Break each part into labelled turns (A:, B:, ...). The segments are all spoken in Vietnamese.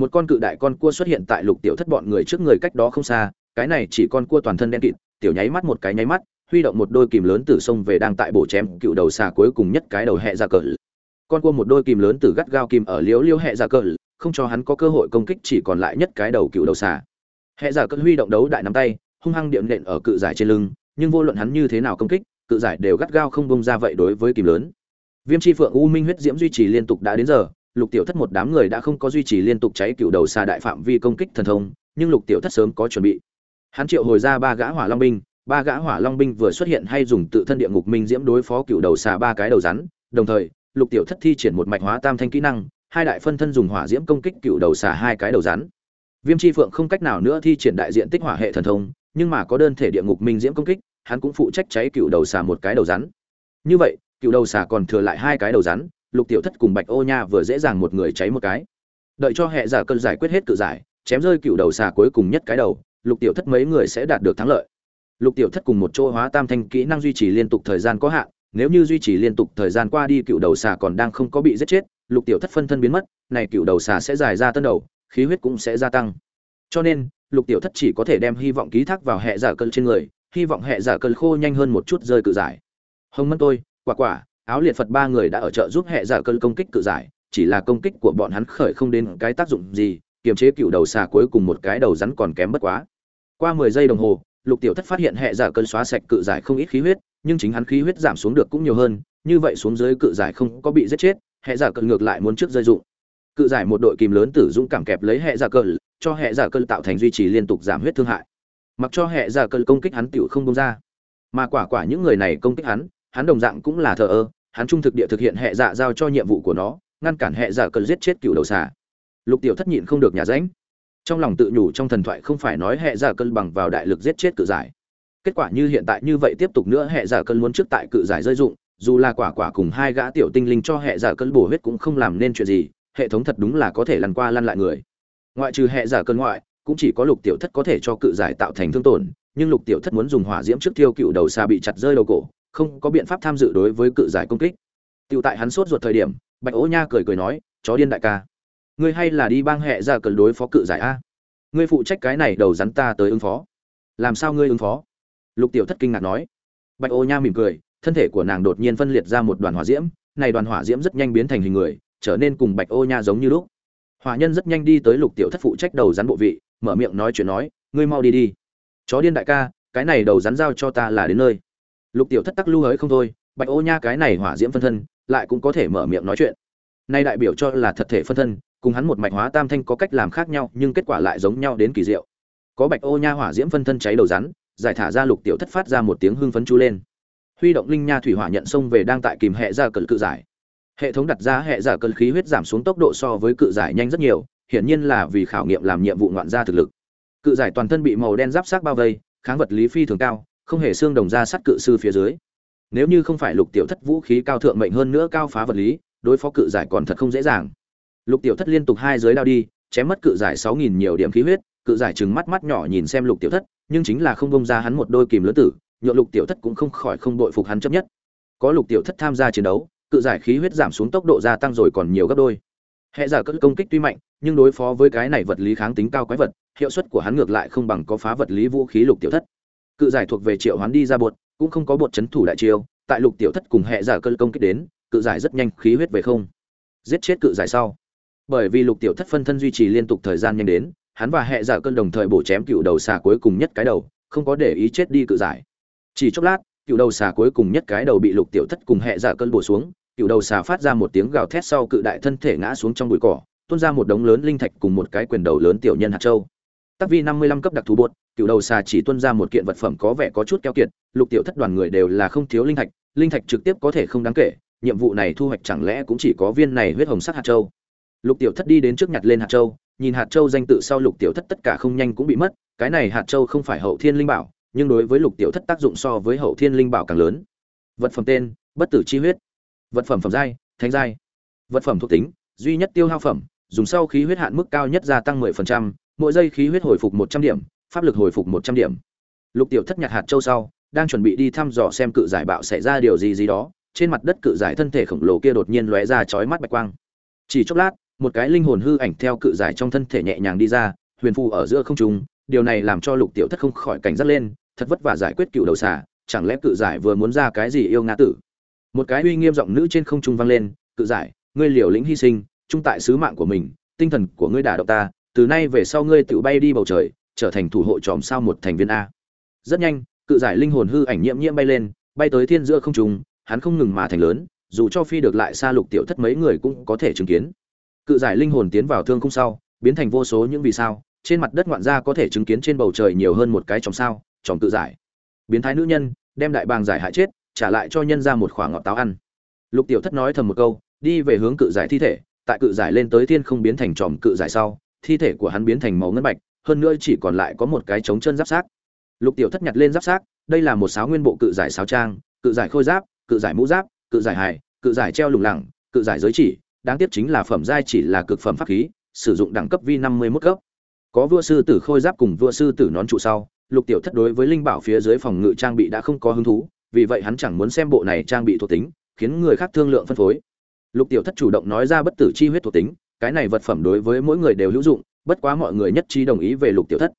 A: một con cự đại con cua xuất hiện tại lục tiểu thất bọn người trước người cách đó không xa, cái này chỉ con cua toàn thân đen kịt, tiểu nháy mắt một cái nháy mắt, huy động một đôi kìm lớn từ sông về đang tại bổ chém cựu đầu xà cuối cùng nhất cái đầu hẹ ra cờ. Con cua một đôi kìm lớn từ gắt gao kìm ở liếu liêu hẹ ra cờ, không cho hắn có cơ hội công kích chỉ còn lại nhất cái đầu cựu đầu xà. Hẹ ra cờ huy động đấu đại nắm tay, hung hăng điệm nện ở cự giải trên lưng, nhưng vô luận hắn như thế nào công kích, cự giải đều gắt gao không bông ra vậy đối với kìm lớn. Viêm chi phượng u minh huyết diễm duy trì liên tục đã đến giờ lục tiểu thất một đám người đã không có duy trì liên tục cháy cựu đầu xà đại phạm vi công kích thần thông, nhưng lục tiểu thất sớm có chuẩn bị. Hắn triệu hồi ra ba gã hỏa long binh, ba gã hỏa long binh vừa xuất hiện hay dùng tự thân địa ngục minh diễm đối phó cựu đầu xà ba cái đầu rắn, đồng thời, lục tiểu thất thi triển một mạch hóa tam thanh kỹ năng, hai đại phân thân dùng hỏa diễm công kích cựu đầu xà hai cái đầu rắn. Viêm chi phượng không cách nào nữa thi triển đại diện tích hỏa hệ thần thông, nhưng mà có đơn thể địa ngục minh diễm công kích, hắn cũng phụ trách cháy cựu đầu xà một cái đầu rắn. Như vậy, cựu đầu xà còn thừa lại hai cái đầu rắn lục tiểu thất cùng bạch ô nha vừa dễ dàng một người cháy một cái. Đợi cho hệ giả cơn giải quyết hết cự giải, chém rơi cựu đầu xà cuối cùng nhất cái đầu, lục tiểu thất mấy người sẽ đạt được thắng lợi. Lục tiểu thất cùng một chỗ hóa tam thanh kỹ năng duy trì liên tục thời gian có hạn, nếu như duy trì liên tục thời gian qua đi cựu đầu xà còn đang không có bị giết chết, lục tiểu thất phân thân biến mất, này cựu đầu xà sẽ dài ra tân đầu, khí huyết cũng sẽ gia tăng. Cho nên, lục tiểu thất chỉ có thể đem hy vọng ký thác vào hệ giả cơn trên người, hy vọng hệ giả cơn khô nhanh hơn một chút rơi cự giải. Hồng mân tôi, quả quả áo liệt phật ba người đã ở trợ giúp hệ giả cơn công kích cự giải, chỉ là công kích của bọn hắn khởi không đến cái tác dụng gì, kiềm chế cựu đầu xà cuối cùng một cái đầu rắn còn kém bất quá. Qua mười giây đồng hồ, lục tiểu thất phát hiện hệ giả cơn xóa sạch cự giải không ít khí huyết, nhưng chính hắn khí huyết giảm xuống được cũng nhiều hơn, như vậy xuống dưới cự giải không có bị giết chết, hệ giả cơn ngược lại muốn trước rơi dụng. Cự giải một đội kìm lớn tử dũng cảm kẹp lấy hệ giả cơn, cho hệ giả cơn tạo thành duy trì liên tục giảm huyết thương hại. Mặc cho hệ giả cơn công kích hắn tiểu không bông ra. Mà quả quả những người này công kích hắn hắn đồng dạng cũng là thờ ơ hắn trung thực địa thực hiện hệ dạ giao cho nhiệm vụ của nó, ngăn cản hệ giả cần giết chết cựu đầu xà. Lục tiểu thất nhịn không được nhà ránh trong lòng tự nhủ trong thần thoại không phải nói hệ dạ giả cân bằng vào đại lực giết chết cự giải. Kết quả như hiện tại như vậy tiếp tục nữa hệ dạ giả cân muốn trước tại cự giải rơi dụng, dù là quả quả cùng hai gã tiểu tinh linh cho hệ giả cân bổ huyết cũng không làm nên chuyện gì, hệ thống thật đúng là có thể lăn qua lăn lại người. Ngoại trừ hệ giả cân ngoại, cũng chỉ có lục tiểu thất có thể cho cự giải tạo thành thương tổn, nhưng lục tiểu thất muốn dùng hỏa diễm trước tiêu cựu đầu xa bị chặt rơi đầu cổ không có biện pháp tham dự đối với cự giải công kích Tiểu tại hắn sốt ruột thời điểm, Bạch Ố Nha cười cười nói, "Chó điên đại ca, ngươi hay là đi bang hệ ra cờ đối phó cự giải a? Ngươi phụ trách cái này đầu rắn ta tới ứng phó." "Làm sao ngươi ứng phó?" Lục Tiểu Thất kinh ngạc nói. Bạch Ô Nha mỉm cười, thân thể của nàng đột nhiên phân liệt ra một đoàn hỏa diễm, này đoàn hỏa diễm rất nhanh biến thành hình người, trở nên cùng Bạch Ô Nha giống như lúc. Hỏa nhân rất nhanh đi tới Lục Tiểu Thất phụ trách đầu rắn bộ vị, mở miệng nói chuyện nói, "Ngươi mau đi đi." "Chó điên đại ca, cái này đầu rắn giao cho ta là đến nơi." Lục Tiểu Thất tắc lưu hới không thôi, Bạch Ô Nha cái này hỏa diễm phân thân, lại cũng có thể mở miệng nói chuyện. Nay đại biểu cho là thật thể phân thân cùng hắn một mạch hóa tam thanh có cách làm khác nhau nhưng kết quả lại giống nhau đến kỳ diệu. Có bạch ô nha hỏa diễm phân thân cháy đầu rắn giải thả ra lục tiểu thất phát ra một tiếng hưng phấn chú lên. Huy động linh nha thủy hỏa nhận xông về đang tại kìm hệ ra cự cự giải. Hệ thống đặt ra hệ giả cơn khí huyết giảm xuống tốc độ so với cự giải nhanh rất nhiều hiển nhiên là vì khảo nghiệm làm nhiệm vụ ngoạn gia thực lực. Cự giải toàn thân bị màu đen giáp sát bao vây kháng vật lý phi thường cao không hề xương đồng ra sắt cự sư phía dưới. Nếu như không phải lục tiểu thất vũ khí cao thượng mệnh hơn nữa cao phá vật lý, đối phó cự giải còn thật không dễ dàng. Lục tiểu thất liên tục hai giới đao đi, chém mất cự giải sáu nghìn nhiều điểm khí huyết, cự giải trừng mắt mắt nhỏ nhìn xem lục tiểu thất, nhưng chính là không bông ra hắn một đôi kìm lớn tử, nhượng lục tiểu thất cũng không khỏi không đội phục hắn chấp nhất. Có lục tiểu thất tham gia chiến đấu, cự giải khí huyết giảm xuống tốc độ gia tăng rồi còn nhiều gấp đôi. Hệ giả cất công kích tuy mạnh, nhưng đối phó với cái này vật lý kháng tính cao quái vật, hiệu suất của hắn ngược lại không bằng có phá vật lý vũ khí lục tiểu thất cự giải thuộc về triệu hoán đi ra bột, cũng không có bột chấn thủ đại chiêu, tại lục tiểu thất cùng hệ giả cơn công kích đến, cự giải rất nhanh khí huyết về không. Giết chết cự giải sau. Bởi vì lục tiểu thất phân thân duy trì liên tục thời gian nhanh đến, hắn và hệ giả cơn đồng thời bổ chém cựu đầu xà cuối cùng nhất cái đầu, không có để ý chết đi cự giải. Chỉ chốc lát, cựu đầu xà cuối cùng nhất cái đầu bị lục tiểu thất cùng hệ giả cơn bổ xuống, cựu đầu xà phát ra một tiếng gào thét sau cự đại thân thể ngã xuống trong bụi cỏ, tuôn ra một đống lớn linh thạch cùng một cái quyền đầu lớn tiểu nhân hạt châu. Tắc vi năm mươi lăm cấp đặc thù bột, cựu đầu xà chỉ tuân ra một kiện vật phẩm có vẻ có chút keo kiệt, lục tiểu thất đoàn người đều là không thiếu linh thạch, linh thạch trực tiếp có thể không đáng kể, nhiệm vụ này thu hoạch chẳng lẽ cũng chỉ có viên này huyết hồng sắc hạt châu. Lục tiểu thất đi đến trước nhặt lên hạt châu, nhìn hạt châu danh tự sau lục tiểu thất tất cả không nhanh cũng bị mất, cái này hạt châu không phải hậu thiên linh bảo, nhưng đối với lục tiểu thất tác dụng so với hậu thiên linh bảo càng lớn. Vật phẩm tên: Bất tử chi huyết. Vật phẩm phẩm giai: Thánh giai. Vật phẩm thuộc tính: Duy nhất tiêu hao phẩm, dùng sau khí huyết hạn mức cao nhất gia tăng 10%, mỗi giây khí huyết hồi phục một trăm điểm, pháp lực hồi phục một trăm điểm. Lục tiểu thất nhặt hạt châu sau, đang chuẩn bị đi thăm dò xem cự giải bạo xảy ra điều gì gì đó, trên mặt đất cự giải thân thể khổng lồ kia đột nhiên lóe ra chói mắt bạch quang. Chỉ chốc lát, một cái linh hồn hư ảnh theo cự giải trong thân thể nhẹ nhàng đi ra, huyền phù ở giữa không trung, điều này làm cho lục tiểu thất không khỏi cảnh giác lên, thật vất vả giải quyết cựu đầu xà, chẳng lẽ cự giải vừa muốn ra cái gì yêu ngã tử? Một cái uy nghiêm giọng nữ trên không trung vang lên, cự giải, ngươi liều lĩnh hy sinh trung tại sứ mạng của mình, tinh thần của ngươi đả động ta từ nay về sau ngươi tự bay đi bầu trời, trở thành thủ hộ tròm sao một thành viên a. Rất nhanh, cự giải linh hồn hư ảnh nhiễm nhiễm bay lên, bay tới thiên giữa không trung, hắn không ngừng mà thành lớn, dù cho phi được lại xa lục tiểu thất mấy người cũng có thể chứng kiến. Cự giải linh hồn tiến vào thương không sau, biến thành vô số những vì sao, trên mặt đất ngoạn gia có thể chứng kiến trên bầu trời nhiều hơn một cái chòm sao chòm cự giải. Biến thái nữ nhân, đem đại bàng giải hại chết, trả lại cho nhân ra một khoảng ngọt táo ăn. Lục tiểu thất nói thầm một câu, đi về hướng cự giải thi thể, tại cự giải lên tới thiên không biến thành tròm cự giải sau thi thể của hắn biến thành màu ngân bạch, hơn nữa chỉ còn lại có một cái trống chân giáp xác. Lục tiểu thất nhặt lên giáp xác, đây là một sáo nguyên bộ cự giải sáo trang, cự giải khôi giáp, cự giải mũ giáp, cự giải hài, cự giải treo lủng lẳng, cự giải giới chỉ, đáng tiếc chính là phẩm giai chỉ là cực phẩm pháp khí, sử dụng đẳng cấp vi năm mươi mức cấp. Có vua sư tử khôi giáp cùng vua sư tử nón trụ sau, lục tiểu thất đối với linh bảo phía dưới phòng ngự trang bị đã không có hứng thú, vì vậy hắn chẳng muốn xem bộ này trang bị thuộc tính, khiến người khác thương lượng phân phối. Lục tiểu thất chủ động nói ra bất tử chi huyết thuộc tính cái này vật phẩm đối với mỗi người đều hữu dụng, bất quá mọi người nhất trí đồng ý về lục tiểu thất.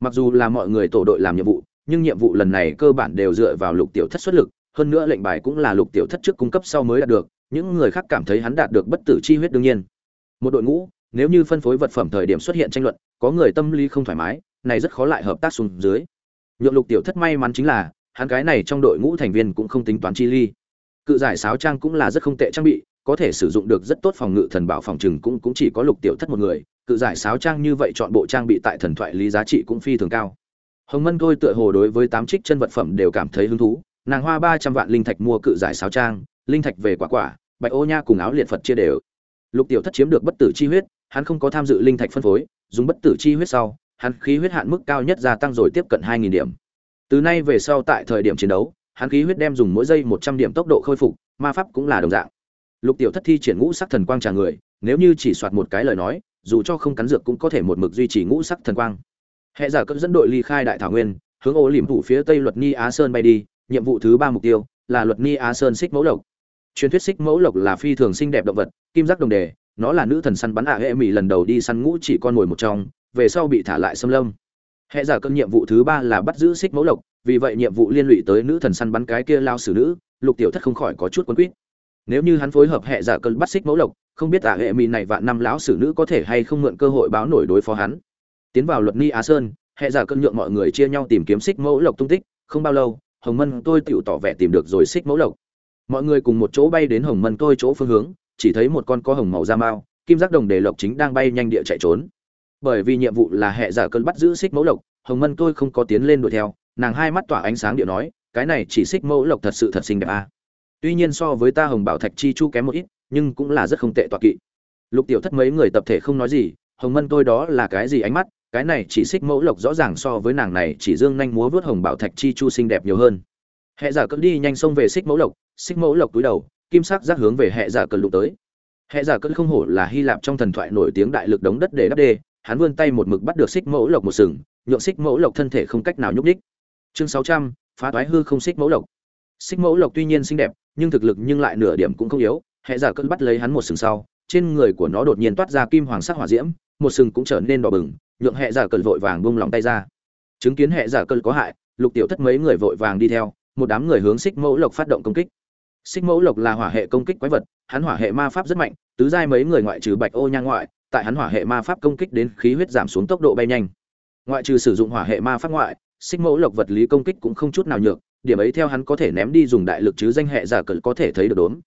A: Mặc dù là mọi người tổ đội làm nhiệm vụ, nhưng nhiệm vụ lần này cơ bản đều dựa vào lục tiểu thất xuất lực, hơn nữa lệnh bài cũng là lục tiểu thất trước cung cấp sau mới đạt được, những người khác cảm thấy hắn đạt được bất tử chi huyết đương nhiên. Một đội ngũ, nếu như phân phối vật phẩm thời điểm xuất hiện tranh luận, có người tâm lý không thoải mái, này rất khó lại hợp tác xuống dưới. Nhượng lục tiểu thất may mắn chính là, hắn cái này trong đội ngũ thành viên cũng không tính toán chi ly. Cự giải sáo trang cũng là rất không tệ trang bị có thể sử dụng được rất tốt phòng ngự thần bảo phòng trừng cũng cũng chỉ có lục tiểu thất một người, cự giải sáo trang như vậy chọn bộ trang bị tại thần thoại lý giá trị cũng phi thường cao. Hồng mân thôi tựa hồ đối với tám trích chân vật phẩm đều cảm thấy hứng thú, nàng hoa ba trăm vạn linh thạch mua cự giải sáo trang, linh thạch về quả quả, bạch ô nha cùng áo liệt phật chia đều. Lục tiểu thất chiếm được bất tử chi huyết, hắn không có tham dự linh thạch phân phối, dùng bất tử chi huyết sau, hắn khí huyết hạn mức cao nhất gia tăng rồi tiếp cận hai nghìn điểm. Từ nay về sau tại thời điểm chiến đấu, hắn khí huyết đem dùng mỗi giây một trăm điểm tốc độ khôi phục, ma pháp cũng là đồng dạng lục tiểu thất thi triển ngũ sắc thần quang trả người, nếu như chỉ soạt một cái lời nói, dù cho không cắn dược cũng có thể một mực duy trì ngũ sắc thần quang. Hệ giả cất dẫn đội ly khai đại thảo nguyên, hướng ô liềm thủ phía tây luật ni á sơn bay đi, nhiệm vụ thứ ba mục tiêu là luật ni á sơn xích mẫu lộc. Truyền thuyết xích mẫu lộc là phi thường xinh đẹp động vật, kim giác đồng đề, nó là nữ thần săn bắn ạ hệ mỹ lần đầu đi săn ngũ chỉ con mồi một trong, về sau bị thả lại xâm lâm. Hệ giả cân nhiệm vụ thứ ba là bắt giữ xích mẫu lộc, vì vậy nhiệm vụ liên lụy tới nữ thần săn bắn cái kia lao xử nữ, lục tiểu thất không khỏi có chút quân quýt nếu như hắn phối hợp hệ giả cơn bắt xích mẫu lộc, không biết ả hệ mỹ này vạn năm lão sử nữ có thể hay không mượn cơ hội báo nổi đối phó hắn. Tiến vào luật ni á sơn, hệ giả cơn nhượng mọi người chia nhau tìm kiếm xích mẫu lộc tung tích, không bao lâu, hồng mân tôi tựu tỏ vẻ tìm được rồi xích mẫu lộc. Mọi người cùng một chỗ bay đến hồng mân tôi chỗ phương hướng, chỉ thấy một con có hồng màu da mao, kim giác đồng đề lộc chính đang bay nhanh địa chạy trốn. Bởi vì nhiệm vụ là hệ giả cơn bắt giữ xích mẫu lộc, hồng mân tôi không có tiến lên đuổi theo, nàng hai mắt tỏa ánh sáng địa nói, cái này chỉ xích mẫu lộc thật sự thật xinh đẹp a à tuy nhiên so với ta hồng bảo thạch chi chu kém một ít, nhưng cũng là rất không tệ tọa kỵ. Lục tiểu thất mấy người tập thể không nói gì, hồng mân tôi đó là cái gì ánh mắt, cái này chỉ xích mẫu lộc rõ ràng so với nàng này chỉ dương nhanh múa vớt hồng bảo thạch chi chu xinh đẹp nhiều hơn. Hệ giả cơn đi nhanh xông về xích mẫu lộc, xích mẫu lộc túi đầu, kim sắc giác hướng về hệ giả cơn lục tới. Hệ giả cơn không hổ là hy lạp trong thần thoại nổi tiếng đại lực đống đất để đắp đê, hắn vươn tay một mực bắt được xích mẫu lộc một sừng, nhượng xích mẫu lộc thân thể không cách nào nhúc đích chương sáu trăm, phá toái hư không xích mẫu lộc xích mẫu lộc tuy nhiên xinh đẹp, nhưng thực lực nhưng lại nửa điểm cũng không yếu hệ giả cơn bắt lấy hắn một sừng sau, trên người của nó đột nhiên toát ra kim hoàng sắc hỏa diễm, một sừng cũng trở nên đỏ bừng, nhượng hệ giả cơn vội vàng bung lòng tay ra. Chứng kiến hệ giả cơn có hại, lục tiểu thất mấy người vội vàng đi theo, một đám người hướng xích mẫu lộc phát động công kích. Xích mẫu lộc là hỏa hệ công kích quái vật, hắn hỏa hệ ma pháp rất mạnh, tứ giai mấy người ngoại trừ bạch ô nhang ngoại, tại hắn hỏa hệ ma pháp công kích đến khí huyết giảm xuống tốc độ bay nhanh. Ngoại trừ sử dụng hỏa hệ ma pháp ngoại, xích mẫu lộc vật lý công kích cũng không chút nào nhược điểm ấy theo hắn có thể ném đi dùng đại lực chứ danh hệ giả cờ có thể thấy được đốn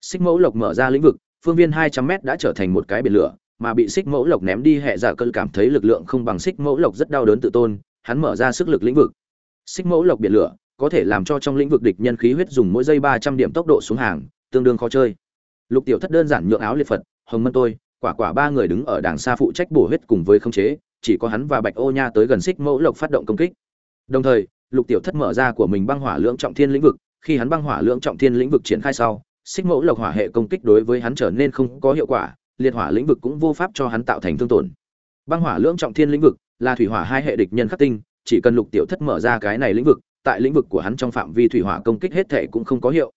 A: xích mẫu lộc mở ra lĩnh vực, phương viên hai trăm m đã trở thành một cái biển lửa, mà bị xích mẫu lộc ném đi hệ giả cơn cảm thấy lực lượng không bằng xích mẫu lộc rất đau đớn tự tôn, hắn mở ra sức lực lĩnh vực. Xích mẫu lộc biển lửa có thể làm cho trong lĩnh vực địch nhân khí huyết dùng mỗi giây ba trăm điểm tốc độ xuống hàng, tương đương khó chơi. Lục tiểu thất đơn giản nhượng áo liệt phật, hồng mân tôi, quả quả ba người đứng ở đàng xa phụ trách bổ huyết cùng với khống chế, chỉ có hắn và bạch ô nha tới gần xích mẫu lộc phát động công kích. Đồng thời lục tiểu thất mở ra của mình băng hỏa lưỡng trọng thiên lĩnh vực, khi hắn băng hỏa lưỡng trọng thiên lĩnh vực triển khai sau, xích mẫu lộc hỏa hệ công kích đối với hắn trở nên không có hiệu quả, liệt hỏa lĩnh vực cũng vô pháp cho hắn tạo thành thương tổn. Băng hỏa lưỡng trọng thiên lĩnh vực là thủy hỏa hai hệ địch nhân khắc tinh, chỉ cần lục tiểu thất mở ra cái này lĩnh vực, tại lĩnh vực của hắn trong phạm vi thủy hỏa công kích hết thể cũng không có hiệu.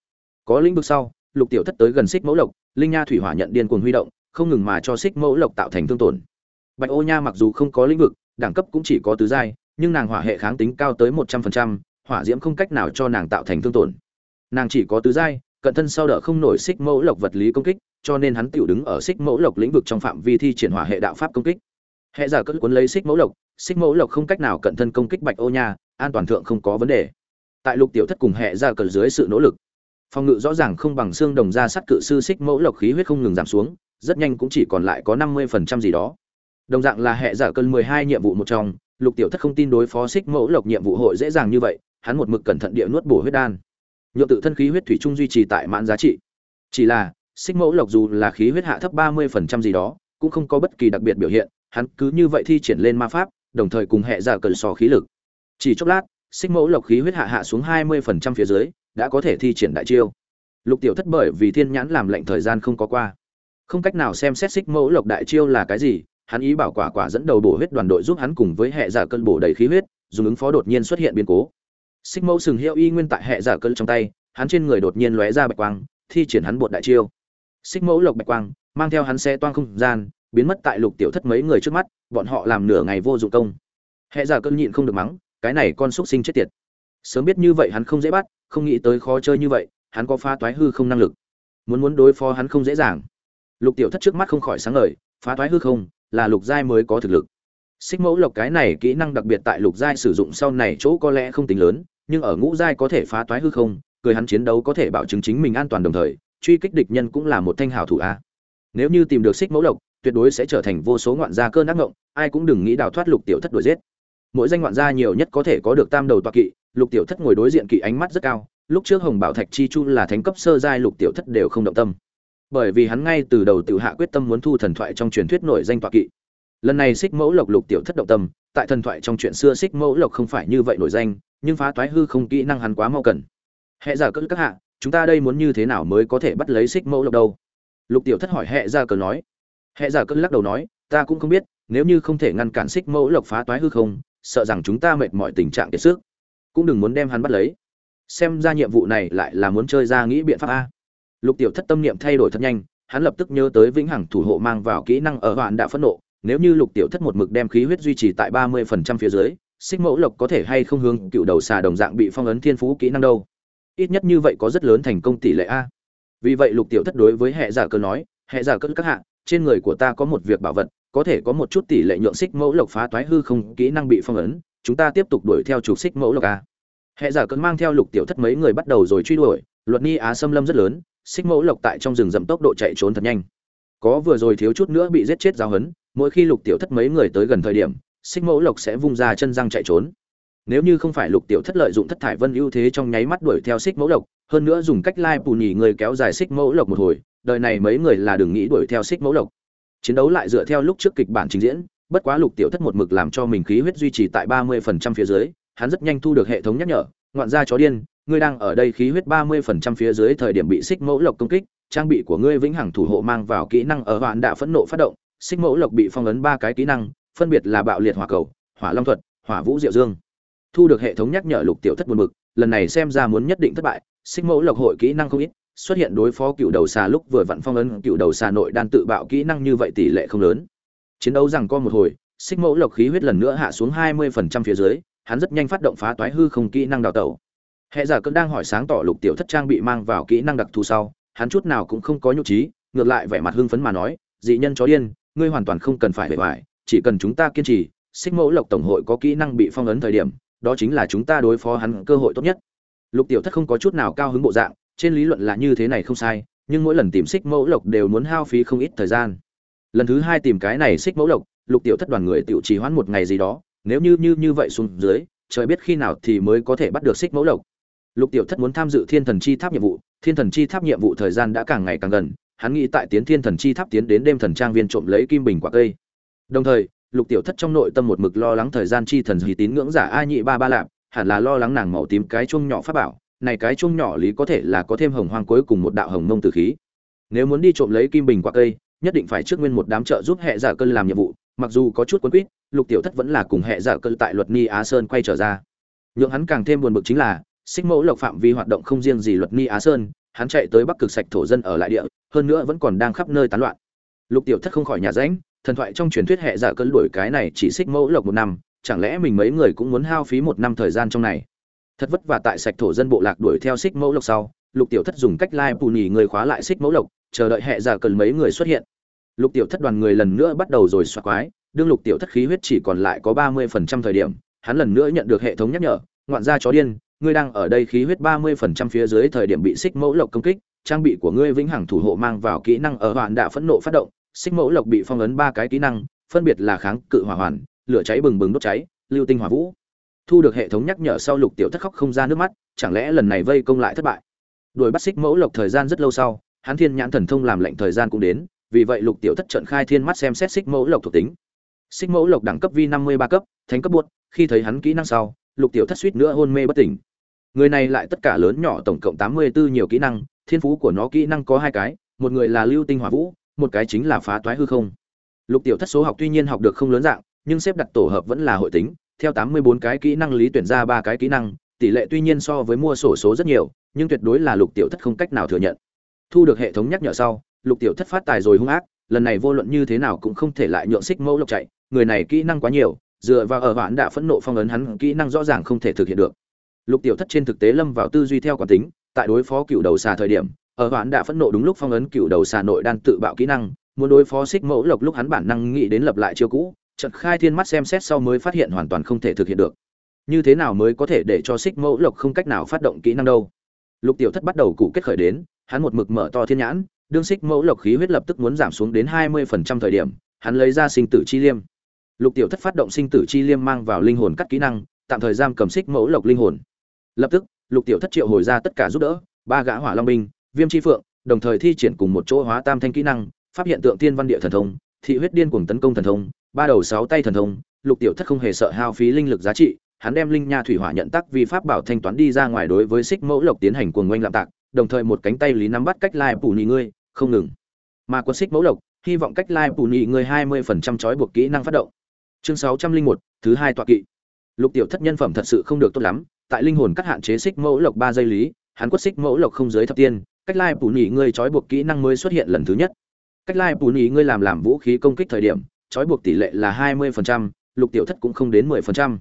A: Có lĩnh vực sau, lục tiểu thất tới gần xích mẫu lộc, linh nha thủy hỏa nhận điên cuồng huy động, không ngừng mà cho xích mẫu lộc tạo thành thương tổn. Bạch ô nha mặc dù không có lĩnh vực, đẳng cấp cũng chỉ có tứ giai nhưng nàng hỏa hệ kháng tính cao tới một trăm phần trăm, hỏa diễm không cách nào cho nàng tạo thành thương tổn. Nàng chỉ có tứ giai, cận thân sau đỡ không nổi xích mẫu lộc vật lý công kích, cho nên hắn tiểu đứng ở xích mẫu lộc lĩnh vực trong phạm vi thi triển hỏa hệ đạo pháp công kích. Hệ giả cất cuốn lấy xích mẫu lộc, xích mẫu lộc không cách nào cận thân công kích bạch ô nha, an toàn thượng không có vấn đề. Tại lục tiểu thất cùng hệ giả cờ dưới sự nỗ lực, phòng ngự rõ ràng không bằng xương đồng ra sắt cự sư xích mẫu lộc khí huyết không ngừng giảm xuống, rất nhanh cũng chỉ còn lại có năm mươi phần trăm gì đó đồng dạng là hệ giả cơn mười hai nhiệm vụ một trong, lục tiểu thất không tin đối phó xích mẫu lộc nhiệm vụ hội dễ dàng như vậy, hắn một mực cẩn thận địa nuốt bổ huyết đan. Nhượng tự thân khí huyết thủy chung duy trì tại mãn giá trị. Chỉ là xích mẫu lộc dù là khí huyết hạ thấp ba mươi phần trăm gì đó, cũng không có bất kỳ đặc biệt biểu hiện, hắn cứ như vậy thi triển lên ma pháp, đồng thời cùng hệ giả cơn sò khí lực. Chỉ chốc lát xích mẫu lộc khí huyết hạ hạ xuống hai mươi phần trăm phía dưới, đã có thể thi triển đại chiêu. Lục tiểu thất bởi vì thiên nhãn làm lệnh thời gian không có qua. Không cách nào xem xét xích mẫu lộc đại chiêu là cái gì hắn ý bảo quả quả dẫn đầu bổ huyết đoàn đội giúp hắn cùng với hệ giả cơn bổ đầy khí huyết, dùng ứng phó đột nhiên xuất hiện biến cố. Xích mẫu sừng hiệu y nguyên tại hệ giả cơn trong tay, hắn trên người đột nhiên lóe ra bạch quang, thi triển hắn bột đại chiêu. Xích mẫu lộc bạch quang, mang theo hắn xe toang không gian, biến mất tại lục tiểu thất mấy người trước mắt, bọn họ làm nửa ngày vô dụng công. Hệ giả cơn nhịn không được mắng, cái này con xúc sinh chết tiệt. Sớm biết như vậy hắn không dễ bắt, không nghĩ tới khó chơi như vậy, hắn có pha toái hư không năng lực. Muốn muốn đối phó hắn không dễ dàng. Lục tiểu thất trước mắt không khỏi sáng ngời, phá toái hư không là lục giai mới có thực lực. Xích mẫu lộc cái này kỹ năng đặc biệt tại lục giai sử dụng sau này chỗ có lẽ không tính lớn, nhưng ở ngũ giai có thể phá toái hư không, cười hắn chiến đấu có thể bảo chứng chính mình an toàn đồng thời, truy kích địch nhân cũng là một thanh hảo thủ a. Nếu như tìm được xích mẫu lộc, tuyệt đối sẽ trở thành vô số ngoạn gia cơn ác ngộng ai cũng đừng nghĩ đào thoát lục tiểu thất đuổi giết. Mỗi danh ngoạn gia nhiều nhất có thể có được tam đầu toa kỵ, lục tiểu thất ngồi đối diện kỵ ánh mắt rất cao, lúc trước hồng bảo thạch chi chu là thánh cấp sơ giai lục tiểu thất đều không động tâm bởi vì hắn ngay từ đầu tự hạ quyết tâm muốn thu thần thoại trong truyền thuyết nổi danh tọa kỵ. Lần này xích mẫu lộc lục tiểu thất động tâm, tại thần thoại trong chuyện xưa xích mẫu lộc không phải như vậy nổi danh, nhưng phá toái hư không kỹ năng hắn quá mau cần. Hệ giả dạ cỡ các hạ, chúng ta đây muốn như thế nào mới có thể bắt lấy xích mẫu lộc đâu? Lục tiểu thất hỏi hệ giả dạ cỡ nói. Hệ giả dạ cỡ lắc đầu nói, ta cũng không biết, nếu như không thể ngăn cản xích mẫu lộc phá toái hư không, sợ rằng chúng ta mệt mọi tình trạng kiệt sức. Cũng đừng muốn đem hắn bắt lấy. Xem ra nhiệm vụ này lại là muốn chơi ra nghĩ biện pháp a lục tiểu thất tâm niệm thay đổi thật nhanh, hắn lập tức nhớ tới vĩnh hằng thủ hộ mang vào kỹ năng ở hoạn đã phẫn nộ, nếu như lục tiểu thất một mực đem khí huyết duy trì tại ba mươi phần trăm phía dưới, xích mẫu lộc có thể hay không hướng cựu đầu xà đồng dạng bị phong ấn thiên phú kỹ năng đâu? Ít nhất như vậy có rất lớn thành công tỷ lệ a. Vì vậy lục tiểu thất đối với hệ giả cơ nói hệ giả cơ, các hạ, trên người của ta có một việc bảo vật, có thể có một chút tỷ lệ nhượng xích mẫu lộc phá toái hư không kỹ năng bị phong ấn, chúng ta tiếp tục đuổi theo trục xích mẫu lộc a. Hệ giả cơn mang theo lục tiểu thất mấy người bắt đầu rồi truy đuổi, luật ni á xâm lâm rất lớn xích mẫu lộc tại trong rừng rậm tốc độ chạy trốn thật nhanh. Có vừa rồi thiếu chút nữa bị giết chết giao hấn mỗi khi lục tiểu thất mấy người tới gần thời điểm, xích mẫu lộc sẽ vung ra chân răng chạy trốn. Nếu như không phải lục tiểu thất lợi dụng thất thải vân ưu thế trong nháy mắt đuổi theo xích mẫu lộc, hơn nữa dùng cách lai bù nhì người kéo dài xích mẫu lộc một hồi, đời này mấy người là đừng nghĩ đuổi theo xích mẫu lộc. Chiến đấu lại dựa theo lúc trước kịch bản trình diễn, bất quá lục tiểu thất một mực làm cho mình khí huyết duy trì tại ba mươi phần trăm phía dưới, hắn rất nhanh thu được hệ thống nhắc nhở, ngoạn gia chó điên ngươi đang ở đây khí huyết ba mươi phần trăm phía dưới thời điểm bị xích mẫu lộc công kích, trang bị của ngươi vĩnh hằng thủ hộ mang vào kỹ năng ở hoạn đã phẫn nộ phát động, xích mẫu lộc bị phong ấn ba cái kỹ năng, phân biệt là bạo liệt hỏa cầu, hỏa long thuật, hỏa vũ diệu dương. Thu được hệ thống nhắc nhở lục tiểu thất buồn bực, lần này xem ra muốn nhất định thất bại, xích mẫu lộc hội kỹ năng không ít, xuất hiện đối phó cựu đầu xà lúc vừa vặn phong ấn cựu đầu xà nội đan tự bạo kỹ năng như vậy tỷ lệ không lớn. Chiến đấu rằng co một hồi, xích mẫu lộc khí huyết lần nữa hạ xuống hai mươi phần trăm phía dưới, hắn rất nhanh phát động phá toái hư không kỹ năng đào tẩu hệ giả cơn đang hỏi sáng tỏ lục tiểu thất trang bị mang vào kỹ năng đặc thù sau, hắn chút nào cũng không có nhu trí, ngược lại vẻ mặt hưng phấn mà nói, dị nhân chó điên, ngươi hoàn toàn không cần phải bề ngoài, chỉ cần chúng ta kiên trì, xích mẫu lộc tổng hội có kỹ năng bị phong ấn thời điểm, đó chính là chúng ta đối phó hắn cơ hội tốt nhất. Lục tiểu thất không có chút nào cao hứng bộ dạng, trên lý luận là như thế này không sai, nhưng mỗi lần tìm xích mẫu lộc đều muốn hao phí không ít thời gian. Lần thứ hai tìm cái này xích mẫu lộc, lục tiểu thất đoàn người tiểu trì hoãn một ngày gì đó, nếu như như như vậy xuống dưới, trời biết khi nào thì mới có thể bắt được xích mẫu lộc lục tiểu thất muốn tham dự thiên thần chi tháp nhiệm vụ, thiên thần chi tháp nhiệm vụ thời gian đã càng ngày càng gần, hắn nghĩ tại tiến thiên thần chi tháp tiến đến đêm thần trang viên trộm lấy kim bình quả cây. Đồng thời, lục tiểu thất trong nội tâm một mực lo lắng thời gian chi thần hì tín ngưỡng giả a nhị ba ba lạp, hẳn là lo lắng nàng màu tím cái chuông nhỏ pháp bảo, này cái chuông nhỏ lý có thể là có thêm hồng hoang cuối cùng một đạo hồng mông tử khí. Nếu muốn đi trộm lấy kim bình quả cây, nhất định phải trước nguyên một đám trợ giúp hệ giả cơn làm nhiệm vụ, mặc dù có chút quấn quýt, lục tiểu thất vẫn là cùng hệ giả cơn tại luật ni á sơn quay trở ra. Nhưng hắn càng thêm buồn bực chính là xích mẫu lộc phạm vi hoạt động không riêng gì luật ni á sơn, hắn chạy tới bắc cực sạch thổ dân ở lại địa, hơn nữa vẫn còn đang khắp nơi tán loạn. Lục tiểu thất không khỏi nhà ránh, thần thoại trong truyền thuyết hệ giả cơn đuổi cái này chỉ xích mẫu lộc một năm, chẳng lẽ mình mấy người cũng muốn hao phí một năm thời gian trong này? Thật vất vả tại sạch thổ dân bộ lạc đuổi theo xích mẫu lộc sau, lục tiểu thất dùng cách lai bù nhì người khóa lại xích mẫu lộc, chờ đợi hệ giả cần mấy người xuất hiện. Lục tiểu thất đoàn người lần nữa bắt đầu rồi xoa quái, đương lục tiểu thất khí huyết chỉ còn lại có ba mươi phần trăm thời điểm, hắn lần nữa nhận được hệ thống nhắc nhở, ngoạn gia chó điên ngươi đang ở đây khí huyết ba mươi phần trăm phía dưới thời điểm bị xích mẫu lộc công kích, trang bị của ngươi vĩnh hằng thủ hộ mang vào kỹ năng ở hoàn đạ phẫn nộ phát động, xích mẫu lộc bị phong ấn ba cái kỹ năng, phân biệt là kháng cự hỏa hoàn, lửa cháy bừng bừng đốt cháy, lưu tinh hỏa vũ. Thu được hệ thống nhắc nhở sau lục tiểu thất khóc không ra nước mắt, chẳng lẽ lần này vây công lại thất bại? Đuổi bắt xích mẫu lộc thời gian rất lâu sau, hắn thiên nhãn thần thông làm lệnh thời gian cũng đến, vì vậy lục tiểu thất trận khai thiên mắt xem xét xích mẫu lộc thuộc tính. Xích mẫu lộc đẳng cấp vi năm mươi ba cấp, thánh cấp buốt khi thấy hắn kỹ năng sau, lục tiểu thất suýt nữa hôn mê bất tỉnh người này lại tất cả lớn nhỏ tổng cộng tám mươi 84 nhiều kỹ năng, thiên phú của nó kỹ năng có hai cái, một người là lưu tinh hỏa vũ, một cái chính là phá toái hư không. Lục tiểu thất số học tuy nhiên học được không lớn dạng, nhưng xếp đặt tổ hợp vẫn là hội tính, theo tám mươi bốn cái kỹ năng lý tuyển ra ba cái kỹ năng, tỷ lệ tuy nhiên so với mua sổ số rất nhiều, nhưng tuyệt đối là lục tiểu thất không cách nào thừa nhận. Thu được hệ thống nhắc nhở sau, lục tiểu thất phát tài rồi hung ác, lần này vô luận như thế nào cũng không thể lại nhượng xích mẫu lộc chạy, người này kỹ năng quá nhiều, dựa vào ở hoãn đã phẫn nộ phong ấn hắn, kỹ năng rõ ràng không thể thực hiện được lục tiểu thất trên thực tế lâm vào tư duy theo quán tính, tại đối phó cựu đầu xà thời điểm, ở hoãn đã phẫn nộ đúng lúc phong ấn cựu đầu xà nội đan tự bạo kỹ năng, muốn đối phó xích mẫu lộc lúc hắn bản năng nghĩ đến lập lại chiêu cũ, chợt khai thiên mắt xem xét sau mới phát hiện hoàn toàn không thể thực hiện được. Như thế nào mới có thể để cho xích mẫu lộc không cách nào phát động kỹ năng đâu? Lục tiểu thất bắt đầu cụ kết khởi đến, hắn một mực mở to thiên nhãn, đương xích mẫu lộc khí huyết lập tức muốn giảm xuống đến hai mươi phần trăm thời điểm, hắn lấy ra sinh tử chi liêm. Lục tiểu thất phát động sinh tử chi liêm mang vào linh hồn cắt kỹ năng, tạm thời giam cầm xích mẫu lộc linh hồn lập tức, lục tiểu thất triệu hồi ra tất cả giúp đỡ, ba gã hỏa long binh, viêm chi phượng, đồng thời thi triển cùng một chỗ hóa tam thanh kỹ năng, phát hiện tượng tiên văn địa thần thông, thị huyết điên cuồng tấn công thần thông, ba đầu sáu tay thần thông, lục tiểu thất không hề sợ hao phí linh lực giá trị, hắn đem linh nha thủy hỏa nhận tắc vi pháp bảo thanh toán đi ra ngoài đối với xích mẫu lộc tiến hành cuồng ngoanh lạm tạc, đồng thời một cánh tay lý nắm bắt cách lai phủ nhị ngươi, không ngừng. Mà quân xích mẫu lộc, hy vọng cách lai phủ nhị ngươi hai mươi phần trăm trói buộc kỹ năng phát động. Chương sáu trăm linh một, thứ hai tọa kỵ. Lục tiểu thất nhân phẩm thật sự không được tốt lắm tại linh hồn cắt hạn chế xích mẫu lộc ba giây lý, hắn quất xích mẫu lộc không giới thập tiên, cách lai phủ nhị ngươi trói buộc kỹ năng mới xuất hiện lần thứ nhất. Cách lai phủ nhị ngươi làm làm vũ khí công kích thời điểm, trói buộc tỷ lệ là hai mươi phần trăm, lục tiểu thất cũng không đến mười phần trăm.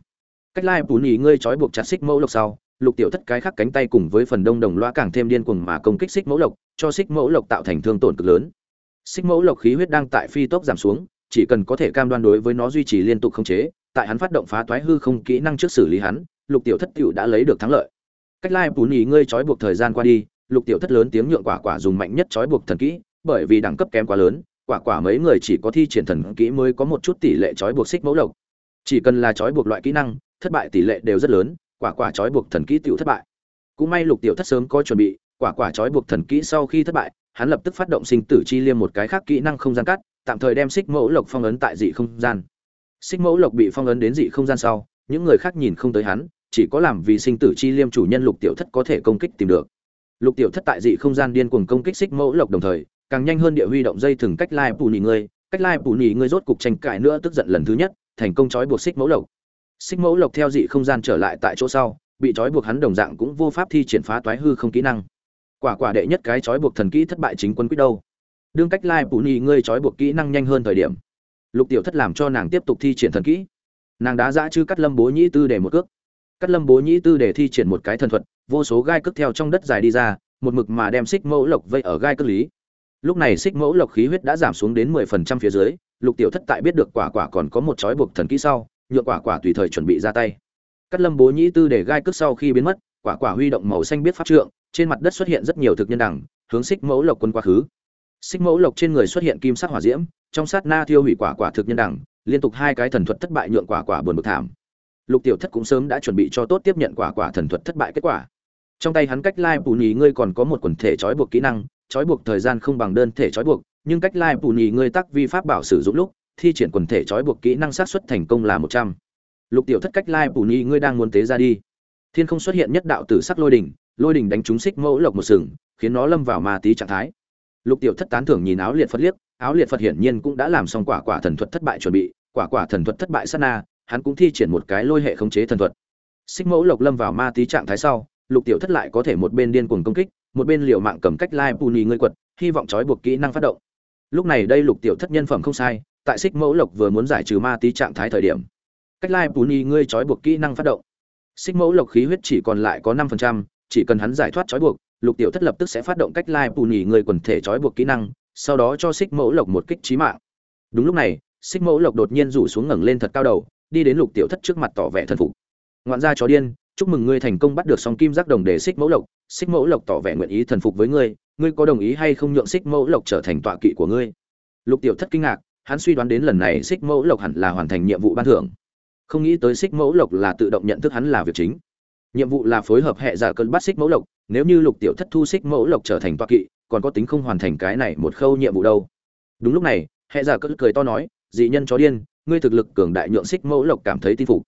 A: Cách lai phủ nhị ngươi trói buộc chặt xích mẫu lộc sau, lục tiểu thất cái khác cánh tay cùng với phần đông đồng loa càng thêm điên cuồng mà công kích xích mẫu lộc, cho xích mẫu lộc tạo thành thương tổn cực lớn. Xích mẫu lộc khí huyết đang tại phi tốc giảm xuống, chỉ cần có thể cam đoan đối với nó duy trì liên tục không chế, tại hắn phát động phá toái hư không kỹ năng trước xử lý hắn lục tiểu thất tiểu đã lấy được thắng lợi. Cách lai bún ý ngươi trói buộc thời gian qua đi, lục tiểu thất lớn tiếng nhượng quả quả dùng mạnh nhất trói buộc thần kỹ, bởi vì đẳng cấp kém quá lớn, quả quả mấy người chỉ có thi triển thần kỹ mới có một chút tỷ lệ trói buộc xích mẫu lộc. Chỉ cần là trói buộc loại kỹ năng, thất bại tỷ lệ đều rất lớn, quả quả trói buộc thần kỹ tiểu thất bại. Cũng may lục tiểu thất sớm có chuẩn bị, quả quả trói buộc thần kỹ sau khi thất bại, hắn lập tức phát động sinh tử chi liêm một cái khác kỹ năng không gian cắt, tạm thời đem xích mẫu lộc phong ấn tại dị không gian. Xích mẫu lộc bị phong ấn đến dị không gian sau, những người khác nhìn không tới hắn chỉ có làm vì sinh tử chi liêm chủ nhân lục tiểu thất có thể công kích tìm được. Lục tiểu thất tại dị không gian điên cuồng công kích xích mẫu lộc đồng thời, càng nhanh hơn địa huy động dây thừng cách lai bù nhì ngươi, cách lai bù nhì ngươi rốt cục tranh cãi nữa tức giận lần thứ nhất, thành công trói buộc xích mẫu lộc. Xích mẫu lộc theo dị không gian trở lại tại chỗ sau, bị trói buộc hắn đồng dạng cũng vô pháp thi triển phá toái hư không kỹ năng. Quả quả đệ nhất cái trói buộc thần kỹ thất bại chính quân quyết đâu. Đương cách lai bù nhì ngươi trói buộc kỹ năng nhanh hơn thời điểm, lục tiểu thất làm cho nàng tiếp tục thi triển thần kỹ. Nàng đã dã chư cắt lâm bố nhĩ tư để một cước cắt lâm bố nhĩ tư để thi triển một cái thần thuật, vô số gai cước theo trong đất dài đi ra, một mực mà đem xích mẫu lộc vây ở gai cước lý. Lúc này xích mẫu lộc khí huyết đã giảm xuống đến mười phần trăm phía dưới, lục tiểu thất tại biết được quả quả còn có một chói buộc thần kỹ sau nhựa quả quả tùy thời chuẩn bị ra tay. Cắt lâm bố nhĩ tư để gai cước sau khi biến mất, quả quả huy động màu xanh biết pháp trượng, trên mặt đất xuất hiện rất nhiều thực nhân đẳng hướng xích mẫu lộc quân quá khứ. Xích mẫu lộc trên người xuất hiện kim sắc hỏa diễm, trong sát na thiêu hủy quả quả thực nhân đẳng liên tục hai cái thần thuật thất bại nhượng quả quả buồn bực thảm lục tiểu thất cũng sớm đã chuẩn bị cho tốt tiếp nhận quả quả thần thuật thất bại kết quả. Trong tay hắn cách lai bù nhì ngươi còn có một quần thể trói buộc kỹ năng, trói buộc thời gian không bằng đơn thể trói buộc, nhưng cách lai bù nhì ngươi tắc vi pháp bảo sử dụng lúc, thi triển quần thể trói buộc kỹ năng sát xuất thành công là một trăm. Lục tiểu thất cách lai bù nhì ngươi đang muốn tế ra đi. Thiên không xuất hiện nhất đạo tử sắc lôi đỉnh lôi đỉnh đánh trúng xích mẫu lộc một sừng, khiến nó lâm vào ma tí trạng thái. Lục tiểu thất tán thưởng nhìn áo liệt phật liếc, áo liệt phật hiển nhiên cũng đã làm xong quả quả thần thuật thất bại chuẩn bị, quả quả thần thuật thất bại sát na hắn cũng thi triển một cái lôi hệ khống chế thần thuật. Xích mẫu lộc lâm vào ma tí trạng thái sau, lục tiểu thất lại có thể một bên điên cuồng công kích, một bên liều mạng cầm cách lai puni ngươi quật, hy vọng trói buộc kỹ năng phát động. Lúc này đây lục tiểu thất nhân phẩm không sai, tại xích mẫu lộc vừa muốn giải trừ ma tí trạng thái thời điểm, cách lai bù nhi ngươi trói buộc kỹ năng phát động. Xích mẫu lộc khí huyết chỉ còn lại có năm phần trăm, chỉ cần hắn giải thoát trói buộc, lục tiểu thất lập tức sẽ phát động cách lai bù nhi ngươi quần thể trói buộc kỹ năng, sau đó cho xích mẫu lộc một kích trí mạng. Đúng lúc này, xích mẫu lộc đột nhiên rủ xuống ngẩng lên thật cao đầu đi đến lục tiểu thất trước mặt tỏ vẻ thân phục. Ngoạn gia chó điên, chúc mừng ngươi thành công bắt được song kim giác đồng để xích mẫu lộc. Xích mẫu lộc tỏ vẻ nguyện ý thần phục với ngươi ngươi có đồng ý hay không nhượng xích mẫu lộc trở thành tọa kỵ của ngươi? Lục tiểu thất kinh ngạc, hắn suy đoán đến lần này xích mẫu lộc hẳn là hoàn thành nhiệm vụ ban thưởng. Không nghĩ tới xích mẫu lộc là tự động nhận thức hắn là việc chính. Nhiệm vụ là phối hợp hệ giả cơn bắt xích mẫu lộc, nếu như lục tiểu thất thu xích mẫu lộc trở thành tọa kỵ, còn có tính không hoàn thành cái này một khâu nhiệm vụ đâu. Đúng lúc này, hệ giả cơn cười to nói, dị nhân chó điên ngươi thực lực cường đại nhượng xích mẫu lộc cảm thấy tin phục.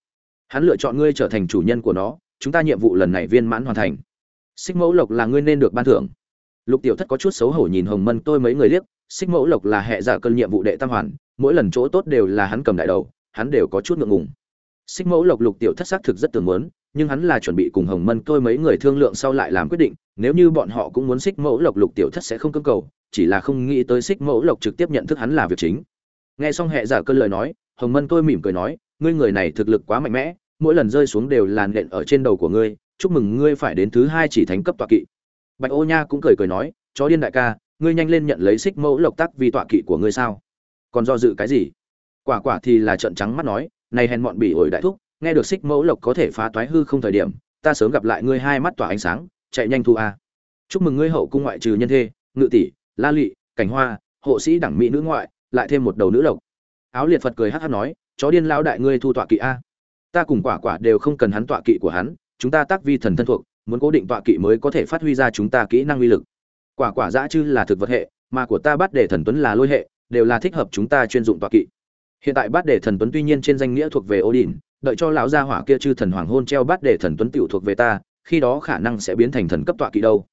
A: Hắn lựa chọn ngươi trở thành chủ nhân của nó, chúng ta nhiệm vụ lần này viên mãn hoàn thành. Xích mẫu lộc là ngươi nên được ban thưởng. Lục tiểu thất có chút xấu hổ nhìn hồng mân tôi mấy người liếc xích mẫu lộc là hệ giả cơn nhiệm vụ đệ tam hoàn, mỗi lần chỗ tốt đều là hắn cầm đại đầu, hắn đều có chút ngượng ngùng. Xích mẫu lộc lục tiểu thất xác thực rất tưởng muốn, nhưng hắn là chuẩn bị cùng hồng mân tôi mấy người thương lượng sau lại làm quyết định, nếu như bọn họ cũng muốn xích mẫu lộc lục tiểu thất sẽ không cưỡng cầu, chỉ là không nghĩ tới xích mẫu lộc trực tiếp nhận thức hắn là việc chính. Nghe xong hệ giả cơn lời nói hồng mân tôi mỉm cười nói, ngươi người này thực lực quá mạnh mẽ, mỗi lần rơi xuống đều làn đện ở trên đầu của ngươi, chúc mừng ngươi phải đến thứ hai chỉ thánh cấp tọa kỵ. Bạch ô nha cũng cười cười nói, chó điên đại ca, ngươi nhanh lên nhận lấy xích mẫu lộc tắc vì tọa kỵ của ngươi sao? Còn do dự cái gì? Quả quả thì là trận trắng mắt nói, này hèn mọn bị ổi đại thúc, nghe được xích mẫu lộc có thể phá toái hư không thời điểm, ta sớm gặp lại ngươi hai mắt tỏa ánh sáng, chạy nhanh thu a. Chúc mừng ngươi hậu cung ngoại trừ nhân thê, ngự tỷ, la lị, cảnh hoa, hộ sĩ đẳng mỹ nữ ngoại, lại thêm một đầu nữ lộc áo liệt phật cười hát hát nói, chó điên lão đại ngươi thu tọa kỵ a. Ta cùng quả quả đều không cần hắn tọa kỵ của hắn, chúng ta tác vi thần thân thuộc, muốn cố định tọa kỵ mới có thể phát huy ra chúng ta kỹ năng uy lực. Quả quả dã chư là thực vật hệ, mà của ta bắt để thần tuấn là lôi hệ, đều là thích hợp chúng ta chuyên dụng tọa kỵ. Hiện tại bắt để thần tuấn tuy nhiên trên danh nghĩa thuộc về odin, đợi cho lão gia hỏa kia chư thần hoàng hôn treo bắt để thần tuấn tiểu thuộc về ta, khi đó khả năng sẽ biến thành thần cấp tọa kỵ đâu.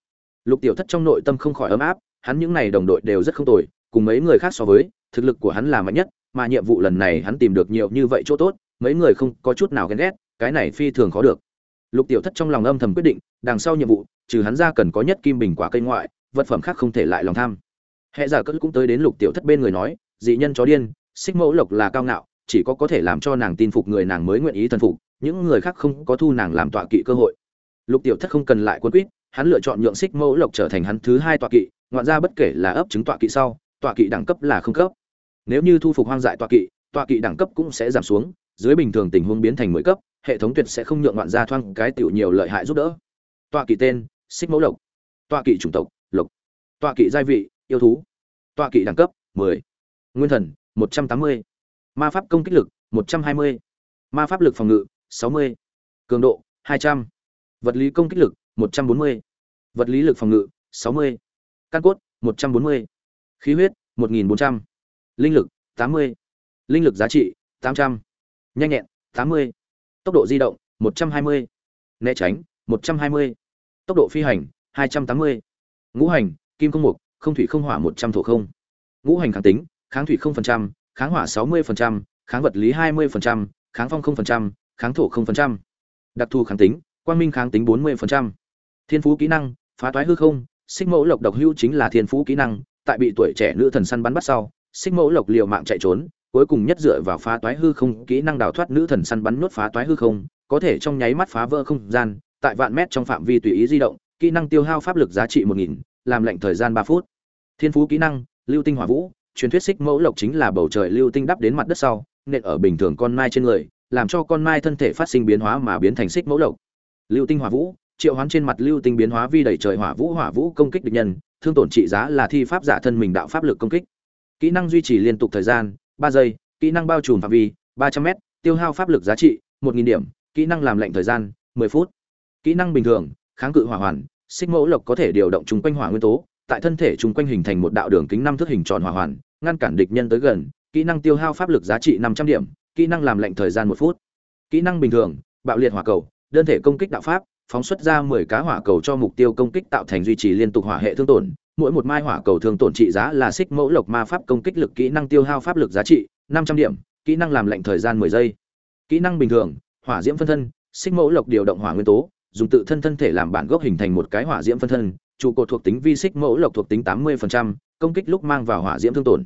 A: Lục tiểu thất trong nội tâm không khỏi ấm áp, hắn những này đồng đội đều rất không tồi, cùng mấy người khác so với, thực lực của hắn là mạnh nhất mà nhiệm vụ lần này hắn tìm được nhiều như vậy chỗ tốt mấy người không có chút nào ghen ghét cái này phi thường khó được. Lục tiểu thất trong lòng âm thầm quyết định đằng sau nhiệm vụ trừ hắn ra cần có nhất kim bình quả cây ngoại vật phẩm khác không thể lại lòng tham. Hệ giả cỡ cũng tới đến lục tiểu thất bên người nói dị nhân chó điên xích mẫu lộc là cao ngạo chỉ có có thể làm cho nàng tin phục người nàng mới nguyện ý thần phục những người khác không có thu nàng làm tọa kỵ cơ hội. Lục tiểu thất không cần lại quân quyết, hắn lựa chọn nhượng xích mẫu lộc trở thành hắn thứ hai tọa kỵ ngoạn ra bất kể là ấp trứng tọa kỵ sau tọa kỵ đẳng cấp là không cấp nếu như thu phục hoang dại tọa kỵ tọa kỵ đẳng cấp cũng sẽ giảm xuống, dưới bình thường tình huống biến thành mười cấp, hệ thống tuyệt sẽ không nhượng ngoạn gia thoang cái tiểu nhiều lợi hại giúp đỡ tọa kỵ tên, xích mẫu lộc tọa kỵ chủng tộc, lộc tọa kỵ gia vị, yêu thú tọa kỵ đẳng cấp 10. nguyên thần 180. ma pháp công kích lực 120. ma pháp lực phòng ngự 60. cường độ 200. vật lý công kích lực 140. vật lý lực phòng ngự 60. căn cốt 140. khí huyết 1400 linh lực 80. linh lực giá trị 800. nhanh nhẹn 80. tốc độ di động 120. né tránh 120. tốc độ phi hành 280. ngũ hành kim không mục không thủy không hỏa 100 thổ không ngũ hành kháng tính kháng thủy 0%, kháng hỏa 60%, kháng vật lý 20%, kháng phong 0%, kháng thổ 0%. đặc thù kháng tính quang minh kháng tính 40%. thiên phú kỹ năng phá toái hư không xích mẫu lộc độc hưu chính là thiên phú kỹ năng tại bị tuổi trẻ nữ thần săn bắn bắt sau xích mẫu lộc liều mạng chạy trốn, cuối cùng nhất dựa vào phá toái hư không, kỹ năng đào thoát nữ thần săn bắn nuốt phá toái hư không, có thể trong nháy mắt phá vỡ không gian, tại vạn mét trong phạm vi tùy ý di động, kỹ năng tiêu hao pháp lực giá trị một nghìn, làm lệnh thời gian ba phút. Thiên phú kỹ năng, lưu tinh hỏa vũ, truyền thuyết xích mẫu lộc chính là bầu trời lưu tinh đắp đến mặt đất sau, nện ở bình thường con mai trên người, làm cho con mai thân thể phát sinh biến hóa mà biến thành xích mẫu lộc. Lưu tinh hỏa vũ, triệu hoán trên mặt lưu tinh biến hóa vi đẩy trời hỏa vũ hỏa vũ công kích địch nhân, thương tổn trị giá là thi pháp giả thân mình đạo pháp lực công kích kỹ năng duy trì liên tục thời gian, ba giây, kỹ năng bao trùm phạm vi, ba trăm m tiêu hao pháp lực giá trị, một nghìn điểm, kỹ năng làm lệnh thời gian, mười phút. Kỹ năng bình thường, kháng cự hỏa hoàn, xích mẫu lộc có thể điều động chung quanh hỏa nguyên tố, tại thân thể chung quanh hình thành một đạo đường kính năm thước hình tròn hỏa hoàn, ngăn cản địch nhân tới gần, kỹ năng tiêu hao pháp lực giá trị năm trăm điểm, kỹ năng làm lệnh thời gian một phút. Kỹ năng bình thường, bạo liệt hỏa cầu, đơn thể công kích đạo pháp, phóng xuất ra mười cá hỏa cầu cho mục tiêu công kích tạo thành duy trì liên tục hỏa hệ thương tổn mỗi một mai hỏa cầu thường tổn trị giá là xích mẫu lộc ma pháp công kích lực kỹ năng tiêu hao pháp lực giá trị năm trăm điểm kỹ năng làm lệnh thời gian mười giây. Kỹ năng bình thường hỏa diễm phân thân xích mẫu lộc điều động hỏa nguyên tố dùng tự thân thân thể làm bản gốc hình thành một cái hỏa diễm phân thân trụ cột thuộc tính vi xích mẫu lộc thuộc tính 80%, công kích lúc mang vào hỏa diễm thương tổn.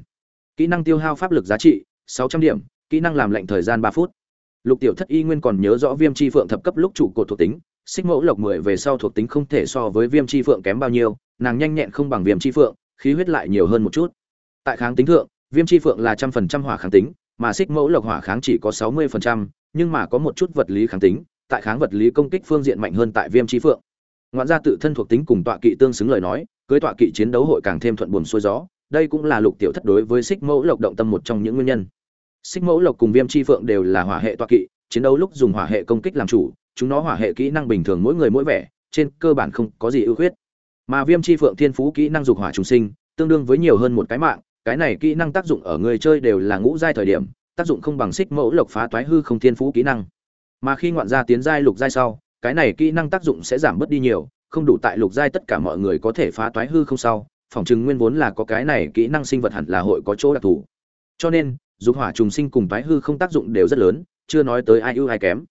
A: Kỹ năng tiêu hao pháp lực giá trị 600 điểm kỹ năng làm lệnh thời gian 3 phút. Lục tiểu thất y nguyên còn nhớ rõ viêm chi phượng thập cấp lúc trụ cột thuộc tính xích mẫu lộc 10 về sau thuộc tính không thể so với viêm chi phượng kém bao nhiêu nàng nhanh nhẹn không bằng viêm chi phượng khí huyết lại nhiều hơn một chút. Tại kháng tính thượng viêm chi phượng là trăm phần trăm hỏa kháng tính mà xích mẫu lộc hỏa kháng chỉ có 60%, nhưng mà có một chút vật lý kháng tính tại kháng vật lý công kích phương diện mạnh hơn tại viêm chi phượng. Ngoạn gia tự thân thuộc tính cùng tọa kỵ tương xứng lời nói cưới tọa kỵ chiến đấu hội càng thêm thuận buồm xuôi gió đây cũng là lục tiểu thất đối với xích mẫu lộc động tâm một trong những nguyên nhân. Xích mẫu lộc cùng viêm chi phượng đều là hỏa hệ tọa kỵ chiến đấu lúc dùng hỏa hệ công kích làm chủ chúng nó hỏa hệ kỹ năng bình thường mỗi người mỗi vẻ trên cơ bản không có gì ưu khuyết mà viêm chi phượng thiên phú kỹ năng dục hỏa trùng sinh, tương đương với nhiều hơn một cái mạng, cái này kỹ năng tác dụng ở người chơi đều là ngũ giai thời điểm, tác dụng không bằng xích mẫu lộc phá toái hư không thiên phú kỹ năng. Mà khi ngoạn gia tiến giai lục giai sau, cái này kỹ năng tác dụng sẽ giảm bớt đi nhiều, không đủ tại lục giai tất cả mọi người có thể phá toái hư không sau Phỏng chừng nguyên vốn là có cái này kỹ năng sinh vật hẳn là hội có chỗ đặc thù. Cho nên, dục hỏa trùng sinh cùng toái hư không tác dụng đều rất lớn, chưa nói tới ai ưu ai kém.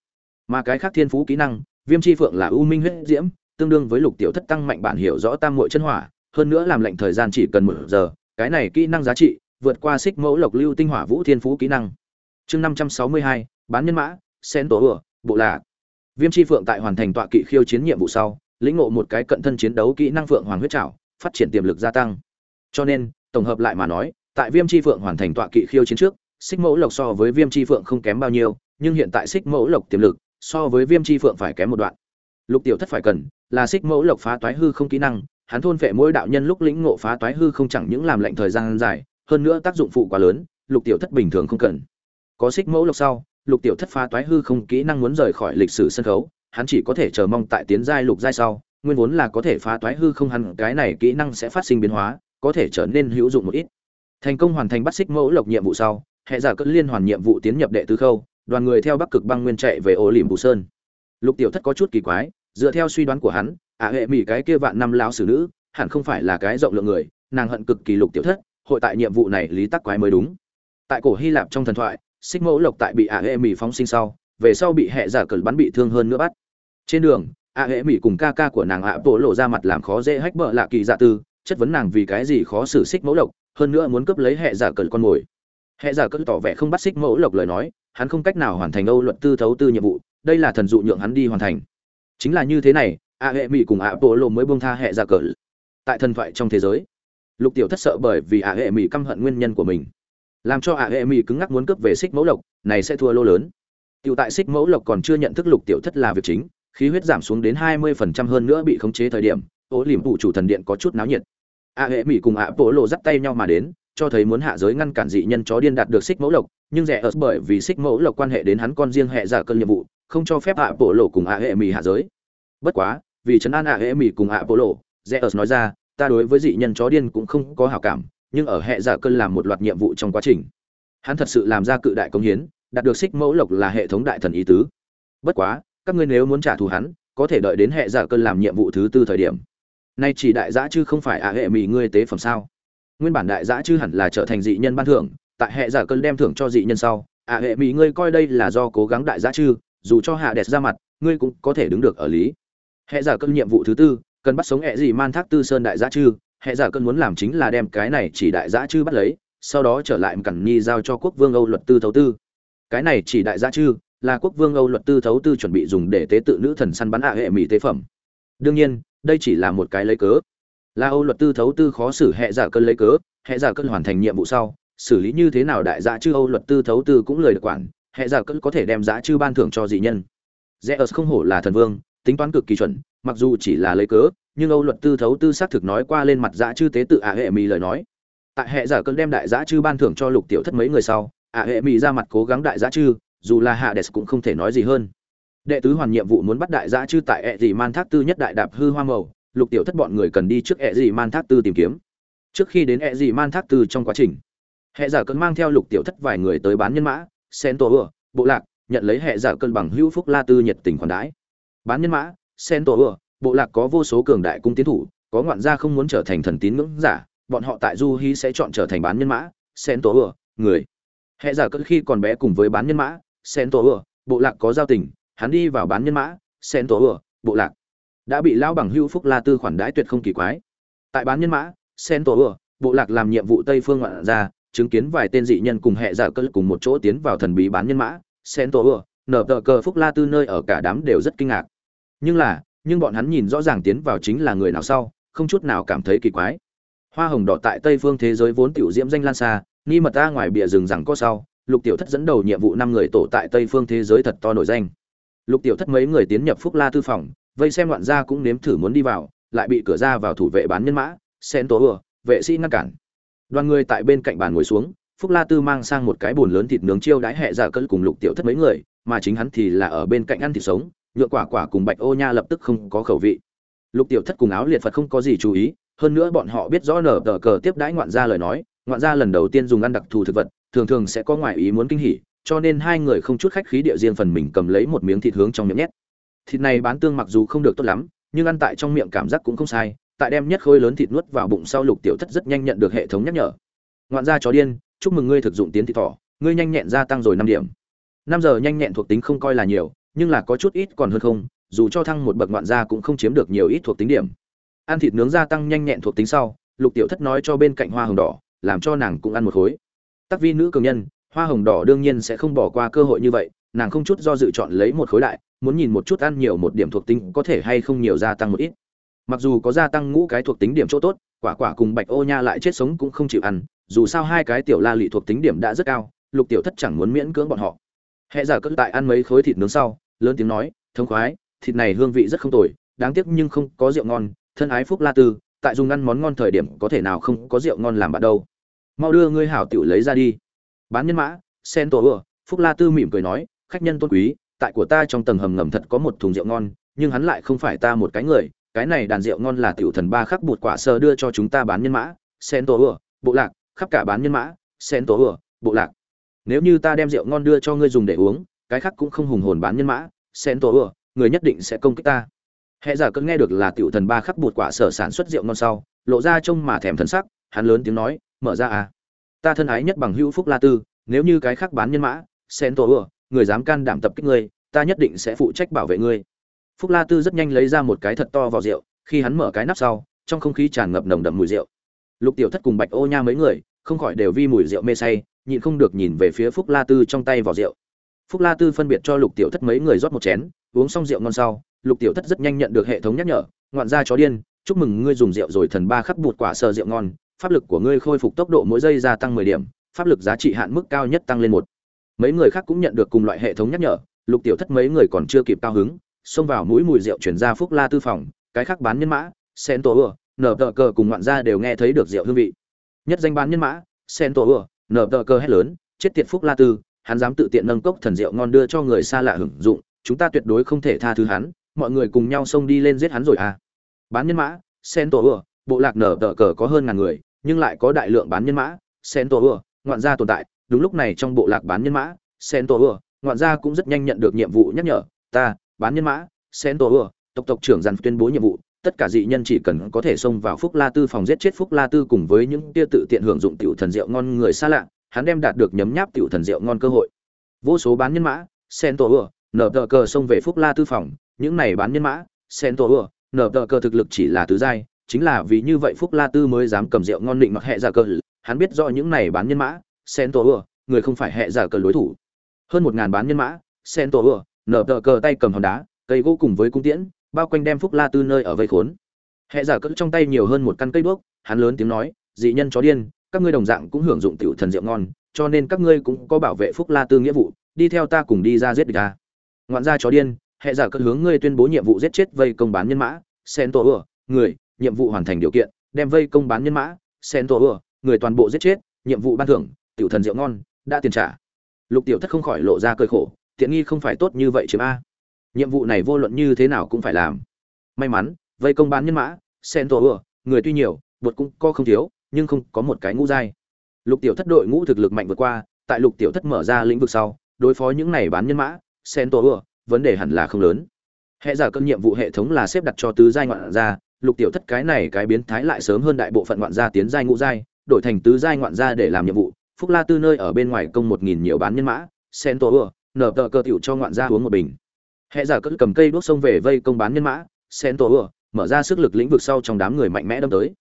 A: Mà cái khác thiên phú kỹ năng, viêm chi phượng là ưu minh huyết diễm tương đương với lục tiểu thất tăng mạnh bản hiểu rõ tam muội chân hỏa, hơn nữa làm lệnh thời gian chỉ cần một giờ, cái này kỹ năng giá trị vượt qua xích mẫu lộc lưu tinh hỏa vũ thiên phú kỹ năng. Chương năm trăm sáu mươi hai, bán nhân mã sen tổ ửa, bộ lạc. Viêm chi phượng tại hoàn thành tọa kỵ khiêu chiến nhiệm vụ sau, lĩnh ngộ một cái cận thân chiến đấu kỹ năng phượng hoàng huyết trảo, phát triển tiềm lực gia tăng. Cho nên, tổng hợp lại mà nói, tại viêm chi phượng hoàn thành tọa kỵ khiêu chiến trước, xích mẫu lộc so với viêm chi phượng không kém bao nhiêu, nhưng hiện tại xích mẫu lộc tiềm lực so với viêm chi phượng phải kém một đoạn lục tiểu thất phải cần, là xích mẫu lộc phá toái hư không kỹ năng, hắn thôn phệ mỗi đạo nhân lúc lĩnh ngộ phá toái hư không chẳng những làm lệnh thời gian dài, hơn nữa tác dụng phụ quá lớn, lục tiểu thất bình thường không cần. Có xích mẫu lộc sau, lục tiểu thất phá toái hư không kỹ năng muốn rời khỏi lịch sử sân khấu, hắn chỉ có thể chờ mong tại tiến giai lục giai sau, nguyên vốn là có thể phá toái hư không hẳn cái này kỹ năng sẽ phát sinh biến hóa, có thể trở nên hữu dụng một ít. Thành công hoàn thành bắt xích mẫu lộc nhiệm vụ sau, hệ giả cất liên hoàn nhiệm vụ tiến nhập đệ tứ khâu, đoàn người theo bắc cực băng nguyên chạy về ô lìm bù sơn. Lục tiểu thất có chút kỳ quái dựa theo suy đoán của hắn ả hệ mỹ cái kia vạn năm lão xử nữ, hẳn không phải là cái rộng lượng người, nàng hận cực kỳ lục tiểu thất, hội tại nhiệm vụ này lý tắc quái mới đúng. Tại cổ hy lạp trong thần thoại, xích mẫu lộc tại bị ả hệ mỹ phóng sinh sau, về sau bị hệ giả cờ bắn bị thương hơn nữa bắt. Trên đường ả hệ mỹ cùng ca ca của nàng ạ bộ lộ ra mặt làm khó dễ hách bợ lạ kỳ dạ tư, chất vấn nàng vì cái gì khó xử xích mẫu lộc, hơn nữa muốn cướp lấy hệ giả cờ con mồi. Hệ giả cờ tỏ vẻ không bắt xích mẫu lộc lời nói, hắn không cách nào hoàn thành âu luật tư thấu tư nhiệm vụ, đây là thần dụ nhượng hắn đi hoàn thành chính là như thế này, a hệ mỹ cùng ạ bộ lộ mới buông tha hệ giả cờ tại thần thoại trong thế giới. Lục tiểu thất sợ bởi vì a hệ mỹ căm hận nguyên nhân của mình, làm cho a hệ mỹ cứng ngắc muốn cướp về xích mẫu lộc, này sẽ thua lô lớn. Tiểu tại xích mẫu lộc còn chưa nhận thức lục tiểu thất là việc chính, khí huyết giảm xuống đến hai mươi phần trăm hơn nữa bị khống chế thời điểm ố liềm phụ chủ thần điện có chút náo nhiệt. A hệ mỹ cùng ạ bộ lộ dắt tay nhau mà đến, cho thấy muốn hạ giới ngăn cản dị nhân chó điên đạt được xích mẫu lộc, nhưng rẻ ớt bởi vì xích mẫu lộc quan hệ đến hắn con riêng hệ giả cơn nhiệm vụ không cho phép ạ bộ lộ cùng ạ hệ mì hạ giới. Bất quá, vì trấn an ạ hệ mì cùng ạ bộ lộ rẽ ớt nói ra, ta đối với dị nhân chó điên cũng không có hảo cảm, nhưng ở hệ giả cơn làm một loạt nhiệm vụ trong quá trình. Hắn thật sự làm ra cự đại công hiến, đạt được xích mẫu lộc là hệ thống đại thần ý tứ. Bất quá, các ngươi nếu muốn trả thù hắn, có thể đợi đến hệ giả cơn làm nhiệm vụ thứ tư thời điểm. Nay chỉ đại giã chứ không phải ạ hệ mì ngươi tế phẩm sao? Nguyên bản đại giã chứ hẳn là trở thành dị nhân ban thưởng, tại hệ giả cơn đem thưởng cho dị nhân sau ạ hệ mì ngươi coi đây là do cố gắng đại giã chứ dù cho hạ đẹp ra mặt, ngươi cũng có thể đứng được ở lý. Hệ giả cân nhiệm vụ thứ tư, cần bắt sống hệ gì man thác tư sơn đại giã chư. Hệ giả cân muốn làm chính là đem cái này chỉ đại giã chư bắt lấy, sau đó trở lại cẩn nhi giao cho quốc vương âu luật tư thấu tư. Cái này chỉ đại giã chư là quốc vương âu luật tư thấu tư chuẩn bị dùng để tế tự nữ thần săn bắn hạ hệ mỹ tế phẩm. Đương nhiên, đây chỉ là một cái lấy cớ. Là âu luật tư thấu tư khó xử hệ giả cân lấy cớ hệ giả cân hoàn thành nhiệm vụ sau, xử lý như thế nào đại giã chư âu luật tư thấu tư cũng lời được quản hệ giả cơn có thể đem Giá chư ban thưởng cho dị nhân Zeus không hổ là thần vương, tính toán cực kỳ chuẩn, mặc dù chỉ là lấy cớ, nhưng Âu luật tư thấu tư xác thực nói qua lên mặt Giá chư tế tự ả hệ mì lời nói. Tại hệ giả cơn đem đại Giá chư ban thưởng cho Lục Tiểu Thất mấy người sau, ả hệ mì ra mặt cố gắng đại Giá chư, dù là hạ Hades cũng không thể nói gì hơn. Đệ tứ hoàn nhiệm vụ muốn bắt đại Giá chư tại ệ dị man thác tư nhất đại đạp hư hoa màu, Lục Tiểu Thất bọn người cần đi trước ệ dị man thác tư tìm kiếm. Trước khi đến ệ dị man thác tư trong quá trình, hệ giả cơn mang theo Lục Tiểu Thất vài người tới bán nhân mã, sen tổ Ưa, bộ lạc, nhận lấy hệ giả cân bằng hữu phúc la tư nhiệt tình khoản đãi. Bán nhân mã sen tổ ừa bộ lạc có vô số cường đại cung tiến thủ có ngoạn gia không muốn trở thành thần tín ngưỡng giả bọn họ tại du hy sẽ chọn trở thành bán nhân mã sen tổ ừa người. Hệ giả cân khi còn bé cùng với bán nhân mã sen tổ ừa bộ lạc có giao tình hắn đi vào bán nhân mã sen tổ ừa bộ lạc. Đã bị lão bằng hữu phúc la tư khoản đãi tuyệt không kỳ quái. Tại bán nhân mã sen tổ ừa bộ lạc làm nhiệm vụ tây phương ngoạn ra chứng kiến vài tên dị nhân cùng hệ giả cơ cùng một chỗ tiến vào thần bí bán nhân mã, sen tổ ừa nở tờ cờ phúc la tư nơi ở cả đám đều rất kinh ngạc. Nhưng là, nhưng bọn hắn nhìn rõ ràng tiến vào chính là người nào sau, không chút nào cảm thấy kỳ quái. Hoa hồng đỏ tại tây phương thế giới vốn tiểu diễm danh lan xa, nghi mật ta ngoài bìa rừng rằng có sau, lục tiểu thất dẫn đầu nhiệm vụ năm người tổ tại tây phương thế giới thật to nổi danh. Lục tiểu thất mấy người tiến nhập phúc la tư phòng, vây xem loạn gia cũng nếm thử muốn đi vào, lại bị cửa ra vào thủ vệ bán nhân mã, sen tố ừa vệ sĩ ngăn cản đoàn người tại bên cạnh bàn ngồi xuống, phúc la tư mang sang một cái bồn lớn thịt nướng chiêu đãi hẹ giả cân cùng lục tiểu thất mấy người, mà chính hắn thì là ở bên cạnh ăn thịt sống nhựa quả quả cùng bạch ô nha lập tức không có khẩu vị. Lục tiểu thất cùng áo liệt phật không có gì chú ý, hơn nữa bọn họ biết rõ nở tờ cờ tiếp đãi ngoạn gia lời nói, ngoạn gia lần đầu tiên dùng ăn đặc thù thực vật, thường thường sẽ có ngoại ý muốn kinh hỉ, cho nên hai người không chút khách khí địa riêng phần mình cầm lấy một miếng thịt hướng trong miệng nhét. Thịt này bán tương mặc dù không được tốt lắm, nhưng ăn tại trong miệng cảm giác cũng không sai tại đem nhất khối lớn thịt nuốt vào bụng sau lục tiểu thất rất nhanh nhận được hệ thống nhắc nhở. Ngoạn gia chó điên, chúc mừng ngươi thực dụng tiến thịt thỏ, ngươi nhanh nhẹn gia tăng rồi năm điểm. Năm giờ nhanh nhẹn thuộc tính không coi là nhiều, nhưng là có chút ít còn hơn không, dù cho thăng một bậc ngoạn gia cũng không chiếm được nhiều ít thuộc tính điểm. Ăn thịt nướng gia tăng nhanh nhẹn thuộc tính sau, lục tiểu thất nói cho bên cạnh hoa hồng đỏ, làm cho nàng cũng ăn một khối. Tắc vi nữ cường nhân, hoa hồng đỏ đương nhiên sẽ không bỏ qua cơ hội như vậy, nàng không chút do dự chọn lấy một khối đại muốn nhìn một chút ăn nhiều một điểm thuộc tính có thể hay không nhiều gia tăng một ít mặc dù có gia tăng ngũ cái thuộc tính điểm chỗ tốt, quả quả cùng bạch ô nha lại chết sống cũng không chịu ăn, dù sao hai cái tiểu la lị thuộc tính điểm đã rất cao, lục tiểu thất chẳng muốn miễn cưỡng bọn họ. Hẹ dạ giả cất tại ăn mấy khối thịt nướng sau, lớn tiếng nói, thông khoái, thịt này hương vị rất không tồi, đáng tiếc nhưng không có rượu ngon, thân ái phúc la tư, tại dùng ăn món ngon thời điểm có thể nào không có rượu ngon làm bạn đâu. Mau đưa ngươi hảo tiểu lấy ra đi. Bán nhân mã, sen tổ ừa phúc la tư mỉm cười nói, khách nhân tôn quý, tại của ta trong tầng hầm ngầm thật có một thùng rượu ngon, nhưng hắn lại không phải ta một cái người cái này đàn rượu ngon là tiểu thần ba khắc bột quả sơ đưa cho chúng ta bán nhân mã, sen tổ ừa, bộ lạc, khắp cả bán nhân mã, sen tổ ừa, bộ lạc. Nếu như ta đem rượu ngon đưa cho ngươi dùng để uống, cái khác cũng không hùng hồn bán nhân mã, sen tổ ừa, người nhất định sẽ công kích ta. Hệ giả cơn nghe được là tiểu thần ba khắc bột quả sở sản xuất rượu ngon sau, lộ ra trông mà thèm thần sắc, hắn lớn tiếng nói, mở ra à. Ta thân ái nhất bằng hữu phúc la tư, nếu như cái khác bán nhân mã, sen tổ ừa, người dám can đảm tập kích ngươi, ta nhất định sẽ phụ trách bảo vệ ngươi phúc la tư rất nhanh lấy ra một cái thật to vào rượu, khi hắn mở cái nắp sau, trong không khí tràn ngập nồng đậm mùi rượu. Lục tiểu thất cùng bạch ô nha mấy người, không khỏi đều vi mùi rượu mê say, nhịn không được nhìn về phía phúc la tư trong tay vào rượu. Phúc la tư phân biệt cho lục tiểu thất mấy người rót một chén, uống xong rượu ngon sau, lục tiểu thất rất nhanh nhận được hệ thống nhắc nhở, ngoạn gia chó điên, chúc mừng ngươi dùng rượu rồi thần ba khắc bụt quả sờ rượu ngon, pháp lực của ngươi khôi phục tốc độ mỗi giây gia tăng mười điểm, pháp lực giá trị hạn mức cao nhất tăng lên một. Mấy người khác cũng nhận được cùng loại hệ thống nhắc nhở, lục tiểu thất mấy người còn chưa kịp cao hứng xông vào mũi mùi rượu chuyển ra phúc la tư phòng, cái khác bán nhân mã sen tổ ừa nở tờ cờ cùng ngoạn gia đều nghe thấy được rượu hương vị. Nhất danh bán nhân mã sen tổ ừa nở tờ cờ hét lớn, chết tiệt phúc la tư, hắn dám tự tiện nâng cốc thần rượu ngon đưa cho người xa lạ hưởng dụng, chúng ta tuyệt đối không thể tha thứ hắn, mọi người cùng nhau xông đi lên giết hắn rồi à. Bán nhân mã sen tổ ừa bộ lạc nở tờ cờ có hơn ngàn người, nhưng lại có đại lượng bán nhân mã sen tổ ừa ngoạn gia tồn tại, đúng lúc này trong bộ lạc bán nhân mã sen tổ ừa ngoạn gia cũng rất nhanh nhận được nhiệm vụ nhắc nhở, ta bán nhân mã sen tổ ừa, tộc tộc trưởng dàn tuyên bố nhiệm vụ, tất cả dị nhân chỉ cần có thể xông vào phúc la tư phòng giết chết phúc la tư cùng với những tia tự tiện hưởng dụng tiểu thần rượu ngon người xa lạ, hắn đem đạt được nhấm nháp tiểu thần rượu ngon cơ hội. Vô số bán nhân mã sen tổ ừa, nở tờ cờ xông về phúc la tư phòng, những này bán nhân mã sen tổ ừa, nở tờ cờ thực lực chỉ là tứ giai, chính là vì như vậy phúc la tư mới dám cầm rượu ngon định mặc hệ giả cờ. Hắn biết rõ những này bán nhân mã sen tổ ừa, người không phải hệ giả cờ đối thủ. Hơn một ngàn bán nhân mã sen tổ ừa nở tờ cờ tay cầm hòn đá, cây gỗ cùng với cung tiễn, bao quanh đem phúc la tư nơi ở vây khốn. Hệ giả cỡ trong tay nhiều hơn một căn cây đuốc, hắn lớn tiếng nói, dị nhân chó điên, các ngươi đồng dạng cũng hưởng dụng tiểu thần rượu ngon, cho nên các ngươi cũng có bảo vệ phúc la tư nghĩa vụ, đi theo ta cùng đi ra giết địch ta. Ngoạn gia chó điên hệ giả cỡ hướng ngươi tuyên bố nhiệm vụ giết chết vây công bán nhân mã, sen tổ ừa người, nhiệm vụ hoàn thành điều kiện, đem vây công bán nhân mã, sen tổ ừa người toàn bộ giết chết, nhiệm vụ ban thưởng, tiểu thần rượu ngon, đã tiền trả. Lục tiểu thất không khỏi lộ ra cơi khổ tiện nghi không phải tốt như vậy chiếm a nhiệm vụ này vô luận như thế nào cũng phải làm. May mắn, vây công bán nhân mã, sen tổ ừa người tuy nhiều, bột cũng có không thiếu, nhưng không có một cái ngũ giai. Lục tiểu thất đội ngũ thực lực mạnh vượt qua, tại lục tiểu thất mở ra lĩnh vực sau, đối phó những này bán nhân mã, sen tổ ừa vấn đề hẳn là không lớn. Hệ giả cân nhiệm vụ hệ thống là xếp đặt cho tứ giai ngoạn gia, lục tiểu thất cái này cái biến thái lại sớm hơn đại bộ phận ngoạn gia tiến giai ngũ giai, đổi thành tứ giai ngoạn gia để làm nhiệm vụ. Phúc la tư nơi ở bên ngoài công một nghìn nhiều bán nhân mã, sen tổ ừa nở tờ cơ tiểu cho ngoạn gia uống một bình. Hệ giả cất cầm cây đuốc xông về vây công bán nhân mã sen tổ ừa mở ra sức lực lĩnh vực sau trong đám người mạnh mẽ đâm tới.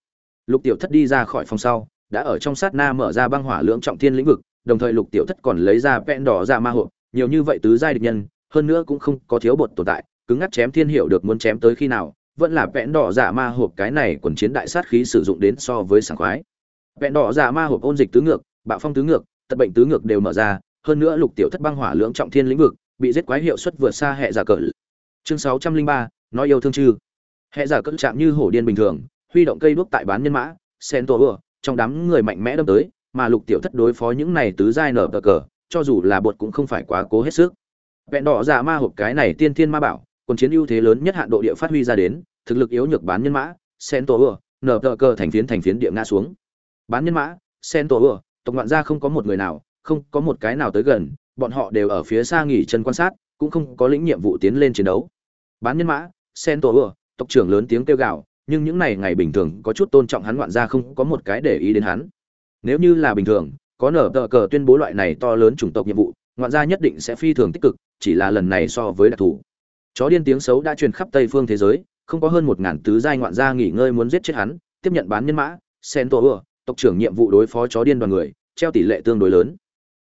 A: Lục tiểu thất đi ra khỏi phòng sau, đã ở trong sát na mở ra băng hỏa lưỡng trọng thiên lĩnh vực, đồng thời lục tiểu thất còn lấy ra vẹn đỏ ra ma hộ, nhiều như vậy tứ giai địch nhân, hơn nữa cũng không có thiếu bột tồn tại, cứng ngắt chém thiên hiệu được muốn chém tới khi nào, vẫn là vẹn đỏ giả ma hộp cái này quần chiến đại sát khí sử dụng đến so với sảng khoái. Vẹn đỏ giả ma hộp ôn dịch tứ ngược, bạo phong tứ ngược tật bệnh tứ ngược đều mở ra hơn nữa lục tiểu thất băng hỏa lưỡng trọng thiên lĩnh vực, bị giết quái hiệu suất vượt xa hệ giả cỡ. Chương sáu trăm linh ba, nói yêu thương chư. Hệ giả cỡ chạm như hổ điên bình thường, huy động cây đuốc tại bán nhân mã sen tổ ưa trong đám người mạnh mẽ đâm tới, mà lục tiểu thất đối phó những này tứ giai nở cờ cờ, cho dù là bột cũng không phải quá cố hết sức. Vẹn đỏ giả ma hộp cái này tiên thiên ma bảo, còn chiến ưu thế lớn nhất hạn độ địa phát huy ra đến, thực lực yếu nhược bán nhân mã sen tổ ưa nở cờ thành phiến thành phiến địa ngã xuống. Bán nhân mã sen tổ ưa tộc ngoạn gia không có một người nào không có một cái nào tới gần, bọn họ đều ở phía xa nghỉ chân quan sát, cũng không có lĩnh nhiệm vụ tiến lên chiến đấu. Bán nhân mã, sen tổ ưa, tộc trưởng lớn tiếng kêu gào, nhưng những này ngày bình thường có chút tôn trọng hắn ngoạn gia không có một cái để ý đến hắn. Nếu như là bình thường, có nở tờ cờ tuyên bố loại này to lớn chủng tộc nhiệm vụ, ngoạn gia nhất định sẽ phi thường tích cực, chỉ là lần này so với đặc thù. Chó điên tiếng xấu đã truyền khắp tây phương thế giới, không có hơn một ngàn tứ giai ngoạn gia nghỉ ngơi muốn giết chết hắn, tiếp nhận bán nhân mã, sen tổ ưa, tộc trưởng nhiệm vụ đối phó chó điên đoàn người, treo tỷ lệ tương đối lớn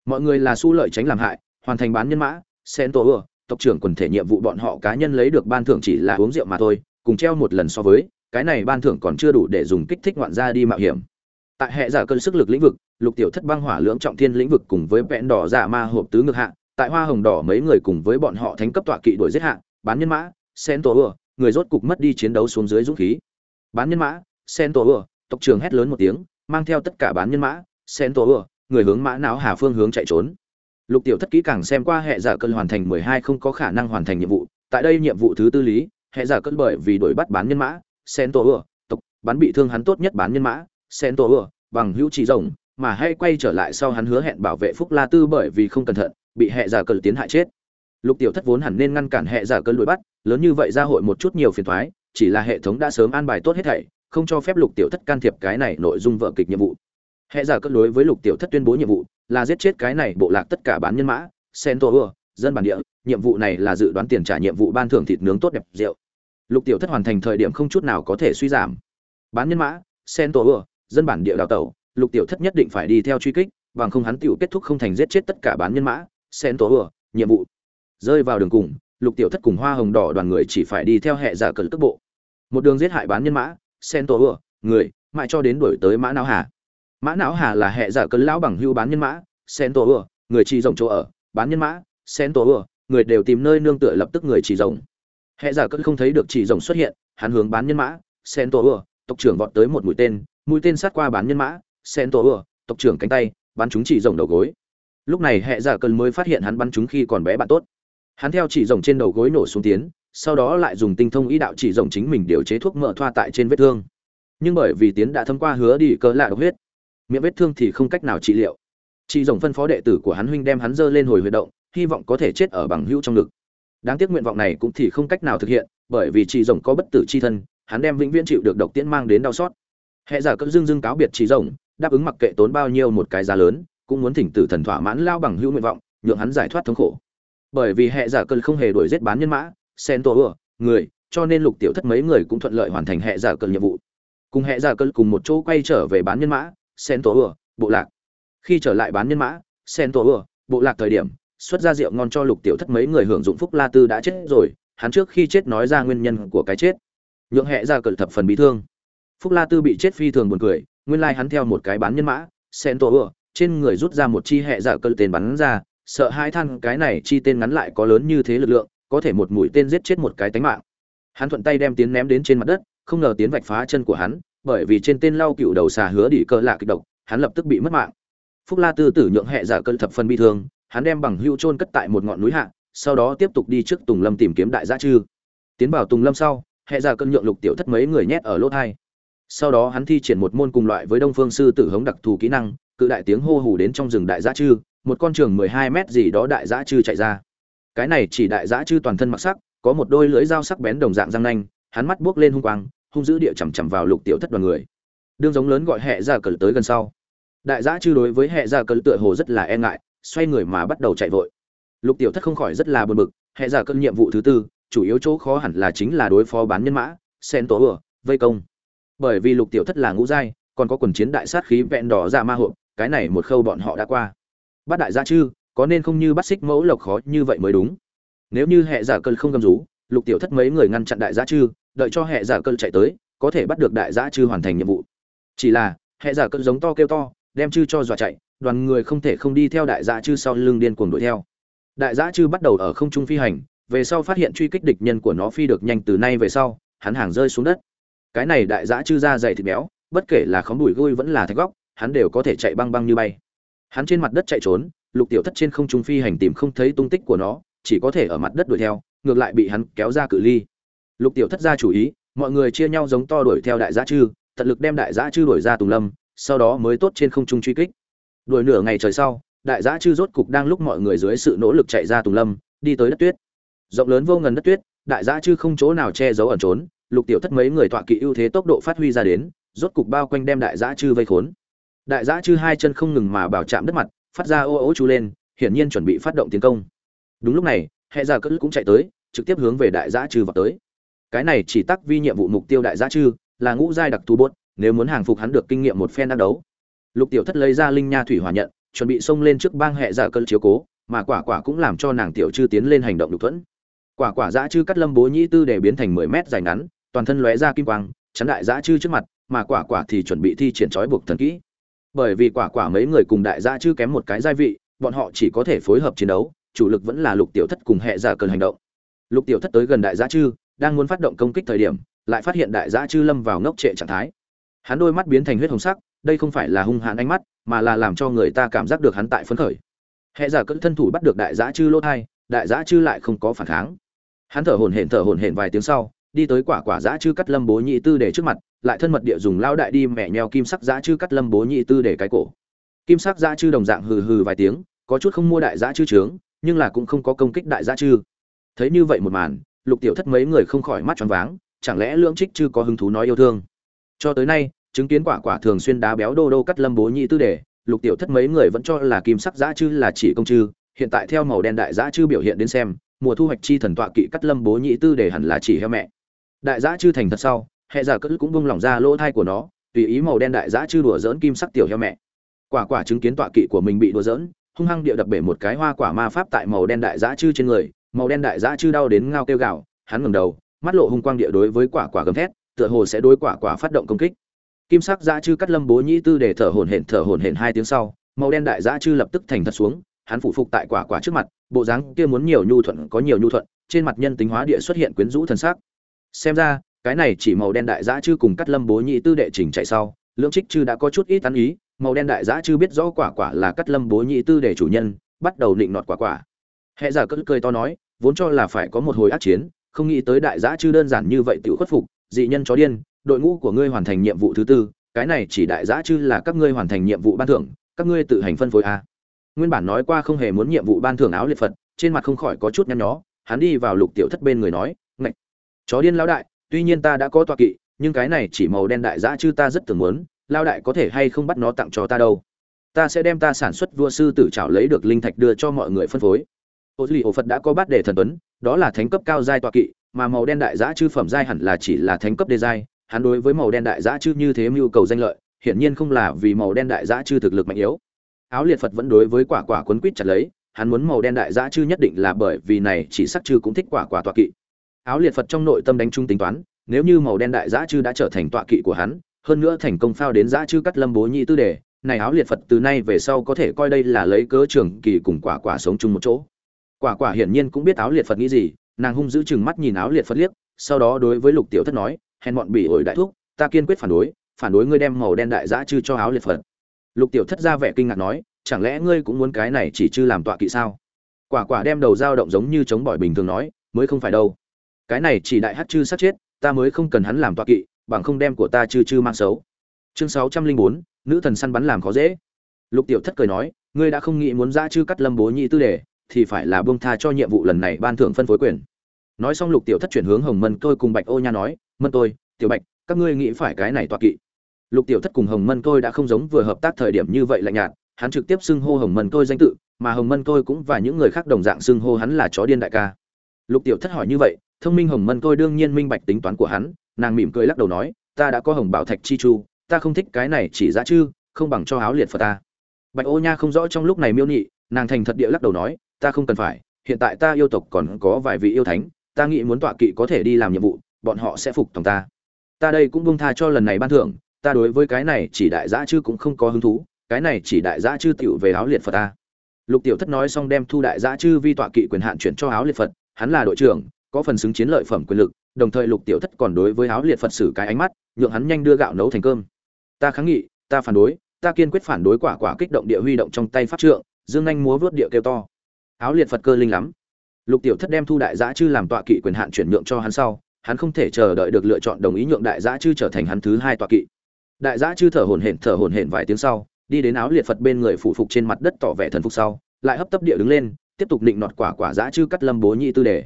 A: mọi người là su lợi tránh làm hại, hoàn thành bán nhân mã, sen tổ ưa tộc trưởng quần thể nhiệm vụ bọn họ cá nhân lấy được ban thưởng chỉ là uống rượu mà thôi, cùng treo một lần so với, cái này ban thưởng còn chưa đủ để dùng kích thích ngoạn gia đi mạo hiểm. Tại hệ giả cơn sức lực lĩnh vực, lục tiểu thất băng hỏa lưỡng trọng thiên lĩnh vực cùng với vẹn đỏ giả ma hộp tứ ngược hạ, tại hoa hồng đỏ mấy người cùng với bọn họ thánh cấp tọa kỵ đuổi giết hạ, bán nhân mã, sen tổ ưa người rốt cục mất đi chiến đấu xuống dưới dũng khí. Bán nhân mã, sen tổ ưa tộc trưởng hét lớn một tiếng, mang theo tất cả bán nhân mã, sen tổ ưa người hướng mã não hà phương hướng chạy trốn. Lục tiểu thất kỹ càng xem qua hệ giả cơn hoàn thành mười hai không có khả năng hoàn thành nhiệm vụ. Tại đây nhiệm vụ thứ tư lý, hệ giả cơn bởi vì đuổi bắt bán nhân mã sen tổ ưa tộc, bắn bị thương hắn tốt nhất bán nhân mã sen tổ ưa bằng hữu chỉ rồng, mà hay quay trở lại sau hắn hứa hẹn bảo vệ phúc la tư bởi vì không cẩn thận, bị hệ giả cơn tiến hại chết. Lục tiểu thất vốn hẳn nên ngăn cản hệ giả cơn đuổi bắt, lớn như vậy ra hội một chút nhiều phiền thoái chỉ là hệ thống đã sớm an bài tốt hết thảy, không cho phép lục tiểu thất can thiệp cái này nội dung vợ kịch nhiệm vụ hệ giả cất đối với lục tiểu thất tuyên bố nhiệm vụ là giết chết cái này bộ lạc tất cả bán nhân mã, sen tổ ưa, dân bản địa. Nhiệm vụ này là dự đoán tiền trả nhiệm vụ ban thưởng thịt nướng tốt đẹp, rượu. Lục tiểu thất hoàn thành thời điểm không chút nào có thể suy giảm. Bán nhân mã, sen tổ ưa, dân bản địa đào tẩu. Lục tiểu thất nhất định phải đi theo truy kích, bằng không hắn tiểu kết thúc không thành giết chết tất cả bán nhân mã. Sen tổ ưa, nhiệm vụ. Rơi vào đường cùng, lục tiểu thất cùng hoa hồng đỏ đoàn người chỉ phải đi theo hệ giả cờ tức bộ. Một đường giết hại bán nhân mã, sen tổ ưa, người, mãi cho đến đuổi tới mã não hà mã não hà là hệ giả cấn lão bằng hưu bán nhân mã, sen tổ ưa, người chỉ rộng chỗ ở, bán nhân mã, sen tổ ưa, người đều tìm nơi nương tựa lập tức người chỉ rộng hệ giả cơn không thấy được chỉ rồng xuất hiện, hắn hướng bán nhân mã, sen tổ ưa, tộc trưởng vọt tới một mũi tên mũi tên sát qua bán nhân mã, sen tổ ưa, tộc trưởng cánh tay, bắn chúng chỉ rồng đầu gối. Lúc này hệ giả cơn mới phát hiện hắn bắn chúng khi còn bé bạn tốt. Hắn theo chỉ rồng trên đầu gối nổ xuống tiến, sau đó lại dùng tinh thông ý đạo chỉ rồng chính mình điều chế thuốc mỡ thoa tại trên vết thương. Nhưng bởi vì tiến đã thấm qua hứa đi cớ lạ độc huyết miệng vết thương thì không cách nào trị liệu. Chị rồng phân phó đệ tử của hắn huynh đem hắn dơ lên hồi huy động, hy vọng có thể chết ở bằng hữu trong ngực. Đáng tiếc nguyện vọng này cũng thì không cách nào thực hiện, bởi vì chị rồng có bất tử chi thân, hắn đem vĩnh viễn chịu được độc tiễn mang đến đau xót. Hẹ giả cỡ dưng dưng cáo biệt chị rồng đáp ứng mặc kệ tốn bao nhiêu một cái giá lớn, cũng muốn thỉnh tử thần thỏa mãn lao bằng hữu nguyện vọng, nhượng hắn giải thoát thống khổ. Bởi vì hẹ giả cơn không hề đuổi giết bán nhân mã, sen tổ ừa người, cho nên lục tiểu thất mấy người cũng thuận lợi hoàn thành hẹ giả cơn nhiệm vụ. Cùng hẹ giả cơn cùng một chỗ quay trở về bán nhân mã sen tổ ừa, bộ lạc. Khi trở lại bán nhân mã, sen tổ ừa, bộ lạc thời điểm, xuất ra rượu ngon cho lục tiểu thất mấy người hưởng dụng phúc la tư đã chết rồi, hắn trước khi chết nói ra nguyên nhân của cái chết. Nhượng hệ ra cờ thập phần bị thương. Phúc la tư bị chết phi thường buồn cười, nguyên lai hắn theo một cái bán nhân mã, sen tổ ừa, trên người rút ra một chi hệ giả cờ tên bắn ra, sợ hai than cái này chi tên ngắn lại có lớn như thế lực lượng, có thể một mũi tên giết chết một cái tánh mạng. Hắn thuận tay đem tiến ném đến trên mặt đất, không ngờ tiến vạch phá chân của hắn bởi vì trên tên lau cựu đầu xà hứa đỉ cơ lạ kịch độc, hắn lập tức bị mất mạng. Phúc la tư tử nhượng hệ giả cơn thập phân bị thương, hắn đem bằng hưu chôn cất tại một ngọn núi hạ, sau đó tiếp tục đi trước tùng lâm tìm kiếm đại gia chư. Tiến vào tùng lâm sau hệ giả cơn nhượng lục tiểu thất mấy người nhét ở lỗ thai. Sau đó hắn thi triển một môn cùng loại với đông phương sư tử hống đặc thù kỹ năng, cự đại tiếng hô hù đến trong rừng đại gia chư, một con trường mười hai mét gì đó đại giã chư chạy ra. Cái này chỉ đại giã chư toàn thân mặc sắc, có một đôi lưỡi dao sắc bén đồng dạng răng nanh, hắn mắt buốc lên hung quang hung dữ địa chằm chằm vào lục tiểu thất đoàn người. Đương giống lớn gọi hệ ra cờ tới gần sau. Đại giã chư đối với hệ ra cờ tựa hồ rất là e ngại, xoay người mà bắt đầu chạy vội. Lục tiểu thất không khỏi rất là bực bực hệ ra cơn nhiệm vụ thứ tư, chủ yếu chỗ khó hẳn là chính là đối phó bán nhân mã, sen tổ ửa vây công. Bởi vì lục tiểu thất là ngũ giai, còn có quần chiến đại sát khí vẹn đỏ ra ma hộp, cái này một khâu bọn họ đã qua. Bắt đại gia chư, có nên không như bắt xích mẫu lộc khó như vậy mới đúng. Nếu như hệ giả cơn không gầm rú, lục tiểu thất mấy người ngăn chặn đại gia chư đợi cho hệ giả cơn chạy tới, có thể bắt được đại giã chư hoàn thành nhiệm vụ. Chỉ là, hệ giả cơn giống to kêu to, đem chư cho dọa chạy, đoàn người không thể không đi theo đại giã chư sau lưng điên cuồng đuổi theo. Đại giã chư bắt đầu ở không trung phi hành, về sau phát hiện truy kích địch nhân của nó phi được nhanh từ nay về sau, hắn hàng rơi xuống đất. Cái này đại giã chư ra dày thịt béo, bất kể là khóm đùi gôi vẫn là thạch góc, hắn đều có thể chạy băng băng như bay. Hắn trên mặt đất chạy trốn, lục tiểu thất trên không trung phi hành tìm không thấy tung tích của nó, chỉ có thể ở mặt đất đuổi theo, ngược lại bị hắn kéo ra cự ly lục tiểu thất ra chủ ý, mọi người chia nhau giống to đuổi theo đại giã chư, tận lực đem đại giã chư đuổi ra tùng lâm, sau đó mới tốt trên không trung truy kích. Đuổi nửa ngày trời sau, đại giã chư rốt cục đang lúc mọi người dưới sự nỗ lực chạy ra tùng lâm, đi tới đất tuyết. Rộng lớn vô ngần đất tuyết, đại giã chư không chỗ nào che giấu ẩn trốn, lục tiểu thất mấy người tọa kỵ ưu thế tốc độ phát huy ra đến, rốt cục bao quanh đem đại giã chư vây khốn. Đại giã chư hai chân không ngừng mà bảo chạm đất mặt, phát ra ô ô chú lên, hiển nhiên chuẩn bị phát động tiến công. Đúng lúc này, hệ giả cất cũng chạy tới, trực tiếp hướng về đại giã chư vào tới cái này chỉ tắc vi nhiệm vụ mục tiêu đại giã chư, là ngũ giai đặc thù bốt nếu muốn hàng phục hắn được kinh nghiệm một phen đắc đấu. Lục tiểu thất lấy ra linh nha thủy hòa nhận, chuẩn bị xông lên trước bang hệ giả cơn chiếu cố, mà quả quả cũng làm cho nàng tiểu chư tiến lên hành động đục thuẫn. Quả quả dã chư cắt lâm bố nhĩ tư để biến thành mười mét dài ngắn, toàn thân lóe ra kim quang, chắn đại dã chư trước mặt, mà quả quả thì chuẩn bị thi triển trói buộc thần kỹ. Bởi vì quả quả mấy người cùng đại dã chư kém một cái gia vị, bọn họ chỉ có thể phối hợp chiến đấu, chủ lực vẫn là lục tiểu thất cùng hệ giả cơn hành động. Lục tiểu thất tới gần đại dã chư đang muốn phát động công kích thời điểm, lại phát hiện đại dã chư lâm vào ngốc trệ trạng thái. Hắn đôi mắt biến thành huyết hồng sắc, đây không phải là hung hãn ánh mắt, mà là làm cho người ta cảm giác được hắn tại phấn khởi. Hệ giả cưỡng thân thủ bắt được đại dã chư lỗ thai, đại dã chư lại không có phản kháng. Hắn thở hổn hển thở hổn hển vài tiếng sau, đi tới quả quả dã chư cắt lâm bố nhị tư để trước mặt, lại thân mật địa dùng lao đại đi mẹ nheo kim sắc dã chư cắt lâm bố nhị tư để cái cổ. Kim sắc dã chư đồng dạng hừ hừ vài tiếng, có chút không mua đại dã chư trướng, nhưng là cũng không có công kích đại dã chư. Thấy như vậy một màn lục tiểu thất mấy người không khỏi mắt tròn váng, chẳng lẽ lưỡng trích chư có hứng thú nói yêu thương? Cho tới nay, chứng kiến quả quả thường xuyên đá béo đô đô cắt lâm bố nhị tư để, lục tiểu thất mấy người vẫn cho là kim sắc dã chư là chỉ công chư, hiện tại theo màu đen đại dã chư biểu hiện đến xem, mùa thu hoạch chi thần tọa kỵ cắt lâm bố nhị tư để hẳn là chỉ heo mẹ. Đại dã chư thành thật sau, hệ giả cất cũng bung lỏng ra lỗ thai của nó, tùy ý màu đen đại dã chư đùa dỡn kim sắc tiểu heo mẹ. Quả quả chứng kiến tọa kỵ của mình bị đùa dỡn hung hăng địa đập bể một cái hoa quả ma pháp tại màu đen đại dã chư trên người màu đen đại dã chư đau đến ngao kêu gào, hắn ngẩng đầu, mắt lộ hung quang địa đối với quả quả gầm thét, tựa hồ sẽ đối quả quả phát động công kích. Kim sắc dã chư cắt lâm bố nhị tư để thở hổn hển, thở hổn hển hai tiếng sau, màu đen đại dã chư lập tức thành thật xuống, hắn phụ phục tại quả quả trước mặt, bộ dáng kia muốn nhiều nhu thuận có nhiều nhu thuận, trên mặt nhân tính hóa địa xuất hiện quyến rũ thần sắc. Xem ra, cái này chỉ màu đen đại dã chư cùng cắt lâm bố nhị tư đệ chỉnh chạy sau, lưỡng trích chư đã có chút ít tán ý, màu đen đại dã chư biết rõ quả quả là cắt lâm bố nhị tư đệ chủ nhân, bắt đầu định nọt quả quả. Hệ giả cất cười to nói vốn cho là phải có một hồi ác chiến, không nghĩ tới đại dã chư đơn giản như vậy tự khuất phục, dị nhân chó điên, đội ngũ của ngươi hoàn thành nhiệm vụ thứ tư, cái này chỉ đại dã chư là các ngươi hoàn thành nhiệm vụ ban thưởng, các ngươi tự hành phân phối a. Nguyên bản nói qua không hề muốn nhiệm vụ ban thưởng áo liệt phật, trên mặt không khỏi có chút nhăn nhó, hắn đi vào lục tiểu thất bên người nói, ngạch, chó điên lão đại, tuy nhiên ta đã có tọa kỵ, nhưng cái này chỉ màu đen đại dã chư ta rất tưởng muốn, lão đại có thể hay không bắt nó tặng cho ta đâu? Ta sẽ đem ta sản xuất vua sư tử trảo lấy được linh thạch đưa cho mọi người phân phối ô duy ổ phật đã có bát để thần tuấn, đó là thánh cấp cao giai tọa kỵ, mà màu đen đại giã chư phẩm giai hẳn là chỉ là thánh cấp đề giai. Hắn đối với màu đen đại giã chư như thế mưu cầu danh lợi, hiển nhiên không là vì màu đen đại giã chư thực lực mạnh yếu. Áo liệt phật vẫn đối với quả quả quấn quýt chặt lấy, hắn muốn màu đen đại giã chư nhất định là bởi vì này chỉ sắc chư cũng thích quả quả tọa kỵ. Áo liệt phật trong nội tâm đánh trung tính toán, nếu như màu đen đại giã chư đã trở thành tọa kỵ của hắn, hơn nữa thành công phao đến giã chư cắt lâm bố nhị tư đề, này áo liệt phật từ nay về sau có thể coi đây là lấy cớ trường kỳ cùng quả quả sống chung một chỗ quả quả hiển nhiên cũng biết áo liệt phật nghĩ gì, nàng hung giữ chừng mắt nhìn áo liệt phật liếc, sau đó đối với lục tiểu thất nói, hèn bọn bỉ ổi đại thúc, ta kiên quyết phản đối phản đối ngươi đem màu đen đại giã chư cho áo liệt phật. Lục tiểu thất ra vẻ kinh ngạc nói, chẳng lẽ ngươi cũng muốn cái này chỉ chư làm tọa kỵ sao? Quả quả đem đầu dao động giống như chống bỏi bình thường nói, mới không phải đâu. Cái này chỉ đại hát chư sát chết, ta mới không cần hắn làm tọa kỵ, bằng không đem của ta chư chư mang xấu. Chương sáu trăm linh bốn, nữ thần săn bắn làm khó dễ. Lục tiểu thất cười nói, ngươi đã không nghĩ muốn ra chư cắt lâm bố nhị tư đề thì phải là buông tha cho nhiệm vụ lần này ban thưởng phân phối quyền. Nói xong lục tiểu thất chuyển hướng hồng mân tôi cùng bạch ô nha nói, mân tôi tiểu bạch, các ngươi nghĩ phải cái này tọa kỵ. Lục tiểu thất cùng hồng mân tôi đã không giống vừa hợp tác thời điểm như vậy lạnh nhạt, hắn trực tiếp xưng hô hồng mân tôi danh tự, mà hồng mân tôi cũng và những người khác đồng dạng xưng hô hắn là chó điên đại ca. Lục tiểu thất hỏi như vậy, thông minh hồng mân tôi đương nhiên minh bạch tính toán của hắn, nàng mỉm cười lắc đầu nói, ta đã có hồng bảo thạch chi chu, ta không thích cái này chỉ giá chứ không bằng cho áo liệt phật ta. Bạch ô nha không rõ trong lúc này miêu nhị nàng thành thật địa lắc đầu nói ta không cần phải, hiện tại ta yêu tộc còn có vài vị yêu thánh, ta nghĩ muốn tọa kỵ có thể đi làm nhiệm vụ, bọn họ sẽ phục tòng ta. Ta đây cũng bông tha cho lần này ban thưởng, ta đối với cái này chỉ đại giã chư cũng không có hứng thú, cái này chỉ đại giã chư tựu về áo liệt phật ta. Lục tiểu thất nói xong đem thu đại giã chư vi tọa kỵ quyền hạn chuyển cho áo liệt phật, hắn là đội trưởng, có phần xứng chiến lợi phẩm quyền lực, đồng thời lục tiểu thất còn đối với áo liệt phật xử cái ánh mắt, nhượng hắn nhanh đưa gạo nấu thành cơm. Ta kháng nghị, ta phản đối, ta kiên quyết phản đối quả quả kích động địa huy động trong tay pháp trượng, dương anh múa vớt địa kêu to áo liệt phật cơ linh lắm. Lục tiểu thất đem thu đại giã chư làm tọa kỵ quyền hạn chuyển nhượng cho hắn sau, hắn không thể chờ đợi được lựa chọn đồng ý nhượng đại giã chư trở thành hắn thứ hai tọa kỵ. Đại giã chư thở hổn hển, thở hổn hển vài tiếng sau, đi đến áo liệt phật bên người phủ phục trên mặt đất tỏ vẻ thần phục sau, lại hấp tấp địa đứng lên, tiếp tục định nọt quả quả giã chư cắt lâm bố nhị tư đề.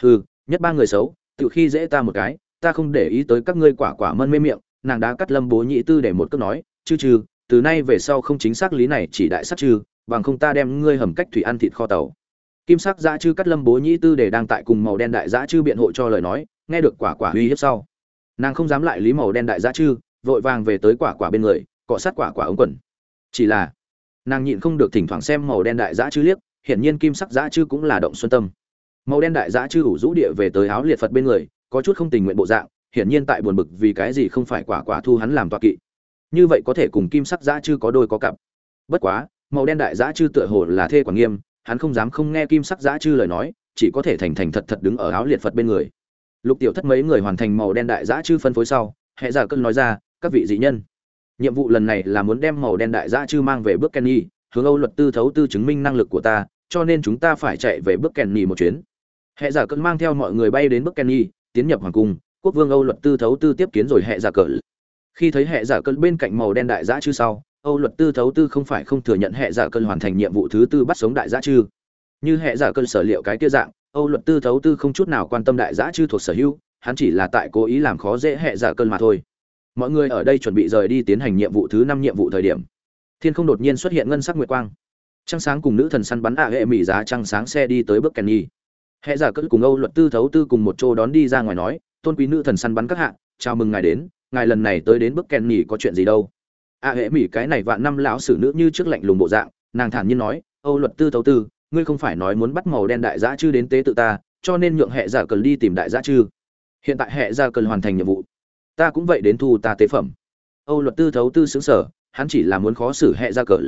A: Hừ, nhất ba người xấu tự khi dễ ta một cái, ta không để ý tới các ngươi quả quả mân mê miệng. Nàng đã cắt lâm bố nhị tư để một câu nói, chư chư, từ nay về sau không chính xác lý này chỉ đại sắc chư bằng không ta đem ngươi hầm cách thủy ăn thịt kho tàu. Kim sắc dã chư cắt lâm bố nhĩ tư để đang tại cùng màu đen đại dã chư biện hộ cho lời nói, nghe được quả quả uy hiếp sau. Nàng không dám lại lý màu đen đại dã chư, vội vàng về tới quả quả bên người, cọ sát quả quả ống quần. Chỉ là, nàng nhịn không được thỉnh thoảng xem màu đen đại dã chư liếc, hiển nhiên kim sắc dã chư cũng là động xuân tâm. Màu đen đại dã chư ủ rũ địa về tới áo liệt phật bên người, có chút không tình nguyện bộ dạng, hiển nhiên tại buồn bực vì cái gì không phải quả quả thu hắn làm tọa kỵ. Như vậy có thể cùng kim sắc dã chư có đôi có cặp. Bất quá màu đen đại dã chư tựa hồ là thê quản nghiêm, hắn không dám không nghe kim sắc dã chư lời nói, chỉ có thể thành thành thật thật đứng ở áo liệt phật bên người. Lục tiểu thất mấy người hoàn thành màu đen đại dã chư phân phối sau hệ giả dạ cơn nói ra, các vị dị nhân, nhiệm vụ lần này là muốn đem màu đen đại dã chư mang về bước kenny, hướng âu luật tư thấu tư chứng minh năng lực của ta, cho nên chúng ta phải chạy về bước kenny một chuyến. Hệ giả dạ cơn mang theo mọi người bay đến bước kenny, tiến nhập hoàng cung, quốc vương âu luật tư thấu tư tiếp kiến rồi hệ giả dạ cơn. Khi thấy hệ giả cơn bên cạnh màu đen đại dã chư sau Âu luật tư thấu tư không phải không thừa nhận hệ giả cơn hoàn thành nhiệm vụ thứ tư bắt sống đại giả chư. Như hệ giả cơn sở liệu cái kia dạng, Âu luật tư thấu tư không chút nào quan tâm đại giả chư thuộc sở hữu, hắn chỉ là tại cố ý làm khó dễ hệ giả cơn mà thôi. Mọi người ở đây chuẩn bị rời đi tiến hành nhiệm vụ thứ năm nhiệm vụ thời điểm. Thiên không đột nhiên xuất hiện ngân sắc nguyệt quang. Trăng sáng cùng nữ thần săn bắn ạ hệ mỹ giá trăng sáng xe đi tới bước Kenny. Hệ giả cơn cùng Âu luật tư thấu tư cùng một chỗ đón đi ra ngoài nói, tôn quý nữ thần săn bắn các hạ, chào mừng ngài đến, ngài lần này tới đến bước Kenny có chuyện gì đâu? A hệ mỹ cái này vạn năm lão sử nữ như trước lạnh lùng bộ dạng, nàng thản nhiên nói, âu luật tư thấu tư, ngươi không phải nói muốn bắt màu đen đại giã chư đến tế tự ta, cho nên nhượng hệ giả cần đi tìm đại giã chư. Hiện tại hệ giả cần hoàn thành nhiệm vụ, ta cũng vậy đến thu ta tế phẩm. Âu luật tư thấu tư xứng sở hắn chỉ là muốn khó xử hệ giả cờ.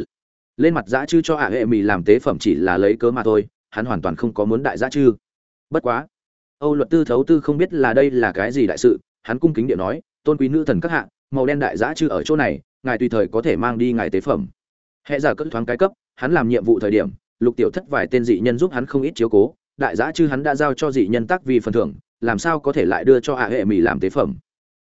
A: Lên mặt giã chư cho a hệ mỉ làm tế phẩm chỉ là lấy cớ mà thôi, hắn hoàn toàn không có muốn đại giã chư. Bất quá, âu luật tư thấu tư không biết là đây là cái gì đại sự, hắn cung kính điện nói, tôn quý nữ thần các hạ, màu đen đại giã chư ở chỗ này ngài tùy thời có thể mang đi ngài tế phẩm. Hệ giả cất thoáng cái cấp, hắn làm nhiệm vụ thời điểm, lục tiểu thất vài tên dị nhân giúp hắn không ít chiếu cố, đại giã chư hắn đã giao cho dị nhân tác vì phần thưởng, làm sao có thể lại đưa cho ạ hệ mỹ làm tế phẩm?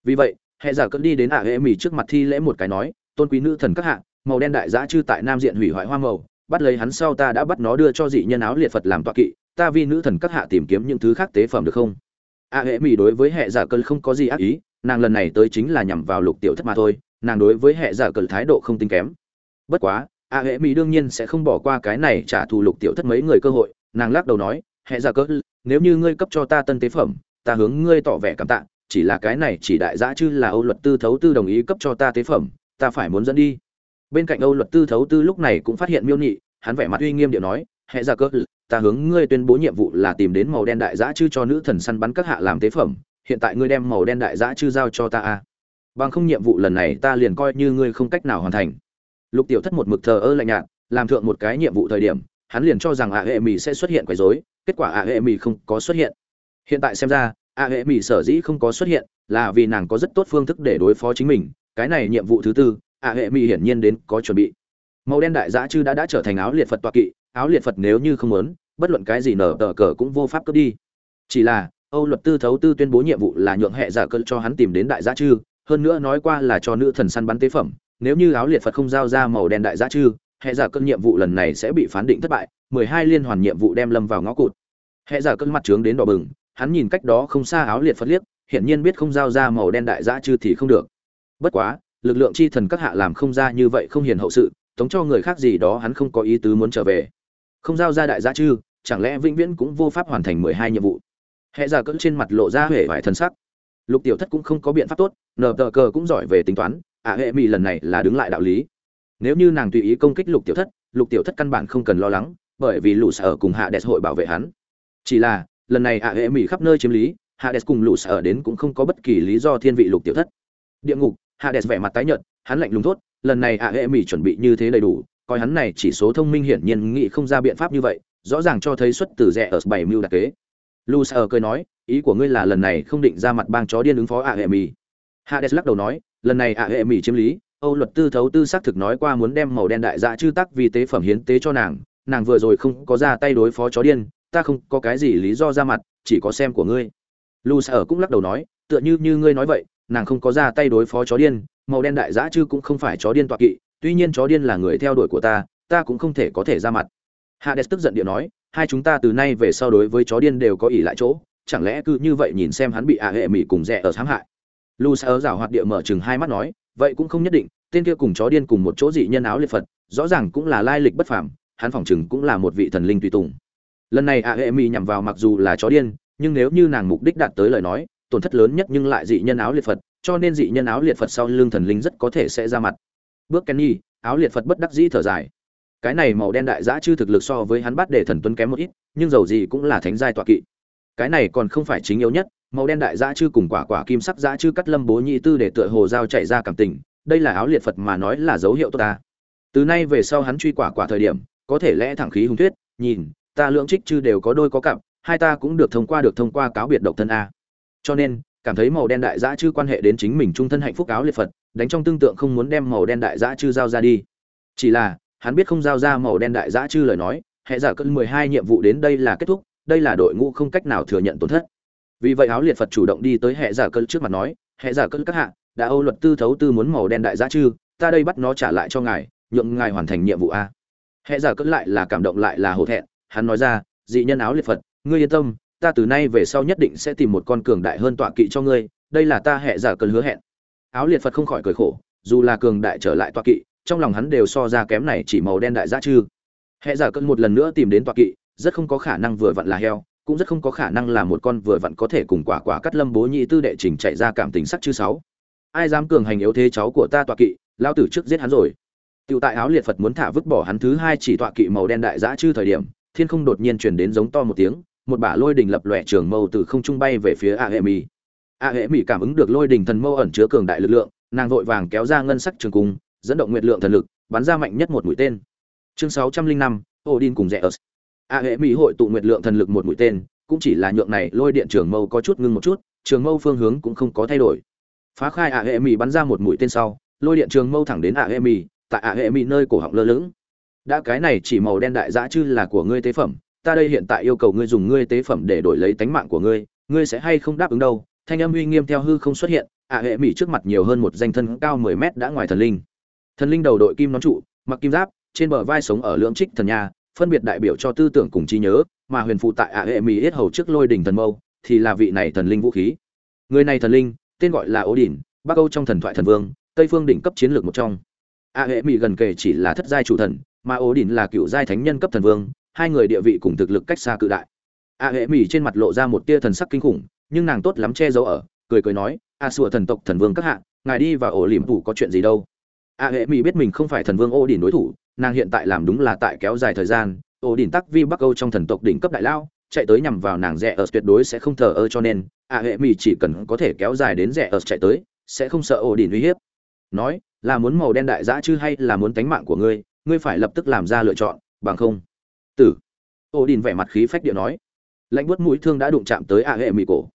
A: Vì vậy, hệ giả cất đi đến ạ hệ mỹ trước mặt thi lễ một cái nói, tôn quý nữ thần các hạ, màu đen đại giã chư tại nam diện hủy hoại hoa màu, bắt lấy hắn sau ta đã bắt nó đưa cho dị nhân áo liệt phật làm tọa kỵ, ta vì nữ thần các hạ tìm kiếm những thứ khác tế phẩm được không? a hệ mỹ đối với hệ giả cơn không có gì ác ý, nàng lần này tới chính là nhằm vào lục tiểu thất mà thôi nàng đối với hệ giả cờ thái độ không tính kém. Bất quá, a hệ mỹ đương nhiên sẽ không bỏ qua cái này trả thù lục tiểu thất mấy người cơ hội, nàng lắc đầu nói, hệ giả cờ, nếu như ngươi cấp cho ta tân tế phẩm, ta hướng ngươi tỏ vẻ cảm tạ, chỉ là cái này chỉ đại giã chứ là âu luật tư thấu tư đồng ý cấp cho ta tế phẩm, ta phải muốn dẫn đi. Bên cạnh âu luật tư thấu tư lúc này cũng phát hiện miêu nhị hắn vẻ mặt uy nghiêm điệu nói, hệ giả cờ, ta hướng ngươi tuyên bố nhiệm vụ là tìm đến màu đen đại giã chư cho nữ thần săn bắn các hạ làm tế phẩm, hiện tại ngươi đem màu đen đại giã chư giao cho ta a bằng không nhiệm vụ lần này ta liền coi như ngươi không cách nào hoàn thành. Lục tiểu thất một mực thờ ơ lạnh nhạt, làm thượng một cái nhiệm vụ thời điểm, hắn liền cho rằng ạ hệ mỹ sẽ xuất hiện quấy rối, kết quả ạ hệ mỹ không có xuất hiện. Hiện tại xem ra ạ hệ mỹ sở dĩ không có xuất hiện là vì nàng có rất tốt phương thức để đối phó chính mình, cái này nhiệm vụ thứ tư ạ hệ mỹ hiển nhiên đến có chuẩn bị. Màu đen đại dã chư đã đã trở thành áo liệt phật toa kỵ, áo liệt phật nếu như không muốn, bất luận cái gì nở tờ cờ cũng vô pháp cướp đi. Chỉ là, âu luật tư thấu tư tuyên bố nhiệm vụ là nhượng hệ giả cơn cho hắn tìm đến đại gia chư hơn nữa nói qua là cho nữ thần săn bắn tế phẩm, nếu như áo liệt phật không giao ra màu đen đại giá chư hệ giả cơn nhiệm vụ lần này sẽ bị phán định thất bại, mười hai liên hoàn nhiệm vụ đem lâm vào ngõ cụt. Hệ giả cơn mặt trướng đến đỏ bừng, hắn nhìn cách đó không xa áo liệt phật liếc, hiển nhiên biết không giao ra màu đen đại giá chư thì không được. Bất quá, lực lượng chi thần các hạ làm không ra như vậy không hiền hậu sự, tống cho người khác gì đó hắn không có ý tứ muốn trở về. Không giao ra đại giá chư chẳng lẽ vĩnh viễn cũng vô pháp hoàn thành mười hai nhiệm vụ? Hệ giả cỡ trên mặt lộ ra huệ vải thân sắc lục tiểu thất cũng không có biện pháp tốt, nờ tờ cờ cũng giỏi về tính toán ạ hệ mỹ lần này là đứng lại đạo lý. Nếu như nàng tùy ý công kích lục tiểu thất, lục tiểu thất căn bản không cần lo lắng, bởi vì lũ sở cùng hạ đẹp hội bảo vệ hắn. Chỉ là, lần này ạ hệ mỹ khắp nơi chiếm lý Hạ hades cùng lũ sở đến cũng không có bất kỳ lý do thiên vị lục tiểu thất. Địa ngục Hạ hades vẻ mặt tái nhợt, hắn lạnh lùng thốt, lần này ạ hệ mỹ chuẩn bị như thế đầy đủ, coi hắn này chỉ số thông minh hiển nhiên nghĩ không ra biện pháp như vậy, rõ ràng cho thấy xuất từ rẻ ở bảy mưu đặc kế. Lũ sở cười nói ý của ngươi là lần này không định ra mặt bang chó điên ứng phó ạ hệ mì. Hades lắc đầu nói, lần này ạ hệ mì chiếm lý, âu luật tư thấu tư xác thực nói qua muốn đem màu đen đại dạ chư tắc vì tế phẩm hiến tế cho nàng nàng vừa rồi không có ra tay đối phó chó điên, ta không có cái gì lý do ra mặt, chỉ có xem của ngươi. Lu sở cũng lắc đầu nói, tựa như như ngươi nói vậy, nàng không có ra tay đối phó chó điên, màu đen đại dã chư cũng không phải chó điên tọa kỵ, tuy nhiên chó điên là người theo đuổi của ta ta cũng không thể có thể ra mặt. Hades tức giận điện nói, hai chúng ta từ nay về sau đối với chó điên đều có ỷ lại chỗ chẳng lẽ cứ như vậy nhìn xem hắn bị ạ hệ mỹ cùng rẻ ở sáng hại? Lu sở rảo hoạt địa mở chừng hai mắt nói, vậy cũng không nhất định, tên kia cùng chó điên cùng một chỗ dị nhân áo liệt phật, rõ ràng cũng là lai lịch bất phàm, hắn phỏng chừng cũng là một vị thần linh tùy tùng. Lần này ạ hệ mỹ nhằm vào mặc dù là chó điên, nhưng nếu như nàng mục đích đạt tới lời nói, tổn thất lớn nhất nhưng lại dị nhân áo liệt phật, cho nên dị nhân áo liệt phật sau lưng thần linh rất có thể sẽ ra mặt. Bước kenny, áo liệt phật bất đắc dĩ thở dài. Cái này màu đen đại giã chư thực lực so với hắn bắt để thần tuấn kém một ít, nhưng dầu gì cũng là thánh giai tọa kỵ cái này còn không phải chính yếu nhất, màu đen đại giã chư cùng quả quả kim sắc giã chư cắt lâm bố nhị tư để tựa hồ dao chạy ra cảm tình, đây là áo liệt phật mà nói là dấu hiệu tốt ta. Từ nay về sau hắn truy quả quả thời điểm, có thể lẽ thẳng khí hùng thuyết, nhìn, ta lưỡng trích chư đều có đôi có cặp, hai ta cũng được thông qua được thông qua cáo biệt độc thân a. Cho nên, cảm thấy màu đen đại dã chư quan hệ đến chính mình trung thân hạnh phúc áo liệt phật, đánh trong tương tượng không muốn đem màu đen đại dã chư giao ra đi. Chỉ là, hắn biết không giao ra màu đen đại dã chư lời nói hệ giả cân mười hai nhiệm vụ đến đây là kết thúc đây là đội ngũ không cách nào thừa nhận tổn thất. Vì vậy áo liệt phật chủ động đi tới hệ giả cơn trước mặt nói, hệ giả cơn các hạ, đã âu luật tư thấu tư muốn màu đen đại giá chư, ta đây bắt nó trả lại cho ngài, nhượng ngài hoàn thành nhiệm vụ a. Hệ giả cơn lại là cảm động lại là hổ thẹn, hắn nói ra, dị nhân áo liệt phật, ngươi yên tâm, ta từ nay về sau nhất định sẽ tìm một con cường đại hơn tọa kỵ cho ngươi, đây là ta hệ giả cơn hứa hẹn. Áo liệt phật không khỏi cười khổ, dù là cường đại trở lại tọa kỵ, trong lòng hắn đều so ra kém này chỉ màu đen đại giá chư. Hệ giả cơn một lần nữa tìm đến tọa kỵ rất không có khả năng vừa vặn là heo cũng rất không có khả năng là một con vừa vặn có thể cùng quả quả cắt lâm bố nhị tư đệ trình chạy ra cảm tình sắc chư sáu ai dám cường hành yếu thế cháu của ta tọa kỵ lao tử trước giết hắn rồi Tiểu tại áo liệt Phật muốn thả vứt bỏ hắn thứ hai chỉ tọa kỵ màu đen đại dã chư thời điểm, thiên không đột nhiên truyền đến giống to một tiếng, một bả lôi đình lập lòe trường mâu từ không trung bay về phía A Hệ mỹ. A Hệ mỹ cảm ứng được lôi đình thần mâu ẩn chứa cường đại lực lượng, nàng vội vàng kéo ra ngân sắc trường cung, dẫn động nguyệt lượng thần lực, bắn ra mạnh nhất một mũi tên. Chương 605, Odin cùng Zeus. A Hệ mỹ hội tụ nguyệt lượng thần lực một mũi tên, cũng chỉ là nhượng này lôi điện trường mâu có chút ngưng một chút, trường mâu phương hướng cũng không có thay đổi. Phá khai A Hệ mỹ bắn ra một mũi tên sau, lôi điện trường mâu thẳng đến A Hệ mỹ, tại A Hệ mỹ nơi cổ họng lơ lửng. Đã cái này chỉ màu đen đại dã chư là của ngươi tế phẩm, ta đây hiện tại yêu cầu ngươi dùng ngươi tế phẩm để đổi lấy tánh mạng của ngươi ngươi sẽ hay không đáp ứng đâu thanh âm uy nghiêm theo hư không xuất hiện ạ hệ mỹ trước mặt nhiều hơn một danh thân cao mười mét đã ngoài thần linh thần linh đầu đội kim nón trụ mặc kim giáp trên bờ vai sống ở lưỡng trích thần nhà phân biệt đại biểu cho tư tưởng cùng trí nhớ, mà huyền phụ tại ạ hệ mỹ hết hầu trước lôi đỉnh thần mâu, thì là vị này thần linh vũ khí. Người này thần linh, tên gọi là ố đỉnh bắc âu trong thần thoại thần vương, tây phương đỉnh cấp chiến lược một trong. Ạ hệ mỹ gần kề chỉ là thất giai chủ thần, mà ố đỉnh là cựu giai thánh nhân cấp thần vương, hai người địa vị cùng thực lực cách xa cự đại. Ạ hệ mỹ trên mặt lộ ra một tia thần sắc kinh khủng, nhưng nàng tốt lắm che giấu ở, cười cười nói, a sủa thần tộc thần vương các hạ, ngài đi và ổ liềm thủ có chuyện gì đâu. A hệ mỹ biết mình không phải thần vương ô đỉnh đối thủ nàng hiện tại làm đúng là tại kéo dài thời gian, ổ đỉnh tắc vi bắc âu trong thần tộc đỉnh cấp đại lao, chạy tới nhằm vào nàng rẻ ở tuyệt đối sẽ không thờ ơ cho nên a hệ mỹ chỉ cần có thể kéo dài đến rẻ ở chạy tới, sẽ không sợ ổ đỉnh uy hiếp. Nói, là muốn màu đen đại dã chứ hay là muốn tánh mạng của ngươi ngươi phải lập tức làm ra lựa chọn, bằng không. Tử. Ô Đỉnh vẻ mặt khí phách địa nói. Lãnh bút mũi thương đã đụng chạm tới a hệ mỹ cổ.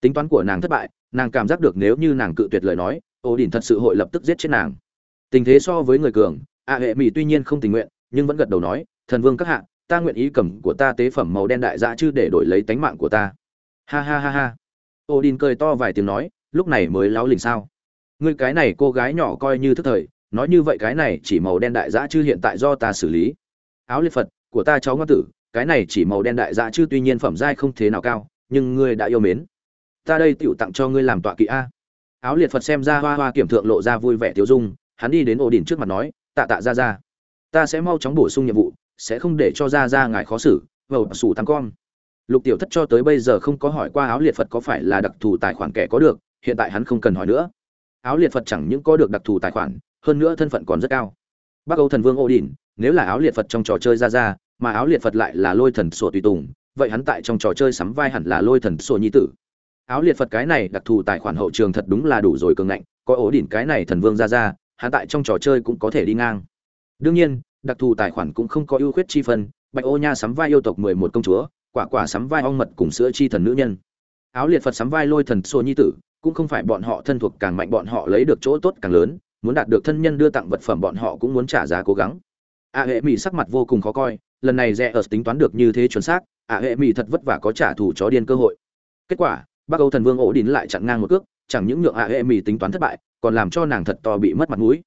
A: Tính toán của nàng thất bại, nàng cảm giác được nếu như nàng cự tuyệt lời nói ô Đỉnh thật sự hội lập tức giết chết nàng. Tình thế so với người cường a hệ mỹ tuy nhiên không tình nguyện, nhưng vẫn gật đầu nói, thần vương các hạ, ta nguyện ý cầm của ta tế phẩm màu đen đại dã chứ để đổi lấy tánh mạng của ta. Ha ha ha ha. Ô cười to vài tiếng nói, lúc này mới láo lình sao? Ngươi cái này cô gái nhỏ coi như thức thời, nói như vậy cái này chỉ màu đen đại dã chứ hiện tại do ta xử lý. Áo liệt phật, của ta cháu ngoan tử, cái này chỉ màu đen đại dạ chứ tuy nhiên phẩm giai không thế nào cao, nhưng ngươi đã yêu mến. Ta đây tựu tặng cho ngươi làm tọa kỵ a. Áo liệt phật xem ra hoa hoa kiểm thượng lộ ra vui vẻ tiêu dung, hắn đi đến ổ đỉnh trước mặt nói tạ tạ ra ra ta sẽ mau chóng bổ sung nhiệm vụ, sẽ không để cho ra ra ngài khó xử, vầu sủ tăng con. Lục tiểu thất cho tới bây giờ không có hỏi qua áo liệt phật có phải là đặc thù tài khoản kẻ có được, hiện tại hắn không cần hỏi nữa. Áo liệt phật chẳng những có được đặc thù tài khoản, hơn nữa thân phận còn rất cao. Bắc âu thần vương ô đình nếu là áo liệt phật trong trò chơi ra ra mà áo liệt phật lại là lôi thần sổ tùy tùng, vậy hắn tại trong trò chơi sắm vai hẳn là lôi thần sổ nhi tử. Áo liệt phật cái này đặc thù tài khoản hậu trường thật đúng là đủ rồi cường ngạnh, có ổ đỉnh cái này thần vương ra ra hắn tại trong trò chơi cũng có thể đi ngang. Đương nhiên, đặc thù tài khoản cũng không có ưu khuyết chi phần. bạch ô nha sắm vai yêu tộc mười một công chúa, quả quả sắm vai ong mật cùng sữa chi thần nữ nhân. Áo liệt phật sắm vai lôi thần sổ nhi tử, cũng không phải bọn họ thân thuộc càng mạnh bọn họ lấy được chỗ tốt càng lớn, muốn đạt được thân nhân đưa tặng vật phẩm bọn họ cũng muốn trả giá cố gắng. A hệ mỹ sắc mặt vô cùng khó coi, lần này rẽ ở tính toán được như thế chuẩn xác, a hệ mỹ thật vất vả có trả thù chó điên cơ hội. Kết quả, bắc âu thần vương ổ đín lại chặn ngang một cước, chẳng những nhượng a hệ mỹ tính toán thất bại còn làm cho nàng thật to bị mất mặt mũi.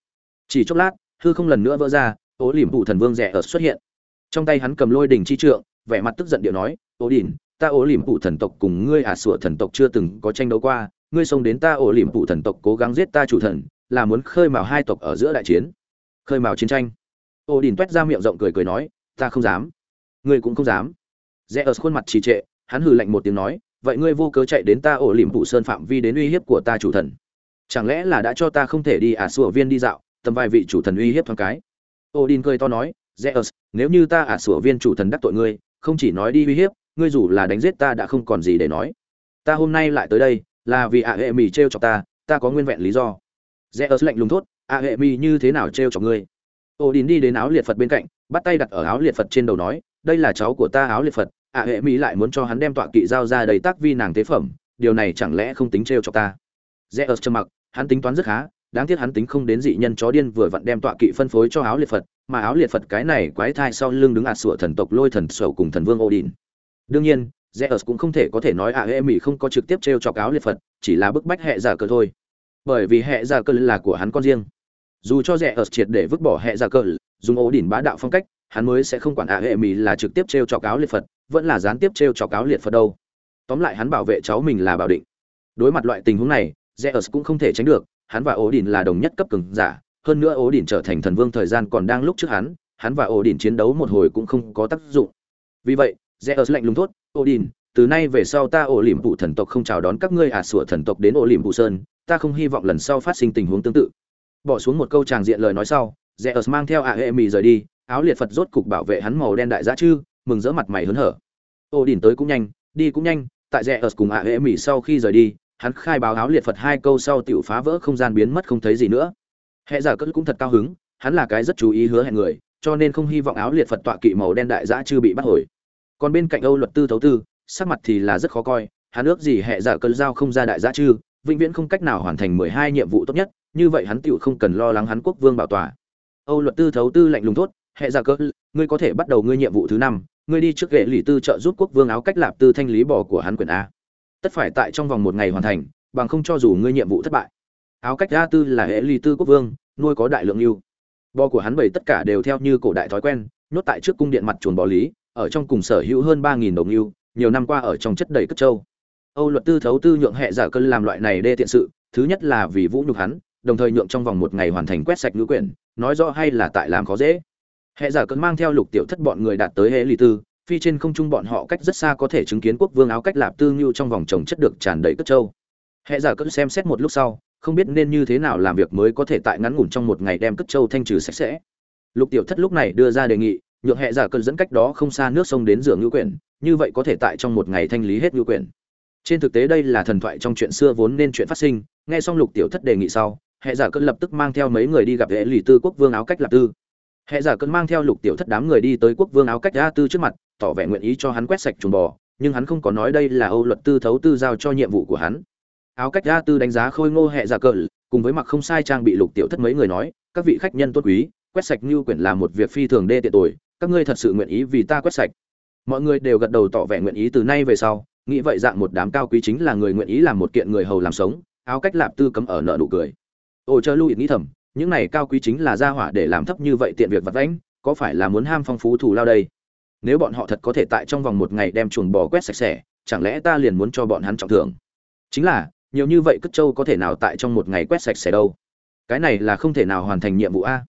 A: Chỉ chốc lát, hư không lần nữa vỡ ra ố liềm phụ thần vương rẽ ở xuất hiện. Trong tay hắn cầm lôi đình chi trượng, vẻ mặt tức giận điệu nói ố đỉnh ta ố liềm phụ thần tộc cùng ngươi ả à sủa thần tộc chưa từng có tranh đấu qua, ngươi xông đến ta ổ liềm phụ thần tộc cố gắng giết ta chủ thần, là muốn khơi mào hai tộc ở giữa đại chiến. Khơi mào chiến tranh. Ổ đỉnh toét ra miệng rộng cười cười nói, ta không dám. Ngươi cũng không dám. Rẽ ở khuôn mặt trì trệ, hắn hừ lạnh một tiếng nói, vậy ngươi vô cớ chạy đến ta ổ liềm phụ sơn phạm vi đến uy hiếp của ta chủ thần chẳng lẽ là đã cho ta không thể đi ả à sủa viên đi dạo tầm vài vị chủ thần uy hiếp thoáng cái Odin cười to nói, "Zeus, nếu như ta ả à sủa viên chủ thần đắc tội ngươi, không chỉ nói đi uy hiếp, ngươi dù là đánh giết ta đã không còn gì để nói. Ta hôm nay lại tới đây, là vì ả hệ mì trêu chọc ta, ta có nguyên vẹn lý do." Zeus lạnh lùng thốt, "ả hệ mì như thế nào trêu chọc ngươi?" Odin đi đến áo liệt Phật bên cạnh, bắt tay đặt ở áo liệt Phật trên đầu nói, "Đây là cháu của ta áo liệt Phật, ả hệ mì lại muốn cho hắn đem tọa kỵ giao ra đầy tác vi nàng tế phẩm, điều này chẳng lẽ không tính trêu chọc ta?" Zeus trầm mặc, hắn tính toán rất khá, đáng tiếc hắn tính không đến dị nhân chó điên vừa vặn đem tọa kỵ phân phối cho áo liệt phật mà áo liệt phật cái này quái thai sau lưng đứng ạt sủa thần tộc lôi thần sầu cùng thần vương odin. Đương nhiên zeus cũng không thể có thể nói ạ à, mỹ không có trực tiếp t r e o chọc áo liệt phật chỉ là bức bách hệ giả cờ thôi. Bởi vì hệ giả cờ là của hắn con riêng. Dù cho zeus triệt để vứt bỏ hệ giả cờ dùng odin bá đạo phong cách hắn mới sẽ không quản ạ à, mỹ là trực tiếp t r e o chọc áo liệt phật vẫn là gián tiếp t r e o chọc áo liệt phật đâu. Tóm lại hắn bảo vệ cháu mình là bảo định. Đối mặt loại tình huống này zeus cũng không thể tránh được hắn và Odin là đồng nhất cấp cường giả, hơn nữa Odin trở thành thần vương thời gian còn đang lúc trước hắn, hắn và Odin chiến đấu một hồi cũng không có tác dụng. Vì vậy, Zeus lạnh lùng thốt, Odin, từ nay về sau ta ổ liễm phụ thần tộc không chào đón các ngươi ả à sủa thần tộc đến ổ liễm phụ sơn, ta không hy vọng lần sau phát sinh tình huống tương tự." Bỏ xuống một câu tràng diện lời nói sau, Zeus mang theo Aemi rời đi, áo liệt Phật rốt cục bảo vệ hắn màu đen đại giá chư, mừng rỡ mặt mày hớn hở. Odin tới cũng nhanh, đi cũng nhanh, tại Zeus cùng Aemi sau khi rời đi, hắn khai báo áo liệt phật hai câu sau tiểu phá vỡ không gian biến mất không thấy gì nữa. Hệ giả cất cũng thật cao hứng, hắn là cái rất chú ý hứa hẹn người, cho nên không hy vọng áo liệt phật tọa kỵ màu đen đại dã chưa bị bắt hồi. Còn bên cạnh âu luật tư thấu tư, sắc mặt thì là rất khó coi, hắn ước gì hệ giả cơn giao không ra đại dã chư, vĩnh viễn không cách nào hoàn thành mười hai nhiệm vụ tốt nhất, như vậy hắn tựu không cần lo lắng hắn quốc vương bảo tòa. Âu luật tư thấu tư lạnh lùng thốt, hệ giả cơn ngươi có thể bắt đầu ngươi nhiệm vụ thứ năm, ngươi đi trước ghệ lì tư trợ giúp quốc vương áo cách lạp tư thanh lý bò của hắn quyền a tất phải tại trong vòng một ngày hoàn thành, bằng không cho dù ngươi nhiệm vụ thất bại. Áo cách a tư là hệ ly tư quốc vương, nuôi có đại lượng yêu bò của hắn bảy tất cả đều theo như cổ đại thói quen, nhốt tại trước cung điện mặt chuồn bò lý, ở trong cùng sở hữu hơn ba nghìn đồng yêu nhiều năm qua ở trong chất đầy cất châu âu luật tư thấu tư nhượng hệ giả cân làm loại này đê tiện sự, thứ nhất là vì vũ nhục hắn, đồng thời nhượng trong vòng một ngày hoàn thành quét sạch ngữ quyển, nói rõ hay là tại làm khó dễ. Hệ giả cân mang theo lục tiểu thất bọn người đạt tới hệ ly tư phi trên không trung bọn họ cách rất xa có thể chứng kiến quốc vương áo cách lạp tư ngưu trong vòng trồng chất được tràn đầy cất trâu. Hệ giả cất xem xét một lúc sau, không biết nên như thế nào làm việc mới có thể tại ngắn ngủn trong một ngày đem cất trâu thanh trừ sạch sẽ. Lục tiểu thất lúc này đưa ra đề nghị, nhượng hệ giả cất dẫn cách đó không xa nước sông đến rửa ngưu quyển, như vậy có thể tại trong một ngày thanh lý hết ngưu quyển. Trên thực tế đây là thần thoại trong chuyện xưa vốn nên chuyện phát sinh, nghe xong lục tiểu thất đề nghị sau hệ giả cất lập tức mang theo mấy người đi gặp hệ lì tư quốc vương áo cách lạp tư hệ giả cơn mang theo lục tiểu thất đám người đi tới quốc vương áo cách a tư trước mặt, tỏ vẻ nguyện ý cho hắn quét sạch chuồng bò, nhưng hắn không có nói đây là âu luật tư thấu tư giao cho nhiệm vụ của hắn. Áo cách a tư đánh giá khôi ngô hệ giả cờ cùng với mặc không sai trang bị lục tiểu thất mấy người nói, các vị khách nhân tốt quý, quét sạch như quyển là một việc phi thường đê tiện tuổi các ngươi thật sự nguyện ý vì ta quét sạch. Mọi người đều gật đầu tỏ vẻ nguyện ý từ nay về sau, nghĩ vậy dạng một đám cao quý chính là người nguyện ý làm một kiện người hầu làm sống, áo cách lạp tư cấm ở nợ nụ cười. Ồ chờ lưu ý nghĩ thầm những này cao quý chính là gia hỏa để làm thấp như vậy tiện việc vặt vãnh, có phải là muốn ham phong phú thù lao đây? Nếu bọn họ thật có thể tại trong vòng một ngày đem chuồng bò quét sạch sẽ, chẳng lẽ ta liền muốn cho bọn hắn trọng thưởng? Chính là, nhiều như vậy cất châu có thể nào tại trong một ngày quét sạch sẽ đâu? Cái này là không thể nào hoàn thành nhiệm vụ a.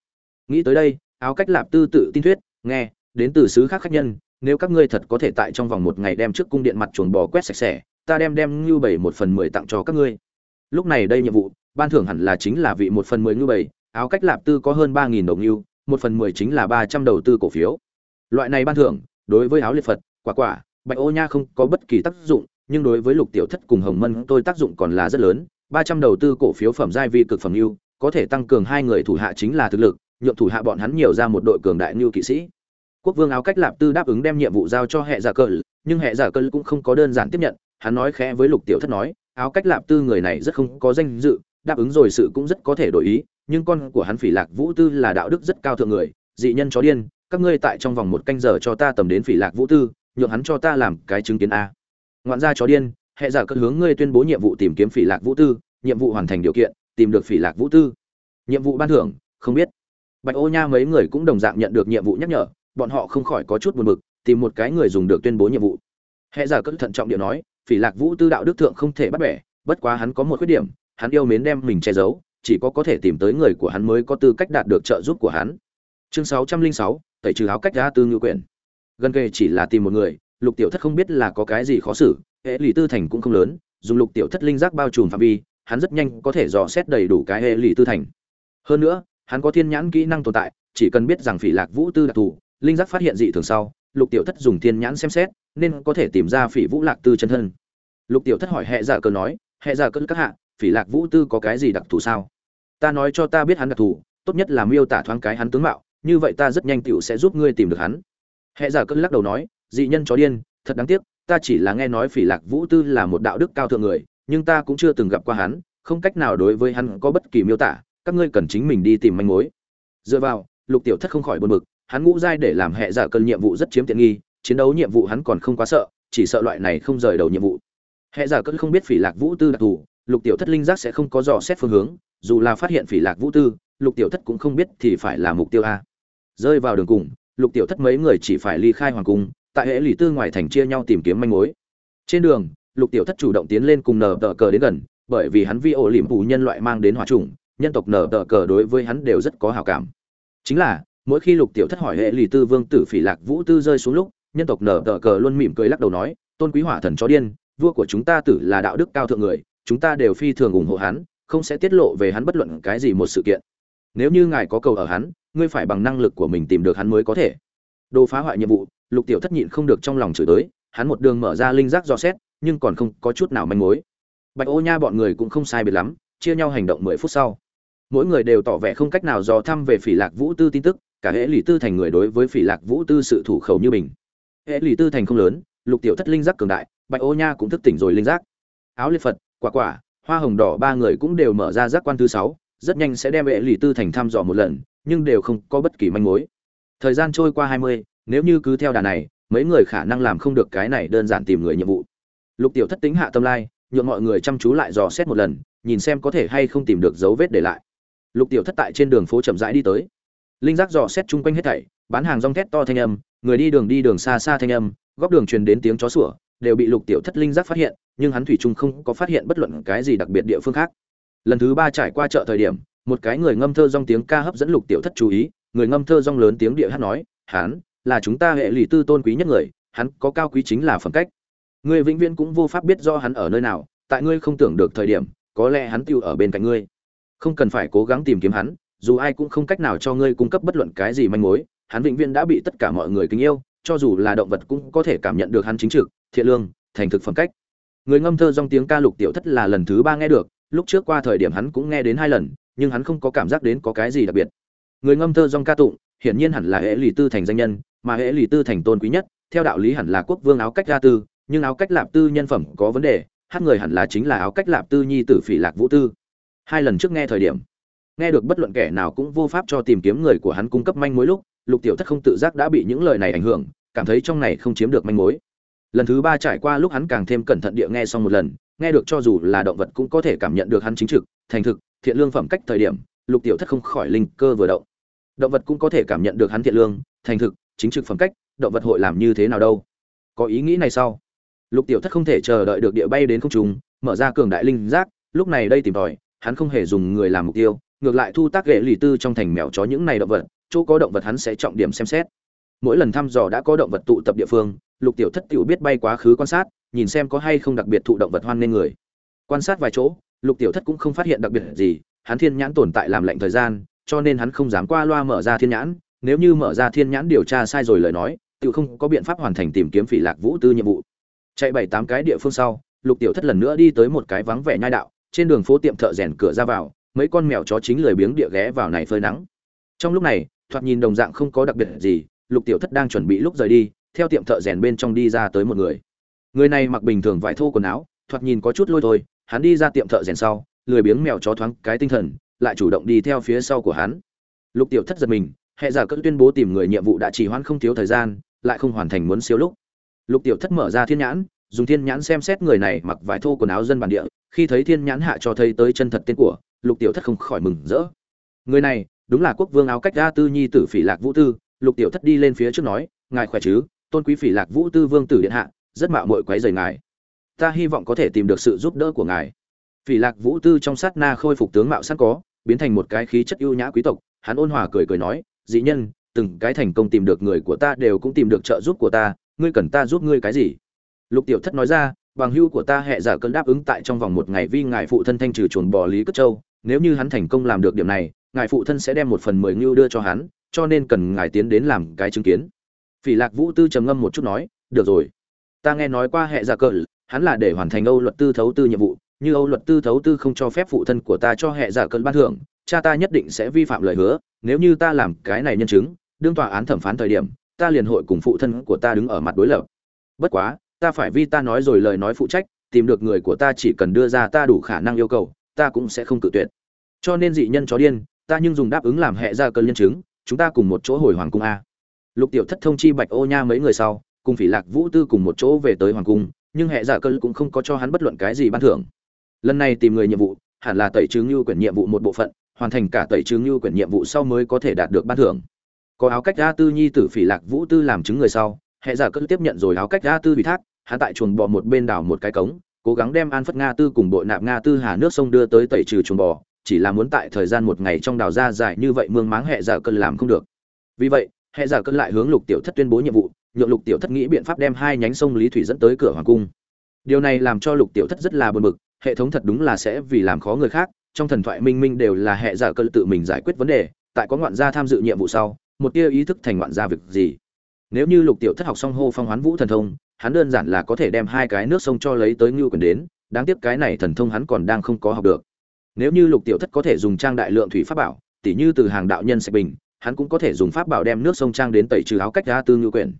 A: Nghĩ tới đây, áo cách lạp tư tự tin thuyết, nghe, đến từ xứ khác khách nhân, nếu các ngươi thật có thể tại trong vòng một ngày đem trước cung điện mặt chuồng bò quét sạch sẽ, ta đem đem ngưu bảy một phần mười tặng cho các ngươi. Lúc này đây nhiệm vụ, ban thưởng hẳn là chính là vị một phần mười ngưu bảy áo cách lạp tư có hơn ba nghìn đồng ngưu một phần mười chính là ba trăm đầu tư cổ phiếu. Loại này ban thưởng, đối với áo liệt phật, quả quả, bạch ô nha không có bất kỳ tác dụng, nhưng đối với lục tiểu thất cùng hồng mân tôi tác dụng còn là rất lớn. Ba trăm đầu tư cổ phiếu phẩm giai vi cực phẩm ngưu có thể tăng cường hai người thủ hạ chính là thực lực, nhượng thủ hạ bọn hắn nhiều ra một đội cường đại như kỵ sĩ. Quốc vương áo cách lạp tư đáp ứng đem nhiệm vụ giao cho hệ giả cờ, nhưng hệ giả cờ cũng không có đơn giản tiếp nhận. Hắn nói khẽ với lục tiểu thất nói, áo cách lạp tư người này rất không có danh dự đáp ứng rồi sự cũng rất có thể đổi ý, nhưng con của hắn phỉ lạc vũ tư là đạo đức rất cao thượng người, dị nhân chó điên, các ngươi tại trong vòng một canh giờ cho ta tầm đến phỉ lạc vũ tư, nhượng hắn cho ta làm cái chứng kiến a. Ngoạn gia chó điên hệ giả cất hướng ngươi tuyên bố nhiệm vụ tìm kiếm phỉ lạc vũ tư, nhiệm vụ hoàn thành điều kiện, tìm được phỉ lạc vũ tư. Nhiệm vụ ban thưởng, không biết. Bạch ô nha mấy người cũng đồng dạng nhận được nhiệm vụ nhắc nhở, bọn họ không khỏi có chút buồn bực, tìm một cái người dùng được tuyên bố nhiệm vụ. Hệ giả cất thận trọng điều nói, phỉ lạc vũ tư đạo đức thượng không thể bắt bẻ, bất quá hắn có một khuyết điểm hắn yêu mến đem mình che giấu, chỉ có có thể tìm tới người của hắn mới có tư cách đạt được trợ giúp của hắn. Chương sáu trăm linh sáu, tẩy trừ áo cách ra tư như quyển. Gần kề chỉ là tìm một người, lục tiểu thất không biết là có cái gì khó xử, hệ lì tư thành cũng không lớn, dùng lục tiểu thất linh giác bao trùm phạm vi, hắn rất nhanh có thể dò xét đầy đủ cái hệ lì tư thành. Hơn nữa, hắn có thiên nhãn kỹ năng tồn tại, chỉ cần biết rằng phỉ lạc vũ tư đặc thù, linh giác phát hiện dị thường sau, lục tiểu thất dùng thiên nhãn xem xét, nên có thể tìm ra phỉ vũ lạc tư chân thân. Lục tiểu thất hỏi hệ giả cơ nói, hệ giả cơ các hạ phỉ lạc vũ tư có cái gì đặc thù sao? Ta nói cho ta biết hắn đặc thù, tốt nhất là miêu tả thoáng cái hắn tướng mạo, như vậy ta rất nhanh tựu sẽ giúp ngươi tìm được hắn. Hẹ giả cơn lắc đầu nói, dị nhân chó điên, thật đáng tiếc, ta chỉ là nghe nói phỉ lạc vũ tư là một đạo đức cao thượng người, nhưng ta cũng chưa từng gặp qua hắn, không cách nào đối với hắn có bất kỳ miêu tả, các ngươi cần chính mình đi tìm manh mối. Dựa vào, lục tiểu thất không khỏi buồn bực, hắn ngũ giai để làm hệ giả cơn nhiệm vụ rất chiếm tiện nghi, chiến đấu nhiệm vụ hắn còn không quá sợ, chỉ sợ loại này không rời đầu nhiệm vụ. Hệ giả cơn không biết phỉ lạc vũ tư đặc thù lục tiểu thất linh giác sẽ không có dò xét phương hướng, dù là phát hiện phỉ lạc vũ tư, lục tiểu thất cũng không biết thì phải là mục tiêu a. Rơi vào đường cùng, lục tiểu thất mấy người chỉ phải ly khai hoàng cung, tại hệ lì tư ngoài thành chia nhau tìm kiếm manh mối. Trên đường, lục tiểu thất chủ động tiến lên cùng nở tờ cờ đến gần, bởi vì hắn vi ổ liềm phủ nhân loại mang đến hòa trùng nhân tộc nở tờ cờ đối với hắn đều rất có hào cảm. Chính là, mỗi khi lục tiểu thất hỏi hệ lì tư vương tử phỉ lạc vũ tư rơi xuống lúc, nhân tộc nở tờ cờ luôn mỉm cười lắc đầu nói, tôn quý hỏa thần chó điên, vua của chúng ta tử là đạo đức cao thượng người chúng ta đều phi thường ủng hộ hắn, không sẽ tiết lộ về hắn bất luận cái gì một sự kiện. Nếu như ngài có cầu ở hắn, ngươi phải bằng năng lực của mình tìm được hắn mới có thể. Đồ phá hoại nhiệm vụ, lục tiểu thất nhịn không được trong lòng chửi tới, hắn một đường mở ra linh giác do xét, nhưng còn không có chút nào manh mối. Bạch ô nha bọn người cũng không sai biệt lắm, chia nhau hành động mười phút sau. Mỗi người đều tỏ vẻ không cách nào dò thăm về phỉ lạc vũ tư tin tức, cả hệ lì tư thành người đối với phỉ lạc vũ tư sự thủ khẩu như mình. Hệ lì tư thành không lớn, lục tiểu thất linh giác cường đại, bạch ô nha cũng thức tỉnh rồi linh giác. Áo liệt phật quả quả, hoa hồng đỏ ba người cũng đều mở ra giác quan thứ sáu, rất nhanh sẽ đem vệ lì tư thành thăm dò một lần, nhưng đều không có bất kỳ manh mối. Thời gian trôi qua hai mươi, nếu như cứ theo đà này, mấy người khả năng làm không được cái này đơn giản tìm người nhiệm vụ. Lục tiểu thất tính hạ tâm lai nhuộm mọi người chăm chú lại dò xét một lần, nhìn xem có thể hay không tìm được dấu vết để lại. Lục tiểu thất tại trên đường phố chậm rãi đi tới. Linh giác dò xét chung quanh hết thảy, bán hàng rong thét to thanh âm, người đi đường đi đường xa xa thanh âm, góc đường truyền đến tiếng chó sủa đều bị lục tiểu thất linh giác phát hiện, nhưng hắn thủy chung không có phát hiện bất luận cái gì đặc biệt địa phương khác. Lần thứ ba trải qua chợ thời điểm, một cái người ngâm thơ dong tiếng ca hấp dẫn lục tiểu thất chú ý, người ngâm thơ dong lớn tiếng địa hát nói, hắn là chúng ta hệ lụy tư tôn quý nhất người, hắn có cao quý chính là phẩm cách. Ngươi vĩnh viễn cũng vô pháp biết do hắn ở nơi nào, tại ngươi không tưởng được thời điểm, có lẽ hắn tiêu ở bên cạnh ngươi. Không cần phải cố gắng tìm kiếm hắn, dù ai cũng không cách nào cho ngươi cung cấp bất luận cái gì manh mối, hắn vĩnh viễn đã bị tất cả mọi người kính yêu cho dù là động vật cũng có thể cảm nhận được hắn chính trực, thiện lương, thành thực phẩm cách. Người ngâm thơ dong tiếng ca lục tiểu thất là lần thứ ba nghe được, lúc trước qua thời điểm hắn cũng nghe đến hai lần, nhưng hắn không có cảm giác đến có cái gì đặc biệt. Người ngâm thơ dong ca tụng, hiển nhiên hẳn là hệ lì tư thành danh nhân, mà hệ lì tư thành tôn quý nhất, theo đạo lý hẳn là quốc vương áo cách gia tư, nhưng áo cách lạp tư nhân phẩm có vấn đề, hát người hẳn là chính là áo cách lạp tư nhi tử phỉ lạc vũ tư. Hai lần trước nghe thời điểm, nghe được bất luận kẻ nào cũng vô pháp cho tìm kiếm người của hắn cung cấp manh mối lúc, lục tiểu thất không tự giác đã bị những lời này ảnh hưởng cảm thấy trong này không chiếm được manh mối. Lần thứ ba trải qua lúc hắn càng thêm cẩn thận địa nghe xong một lần, nghe được cho dù là động vật cũng có thể cảm nhận được hắn chính trực, thành thực, thiện lương phẩm cách thời điểm, lục tiểu thất không khỏi linh cơ vừa động. Động vật cũng có thể cảm nhận được hắn thiện lương, thành thực, chính trực phẩm cách, động vật hội làm như thế nào đâu? Có ý nghĩ này sau lục tiểu thất không thể chờ đợi được địa bay đến không trung, mở ra cường đại linh giác, lúc này đây tìm tòi, hắn không hề dùng người làm mục tiêu, ngược lại thu tác ghệ lì tư trong thành mèo chó những này động vật, chỗ có động vật hắn sẽ trọng điểm xem xét mỗi lần thăm dò đã có động vật tụ tập địa phương, lục tiểu thất tiểu biết bay quá khứ quan sát, nhìn xem có hay không đặc biệt thụ động vật hoan nên người. Quan sát vài chỗ, lục tiểu thất cũng không phát hiện đặc biệt gì, hắn thiên nhãn tồn tại làm lệnh thời gian, cho nên hắn không dám qua loa mở ra thiên nhãn, nếu như mở ra thiên nhãn điều tra sai rồi lời nói tự không có biện pháp hoàn thành tìm kiếm phỉ lạc vũ tư nhiệm vụ. Chạy bảy tám cái địa phương sau, lục tiểu thất lần nữa đi tới một cái vắng vẻ nhai đạo, trên đường phố tiệm thợ rèn cửa ra vào, mấy con mèo chó chính lười biếng địa ghé vào này phơi nắng. Trong lúc này, thoạt nhìn đồng dạng không có đặc biệt gì lục tiểu thất đang chuẩn bị lúc rời đi, theo tiệm thợ rèn bên trong đi ra tới một người. Người này mặc bình thường vải thô quần áo, thoạt nhìn có chút lôi thôi, hắn đi ra tiệm thợ rèn sau, lười biếng mèo chó thoáng cái tinh thần, lại chủ động đi theo phía sau của hắn. Lục tiểu thất giật mình, hệ giả cất tuyên bố tìm người nhiệm vụ đã chỉ hoãn không thiếu thời gian, lại không hoàn thành muốn siêu lúc. Lục tiểu thất mở ra thiên nhãn, dùng thiên nhãn xem xét người này mặc vải thô quần áo dân bản địa, khi thấy thiên nhãn hạ cho thấy tới chân thật tên của, lục tiểu thất không khỏi mừng rỡ. Người này, đúng là quốc vương áo cách ra tư nhi tử phỉ lạc vũ tư lục tiểu thất đi lên phía trước nói, ngài khỏe chứ? Tôn quý phỉ lạc vũ tư vương tử điện hạ, rất mạo mội quấy rầy ngài. Ta hy vọng có thể tìm được sự giúp đỡ của ngài. Phỉ lạc vũ tư trong sát na khôi phục tướng mạo sẵn có, biến thành một cái khí chất ưu nhã quý tộc. Hắn ôn hòa cười cười nói, dị nhân, từng cái thành công tìm được người của ta đều cũng tìm được trợ giúp của ta, ngươi cần ta giúp ngươi cái gì? Lục tiểu thất nói ra, bằng hưu của ta hệ giả cơn đáp ứng tại trong vòng một ngày vi ngài phụ thân thanh trừ chuồn bò lý cất châu. Nếu như hắn thành công làm được điểm này, ngài phụ thân sẽ đem một phần mười ngưu đưa cho hắn cho nên cần ngài tiến đến làm cái chứng kiến. Phỉ lạc vũ tư trầm ngâm một chút nói, được rồi. Ta nghe nói qua hệ giả cờ, hắn là để hoàn thành âu luật tư thấu tư nhiệm vụ, như âu luật tư thấu tư không cho phép phụ thân của ta cho hệ giả cờ ban thưởng, cha ta nhất định sẽ vi phạm lời hứa, nếu như ta làm cái này nhân chứng, đương tòa án thẩm phán thời điểm, ta liền hội cùng phụ thân của ta đứng ở mặt đối lập. Bất quá, ta phải vi ta nói rồi lời nói phụ trách, tìm được người của ta chỉ cần đưa ra ta đủ khả năng yêu cầu, ta cũng sẽ không cự tuyệt. Cho nên dị nhân chó điên, ta nhưng dùng đáp ứng làm hệ ra cơn nhân chứng chúng ta cùng một chỗ hồi hoàng cung a. Lục tiểu thất thông chi bạch ô nha mấy người sau, cùng phỉ lạc vũ tư cùng một chỗ về tới hoàng cung, nhưng hệ giả cơ cũng không có cho hắn bất luận cái gì ban thưởng. Lần này tìm người nhiệm vụ, hẳn là tẩy chứng như quyển nhiệm vụ một bộ phận, hoàn thành cả tẩy chứng như quyển nhiệm vụ sau mới có thể đạt được ban thưởng. Có áo cách a tư nhi tử phỉ lạc vũ tư làm chứng người sau, hệ giả cơ tiếp nhận rồi áo cách a tư ủy thác, hắn tại chuồng bò một bên đảo một cái cống, cố gắng đem an phất nga tư cùng bội nạp nga tư hà nước sông đưa tới tẩy trừ chuồng bò chỉ là muốn tại thời gian một ngày trong đào ra dài như vậy mương máng hệ giả cơn làm không được. Vì vậy hệ giả cơn lại hướng lục tiểu thất tuyên bố nhiệm vụ, nhượng lục tiểu thất nghĩ biện pháp đem hai nhánh sông lý thủy dẫn tới cửa hoàng cung. Điều này làm cho lục tiểu thất rất là buồn bực, hệ thống thật đúng là sẽ vì làm khó người khác, trong thần thoại minh minh đều là hệ giả cơn tự mình giải quyết vấn đề, tại có ngoạn gia tham dự nhiệm vụ sau, một tia ý thức thành ngoạn gia việc gì. Nếu như lục tiểu thất học xong hô phong hoán vũ thần thông, hắn đơn giản là có thể đem hai cái nước sông cho lấy tới ngưu quyền đến, đáng tiếc cái này thần thông hắn còn đang không có học được nếu như lục tiểu thất có thể dùng trang đại lượng thủy pháp bảo, tỉ như từ hàng đạo nhân sạch bình, hắn cũng có thể dùng pháp bảo đem nước sông trang đến tẩy trừ áo cách ra tư ngưu quyền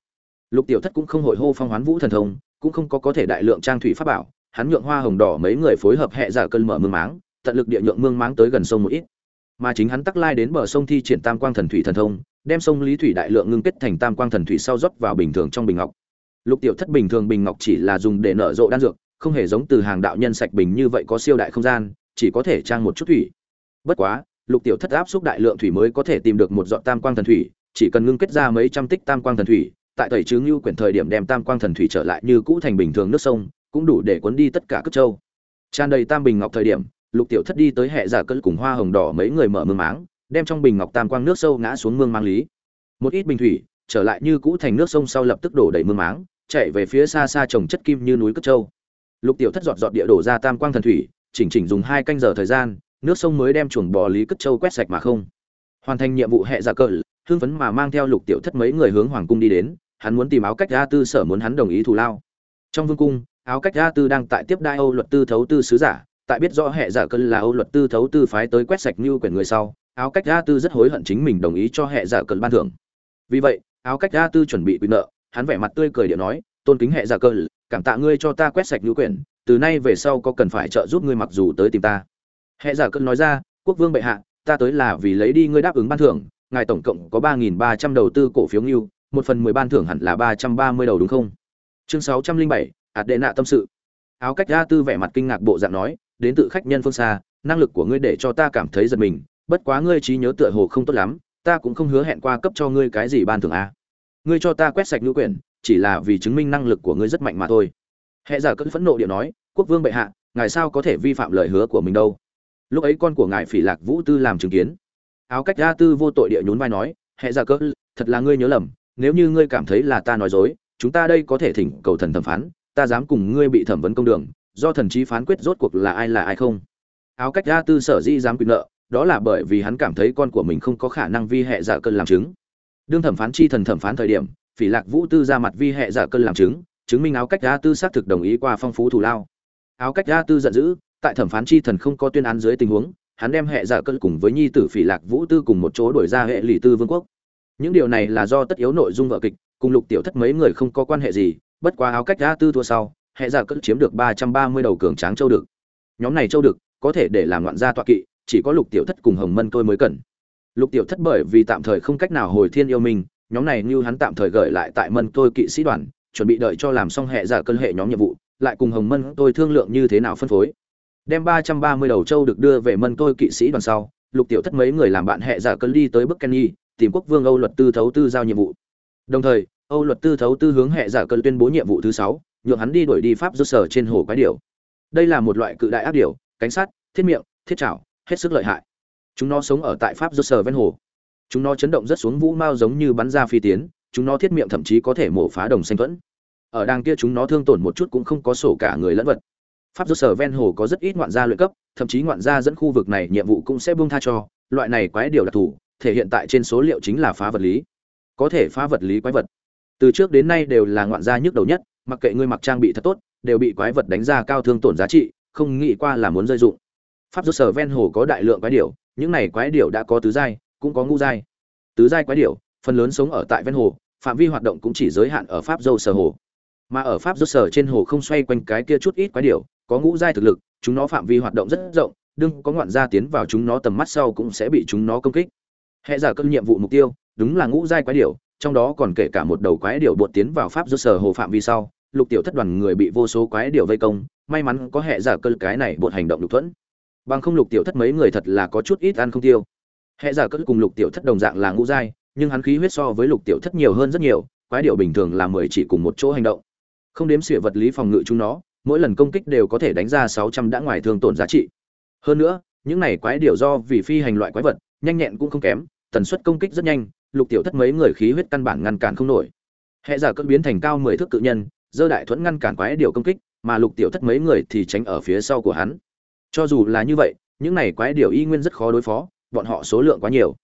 A: lục tiểu thất cũng không hội hô phong hoán vũ thần thông, cũng không có có thể đại lượng trang thủy pháp bảo, hắn nhượng hoa hồng đỏ mấy người phối hợp hệ giả cơn mở mương máng, tận lực địa nhượng mương máng tới gần sông một ít. Mà chính hắn tắc lai đến bờ sông thi triển tam quang thần thủy thần thông, đem sông lý thủy đại lượng ngưng kết thành tam quang thần thủy sau rót vào bình thường trong bình ngọc. Lục tiểu thất bình thường bình ngọc chỉ là dùng để nở rộ đan dược, không hề giống từ hàng đạo nhân sạch bình như vậy có siêu đại không gian chỉ có thể trang một chút thủy. Bất quá, lục tiểu thất áp xúc đại lượng thủy mới có thể tìm được một giọt tam quang thần thủy, chỉ cần ngưng kết ra mấy trăm tích tam quang thần thủy, tại tẩy chứng lưu quyển thời điểm đem tam quang thần thủy trở lại như cũ thành bình thường nước sông, cũng đủ để cuốn đi tất cả cất châu. Tràn đầy tam bình ngọc thời điểm, lục tiểu thất đi tới hệ giả cơn cùng hoa hồng đỏ mấy người mở mương máng, đem trong bình ngọc tam quang nước sâu ngã xuống mương mang lý. Một ít bình thủy, trở lại như cũ thành nước sông sau lập tức đổ đầy mương máng, chạy về phía xa xa trồng chất kim như núi cất châu. Lục tiểu thất giọt giọt địa đổ ra tam quang thần thủy chỉnh chỉnh dùng hai canh giờ thời gian, nước sông mới đem chuồng bò lý cất châu quét sạch mà không. Hoàn thành nhiệm vụ hệ giả cờ hương phấn mà mang theo lục tiểu thất mấy người hướng hoàng cung đi đến, hắn muốn tìm áo cách a tư sở muốn hắn đồng ý thù lao. Trong vương cung, áo cách a tư đang tại tiếp đai âu luật tư thấu tư sứ giả, tại biết rõ hệ giả cân là âu luật tư thấu tư phái tới quét sạch như quyển người sau, áo cách a tư rất hối hận chính mình đồng ý cho hệ giả cờ ban thưởng. Vì vậy, áo cách a tư chuẩn bị quyền nợ, hắn vẻ mặt tươi cười điện nói, tôn kính hệ giả cân cảm tạ ngươi cho ta quét sạch như quyển từ nay về sau có cần phải trợ giúp ngươi mặc dù tới tìm ta. Hệ giả cân nói ra, quốc vương bệ hạ, ta tới là vì lấy đi ngươi đáp ứng ban thưởng, ngài tổng cộng có ba nghìn ba trăm đầu tư cổ phiếu nghiêu một phần mười ban thưởng hẳn là ba trăm ba mươi đầu đúng không? Chương sáu trăm linh bảy, hạt đệ nạ tâm sự. Áo cách a tư vẻ mặt kinh ngạc bộ dạng nói, đến tự khách nhân phương xa, năng lực của ngươi để cho ta cảm thấy giật mình, bất quá ngươi trí nhớ tựa hồ không tốt lắm, ta cũng không hứa hẹn qua cấp cho ngươi cái gì ban thưởng a. Ngươi cho ta quét sạch ngữ quyển, chỉ là vì chứng minh năng lực của ngươi rất mạnh mà thôi. Hệ giả cất phẫn nộ điện nói quốc vương bệ hạ, ngài sao có thể vi phạm lời hứa của mình đâu? Lúc ấy con của ngài phỉ lạc vũ tư làm chứng kiến. Áo cách a tư vô tội địa nhún vai nói hệ giả dạ cơn thật là ngươi nhớ lầm, nếu như ngươi cảm thấy là ta nói dối, chúng ta đây có thể thỉnh cầu thần thẩm phán, ta dám cùng ngươi bị thẩm vấn công đường, do thần trí phán quyết rốt cuộc là ai là ai không? Áo cách a tư sở di dám quyền nợ, đó là bởi vì hắn cảm thấy con của mình không có khả năng vi hệ giả dạ cơn làm chứng. Đương thẩm phán chi thần thẩm phán thời điểm, phỉ lạc vũ tư ra mặt vi hệ giả dạ cơn làm chứng chứng minh áo cách a tư xác thực đồng ý qua phong phú thủ lao áo cách a tư giận dữ, tại thẩm phán chi thần không có tuyên án dưới tình huống, hắn đem hệ giả cơn cùng với nhi tử phỉ lạc vũ tư cùng một chỗ đổi ra hệ lì tư vương quốc. Những điều này là do tất yếu nội dung vợ kịch, cùng lục tiểu thất mấy người không có quan hệ gì, bất quá áo cách a tư thua sau, hệ giả cơn chiếm được ba trăm ba mươi đầu cường tráng châu được nhóm này châu được có thể để làm loạn gia tọa kỵ, chỉ có lục tiểu thất cùng hồng mân tôi mới cần. Lục tiểu thất bởi vì tạm thời không cách nào hồi thiên yêu mình, nhóm này như hắn tạm thời gửi lại tại mân tôi kỵ sĩ đoàn, chuẩn bị đợi cho làm xong hệ giả cân hệ nhóm nhiệm vụ lại cùng hồng mân tôi thương lượng như thế nào phân phối. Đem ba trăm ba mươi đầu châu được đưa về mân tôi kỵ sĩ đoàn sau, lục tiểu thất mấy người làm bạn hệ giả cân đi tới bắc kenny tìm quốc vương âu luật tư thấu tư giao nhiệm vụ. Đồng thời, âu luật tư thấu tư hướng hệ giả cân tuyên bố nhiệm vụ thứ sáu, nhượng hắn đi đuổi đi pháp do sở trên hồ quái điểu. Đây là một loại cự đại áp điểu, cánh sát thiết miệng, thiết trảo hết sức lợi hại. Chúng nó sống ở tại pháp do sở ven hồ. Chúng nó chấn động rất xuống vũ mao giống như bắn ra phi tiến, chúng nó thiết miệng thậm chí có thể mổ phá đồng xanh thuẫn ở đàng kia chúng nó thương tổn một chút cũng không có sổ cả người lẫn vật. Pháp do sở ven hồ có rất ít ngoạn gia luyện cấp, thậm chí ngoạn gia dẫn khu vực này nhiệm vụ cũng sẽ buông tha cho, loại này quái điều đặc thù, thể hiện tại trên số liệu chính là phá vật lý. Có thể phá vật lý quái vật. Từ trước đến nay đều là ngoạn gia nhức đầu nhất, mặc kệ ngươi mặc trang bị thật tốt, đều bị quái vật đánh ra cao thương tổn giá trị, không nghĩ qua là muốn rơi dụng. Pháp do sở ven hồ có đại lượng quái điểu những này quái điểu đã có tứ giai, cũng có ngũ giai. Tứ giai quái điểu phần lớn sống ở tại ven hồ, phạm vi hoạt động cũng chỉ giới hạn ở pháp dâu sở hồ mà ở pháp rốt sở trên hồ không xoay quanh cái kia chút ít quái điểu, có ngũ giai thực lực, chúng nó phạm vi hoạt động rất rộng đương có ngoạn gia tiến vào chúng nó tầm mắt sau cũng sẽ bị chúng nó công kích. Hệ giả cân nhiệm vụ mục tiêu, đúng là ngũ giai quái điểu, trong đó còn kể cả một đầu quái điểu bột tiến vào pháp rốt sở hồ phạm vi sau, lục tiểu thất đoàn người bị vô số quái điểu vây công, may mắn có hệ giả cân cái này bột hành động lục thuẫn. Bằng không lục tiểu thất mấy người thật là có chút ít ăn không tiêu. Hệ giả cân cùng lục tiểu thất đồng dạng là ngũ giai, nhưng hắn khí huyết so với lục tiểu thất nhiều hơn rất nhiều, quái điểu bình thường là mười chỉ cùng một chỗ hành động không đếm xỉa vật lý phòng ngự chúng nó, mỗi lần công kích đều có thể đánh ra sáu trăm đã ngoài thương tổn giá trị. Hơn nữa, những này quái điều do vì phi hành loại quái vật, nhanh nhẹn cũng không kém, tần suất công kích rất nhanh, lục tiểu thất mấy người khí huyết căn bản ngăn cản không nổi. Hệ giả cất biến thành cao mười thước cự nhân, dơ đại thuẫn ngăn cản quái điều công kích, mà lục tiểu thất mấy người thì tránh ở phía sau của hắn. Cho dù là như vậy, những này quái điều y nguyên rất khó đối phó, bọn họ số lượng quá nhiều.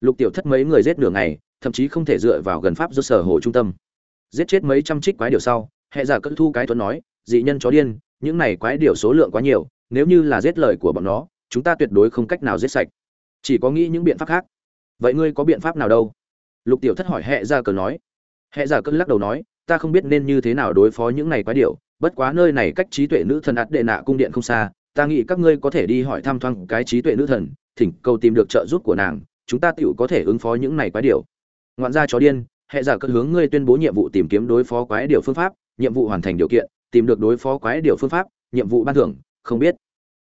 A: Lục tiểu thất mấy người giết nửa ngày, thậm chí không thể dựa vào gần pháp do sở hồ trung tâm. Giết chết mấy trăm trích quái điều sau hệ giả cất thu cái tuấn nói, dị nhân chó điên, những này quái điểu số lượng quá nhiều, nếu như là giết lời của bọn nó, chúng ta tuyệt đối không cách nào giết sạch. Chỉ có nghĩ những biện pháp khác. Vậy ngươi có biện pháp nào đâu? Lục tiểu thất hỏi hệ giả cờ nói. Hệ giả cất lắc đầu nói, ta không biết nên như thế nào đối phó những này quái điểu, bất quá nơi này cách trí tuệ nữ thần ạt đệ nạ cung điện không xa, ta nghĩ các ngươi có thể đi hỏi thăm thoáng cái trí tuệ nữ thần, thỉnh cầu tìm được trợ giúp của nàng, chúng ta tựu có thể ứng phó những này quái điểu. Ngoạn gia chó điên hệ giả cất hướng ngươi tuyên bố nhiệm vụ tìm kiếm đối phó quái điểu phương pháp nhiệm vụ hoàn thành điều kiện, tìm được đối phó quái điều phương pháp, nhiệm vụ ban thưởng, không biết.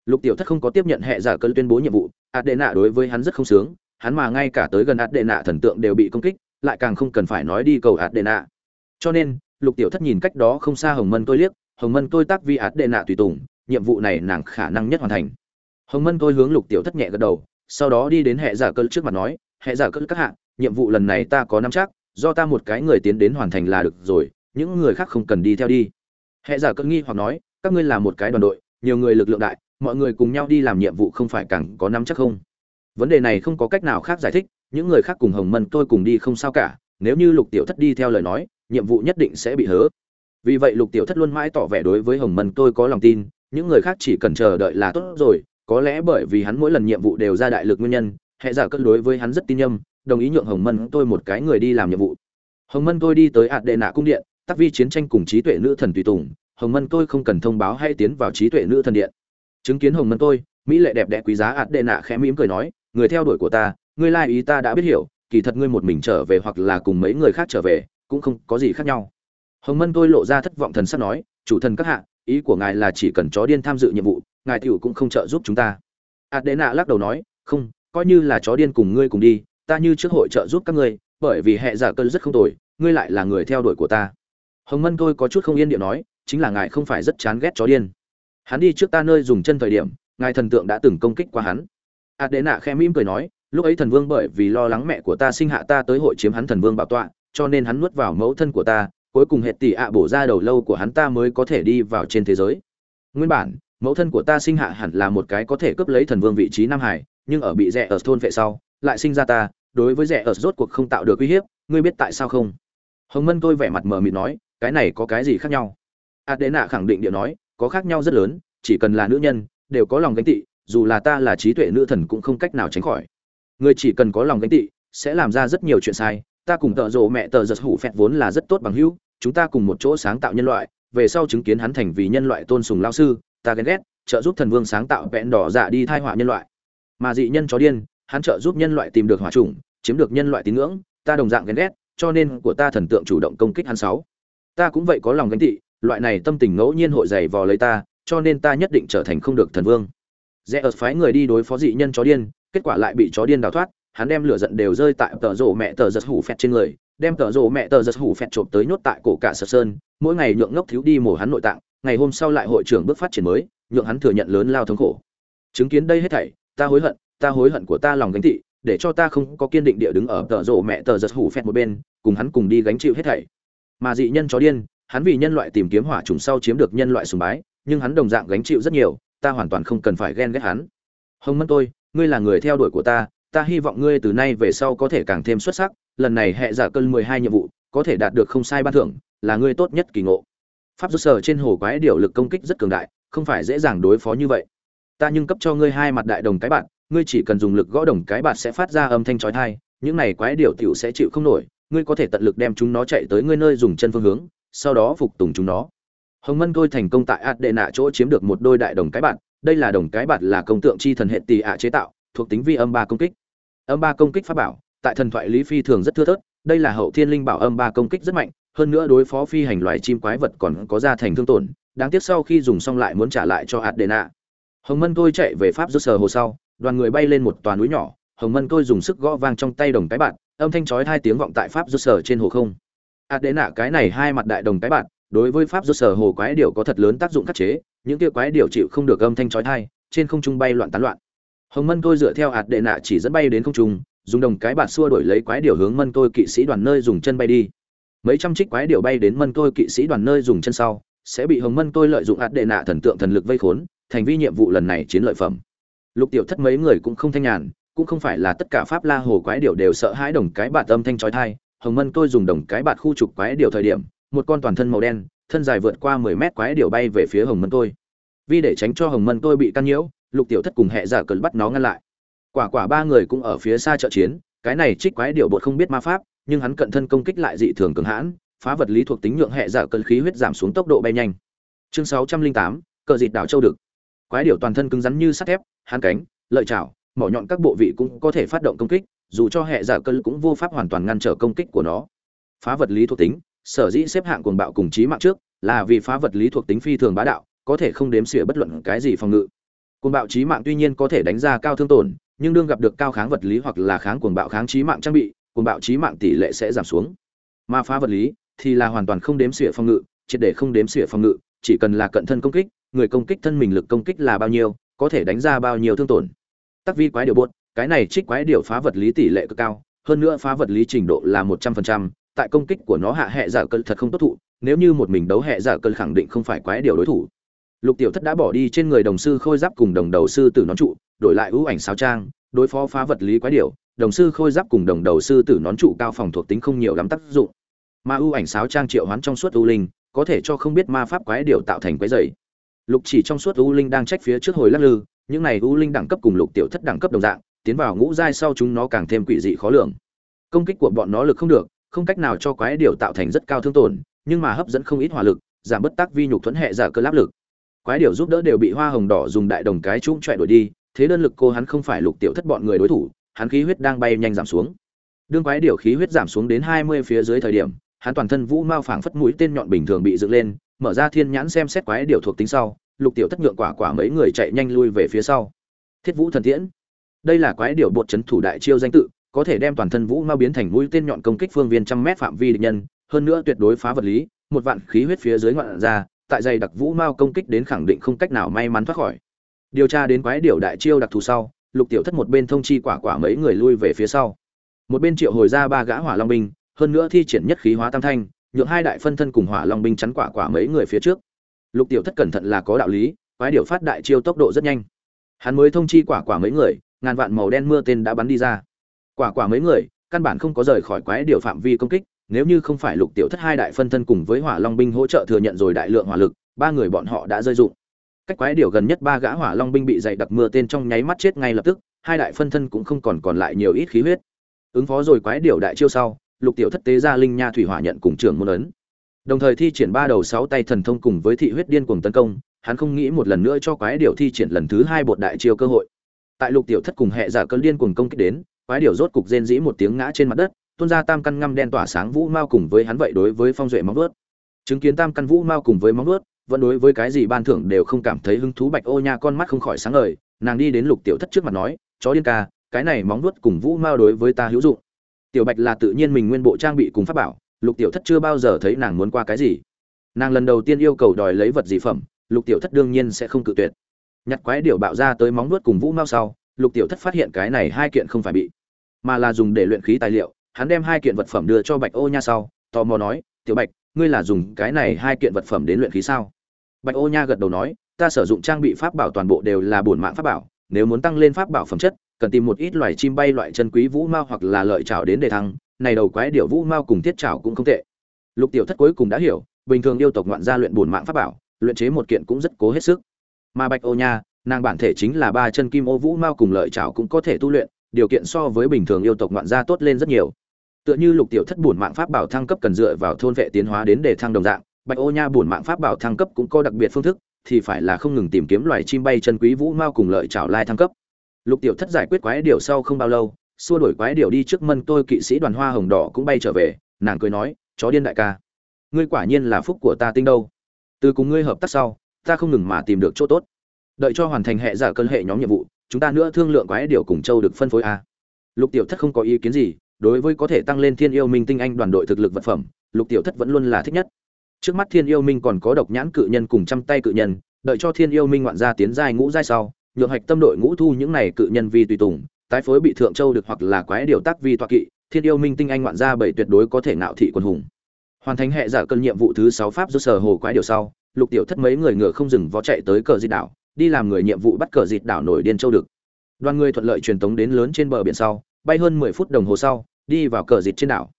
A: Lục tiểu thất không có tiếp nhận hệ giả cơn tuyên bố nhiệm vụ ạt đệ nạ đối với hắn rất không sướng, hắn mà ngay cả tới gần ạt đệ nạ thần tượng đều bị công kích, lại càng không cần phải nói đi cầu ạt đệ nạ cho nên, lục tiểu thất nhìn cách đó không xa hồng mân tôi liếc, hồng mân tôi tác vi ạt đệ nạ tùy tùng, nhiệm vụ này nàng khả năng nhất hoàn thành. Hồng mân tôi hướng lục tiểu thất nhẹ gật đầu, sau đó đi đến hệ giả cơn trước mặt nói, hệ giả cơn các hạng nhiệm vụ lần này ta có năm chắc, do ta một cái người tiến đến hoàn thành là được rồi những người khác không cần đi theo đi. Hệ giả cơn nghi hoặc nói, các ngươi là một cái đoàn đội, nhiều người lực lượng đại, mọi người cùng nhau đi làm nhiệm vụ không phải càng có nắm chắc không? Vấn đề này không có cách nào khác giải thích, những người khác cùng hồng mân tôi cùng đi không sao cả, nếu như lục tiểu thất đi theo lời nói, nhiệm vụ nhất định sẽ bị hớ. Vì vậy lục tiểu thất luôn mãi tỏ vẻ đối với hồng mân tôi có lòng tin, những người khác chỉ cần chờ đợi là tốt rồi, có lẽ bởi vì hắn mỗi lần nhiệm vụ đều ra đại lực nguyên nhân, hệ giả cân đối với hắn rất tin nhâm đồng ý nhượng hồng mân tôi một cái người đi làm nhiệm vụ. Hồng mân tôi đi tới ạt đệ nạ cung điện tác vi chiến tranh cùng trí tuệ nữ thần tùy tùng, hồng mân tôi không cần thông báo hay tiến vào trí tuệ nữ thần điện. Chứng kiến hồng mân tôi mỹ lệ đẹp đẽ quý giá ạt đệ nạ khẽ mỉm cười nói, người theo đuổi của ta, ngươi lai ý ta đã biết hiểu, kỳ thật ngươi một mình trở về hoặc là cùng mấy người khác trở về, cũng không có gì khác nhau. Hồng mân tôi lộ ra thất vọng thần sắc nói, chủ thần các hạ, ý của ngài là chỉ cần chó điên tham dự nhiệm vụ, ngài tiểu cũng không trợ giúp chúng ta. Ạt đệ nạ lắc đầu nói, không, coi như là chó điên cùng ngươi cùng đi, ta như trước hội trợ giúp các ngươi, bởi vì hệ giả cơn rất không tồi, ngươi lại là người theo đuổi của ta hồng mân tôi có chút không yên điệu nói, chính là ngài không phải rất chán ghét chó điên. Hắn đi trước ta nơi dùng chân thời điểm, ngài thần tượng đã từng công kích qua hắn. Ạt đệ nạ khẽ mỉm cười nói, lúc ấy thần vương bởi vì lo lắng mẹ của ta sinh hạ ta tới hội chiếm hắn thần vương bảo tọa, cho nên hắn nuốt vào mẫu thân của ta, cuối cùng hệ tỷ ạ bổ ra đầu lâu của hắn ta mới có thể đi vào trên thế giới. Nguyên bản, mẫu thân của ta sinh hạ hẳn là một cái có thể cướp lấy thần vương vị trí nam hải, nhưng ở bị rẻ ở thôn vệ sau, lại sinh ra ta, đối với rẻ ở rốt cuộc không tạo được uy hiếp, ngươi biết tại sao không? Hồng mân tôi vẻ mặt mờ mịt nói cái này có cái gì khác nhau? Adena khẳng định điệu nói, có khác nhau rất lớn, chỉ cần là nữ nhân, đều có lòng gánh tị, dù là ta là trí tuệ nữ thần cũng không cách nào tránh khỏi. Người chỉ cần có lòng gánh tị, sẽ làm ra rất nhiều chuyện sai, ta cùng tợ rộ mẹ tờ giật hủ phẹt vốn là rất tốt bằng hữu, chúng ta cùng một chỗ sáng tạo nhân loại, về sau chứng kiến hắn thành vì nhân loại tôn sùng lao sư, ta ghen ghét, trợ giúp thần vương sáng tạo vẹn đỏ dạ đi thai họa nhân loại. Mà dị nhân chó điên, hắn trợ giúp nhân loại tìm được hỏa chủng, chiếm được nhân loại tín ngưỡng, ta đồng dạng ghen ghét, cho nên của ta thần tượng chủ động công kích hắn sáu ta cũng vậy có lòng gánh tị, loại này tâm tình ngẫu nhiên hội dày vò lấy ta, cho nên ta nhất định trở thành không được thần vương. Rẽ ớt phái người đi đối phó dị nhân chó điên, kết quả lại bị chó điên đào thoát, hắn đem lửa giận đều rơi tại tờ rổ mẹ tờ giật hủ phẹt trên người, đem tờ rổ mẹ tờ giật hủ phẹt trộm tới nhốt tại cổ cả sập sơn, mỗi ngày nhượng ngốc thiếu đi mổ hắn nội tạng, ngày hôm sau lại hội trưởng bước phát triển mới, nhượng hắn thừa nhận lớn lao thống khổ. Chứng kiến đây hết thảy, ta hối hận, ta hối hận của ta lòng gánh thị để cho ta không có kiên định địa đứng ở tờ rổ mẹ tờ giật hủ phẹt một bên, cùng hắn cùng đi gánh chịu hết thảy mà dị nhân chó điên, hắn vì nhân loại tìm kiếm hỏa trùng sau chiếm được nhân loại sùng bái, nhưng hắn đồng dạng gánh chịu rất nhiều, ta hoàn toàn không cần phải ghen ghét hắn. Hồng Mẫn tôi, ngươi là người theo đuổi của ta ta hy vọng ngươi từ nay về sau có thể càng thêm xuất sắc, lần này hệ giả cân mười hai nhiệm vụ, có thể đạt được không sai ban thưởng, là ngươi tốt nhất kỳ ngộ. Pháp rút sở trên hồ quái điều lực công kích rất cường đại, không phải dễ dàng đối phó như vậy. Ta nhưng cấp cho ngươi hai mặt đại đồng cái bạn ngươi chỉ cần dùng lực gõ đồng cái bạn sẽ phát ra âm thanh chói tai, những này quái điều tiểu sẽ chịu không nổi ngươi có thể tận lực đem chúng nó chạy tới ngươi nơi dùng chân phương hướng, sau đó phục tùng chúng nó. Hồng mân tôi thành công tại ạt đệ nạ chỗ chiếm được một đôi đại đồng cái bạn đây là đồng cái bạn là công tượng chi thần hệ tỷ ạ chế tạo, thuộc tính vi âm ba công kích. Âm ba công kích pháp bảo, tại thần thoại lý phi thường rất thưa thớt, đây là hậu thiên linh bảo âm ba công kích rất mạnh, hơn nữa đối phó phi hành loài chim quái vật còn có ra thành thương tổn, đáng tiếc sau khi dùng xong lại muốn trả lại cho adena. Hồng mân tôi chạy về pháp rút sờ hồ sau, đoàn người bay lên một tòa núi nhỏ, hồng mân tôi dùng sức gõ vang trong tay đồng cái bạn âm thanh chói hai tiếng vọng tại pháp rút Sở trên hồ không. Adena, cái này hai mặt đại đồng cái bạn, đối với pháp rút Sở hồ quái điệu có thật lớn tác dụng khắc chế, những kia quái điệu chịu không được âm thanh chói tai, trên không trung bay loạn tán loạn. Hồng mân tôi dựa theo hạt đệ nạ chỉ dẫn bay đến không trung, dùng đồng cái bạt xua đổi lấy quái điểu hướng mân tôi kỵ sĩ đoàn nơi dùng chân bay đi. Mấy trăm trích quái điểu bay đến mân tôi kỵ sĩ đoàn nơi dùng chân sau, sẽ bị hồng mân tôi lợi dụng hạt đệ nạ thần tượng thần lực vây khốn, thành vi nhiệm vụ lần này chiến lợi phẩm. Lục tiểu thất mấy người cũng không thanh nhàn cũng không phải là tất cả pháp la hồ quái điểu đều sợ hãi đồng cái bạt âm thanh chói tai. hồng mân tôi dùng đồng cái bạt khu trục quái điểu thời điểm, một con toàn thân màu đen, thân dài vượt qua mười mét quái điểu bay về phía hồng mân tôi. Vì để tránh cho hồng mân tôi bị căn nhiễu, lục tiểu thất cùng hệ giả dạ cần bắt nó ngăn lại. Quả quả ba người cũng ở phía xa trợ chiến, cái này trích quái điểu bột không biết ma pháp, nhưng hắn cận thân công kích lại dị thường cường hãn, phá vật lý thuộc tính nhượng hệ giả dạ cẩn khí huyết giảm xuống tốc độ bay nhanh. Chương sáu trăm linh tám, cờ dịt đảo châu đực. Quái điểu toàn thân cứng rắn như sắt thép, hắn cánh, lợi chảo mỏ nhọn các bộ vị cũng có thể phát động công kích, dù cho hệ giả cơn cũng vô pháp hoàn toàn ngăn trở công kích của nó. Phá vật lý thuộc tính, sở dĩ xếp hạng cuồng bạo cùng trí mạng trước, là vì phá vật lý thuộc tính phi thường bá đạo, có thể không đếm xỉa bất luận cái gì phòng ngự. Cuồng bạo trí mạng tuy nhiên có thể đánh ra cao thương tổn, nhưng đương gặp được cao kháng vật lý hoặc là kháng cuồng bạo kháng trí mạng trang bị, cuồng bạo trí mạng tỷ lệ sẽ giảm xuống. Mà phá vật lý thì là hoàn toàn không đếm xỉa phòng ngự, triệt để không đếm xỉa phòng ngự, chỉ cần là cận thân công kích, người công kích thân mình lực công kích là bao nhiêu, có thể đánh ra bao nhiêu thương tổn tắc vi quái điều buốt, cái này trích quái điều phá vật lý tỷ lệ cực cao, hơn nữa phá vật lý trình độ là một trăm phần trăm, tại công kích của nó hạ hệ giả cơn thật không tốt thụ, nếu như một mình đấu hệ giả cơn khẳng định không phải quái điều đối thủ. Lục tiểu thất đã bỏ đi trên người đồng sư khôi giáp cùng đồng đầu sư tử nón trụ, đổi lại ưu ảnh sáo trang, đối phó phá vật lý quái điểu đồng sư khôi giáp cùng đồng đầu sư tử nón trụ cao phòng thuộc tính không nhiều lắm tác dụng. Mà ưu ảnh sáo trang triệu hoán trong suốt ưu linh, có thể cho không biết ma pháp quái điểu tạo thành quái dày. Lục chỉ trong suốt ưu linh đang trách phía trước hồi lắc lư những này U linh đẳng cấp cùng lục tiểu thất đẳng cấp đồng dạng, tiến vào ngũ giai sau chúng nó càng thêm quỷ dị khó lường. Công kích của bọn nó lực không được, không cách nào cho quái điểu tạo thành rất cao thương tổn, nhưng mà hấp dẫn không ít hỏa lực, giảm bất tác vi nhục thuẫn hệ giả cơ áp lực. Quái điểu giúp đỡ đều bị hoa hồng đỏ dùng đại đồng cái trũng chạy đuổi đi, thế đơn lực cô hắn không phải lục tiểu thất bọn người đối thủ, hắn khí huyết đang bay nhanh giảm xuống. Đương quái điểu khí huyết giảm xuống đến hai mươi phía dưới thời điểm, hắn toàn thân vũ mao phảng phất mũi tên nhọn bình thường bị dựng lên, mở ra thiên nhãn xem xét quái điểu thuộc tính sau lục tiểu thất nhượng quả quả mấy người chạy nhanh lui về phía sau. Thiết vũ thần tiễn. Đây là quái điểu bột chấn thủ đại chiêu danh tự, có thể đem toàn thân vũ mao biến thành mũi tên nhọn công kích phương viên trăm mét phạm vi địch nhân, hơn nữa tuyệt đối phá vật lý, một vạn khí huyết phía dưới ngoạn ra, tại dày đặc vũ mao công kích đến khẳng định không cách nào may mắn thoát khỏi. Điều tra đến quái điểu đại chiêu đặc thù sau, lục tiểu thất một bên thông chi quả quả mấy người lui về phía sau. Một bên triệu hồi ra ba gã hỏa long binh, hơn nữa thi triển nhất khí hóa tam thanh, nhượng hai đại phân thân cùng hỏa long binh chắn quả quả mấy người phía trước lục tiểu thất cẩn thận là có đạo lý, quái điểu phát đại chiêu tốc độ rất nhanh. Hắn mới thông chi quả quả mấy người, ngàn vạn màu đen mưa tên đã bắn đi ra. Quả quả mấy người, căn bản không có rời khỏi quái điểu phạm vi công kích, nếu như không phải lục tiểu thất hai đại phân thân cùng với hỏa long binh hỗ trợ thừa nhận rồi đại lượng hỏa lực, ba người bọn họ đã rơi dụng. Cách quái điểu gần nhất ba gã hỏa long binh bị dày đặc mưa tên trong nháy mắt chết ngay lập tức, hai đại phân thân cũng không còn còn lại nhiều ít khí huyết. Ứng phó rồi quái điểu đại chiêu sau, lục tiểu thất tế ra linh nha thủy hỏa nhận cùng trưởng môn ấn đồng thời thi triển ba đầu sáu tay thần thông cùng với thị huyết điên cuồng tấn công, hắn không nghĩ một lần nữa cho quái điểu thi triển lần thứ hai bột đại chiêu cơ hội. Tại lục tiểu thất cùng hệ giả cơn điên cuồng công kích đến, quái điểu rốt cục rên dĩ một tiếng ngã trên mặt đất, tuôn ra tam căn ngăm đen tỏa sáng vũ mao cùng với hắn vậy đối với phong duệ móng vuốt. Chứng kiến tam căn vũ mao cùng với móng vuốt, vẫn đối với cái gì ban thưởng đều không cảm thấy hứng thú bạch ô nha con mắt không khỏi sáng ngời, nàng đi đến lục tiểu thất trước mặt nói, chó điên ca, cái này móng vuốt cùng vũ mao đối với ta hữu dụng. Tiểu bạch là tự nhiên mình nguyên bộ trang bị cùng pháp bảo lục tiểu thất chưa bao giờ thấy nàng muốn qua cái gì. Nàng lần đầu tiên yêu cầu đòi lấy vật gì phẩm, lục tiểu thất đương nhiên sẽ không cự tuyệt. Nhặt quái điệu bạo ra tới móng vuốt cùng vũ mao sau, lục tiểu thất phát hiện cái này hai kiện không phải bị, mà là dùng để luyện khí tài liệu. Hắn đem hai kiện vật phẩm đưa cho bạch ô nha sau, tò mò nói, tiểu bạch, ngươi là dùng cái này hai kiện vật phẩm đến luyện khí sao? Bạch ô nha gật đầu nói, ta sử dụng trang bị pháp bảo toàn bộ đều là bổn mạng pháp bảo, nếu muốn tăng lên pháp bảo phẩm chất, cần tìm một ít loài chim bay, loại chân quý vũ mao hoặc là lợi trào đến để thăng này đầu quái điểu vũ mao cùng tiết chảo cũng không tệ. Lục tiểu thất cuối cùng đã hiểu, bình thường yêu tộc ngoạn gia luyện bổn mạng pháp bảo, luyện chế một kiện cũng rất cố hết sức. Mà bạch ô nha, nàng bản thể chính là ba chân kim ô vũ mao cùng lợi chảo cũng có thể tu luyện, điều kiện so với bình thường yêu tộc ngoạn gia tốt lên rất nhiều. Tựa như lục tiểu thất bổn mạng pháp bảo thăng cấp cần dựa vào thôn vệ tiến hóa đến để thăng đồng dạng, bạch ô nha bổn mạng pháp bảo thăng cấp cũng có đặc biệt phương thức, thì phải là không ngừng tìm kiếm loài chim bay chân quý vũ mao cùng lợi chảo lai thăng cấp. Lục tiểu thất giải quyết quái điểu sau không bao lâu xua đổi quái điểu đi trước mân tôi kỵ sĩ đoàn hoa hồng đỏ cũng bay trở về, nàng cười nói, chó điên đại ca, ngươi quả nhiên là phúc của ta tinh đâu. Từ cùng ngươi hợp tác sau, ta không ngừng mà tìm được chỗ tốt. Đợi cho hoàn thành hệ giả cơn hệ nhóm nhiệm vụ, chúng ta nữa thương lượng quái điểu cùng châu được phân phối a. Lục tiểu thất không có ý kiến gì, đối với có thể tăng lên thiên yêu minh tinh anh đoàn đội thực lực vật phẩm, lục tiểu thất vẫn luôn là thích nhất. Trước mắt thiên yêu minh còn có độc nhãn cự nhân cùng trăm tay cự nhân, đợi cho thiên yêu minh ngoạn gia tiến giai ngũ giai sau, nhượng hạch tâm đội ngũ thu những này cự nhân vi tùy tùng tái phối bị thượng châu được hoặc là quái điều tác vi toa kỵ, thiên yêu minh tinh anh ngoạn gia bảy tuyệt đối có thể nạo thị quân hùng. Hoàn thành hệ giả cân nhiệm vụ thứ sáu pháp do sở hồ quái điều sau, lục tiểu thất mấy người ngựa không dừng vó chạy tới cờ dịt đảo, đi làm người nhiệm vụ bắt cờ dịt đảo nổi điên châu được. Đoàn người thuận lợi truyền tống đến lớn trên bờ biển sau, bay hơn mười phút đồng hồ sau, đi vào cờ dịt trên đảo.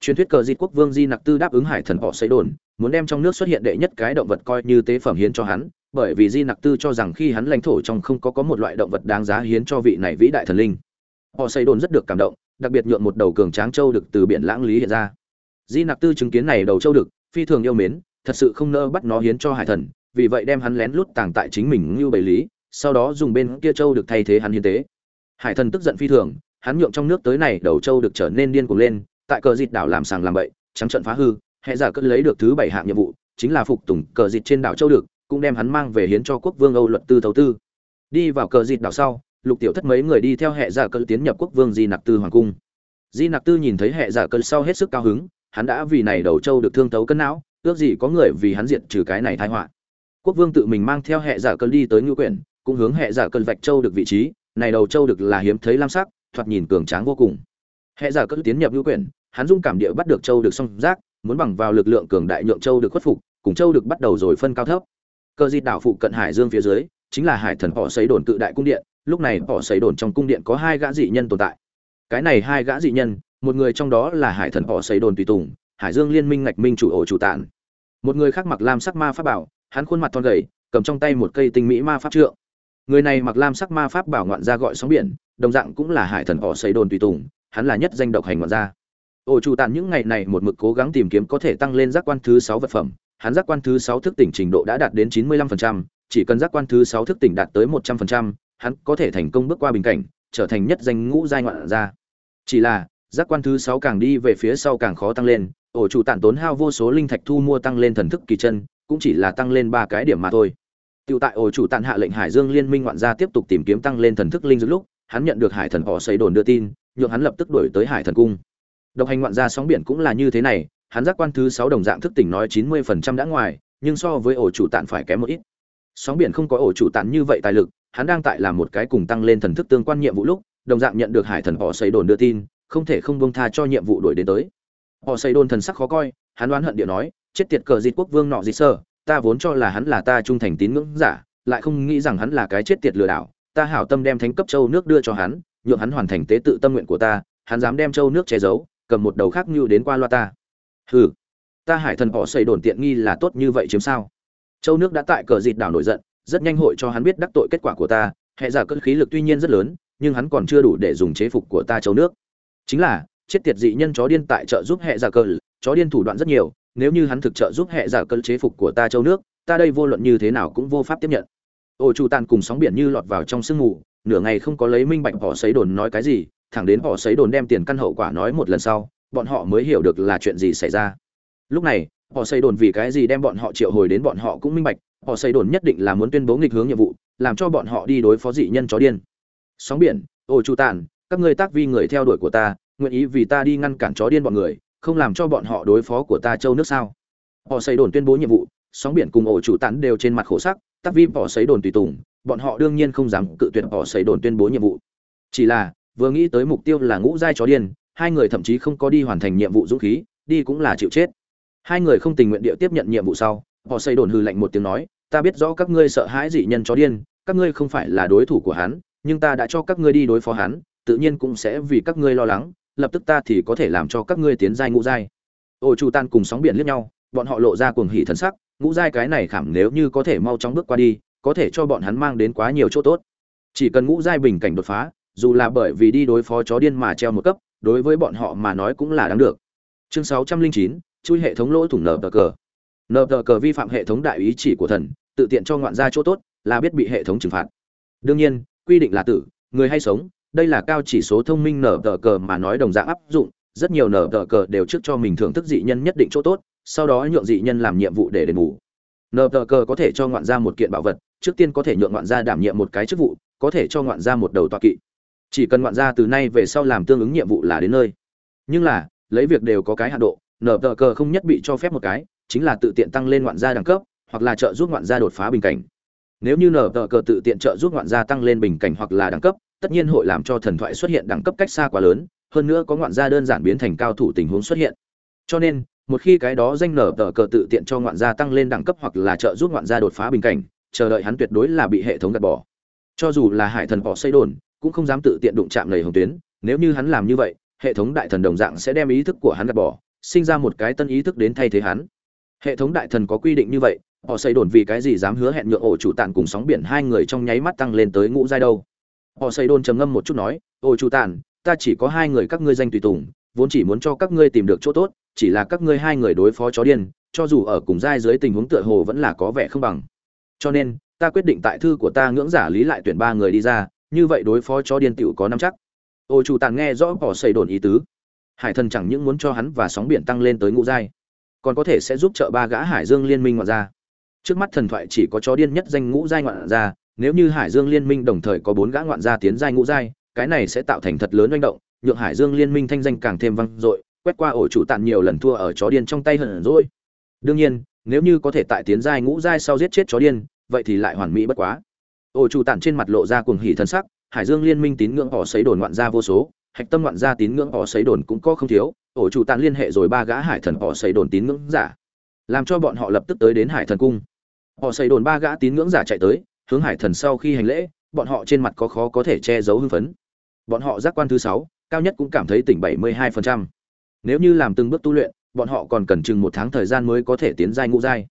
A: Truyền thuyết cờ dịt quốc vương di nặc tư đáp ứng hải thần họ xây đồn, muốn đem trong nước xuất hiện đệ nhất cái động vật coi như tế phẩm hiến cho hắn bởi vì di nặc tư cho rằng khi hắn lãnh thổ trong không có có một loại động vật đáng giá hiến cho vị này vĩ đại thần linh. Họ xây đồn rất được cảm động, đặc biệt nhượng một đầu cường tráng châu được từ biển lãng lý hiện ra. Di nặc tư chứng kiến này đầu châu được, phi thường yêu mến, thật sự không nỡ bắt nó hiến cho hải thần, vì vậy đem hắn lén lút tàng tại chính mình như bảy lý, sau đó dùng bên kia châu được thay thế hắn hiến tế. Hải thần tức giận phi thường, hắn nhượng trong nước tới này đầu châu được trở nên điên cuồng lên, tại cờ dịt đảo làm sàng làm bậy, trắng trận phá hư hệ giả cất lấy được thứ bảy hạng nhiệm vụ, chính là phục tùng cờ dịt trên đảo châu được cũng đem hắn mang về hiến cho quốc vương âu luật tư thấu tư. Đi vào cờ dịt đảo sau, lục tiểu thất mấy người đi theo hệ giả cờ tiến nhập quốc vương di nặc tư hoàng cung. Di nặc tư nhìn thấy hệ giả cờ sau hết sức cao hứng, hắn đã vì này đầu châu được thương thấu cân não, ước gì có người vì hắn diệt trừ cái này tai họa. Quốc vương tự mình mang theo hệ giả cờ đi tới ngưu quyển, cũng hướng hệ giả cờ vạch châu được vị trí, này đầu châu được là hiếm thấy lam sắc, thoạt nhìn cường tráng vô cùng. Hệ giả cờ tiến nhập ngưu quyển, hắn dung cảm địa bắt được châu được song giác muốn bằng vào lực lượng cường đại nhượng châu được khuất phục, cùng châu được bắt đầu rồi phân cao thấp cờ di đảo phụ cận hải dương phía dưới, chính là hải thần họ sấy đồn cự đại cung điện, lúc này họ sấy đồn trong cung điện có hai gã dị nhân tồn tại. Cái này hai gã dị nhân, một người trong đó là hải thần họ sấy đồn tùy tùng, hải dương liên minh ngạch minh chủ ổ chủ tản. Một người khác mặc lam sắc ma pháp bảo, hắn khuôn mặt thon gầy, cầm trong tay một cây tinh mỹ ma pháp trượng. Người này mặc lam sắc ma pháp bảo ngoạn ra gọi sóng biển, đồng dạng cũng là hải thần họ sấy đồn tùy tùng, hắn là nhất danh độc hành ngoạn gia ổ chủ tản những ngày này một mực cố gắng tìm kiếm có thể tăng lên giác quan thứ sáu vật phẩm hắn giác quan thứ sáu thức tỉnh trình độ đã đạt đến chín mươi lăm phần trăm, chỉ cần giác quan thứ sáu thức tỉnh đạt tới một trăm phần trăm, hắn có thể thành công bước qua bình cảnh, trở thành nhất danh ngũ giai ngoạn gia. Chỉ là, giác quan thứ sáu càng đi về phía sau càng khó tăng lên, ổ chủ tản tốn hao vô số linh thạch thu mua tăng lên thần thức kỳ chân, cũng chỉ là tăng lên ba cái điểm mà thôi. Tiểu tại ổ chủ tản hạ lệnh Hải Dương Liên minh ngoạn gia tiếp tục tìm kiếm tăng lên thần thức linh dược lúc, hắn nhận được Hải Thần họ xây đồn đưa tin, nhượng hắn lập tức đuổi tới Hải Thần cung. Độc hành ngoạn gia sóng biển cũng là như thế này, hắn giác quan thứ sáu đồng dạng thức tỉnh nói chín mươi phần trăm đã ngoài, nhưng so với ổ chủ tạn phải kém một ít. Sóng biển không có ổ chủ tạn như vậy tài lực, hắn đang tại làm một cái cùng tăng lên thần thức tương quan nhiệm vụ lúc, đồng dạng nhận được Hải Thần họ xây đồn đưa tin, không thể không buông tha cho nhiệm vụ đuổi đến tới. họ xây đồn thần sắc khó coi hắn đoán hận địa nói chết tiệt cờ dịch quốc vương nọ gì sơ ta vốn cho là hắn là ta trung thành tín ngưỡng giả lại không nghĩ rằng hắn là cái chết tiệt lừa đảo ta hảo tâm đem thánh cấp châu nước đưa cho hắn nhượng hắn hoàn thành tế tự tâm nguyện của ta hắn dám đem châu nước che giấu cầm một đầu khác như đến qua loa ta hừ, ta hải thần họ xây đồn tiện nghi là tốt như vậy chiếm sao? Châu nước đã tại cờ dịt đảo nổi giận, rất nhanh hội cho hắn biết đắc tội kết quả của ta, hệ giả cơn khí lực tuy nhiên rất lớn, nhưng hắn còn chưa đủ để dùng chế phục của ta châu nước. Chính là, chết tiệt dị nhân chó điên tại trợ giúp hệ giả cờ chó điên thủ đoạn rất nhiều, nếu như hắn thực trợ giúp hệ giả cơn chế phục của ta châu nước, ta đây vô luận như thế nào cũng vô pháp tiếp nhận. Ổ chủ tàn cùng sóng biển như lọt vào trong sương mù, nửa ngày không có lấy minh bạch họ sấy đồn nói cái gì, thẳng đến họ sấy đồn đem tiền căn hậu quả nói một lần sau bọn họ mới hiểu được là chuyện gì xảy ra. Lúc này, họ xây đồn vì cái gì đem bọn họ triệu hồi đến bọn họ cũng minh bạch, họ xây đồn nhất định là muốn tuyên bố nghịch hướng nhiệm vụ, làm cho bọn họ đi đối phó dị nhân chó điên. Sóng biển, ô chu tàn, các ngươi tác vi người theo đuổi của ta, nguyện ý vì ta đi ngăn cản chó điên bọn người, không làm cho bọn họ đối phó của ta châu nước sao? Họ xây đồn tuyên bố nhiệm vụ, sóng biển cùng ổ chủ tán đều trên mặt khổ sắc, tác vi họ xây đồn tùy tùng, bọn họ đương nhiên không dám cự tuyệt họ xây đồn tuyên bố nhiệm vụ. Chỉ là, vừa nghĩ tới mục tiêu là ngũ giai chó điên hai người thậm chí không có đi hoàn thành nhiệm vụ dũng khí, đi cũng là chịu chết. Hai người không tình nguyện địa tiếp nhận nhiệm vụ sau, họ xây đồn hư lạnh một tiếng nói, ta biết rõ các ngươi sợ hãi dị nhân chó điên, các ngươi không phải là đối thủ của hắn, nhưng ta đã cho các ngươi đi đối phó hắn, tự nhiên cũng sẽ vì các ngươi lo lắng, lập tức ta thì có thể làm cho các ngươi tiến giai ngũ giai. Ô chu tan cùng sóng biển liếc nhau, bọn họ lộ ra cuồng hỉ thần sắc, ngũ giai cái này khảm nếu như có thể mau chóng bước qua đi, có thể cho bọn hắn mang đến quá nhiều chỗ tốt. Chỉ cần ngũ giai bình cảnh đột phá, dù là bởi vì đi đối phó chó điên mà treo một cấp đối với bọn họ mà nói cũng là đáng được. Chương sáu trăm linh chín, chui hệ thống lỗ thủng nờ tờ cờ. Nờ tờ cờ vi phạm hệ thống đại ý chỉ của thần, tự tiện cho ngoạn gia chỗ tốt, là biết bị hệ thống trừng phạt. Đương nhiên, quy định là tử, người hay sống, đây là cao chỉ số thông minh nở tờ cờ mà nói đồng dạng áp dụng, rất nhiều nở tờ cờ đều trước cho mình thưởng thức dị nhân nhất định chỗ tốt, sau đó nhượng dị nhân làm nhiệm vụ để đền bù. Nở tờ cờ có thể cho ngoạn gia một kiện bảo vật, trước tiên có thể nhượng ngoạn gia đảm nhiệm một cái chức vụ, có thể cho ngoạn gia một đầu tọa kỵ chỉ cần ngoạn gia từ nay về sau làm tương ứng nhiệm vụ là đến nơi. Nhưng là, lấy việc đều có cái hạn độ nở tờ cờ không nhất bị cho phép một cái, chính là tự tiện tăng lên ngoạn gia đẳng cấp, hoặc là trợ giúp ngoạn gia đột phá bình cảnh. Nếu như nở tờ cờ tự tiện trợ giúp ngoạn gia tăng lên bình cảnh hoặc là đẳng cấp, tất nhiên hội làm cho thần thoại xuất hiện đẳng cấp cách xa quá lớn, hơn nữa có ngoạn gia đơn giản biến thành cao thủ tình huống xuất hiện. Cho nên, một khi cái đó danh nở tờ cờ tự tiện cho ngoạn gia tăng lên đẳng cấp hoặc là trợ giúp ngoạn gia đột phá bình cảnh, chờ đợi hắn tuyệt đối là bị hệ thống gạt bỏ. Cho dù là hải thần bỏ xây đồn cũng không dám tự tiện đụng chạm lầy hồng tuyến, nếu như hắn làm như vậy, hệ thống đại thần đồng dạng sẽ đem ý thức của hắn gạt bỏ, sinh ra một cái tân ý thức đến thay thế hắn. Hệ thống đại thần có quy định như vậy, họ xây đồn vì cái gì dám hứa hẹn nhượng ổ chủ tàn cùng sóng biển hai người trong nháy mắt tăng lên tới ngũ giai đâu? Họ xây đồn trầm ngâm một chút nói, ổ chủ tàn, ta chỉ có hai người các ngươi danh tùy tùng, vốn chỉ muốn cho các ngươi tìm được chỗ tốt, chỉ là các ngươi hai người đối phó chó điên, cho dù ở cùng giai dưới tình huống tựa hồ vẫn là có vẻ không bằng. Cho nên, ta quyết định tại thư của ta ngưỡng giả lý lại tuyển ba người đi ra như vậy đối phó chó điên tựu có năm chắc. Ô chủ tàn nghe rõ bỏ xây đồn ý tứ. Hải thần chẳng những muốn cho hắn và sóng biển tăng lên tới ngũ giai, còn có thể sẽ giúp trợ ba gã hải dương liên minh ngoạn gia. Trước mắt thần thoại chỉ có chó điên nhất danh ngũ giai ngoạn gia, nếu như hải dương liên minh đồng thời có bốn gã ngoạn gia tiến giai ngũ giai, cái này sẽ tạo thành thật lớn manh động, nhượng hải dương liên minh thanh danh càng thêm vang dội, quét qua ổ chủ tàn nhiều lần thua ở chó điên trong tay hận rồi. Đương nhiên, nếu như có thể tại tiến giai ngũ giai sau giết chết chó điên, vậy thì lại hoàn mỹ bất quá ổ chủ tản trên mặt lộ ra cuồng hỉ thần sắc, hải dương liên minh tín ngưỡng họ xấy đồn ngoạn gia vô số, hạch tâm ngoạn gia tín ngưỡng họ xấy đồn cũng có không thiếu, ổ chủ tản liên hệ rồi ba gã hải thần họ xấy đồn tín ngưỡng giả, làm cho bọn họ lập tức tới đến hải thần cung. Họ xấy đồn ba gã tín ngưỡng giả chạy tới, hướng hải thần sau khi hành lễ, bọn họ trên mặt có khó có thể che giấu hưng phấn. Bọn họ giác quan thứ sáu, cao nhất cũng cảm thấy tỉnh bảy mươi hai phần trăm. Nếu như làm từng bước tu luyện, bọn họ còn cần chừng một tháng thời gian mới có thể tiến giai ngũ giai.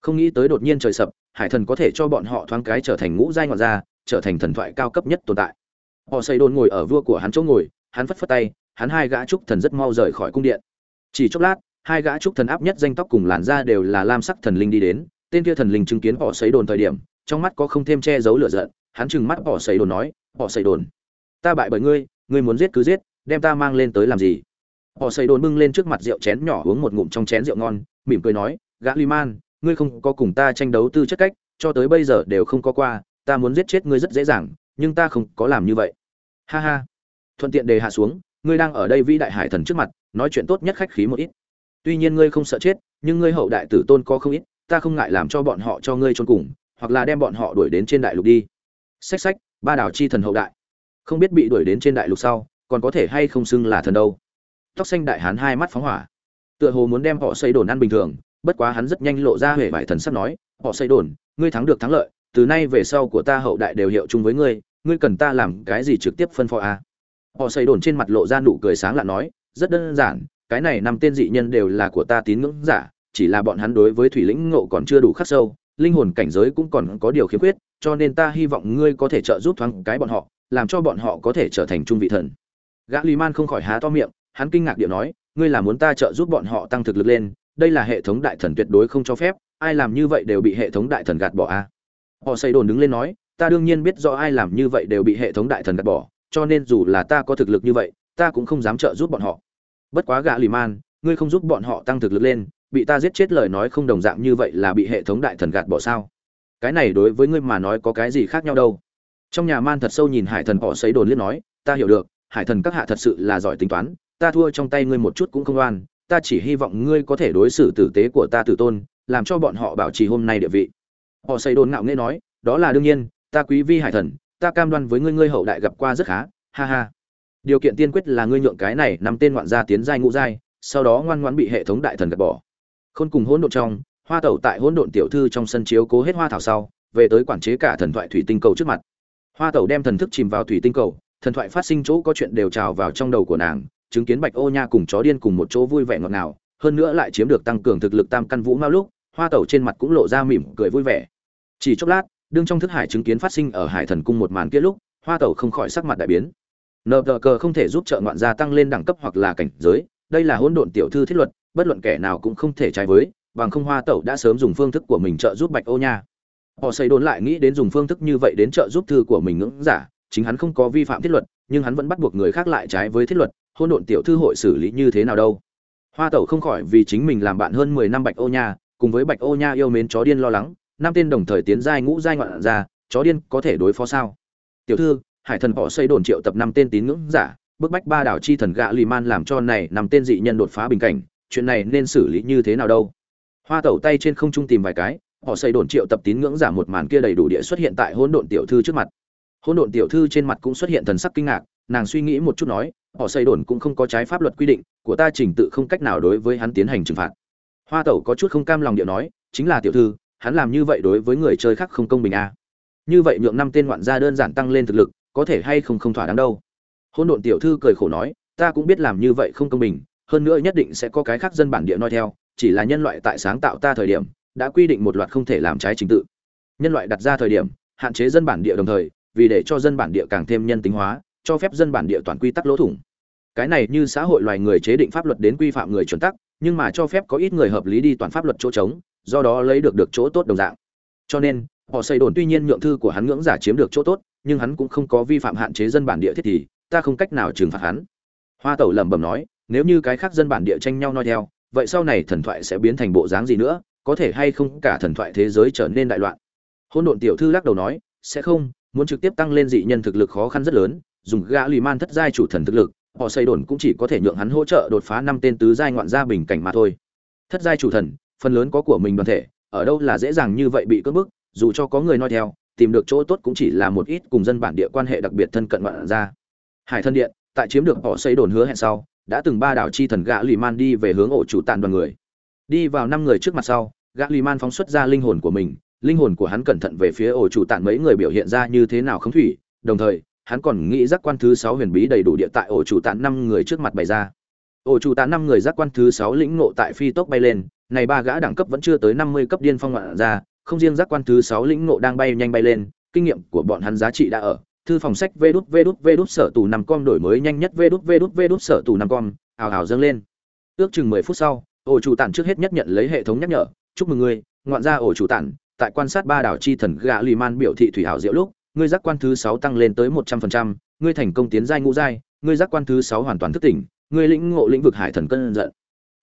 A: Không nghĩ tới đột nhiên trời sập hải thần có thể cho bọn họ thoáng cái trở thành ngũ giai ngoạn gia, trở thành thần thoại cao cấp nhất tồn tại. Họ xây đồn ngồi ở vua của hắn chỗ ngồi, hắn phất phất tay, hắn hai gã trúc thần rất mau rời khỏi cung điện. Chỉ chốc lát, hai gã trúc thần áp nhất danh tóc cùng làn da đều là lam sắc thần linh đi đến, tên kia thần linh chứng kiến họ xây đồn thời điểm, trong mắt có không thêm che giấu lửa giận, hắn trừng mắt họ xây đồn nói, họ xây đồn, ta bại bởi ngươi ngươi muốn giết cứ giết, đem ta mang lên tới làm gì? Họ xây đồn bưng lên trước mặt rượu chén nhỏ uống một ngụm trong chén rượu ngon, mỉm cười nói, gã liman ngươi không có cùng ta tranh đấu tư chất cách cho tới bây giờ đều không có qua ta muốn giết chết ngươi rất dễ dàng nhưng ta không có làm như vậy. Ha ha. Thuận tiện đề hạ xuống ngươi đang ở đây vĩ đại hải thần trước mặt nói chuyện tốt nhất khách khí một ít. Tuy nhiên ngươi không sợ chết nhưng ngươi hậu đại tử tôn có không ít ta không ngại làm cho bọn họ cho ngươi trốn cùng hoặc là đem bọn họ đuổi đến trên đại lục đi. Sách sách, ba đảo chi thần hậu đại. Không biết bị đuổi đến trên đại lục sau còn có thể hay không xưng là thần đâu. Tóc xanh đại hán hai mắt phóng hỏa. Tựa hồ muốn đem họ xây đồn ăn bình thường bất quá hắn rất nhanh lộ ra huệ vải thần sắp nói, họ xây đồn, ngươi thắng được thắng lợi, từ nay về sau của ta hậu đại đều hiệu chung với ngươi ngươi cần ta làm cái gì trực tiếp phân phó à? họ xây đồn trên mặt lộ ra nụ cười sáng lạ nói, rất đơn giản, cái này năm tên dị nhân đều là của ta tín ngưỡng giả, chỉ là bọn hắn đối với thủy lĩnh ngộ còn chưa đủ khắc sâu, linh hồn cảnh giới cũng còn có điều khiếm khuyết, cho nên ta hy vọng ngươi có thể trợ giúp thoáng cái bọn họ, làm cho bọn họ có thể trở thành trung vị thần gã lì man không khỏi há to miệng, hắn kinh ngạc điệu nói, ngươi là muốn ta trợ giúp bọn họ tăng thực lực lên đây là hệ thống đại thần tuyệt đối không cho phép, ai làm như vậy đều bị hệ thống đại thần gạt bỏ a à? họ xây đồn đứng lên nói, ta đương nhiên biết rõ ai làm như vậy đều bị hệ thống đại thần gạt bỏ, cho nên dù là ta có thực lực như vậy, ta cũng không dám trợ giúp bọn họ. Bất quá gã lì man, ngươi không giúp bọn họ tăng thực lực lên, bị ta giết chết lời nói không đồng dạng như vậy là bị hệ thống đại thần gạt bỏ sao? Cái này đối với ngươi mà nói có cái gì khác nhau đâu? Trong nhà man thật sâu nhìn hải thần họ xấy đồn liên nói, ta hiểu được, hải thần các hạ thật sự là giỏi tính toán, ta thua trong tay ngươi một chút cũng không oan ta chỉ hy vọng ngươi có thể đối xử tử tế của ta tử tôn, làm cho bọn họ bảo trì hôm nay địa vị. Họ xây đồn ngạo nghễ nói, đó là đương nhiên, ta quý vi hải thần, ta cam đoan với ngươi ngươi hậu đại gặp qua rất khá, ha ha. Điều kiện tiên quyết là ngươi nhượng cái này nằm tên ngoạn gia tiến giai ngũ giai, sau đó ngoan ngoãn bị hệ thống đại thần gạt bỏ. Khôn cùng hỗn độn trong, hoa tẩu tại hỗn độn tiểu thư trong sân chiếu cố hết hoa thảo sau, về tới quản chế cả thần thoại thủy tinh cầu trước mặt. Hoa tẩu đem thần thức chìm vào thủy tinh cầu, thần thoại phát sinh chỗ có chuyện đều trào vào trong đầu của nàng chứng kiến bạch ô nha cùng chó điên cùng một chỗ vui vẻ ngọt ngào, hơn nữa lại chiếm được tăng cường thực lực tam căn vũ mao lúc, hoa tẩu trên mặt cũng lộ ra mỉm cười vui vẻ. Chỉ chốc lát, đương trong thức hải chứng kiến phát sinh ở hải thần cung một màn kia lúc, hoa tẩu không khỏi sắc mặt đại biến. Nờ tờ cờ không thể giúp trợ ngoạn gia tăng lên đẳng cấp hoặc là cảnh giới, đây là hỗn độn tiểu thư thiết luật, bất luận kẻ nào cũng không thể trái với, bằng không hoa tẩu đã sớm dùng phương thức của mình trợ giúp bạch ô nha. Họ xây đồn lại nghĩ đến dùng phương thức như vậy đến trợ giúp thư của mình ngưỡng giả, chính hắn không có vi phạm thiết luật, nhưng hắn vẫn bắt buộc người khác lại trái với thiết luật hôn độn tiểu thư hội xử lý như thế nào đâu? Hoa tẩu không khỏi vì chính mình làm bạn hơn mười năm bạch ô nha, cùng với bạch ô nha yêu mến chó điên lo lắng, năm tên đồng thời tiến giai ngũ giai ngoạn ra chó điên có thể đối phó sao? Tiểu thư, hải thần bỏ xây đồn triệu tập năm tên tín ngưỡng giả, bức bách ba đảo chi thần gạ lì man làm cho này năm tên dị nhân đột phá bình cảnh, chuyện này nên xử lý như thế nào đâu? Hoa tẩu tay trên không trung tìm vài cái, họ xây đồn triệu tập tín ngưỡng giả một màn kia đầy đủ địa xuất hiện tại hỗn độn tiểu thư trước mặt. Hỗn độn tiểu thư trên mặt cũng xuất hiện thần sắc kinh ngạc nàng suy nghĩ một chút nói, họ xây đồn cũng không có trái pháp luật quy định, của ta trình tự không cách nào đối với hắn tiến hành trừng phạt. Hoa tẩu có chút không cam lòng điệu nói, chính là tiểu thư, hắn làm như vậy đối với người chơi khác không công bình a à. như vậy nhượng năm tên ngoạn gia đơn giản tăng lên thực lực, có thể hay không không thỏa đáng đâu. Hôn độn tiểu thư cười khổ nói, ta cũng biết làm như vậy không công bình, hơn nữa nhất định sẽ có cái khác dân bản địa nói theo, chỉ là nhân loại tại sáng tạo ta thời điểm, đã quy định một loạt không thể làm trái trình tự. Nhân loại đặt ra thời điểm, hạn chế dân bản địa đồng thời, vì để cho dân bản địa càng thêm nhân tính hóa cho phép dân bản địa toàn quy tắc lỗ thủng. Cái này như xã hội loài người chế định pháp luật đến quy phạm người chuẩn tắc, nhưng mà cho phép có ít người hợp lý đi toàn pháp luật chỗ trống, do đó lấy được được chỗ tốt đồng dạng. Cho nên, họ xây đồn tuy nhiên nhượng thư của hắn ngưỡng giả chiếm được chỗ tốt, nhưng hắn cũng không có vi phạm hạn chế dân bản địa thiết thì, ta không cách nào trừng phạt hắn. Hoa tẩu lẩm bẩm nói, nếu như cái khác dân bản địa tranh nhau nói theo, vậy sau này thần thoại sẽ biến thành bộ dáng gì nữa, có thể hay không cả thần thoại thế giới trở nên đại loạn. Hôn độn tiểu thư lắc đầu nói, sẽ không, muốn trực tiếp tăng lên dị nhân thực lực khó khăn rất lớn dùng gã lì man thất giai chủ thần thực lực, họ xây đồn cũng chỉ có thể nhượng hắn hỗ trợ đột phá năm tên tứ giai ngoạn gia bình cảnh mà thôi. Thất giai chủ thần, phần lớn có của mình đoàn thể, ở đâu là dễ dàng như vậy bị cưỡng bức, dù cho có người nói theo, tìm được chỗ tốt cũng chỉ là một ít cùng dân bản địa quan hệ đặc biệt thân cận ngoạn gia. Hải thân điện, tại chiếm được họ xây đồn hứa hẹn sau, đã từng ba đảo chi thần gã lì man đi về hướng ổ chủ tàn đoàn người. Đi vào năm người trước mặt sau, gã lì man phóng xuất ra linh hồn của mình, linh hồn của hắn cẩn thận về phía ổ chủ tàn mấy người biểu hiện ra như thế nào không thủy, đồng thời hắn còn nghĩ giác quan thứ sáu huyền bí đầy đủ địa tại ổ chủ tán năm người trước mặt bày ra. Ổ chủ tán năm người giác quan thứ sáu lĩnh ngộ tại phi tốc bay lên, này ba gã đẳng cấp vẫn chưa tới năm mươi cấp điên phong ngoạn ra, không riêng giác quan thứ sáu lĩnh ngộ đang bay nhanh bay lên, kinh nghiệm của bọn hắn giá trị đã ở. Thư phòng sách vê đút vê đút vê đút sở tù năm com đổi mới nhanh nhất vê đút vê đút vê đút sở tù năm com, ào ào dâng lên. Ước chừng mười phút sau, ổ chủ tản trước hết nhất nhận lấy hệ thống nhắc nhở, chúc mừng ngươi, ngoạn ra ổ chủ tản tại quan sát ba đảo chi thần gã lì man biểu thị thủy hảo diệu lúc ngươi giác quan thứ sáu tăng lên tới một trăm phần trăm, ngươi thành công tiến giai ngũ giai, ngươi giác quan thứ sáu hoàn toàn thức tỉnh, ngươi lĩnh ngộ lĩnh vực hải thần cân giận.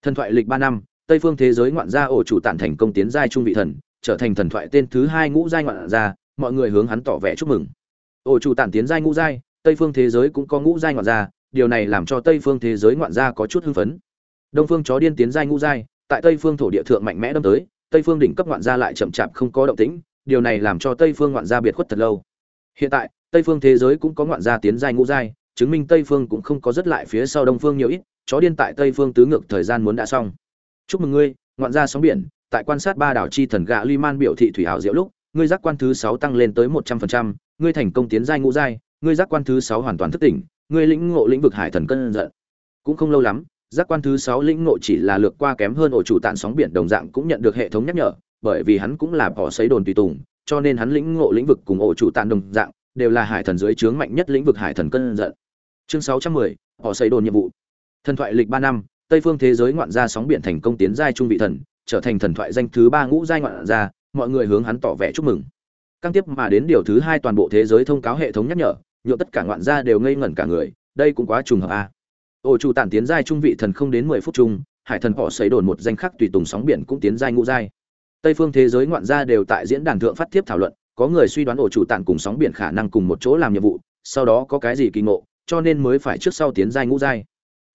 A: Thần thoại lịch ba năm, tây phương thế giới ngoạn gia ổ chủ tản thành công tiến giai trung vị thần, trở thành thần thoại tên thứ hai ngũ giai ngoạn gia, mọi người hướng hắn tỏ vẻ chúc mừng. Ổ chủ tản tiến giai ngũ giai, tây phương thế giới cũng có ngũ giai ngoạn gia, điều này làm cho tây phương thế giới ngoạn gia có chút hưng phấn. Đông phương chó điên tiến giai ngũ giai, tại tây phương thổ địa thượng mạnh mẽ đâm tới, tây phương đỉnh cấp ngoạn gia lại chậm chạp không có động tĩnh, điều này làm cho tây phương ngoạn gia biệt khuất thật lâu hiện tại, tây phương thế giới cũng có ngoạn gia tiến giai ngũ giai, chứng minh tây phương cũng không có rất lại phía sau đông phương nhiều ít, chó điên tại tây phương tứ ngược thời gian muốn đã xong. Chúc mừng ngươi, ngoạn gia sóng biển, tại quan sát ba đảo chi thần gạ Li man biểu thị thủy hảo diệu lúc, ngươi giác quan thứ sáu tăng lên tới một trăm phần trăm, ngươi thành công tiến giai ngũ giai, ngươi giác quan thứ sáu hoàn toàn thức tỉnh, ngươi lĩnh ngộ lĩnh vực hải thần cân giận. Cũng không lâu lắm, giác quan thứ sáu lĩnh ngộ chỉ là lược qua kém hơn ổ chủ tạn sóng biển đồng dạng cũng nhận được hệ thống nhắc nhở, bởi vì hắn cũng là bỏ sấy đồn tùy tùng cho nên hắn lĩnh ngộ lĩnh vực cùng ổ chủ tàn đồng dạng, đều là hải thần dưới trướng mạnh nhất lĩnh vực hải thần cân giận. Chương sáu trăm mười, họ xây đồn nhiệm vụ. Thần thoại lịch ba năm, tây phương thế giới ngoạn gia sóng biển thành công tiến giai trung vị thần, trở thành thần thoại danh thứ ba ngũ giai ngoạn gia, mọi người hướng hắn tỏ vẻ chúc mừng. Căng tiếp mà đến điều thứ hai toàn bộ thế giới thông cáo hệ thống nhắc nhở nhộn tất cả ngoạn gia đều ngây ngẩn cả người, đây cũng quá trùng hợp a à. ổ chủ tản tiến giai trung vị thần không đến mười phút chung, hải thần họ xây đồn một danh khắc tùy tùng sóng biển cũng tiến giai ngũ giai tây phương thế giới ngoạn gia đều tại diễn đàn thượng phát tiếp thảo luận, có người suy đoán ổ chủ tản cùng sóng biển khả năng cùng một chỗ làm nhiệm vụ, sau đó có cái gì kỳ ngộ, cho nên mới phải trước sau tiến giai ngũ giai.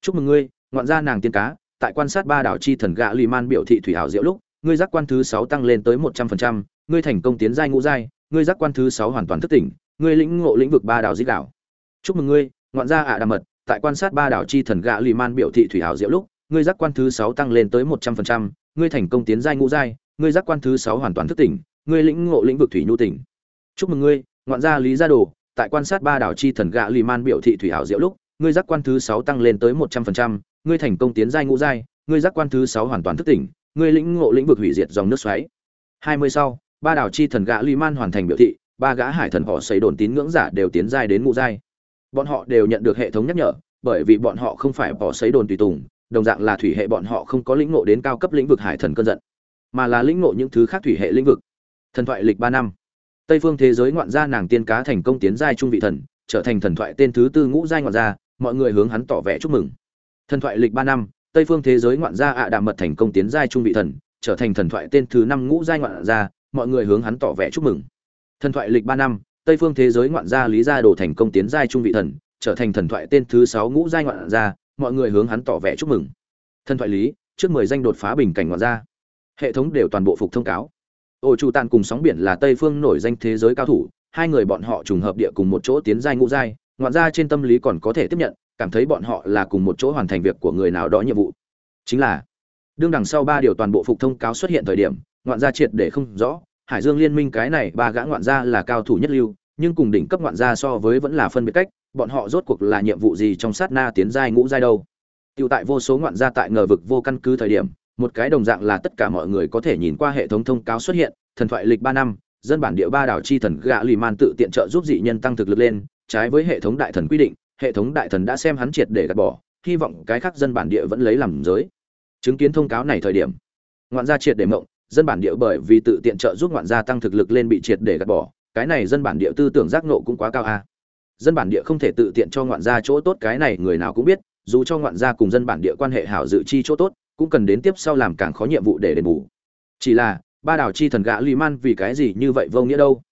A: Chúc mừng ngươi, ngoạn gia nàng tiên cá, tại quan sát ba đảo chi thần gạ lì man biểu thị thủy hảo diệu lúc, ngươi giác quan thứ sáu tăng lên tới một trăm phần trăm, ngươi thành công tiến giai ngũ giai, ngươi giác quan thứ sáu hoàn toàn thức tỉnh, ngươi lĩnh ngộ lĩnh vực ba đảo dích đảo. Chúc mừng ngươi, ngoạn gia ạ đà mật, tại quan sát ba đảo chi thần gạ lì man biểu thị thủy hảo diệu lúc, ngươi giác quan thứ sáu tăng lên tới một trăm phần trăm, ngươi thành công tiến giai ngũ giai ngươi giác quan thứ sáu hoàn toàn thức tỉnh, ngươi lĩnh ngộ lĩnh vực thủy nhu tỉnh. Chúc mừng ngươi, ngoạn gia lý gia đồ, tại quan sát ba đảo chi thần gạ lì man biểu thị thủy hảo diệu lúc, ngươi giác quan thứ sáu tăng lên tới một trăm phần trăm, ngươi thành công tiến giai ngũ giai, ngươi giác quan thứ sáu hoàn toàn thức tỉnh, ngươi lĩnh ngộ lĩnh vực hủy diệt dòng nước xoáy. Hai mươi sau, ba đảo chi thần gạ lì man hoàn thành biểu thị, ba gã hải thần họ xây đồn tín ngưỡng giả đều tiến giai đến ngũ giai. Bọn họ đều nhận được hệ thống nhắc nhở, bởi vì bọn họ không phải bỏ sấy đồn tùy tùng, đồng dạng là thủy hệ bọn họ không có lĩnh ngộ đến cao cấp lĩnh vực hải thần cơn giận mà là lĩnh ngộ những thứ khác thủy hệ lĩnh vực. Thần thoại lịch ba năm. Tây phương thế giới ngoạn gia nàng tiên cá thành công tiến giai trung vị thần, trở thành thần thoại tên thứ tư ngũ giai ngoạn gia, mọi người hướng hắn tỏ vẻ chúc mừng. Thần thoại lịch ba năm, tây phương thế giới ngoạn gia ạ à đạm mật thành công tiến giai trung vị thần, trở thành thần thoại tên thứ năm ngũ giai ngoạn gia, mọi người hướng hắn tỏ vẻ chúc mừng. Thần thoại lịch ba năm, tây phương thế giới ngoạn gia lý gia đồ thành công tiến giai trung vị thần, trở thành thần thoại tên thứ sáu ngũ giai ngoạn gia, mọi người hướng hắn tỏ vẻ chúc mừng. Thần thoại lý, trước mười danh đột phá bình cảnh ngoạn gia hệ thống đều toàn bộ phục thông cáo. Ổ chủ tàn cùng sóng biển là tây phương nổi danh thế giới cao thủ hai người bọn họ trùng hợp địa cùng một chỗ tiến giai ngũ giai ngoạn ra trên tâm lý còn có thể tiếp nhận cảm thấy bọn họ là cùng một chỗ hoàn thành việc của người nào đó nhiệm vụ. Chính là đương đằng sau ba điều toàn bộ phục thông cáo xuất hiện thời điểm ngoạn gia triệt để không rõ hải dương liên minh cái này ba gã ngoạn gia là cao thủ nhất lưu nhưng cùng đỉnh cấp ngoạn gia so với vẫn là phân biệt cách bọn họ rốt cuộc là nhiệm vụ gì trong sát na tiến giai ngũ giai đâu? Tiểu tại vô số ngoạn gia tại ngờ vực vô căn cứ thời điểm, một cái đồng dạng là tất cả mọi người có thể nhìn qua hệ thống thông cáo xuất hiện, thần thoại lịch ba năm, dân bản địa ba đảo chi thần gạ lì man tự tiện trợ giúp dị nhân tăng thực lực lên, trái với hệ thống đại thần quy định, hệ thống đại thần đã xem hắn triệt để gạt bỏ, hy vọng cái khác dân bản địa vẫn lấy làm giới. Chứng kiến thông cáo này thời điểm, ngoạn gia triệt để mộng, dân bản địa bởi vì tự tiện trợ giúp ngoạn gia tăng thực lực lên bị triệt để gạt bỏ, cái này dân bản địa tư tưởng giác ngộ cũng quá cao a. Dân bản địa không thể tự tiện cho ngoạn gia chỗ tốt cái này người nào cũng biết, dù cho ngoạn gia cùng dân bản địa quan hệ hảo dự chi chỗ tốt, cũng cần đến tiếp sau làm càng khó nhiệm vụ để đền bù. Chỉ là, ba đảo chi thần gã Lý Man vì cái gì như vậy vô nghĩa đâu?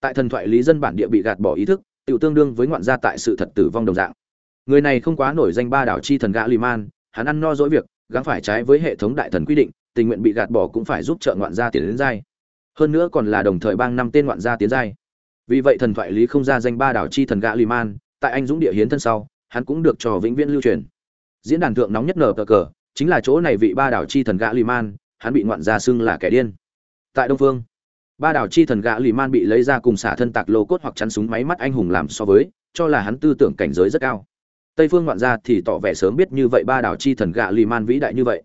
A: Tại thần thoại lý dân bản địa bị gạt bỏ ý thức, tiểu tương đương với ngoạn gia tại sự thật tử vong đồng dạng. Người này không quá nổi danh ba đảo chi thần gã Lý Man, hắn ăn no dỗi việc, gắng phải trái với hệ thống đại thần quy định, tình nguyện bị gạt bỏ cũng phải giúp trợ ngoạn gia tiến đến giai. Hơn nữa còn là đồng thời bang năm tên ngoạn gia tiến giai. Vì vậy thần thoại lý không ra danh ba đảo chi thần gã Lý Man, tại anh dũng địa hiến thân sau, hắn cũng được trò vĩnh viễn lưu truyền diễn đàn thượng nóng nhất nở cờ cờ chính là chỗ này vị ba đảo chi thần gã lì man, hắn bị ngoạn ra xưng là kẻ điên. Tại đông phương, ba đảo chi thần gã lì man bị lấy ra cùng xả thân tạc lô cốt hoặc chắn súng máy mắt anh hùng làm so với, cho là hắn tư tưởng cảnh giới rất cao. Tây phương ngoạn ra thì tỏ vẻ sớm biết như vậy ba đảo chi thần gã lì man vĩ đại như vậy.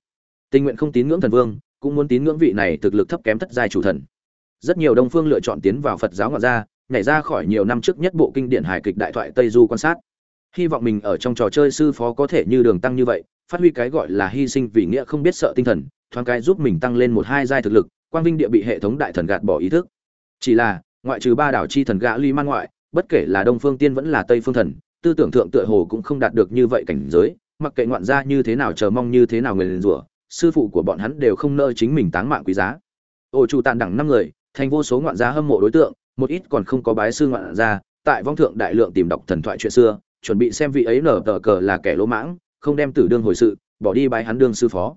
A: Tình nguyện không tín ngưỡng thần vương, cũng muốn tín ngưỡng vị này thực lực thấp kém thất giai chủ thần. Rất nhiều đông phương lựa chọn tiến vào phật giáo ngoạn ra nhảy ra khỏi nhiều năm trước nhất bộ kinh điển hài kịch đại thoại tây du quan sát. Hy vọng mình ở trong trò chơi sư phó có thể như đường tăng như vậy phát huy cái gọi là hy sinh vì nghĩa không biết sợ tinh thần, thoáng cái giúp mình tăng lên một hai giai thực lực, quang vinh địa bị hệ thống đại thần gạt bỏ ý thức. Chỉ là, ngoại trừ ba đảo chi thần gã ly man ngoại, bất kể là đông phương tiên vẫn là tây phương thần, tư tưởng thượng tựa hồ cũng không đạt được như vậy cảnh giới, mặc kệ ngoạn gia như thế nào chờ mong như thế nào người liền rủa, sư phụ của bọn hắn đều không nợ chính mình táng mạng quý giá. Ổ chủ tàn đẳng năm người, thành vô số ngoạn gia hâm mộ đối tượng, một ít còn không có bái sư ngoạn gia, tại vong thượng đại lượng tìm đọc thần thoại chuyện xưa, chuẩn bị xem vị ấy nở tờ cờ là kẻ lỗ mãng không đem tử đương hồi sự, bỏ đi bái hắn đương sư phó.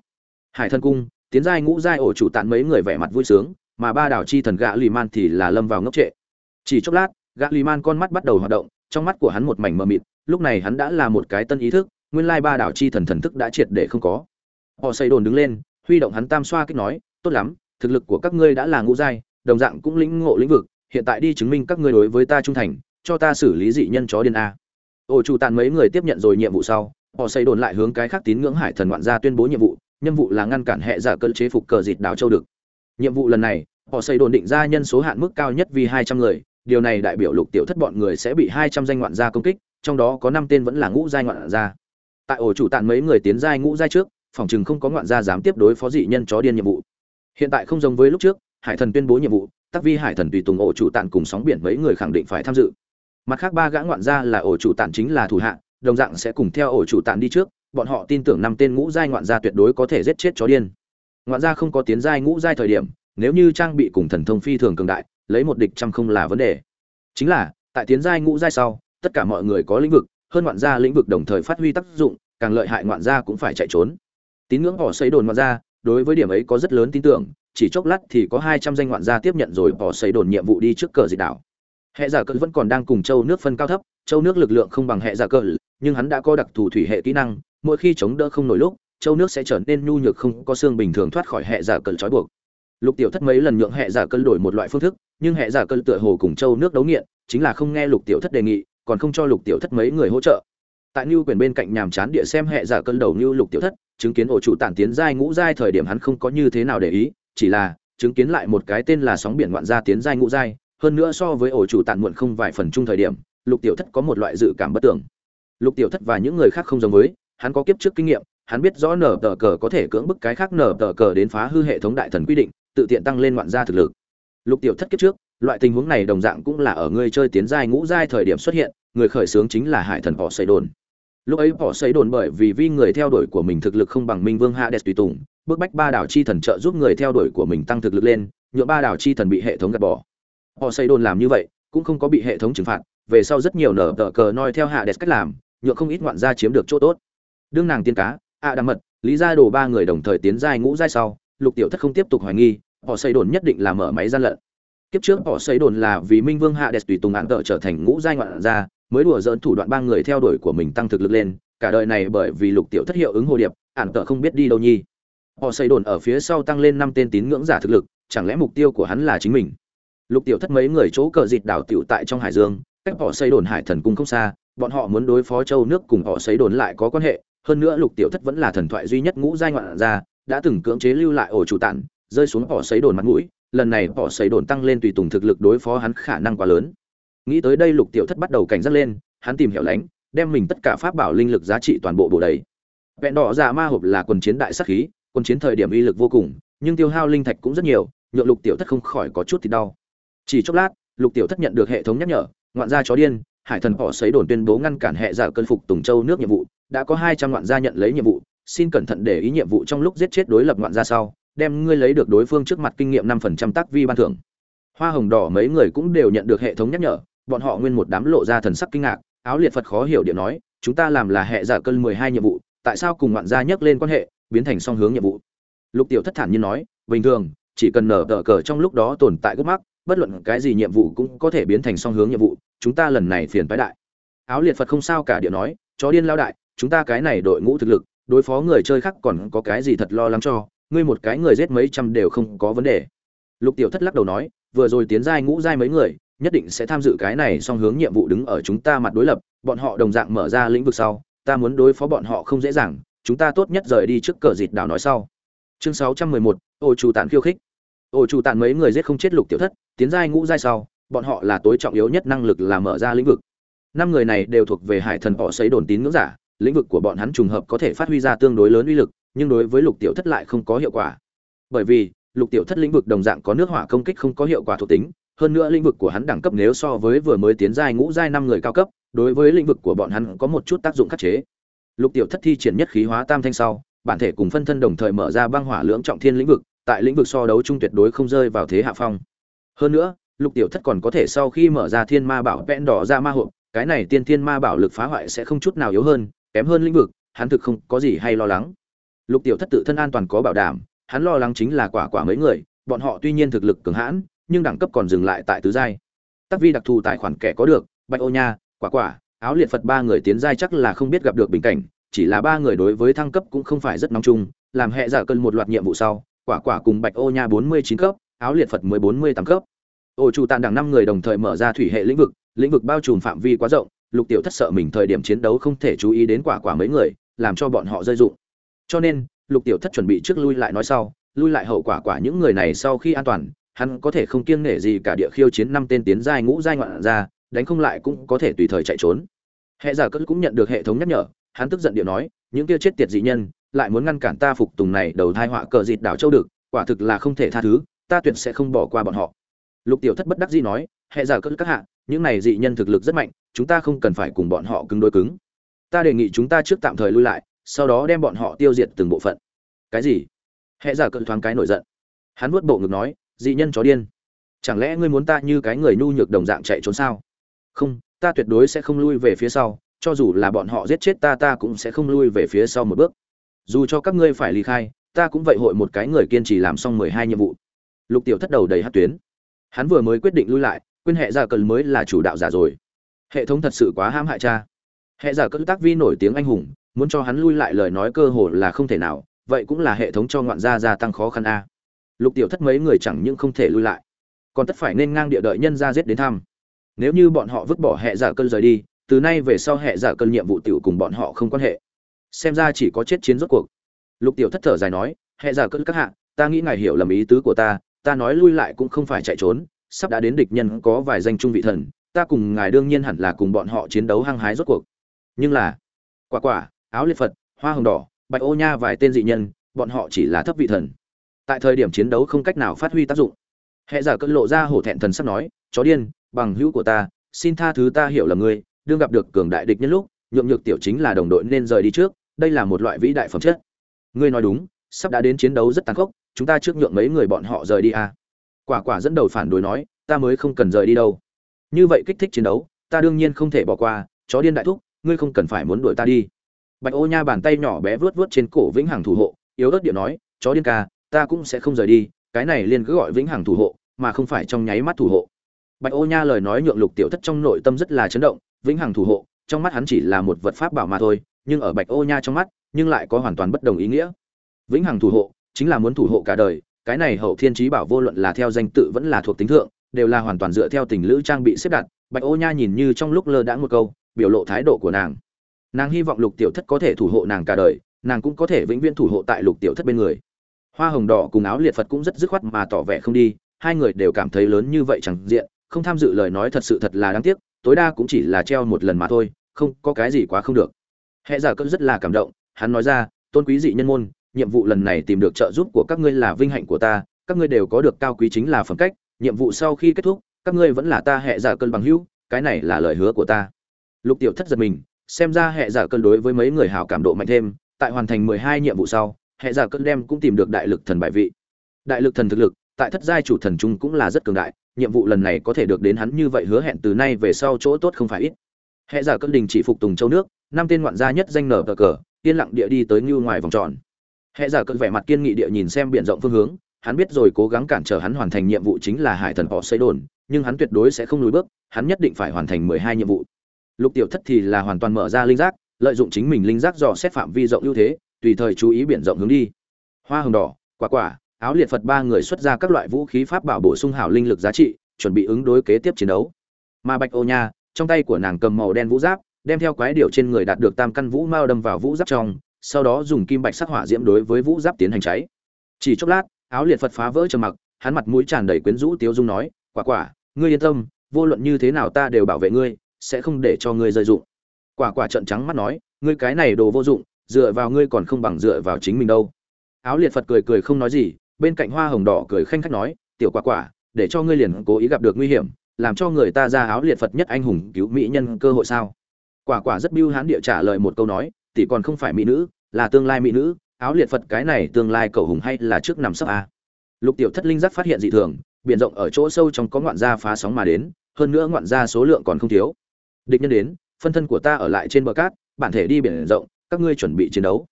A: Hải thân cung, tiến giai ngũ giai ổ chủ tạn mấy người vẻ mặt vui sướng, mà ba đảo chi thần gã lì man thì là lâm vào ngốc trệ. Chỉ chốc lát, gã lì man con mắt bắt đầu hoạt động, trong mắt của hắn một mảnh mờ mịt, lúc này hắn đã là một cái tân ý thức, nguyên lai ba đảo chi thần thần thức đã triệt để không có. Họ xây đồn đứng lên, huy động hắn tam xoa kích nói, tốt lắm, thực lực của các ngươi đã là ngũ giai, đồng dạng cũng lĩnh ngộ lĩnh vực, hiện tại đi chứng minh các ngươi đối với ta trung thành, cho ta xử lý dị nhân chó điên a. Ổ chủ tàn mấy người tiếp nhận rồi nhiệm vụ sau họ xây đồn lại hướng cái khác tín ngưỡng hải thần ngoạn gia tuyên bố nhiệm vụ nhiệm vụ là ngăn cản hệ giả cơn chế phục cờ dịt đảo châu được nhiệm vụ lần này, họ xây đồn định ra nhân số hạn mức cao nhất vì hai trăm người, điều này đại biểu lục tiểu thất bọn người sẽ bị hai trăm danh ngoạn gia công kích, trong đó có năm tên vẫn là ngũ giai ngoạn gia. Tại ổ chủ tàn mấy người tiến giai ngũ giai trước, phòng chừng không có ngoạn gia dám tiếp đối phó dị nhân chó điên nhiệm vụ. Hiện tại không giống với lúc trước, hải thần tuyên bố nhiệm vụ, tắc vi hải thần tùy tùng ổ chủ tàn cùng sóng biển mấy người khẳng định phải tham dự. Mặt khác ba gã ngoạn gia là ổ chủ tàn chính là thủ hạ đồng dạng sẽ cùng theo ổ chủ tàn đi trước, bọn họ tin tưởng năm tên ngũ giai ngoạn gia tuyệt đối có thể giết chết chó điên. Ngoạn gia không có tiến giai ngũ giai thời điểm, nếu như trang bị cùng thần thông phi thường cường đại, lấy một địch trăm không là vấn đề. Chính là, tại tiến giai ngũ giai sau, tất cả mọi người có lĩnh vực, hơn ngoạn gia lĩnh vực đồng thời phát huy tác dụng, càng lợi hại ngoạn gia cũng phải chạy trốn. Tín ngưỡng họ xây đồn ngoạn gia, đối với điểm ấy có rất lớn tin tưởng, chỉ chốc lát thì có hai trăm danh ngoạn gia tiếp nhận rồi bỏ xây đồn nhiệm vụ đi trước cờ dịch đảo. Hệ giả cỡ vẫn còn đang cùng châu nước phân cao thấp châu nước lực lượng không bằng hệ giả cờ nhưng hắn đã có đặc thù thủy hệ kỹ năng mỗi khi chống đỡ không nổi lúc châu nước sẽ trở nên nhu nhược không có xương bình thường thoát khỏi hệ giả cờ trói buộc. Lục tiểu thất mấy lần nhượng hệ giả cờ đổi một loại phương thức nhưng hệ giả cờ tựa hồ cùng châu nước đấu nghiện chính là không nghe lục tiểu thất đề nghị còn không cho lục tiểu thất mấy người hỗ trợ. Tại Nưu quyền bên cạnh nhàm chán địa xem hệ giả cơn đầu Nưu Lục Tiểu Thất, chứng kiến ổ chủ tản tiến giai ngũ giai thời điểm hắn không có như thế nào để ý, chỉ là chứng kiến lại một cái tên là sóng biển ngoạn gia tiến giai ngũ giai, hơn nữa so với ổ chủ tản muộn không vài phần chung thời điểm, Lục Tiểu Thất có một loại dự cảm bất tưởng. Lục Tiểu Thất và những người khác không giống với, hắn có kiếp trước kinh nghiệm, hắn biết rõ nở tờ cờ có thể cưỡng bức cái khác nở tờ cờ đến phá hư hệ thống đại thần quy định, tự tiện tăng lên ngoạn gia thực lực. Lục Tiểu Thất kiếp trước, loại tình huống này đồng dạng cũng là ở người chơi tiến giai ngũ giai thời điểm xuất hiện, người khởi xướng chính là Hải Thần Bỏ Xây Đồn lúc ấy bỏ xây đồn bởi vì vi người theo đuổi của mình thực lực không bằng minh vương Hạ hades tùy tùng bức bách ba đảo chi thần trợ giúp người theo đuổi của mình tăng thực lực lên nhựa ba đảo chi thần bị hệ thống gạt bỏ họ xây đồn làm như vậy cũng không có bị hệ thống trừng phạt về sau rất nhiều nở tờ cờ noi theo hạ đẹp cách làm nhựa không ít ngoạn gia chiếm được chỗ tốt. Đương nàng tiên cá, ạ à đàm mật, lý gia đồ ba người đồng thời tiến giai ngũ giai sau, lục tiểu thất không tiếp tục hoài nghi, họ xây đồn nhất định là mở máy gian lận. Kiếp trước họ xây đồn là vì minh vương hạ đẹp tùy tùng ạn tợ trở thành ngũ giai ngoạn gia, mới đùa dỡn thủ đoạn ba người theo đuổi của mình tăng thực lực lên, cả đời này bởi vì lục tiểu thất hiệu ứng hồ điệp ạn tợ không biết đi đâu nhi. Họ xây đồn ở phía sau tăng lên năm tên tín ngưỡng giả thực lực, chẳng lẽ mục tiêu của hắn là chính mình? Lục tiểu thất mấy người chỗ cờ dịt đảo tiểu tại trong hải dương cách họ xây đồn hải thần cung không xa, bọn họ muốn đối phó châu nước cùng họ xây đồn lại có quan hệ, hơn nữa lục tiểu thất vẫn là thần thoại duy nhất ngũ giai ngoạn gia, đã từng cưỡng chế lưu lại ổ chủ tản, rơi xuống họ xây đồn mặt mũi, lần này họ xây đồn tăng lên tùy tùng thực lực đối phó hắn khả năng quá lớn. Nghĩ tới đây lục tiểu thất bắt đầu cảnh giác lên, hắn tìm hiểu lánh đem mình tất cả pháp bảo linh lực giá trị toàn bộ bổ đầy. Vẹn đỏ dạ ma hộp là quần chiến đại sắc khí, quần chiến thời điểm uy lực vô cùng, nhưng tiêu hao linh thạch cũng rất nhiều, nhượng lục tiểu thất không khỏi có chút thì đau. Chỉ chốc lát, lục tiểu thất nhận được hệ thống nhắc nhở ngoạn gia chó điên, hải thần họ xấy đồn tuyên bố ngăn cản hệ giả cân phục tùng châu nước nhiệm vụ, đã có hai trăm ngoạn gia nhận lấy nhiệm vụ, xin cẩn thận để ý nhiệm vụ trong lúc giết chết đối lập ngoạn gia sau, đem ngươi lấy được đối phương trước mặt kinh nghiệm năm phần trăm tác vi ban thưởng. Hoa hồng đỏ mấy người cũng đều nhận được hệ thống nhắc nhở, bọn họ nguyên một đám lộ ra thần sắc kinh ngạc, áo liệt phật khó hiểu điện nói, chúng ta làm là hệ giả cân mười hai nhiệm vụ, tại sao cùng ngoạn gia nhắc lên quan hệ, biến thành song hướng nhiệm vụ? Lục tiểu thất thản như nói, bình thường, chỉ cần nở tờ cờ trong lúc đó tồn tại gốc mắc bất luận cái gì nhiệm vụ cũng có thể biến thành song hướng nhiệm vụ chúng ta lần này phiền phái đại. Áo liệt phật không sao cả điệu nói chó điên lao đại chúng ta cái này đội ngũ thực lực đối phó người chơi khác còn có cái gì thật lo lắng cho ngươi một cái người giết mấy trăm đều không có vấn đề. Lục tiểu thất lắc đầu nói vừa rồi tiến giai ngũ giai mấy người nhất định sẽ tham dự cái này song hướng nhiệm vụ đứng ở chúng ta mặt đối lập bọn họ đồng dạng mở ra lĩnh vực sau ta muốn đối phó bọn họ không dễ dàng chúng ta tốt nhất rời đi trước cờ dịt đảo nói sau. Chương 611, ô chủ tàn khiêu khích ổ chủ tàn mấy người giết không chết lục tiểu thất tiến giai ngũ giai sau bọn họ là tối trọng yếu nhất năng lực là mở ra lĩnh vực năm người này đều thuộc về hải thần họ xấy đồn tín ngưỡng giả lĩnh vực của bọn hắn trùng hợp có thể phát huy ra tương đối lớn uy lực nhưng đối với lục tiểu thất lại không có hiệu quả bởi vì lục tiểu thất lĩnh vực đồng dạng có nước hỏa công kích không có hiệu quả thuộc tính hơn nữa lĩnh vực của hắn đẳng cấp nếu so với vừa mới tiến giai ngũ giai năm người cao cấp, đối với lĩnh vực của bọn hắn có một chút tác dụng khắc chế. Lục Tiểu Thất thi triển nhất khí hóa tam thanh sau, bản thể cùng phân thân đồng thời mở ra băng hỏa lưỡng trọng thiên lĩnh vực, tại lĩnh vực so đấu chung tuyệt đối không rơi vào thế hạ phong. Hơn nữa, Lục Tiểu Thất còn có thể sau khi mở ra Thiên Ma Bảo vẽ đỏ ra ma hộp, cái này tiên thiên ma bảo lực phá hoại sẽ không chút nào yếu hơn, kém hơn lĩnh vực, hắn thực không có gì hay lo lắng. Lục Tiểu Thất tự thân an toàn có bảo đảm, hắn lo lắng chính là quả quả mấy người, bọn họ tuy nhiên thực lực cường hãn, nhưng đẳng cấp còn dừng lại tại tứ giai. Tắc vi đặc thù tài khoản kẻ có được, Bạch Ô Nha, Quả Quả, áo liệt phật ba người tiến giai chắc là không biết gặp được bình cảnh chỉ là ba người đối với thăng cấp cũng không phải rất nóng chung làm hệ giả cân một loạt nhiệm vụ sau quả quả cùng bạch ô nha bốn mươi chín cấp, áo liệt phật mới bốn mươi tám cấp. Ô chủ tàn đảng năm người đồng thời mở ra thủy hệ lĩnh vực lĩnh vực bao trùm phạm vi quá rộng, lục tiểu thất sợ mình thời điểm chiến đấu không thể chú ý đến quả quả mấy người, làm cho bọn họ rơi dụng cho nên, lục tiểu thất chuẩn bị trước lui lại nói sau, lui lại hậu quả quả những người này sau khi an toàn, hắn có thể không kiêng nể gì cả địa khiêu chiến năm tên tiến giai ngũ giai ngoạn ra đánh không lại cũng có thể tùy thời chạy trốn. Hệ giả cất cũng nhận được hệ thống nhắc nhở, hắn tức giận điệu nói, những kia chết tiệt dị nhân lại muốn ngăn cản ta phục tùng này đầu thai họa cờ dịt đảo châu được quả thực là không thể tha thứ, ta tuyệt sẽ không bỏ qua bọn họ. Lục tiểu thất bất đắc dĩ nói hệ giả cỡ các hạ, những này dị nhân thực lực rất mạnh, chúng ta không cần phải cùng bọn họ cứng đối cứng. Ta đề nghị chúng ta trước tạm thời lui lại, sau đó đem bọn họ tiêu diệt từng bộ phận. Cái gì? Hệ giả cỡ thoáng cái nổi giận. Hắn vuốt bộ ngực nói, dị nhân chó điên. Chẳng lẽ ngươi muốn ta như cái người nhu nhược đồng dạng chạy trốn sao? Không, ta tuyệt đối sẽ không lui về phía sau, cho dù là bọn họ giết chết ta ta cũng sẽ không lui về phía sau một bước dù cho các ngươi phải ly khai, ta cũng vậy hội một cái người kiên trì làm xong mười hai nhiệm vụ. Lục tiểu thất đầu đầy hát tuyến. Hắn vừa mới quyết định lui lại, quên hệ giả cần mới là chủ đạo giả rồi. Hệ thống thật sự quá hãm hại cha. Hệ giả cỡ tác vi nổi tiếng anh hùng, muốn cho hắn lui lại lời nói cơ hồ là không thể nào, vậy cũng là hệ thống cho ngoạn gia gia tăng khó khăn a. Lục tiểu thất mấy người chẳng những không thể lui lại, còn tất phải nên ngang địa đợi nhân ra giết đến thăm. Nếu như bọn họ vứt bỏ hệ giả cơn rời đi, từ nay về sau hệ giả cơn nhiệm vụ tiểu cùng bọn họ không quan hệ xem ra chỉ có chết chiến rốt cuộc. Lục tiểu thất thở dài nói hệ giả cơn các hạ, ta nghĩ ngài hiểu lầm ý tứ của ta ta nói lui lại cũng không phải chạy trốn, sắp đã đến địch nhân có vài danh trung vị thần, ta cùng ngài đương nhiên hẳn là cùng bọn họ chiến đấu hăng hái rốt cuộc. Nhưng là, quả quả, áo liệt phật, hoa hồng đỏ, bạch ô nha vài tên dị nhân, bọn họ chỉ là thấp vị thần. Tại thời điểm chiến đấu không cách nào phát huy tác dụng. Hệ giả cơn lộ ra hổ thẹn thần sắp nói, chó điên, bằng hữu của ta, xin tha thứ ta hiểu là ngươi, đương gặp được cường đại địch nhân lúc, nhượng nhược tiểu chính là đồng đội nên rời đi trước đây là một loại vĩ đại phẩm chất. Ngươi nói đúng, sắp đã đến chiến đấu rất tàn khốc, chúng ta trước nhượng mấy người bọn họ rời đi à. quả quả dẫn đầu phản đối nói, ta mới không cần rời đi đâu. Như vậy kích thích chiến đấu, ta đương nhiên không thể bỏ qua, chó điên đại thúc, ngươi không cần phải muốn đuổi ta đi. Bạch ô nha bàn tay nhỏ bé vuốt vuốt trên cổ vĩnh hằng thủ hộ, yếu ớt điệu nói, chó điên ca, ta cũng sẽ không rời đi, cái này liền cứ gọi vĩnh hằng thủ hộ, mà không phải trong nháy mắt thủ hộ. Bạch ô nha lời nói nhượng lục tiểu thất trong nội tâm rất là chấn động, vĩnh hằng thủ hộ, trong mắt hắn chỉ là một vật pháp bảo mà thôi nhưng ở bạch ô nha trong mắt, nhưng lại có hoàn toàn bất đồng ý nghĩa. Vĩnh hằng thủ hộ, chính là muốn thủ hộ cả đời, cái này hậu thiên chí bảo vô luận là theo danh tự vẫn là thuộc tính thượng, đều là hoàn toàn dựa theo tình lữ trang bị xếp đặt, bạch ô nha nhìn như trong lúc lơ đãng một câu, biểu lộ thái độ của nàng. Nàng hy vọng lục tiểu thất có thể thủ hộ nàng cả đời, nàng cũng có thể vĩnh viễn thủ hộ tại lục tiểu thất bên người. Hoa hồng đỏ cùng áo liệt phật cũng rất dứt khoát mà tỏ vẻ không đi, hai người đều cảm thấy lớn như vậy chẳng diện, không tham dự lời nói thật sự thật là đáng tiếc, tối đa cũng chỉ là treo một lần mà thôi, không, có cái gì quá không được hệ giả cơn rất là cảm động, hắn nói ra, tôn quý dị nhân môn, nhiệm vụ lần này tìm được trợ giúp của các ngươi là vinh hạnh của ta, các ngươi đều có được cao quý chính là phẩm cách, nhiệm vụ sau khi kết thúc, các ngươi vẫn là ta hệ giả cơn bằng hữu, cái này là lời hứa của ta. Lục tiểu thất giật mình, xem ra hệ giả cơn đối với mấy người hảo cảm độ mạnh thêm, tại hoàn thành mười hai nhiệm vụ sau hệ giả cơn đem cũng tìm được đại lực thần bại vị. Đại lực thần thực lực, tại thất giai chủ thần trung cũng là rất cường đại, nhiệm vụ lần này có thể được đến hắn như vậy hứa hẹn từ nay về sau chỗ tốt không phải ít hệ giả cơn đình chỉ phục tùng châu nước, năm tên ngoạn gia nhất danh nở cờ cờ, yên lặng địa đi tới như ngoài vòng tròn. Hệ giả cơn vẻ mặt kiên nghị địa nhìn xem biển rộng phương hướng, hắn biết rồi cố gắng cản trở hắn hoàn thành nhiệm vụ chính là hải thần họ xây đồn, nhưng hắn tuyệt đối sẽ không lùi bước, hắn nhất định phải hoàn thành mười hai nhiệm vụ. Lục tiểu thất thì là hoàn toàn mở ra linh giác, lợi dụng chính mình linh giác dò xét phạm vi rộng ưu thế, tùy thời chú ý biển rộng hướng đi. Hoa hồng đỏ, quả quả, áo liệt phật ba người xuất ra các loại vũ khí pháp bảo bổ sung hảo linh lực giá trị, chuẩn bị ứng đối kế tiếp chiến đấu. Mà bạch ô nha trong tay của nàng cầm màu đen vũ giáp, đem theo quái điểu trên người đạt được tam căn vũ mao đâm vào vũ giáp trong, sau đó dùng kim bạch sắc hỏa diễm đối với vũ giáp tiến hành cháy. Chỉ chốc lát, áo liệt phật phá vỡ trầm mặc, hắn mặt mũi tràn đầy quyến rũ tiếu dung nói, quả quả, ngươi yên tâm, vô luận như thế nào ta đều bảo vệ ngươi, sẽ không để cho ngươi rơi dụng. Quả quả trợn trắng mắt nói, ngươi cái này đồ vô dụng, dựa vào ngươi còn không bằng dựa vào chính mình đâu. Áo liệt phật cười cười không nói gì, bên cạnh hoa hồng đỏ cười khanh khách nói, tiểu quả quả, để cho ngươi liền cố ý gặp được nguy hiểm làm cho người ta ra áo liệt phật nhất anh hùng cứu mỹ nhân cơ hội sao? Quả quả rất biêu hán địa trả lời một câu nói, tỷ còn không phải mỹ nữ, là tương lai mỹ nữ, áo liệt phật cái này tương lai cầu hùng hay là trước nằm sấp a lục tiểu thất linh giác phát hiện dị thường, biển rộng ở chỗ sâu trong có ngoạn gia phá sóng mà đến, hơn nữa ngoạn gia số lượng còn không thiếu. Địch nhân đến, phân thân của ta ở lại trên bờ cát, bản thể đi biển rộng, các ngươi chuẩn bị chiến đấu.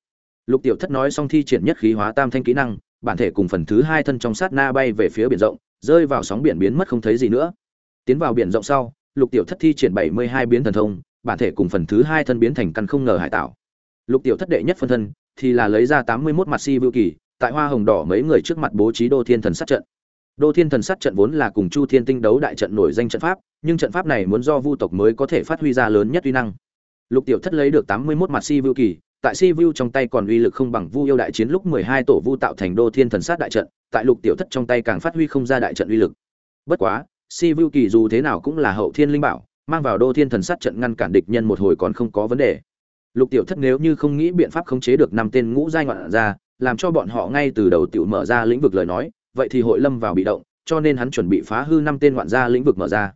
A: Lục tiểu thất nói xong thi triển nhất khí hóa tam thanh kỹ năng, bản thể cùng phần thứ hai thân trong sát na bay về phía biển rộng, rơi vào sóng biển biến mất không thấy gì nữa tiến vào biển rộng sau, lục tiểu thất thi triển bảy mươi hai biến thần thông, bản thể cùng phần thứ hai thân biến thành căn không ngờ hải tạo. Lục tiểu thất đệ nhất phân thân thì là lấy ra tám mươi 81 mặt si vưu kỳ, tại hoa hồng đỏ mấy người trước mặt bố trí đô thiên thần sát trận. Đô thiên thần sát trận vốn là cùng chu thiên tinh đấu đại trận nổi danh trận pháp, nhưng trận pháp này muốn do vu tộc mới có thể phát huy ra lớn nhất uy năng. Lục tiểu thất lấy được tám mươi 81 mặt si vưu kỳ, tại si vu trong tay còn uy lực không bằng vu yêu đại chiến lúc mười hai tổ vu tạo thành đô thiên thần sát đại trận, tại lục tiểu thất trong tay càng phát huy không ra đại trận uy lực. Bất quá si vưu kỳ dù thế nào cũng là hậu thiên linh bảo, mang vào đô thiên thần sát trận ngăn cản địch nhân một hồi còn không có vấn đề. Lục tiểu thất nếu như không nghĩ biện pháp khống chế được năm tên ngũ giai ngoạn ra làm cho bọn họ ngay từ đầu tiểu mở ra lĩnh vực lời nói, vậy thì hội lâm vào bị động, cho nên hắn chuẩn bị phá hư năm tên ngoạn gia lĩnh vực mở ra.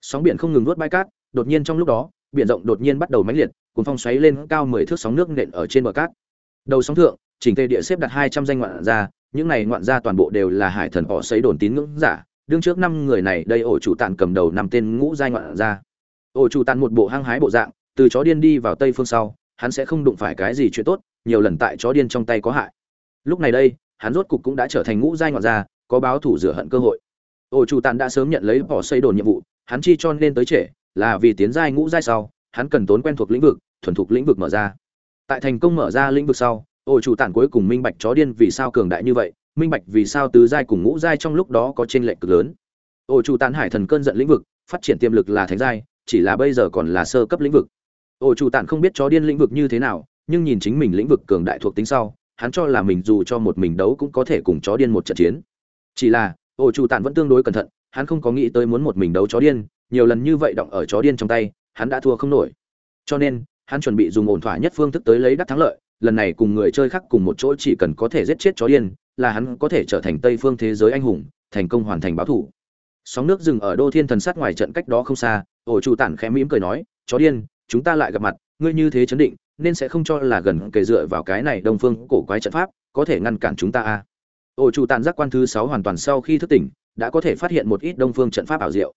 A: Sóng biển không ngừng nuốt bãi cát, đột nhiên trong lúc đó, biển rộng đột nhiên bắt đầu mãnh liệt, cuốn phong xoáy lên cao mười thước sóng nước nện ở trên bờ cát. Đầu sóng thượng, chỉnh tề địa xếp đặt hai trăm danh ngoạn gia, những này ngoạn gia toàn bộ đều là hải thần họ xấy đồn tín ngưỡng giả đương trước năm người này đây ổ chủ tàn cầm đầu năm tên ngũ giai ngoạn ra ổ chủ tàn một bộ hăng hái bộ dạng, từ chó điên đi vào tây phương sau, hắn sẽ không đụng phải cái gì chuyện tốt, nhiều lần tại chó điên trong tay có hại. Lúc này đây, hắn rốt cục cũng đã trở thành ngũ giai ngoạn ra có báo thủ rửa hận cơ hội. Ổ chủ tàn đã sớm nhận lấy bỏ xây đồn nhiệm vụ, hắn chi cho nên tới trễ, là vì tiến giai ngũ giai sau, hắn cần tốn quen thuộc lĩnh vực, thuần thục lĩnh vực mở ra. Tại thành công mở ra lĩnh vực sau ổ chủ tản cuối cùng minh bạch chó điên vì sao cường đại như vậy, minh bạch vì sao tứ giai cùng ngũ giai trong lúc đó có trên lệnh cực lớn. Ổ chủ tản hải thần cơn giận lĩnh vực, phát triển tiềm lực là thánh giai, chỉ là bây giờ còn là sơ cấp lĩnh vực. Ổ chủ tản không biết chó điên lĩnh vực như thế nào, nhưng nhìn chính mình lĩnh vực cường đại thuộc tính sau, hắn cho là mình dù cho một mình đấu cũng có thể cùng chó điên một trận chiến. Chỉ là ổ chủ tản vẫn tương đối cẩn thận, hắn không có nghĩ tới muốn một mình đấu chó điên, nhiều lần như vậy động ở chó điên trong tay, hắn đã thua không nổi. Cho nên, hắn chuẩn bị dùng ổn thỏa nhất phương thức tới lấy đắc thắng lợi lần này cùng người chơi khác cùng một chỗ chỉ cần có thể giết chết chó điên, là hắn có thể trở thành tây phương thế giới anh hùng, thành công hoàn thành báo thủ. Sóng nước dừng ở đô thiên thần sát ngoài trận cách đó không xa, ổ chủ tản khẽ mỉm cười nói, chó điên, chúng ta lại gặp mặt, ngươi như thế chấn định, nên sẽ không cho là gần kề dựa vào cái này đông phương cổ quái trận pháp, có thể ngăn cản chúng ta a ổ chủ tản giác quan thứ sáu hoàn toàn sau khi thức tỉnh, đã có thể phát hiện một ít đông phương trận pháp ảo diệu.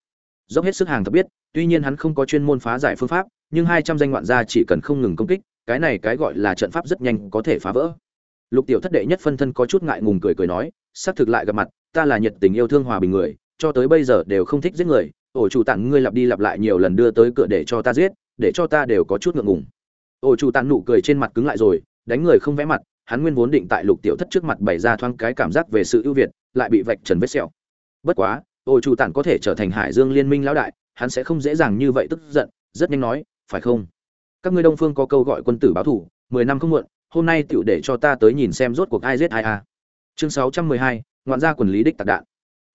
A: Dốc hết sức hàng thập biết, tuy nhiên hắn không có chuyên môn phá giải phương pháp, nhưng hai trăm danh ngoạn gia chỉ cần không ngừng công kích cái này cái gọi là trận pháp rất nhanh có thể phá vỡ. Lục tiểu thất đệ nhất phân thân có chút ngại ngùng cười cười nói xác thực lại gặp mặt, ta là nhiệt tình yêu thương hòa bình người, cho tới bây giờ đều không thích giết người, ổ chủ tặng ngươi lặp đi lặp lại nhiều lần đưa tới cửa để cho ta giết, để cho ta đều có chút ngượng ngùng. Ổ chủ tặng nụ cười trên mặt cứng lại rồi, đánh người không vẽ mặt, hắn nguyên vốn định tại lục tiểu thất trước mặt bày ra thoáng cái cảm giác về sự ưu việt, lại bị vạch trần vết sẹo. Bất quá, ổ chủ tặng có thể trở thành hải dương liên minh lão đại, hắn sẽ không dễ dàng như vậy tức giận, rất nhanh nói, phải không? Các ngươi đông phương có câu gọi quân tử báo thủ, mười năm không muộn, hôm nay tựu để cho ta tới nhìn xem rốt cuộc ai giết ai a chương sáu trăm mười hai, ngoạn gia quần lý đích tạc đạn.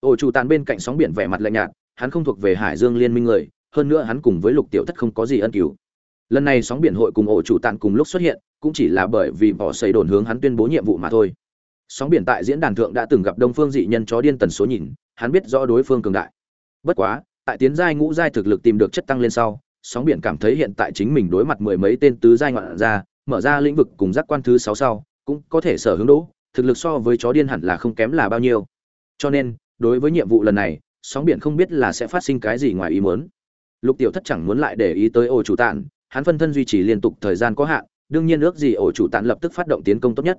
A: Ổ chủ tàn bên cạnh sóng biển vẻ mặt lạnh nhạt, hắn không thuộc về hải dương liên minh người, hơn nữa hắn cùng với lục tiểu thất không có gì ân cứu lần này sóng biển hội cùng ổ chủ tàn cùng lúc xuất hiện, cũng chỉ là bởi vì bỏ xây đồn hướng hắn tuyên bố nhiệm vụ mà thôi. Sóng biển tại diễn đàn thượng đã từng gặp đông phương dị nhân chó điên tần số nhìn, hắn biết rõ đối phương cường đại. Bất quá, tại tiến giai ngũ giai thực lực tìm được chất tăng lên sau sóng biển cảm thấy hiện tại chính mình đối mặt mười mấy tên tứ giai ngoạn ra mở ra lĩnh vực cùng giác quan thứ sáu sau, cũng có thể sở hướng đỗ, thực lực so với chó điên hẳn là không kém là bao nhiêu. Cho nên, đối với nhiệm vụ lần này, sóng biển không biết là sẽ phát sinh cái gì ngoài ý muốn. Lục tiểu thất chẳng muốn lại để ý tới ổ chủ tạn hắn phân thân duy trì liên tục thời gian có hạn, đương nhiên ước gì ổ chủ tạn lập tức phát động tiến công tốt nhất.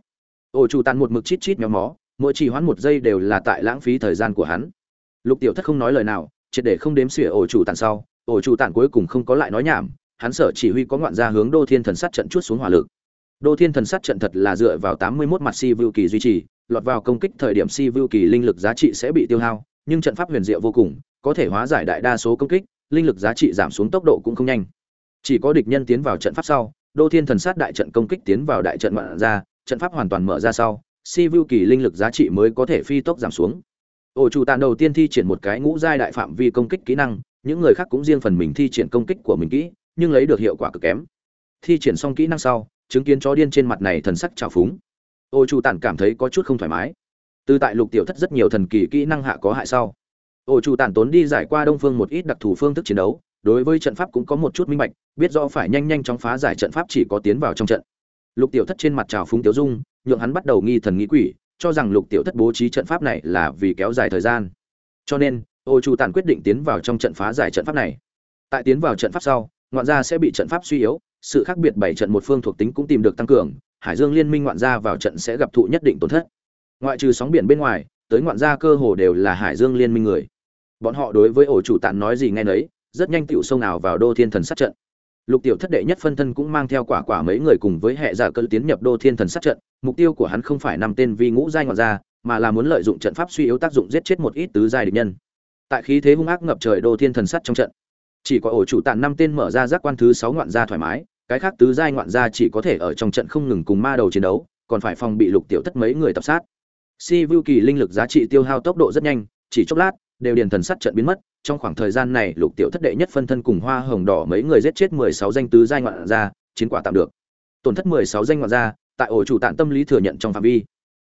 A: Ổ chủ tạn một mực chít chít méo mó, mỗi chỉ hoãn một giây đều là tại lãng phí thời gian của hắn. Lục tiểu thất không nói lời nào, triệt để không đếm xỉa ổ chủ tạn sau ổ chủ tản cuối cùng không có lại nói nhảm, hắn sở chỉ huy có ngoạn ra hướng đô thiên thần sát trận chút xuống hỏa lực. Đô thiên thần sát trận thật là dựa vào tám mươi 81 mặt si vưu kỳ duy trì, lọt vào công kích thời điểm si vưu kỳ linh lực giá trị sẽ bị tiêu hao, nhưng trận pháp huyền diệu vô cùng, có thể hóa giải đại đa số công kích, linh lực giá trị giảm xuống tốc độ cũng không nhanh. Chỉ có địch nhân tiến vào trận pháp sau, đô thiên thần sát đại trận công kích tiến vào đại trận ngoạn ra trận pháp hoàn toàn mở ra sau, si vưu kỳ linh lực giá trị mới có thể phi tốc giảm xuống. Ổ chủ tàn đầu tiên thi triển một cái ngũ giai đại phạm vi công kích kỹ năng những người khác cũng riêng phần mình thi triển công kích của mình kỹ, nhưng lấy được hiệu quả cực kém. Thi triển xong kỹ năng sau, chứng kiến chó điên trên mặt này thần sắc trào phúng. Ô chủ tản cảm thấy có chút không thoải mái. Từ tại lục tiểu thất rất nhiều thần kỳ kỹ năng hạ có hại sau. Ô chủ tản tốn đi giải qua đông phương một ít đặc thù phương thức chiến đấu, đối với trận pháp cũng có một chút minh bạch, biết rõ phải nhanh nhanh chóng phá giải trận pháp chỉ có tiến vào trong trận. Lục tiểu thất trên mặt trào phúng tiểu dung, nhượng hắn bắt đầu nghi thần nghi quỷ, cho rằng lục tiểu thất bố trí trận pháp này là vì kéo dài thời gian. Cho nên ô chủ tản quyết định tiến vào trong trận phá giải trận pháp này. Tại tiến vào trận pháp sau, ngoạn gia sẽ bị trận pháp suy yếu, sự khác biệt bảy trận một phương thuộc tính cũng tìm được tăng cường, hải dương liên minh ngoạn gia vào trận sẽ gặp thụ nhất định tổn thất. Ngoại trừ sóng biển bên ngoài, tới ngoạn gia cơ hồ đều là hải dương liên minh người. Bọn họ đối với ổ chủ tàn nói gì nghe nấy, rất nhanh tiểu sông nào vào đô thiên thần sát trận. Lục tiểu thất đệ nhất phân thân cũng mang theo quả quả mấy người cùng với hệ giả cơ tiến nhập đô thiên thần sát trận, mục tiêu của hắn không phải năm tên vi ngũ giai ngoạn gia, mà là muốn lợi dụng trận pháp suy yếu tác dụng giết chết một ít tứ giai địch nhân tại khí thế hung ác ngập trời đô thiên thần sắt trong trận. Chỉ có ổ chủ tàn năm tên mở ra giác quan thứ sáu ngoạn gia thoải mái, cái khác tứ giai ngoạn gia chỉ có thể ở trong trận không ngừng cùng ma đầu chiến đấu, còn phải phòng bị lục tiểu thất mấy người tập sát. Si vưu kỳ linh lực giá trị tiêu hao tốc độ rất nhanh, chỉ chốc lát, đều điền thần sắt trận biến mất, trong khoảng thời gian này lục tiểu thất đệ nhất phân thân cùng hoa hồng đỏ mấy người giết chết mười sáu danh tứ giai ngoạn gia, chiến quả tạm được. Tổn thất mười sáu danh ngoạn gia, tại ổ chủ tạn tâm lý thừa nhận trong phạm vi.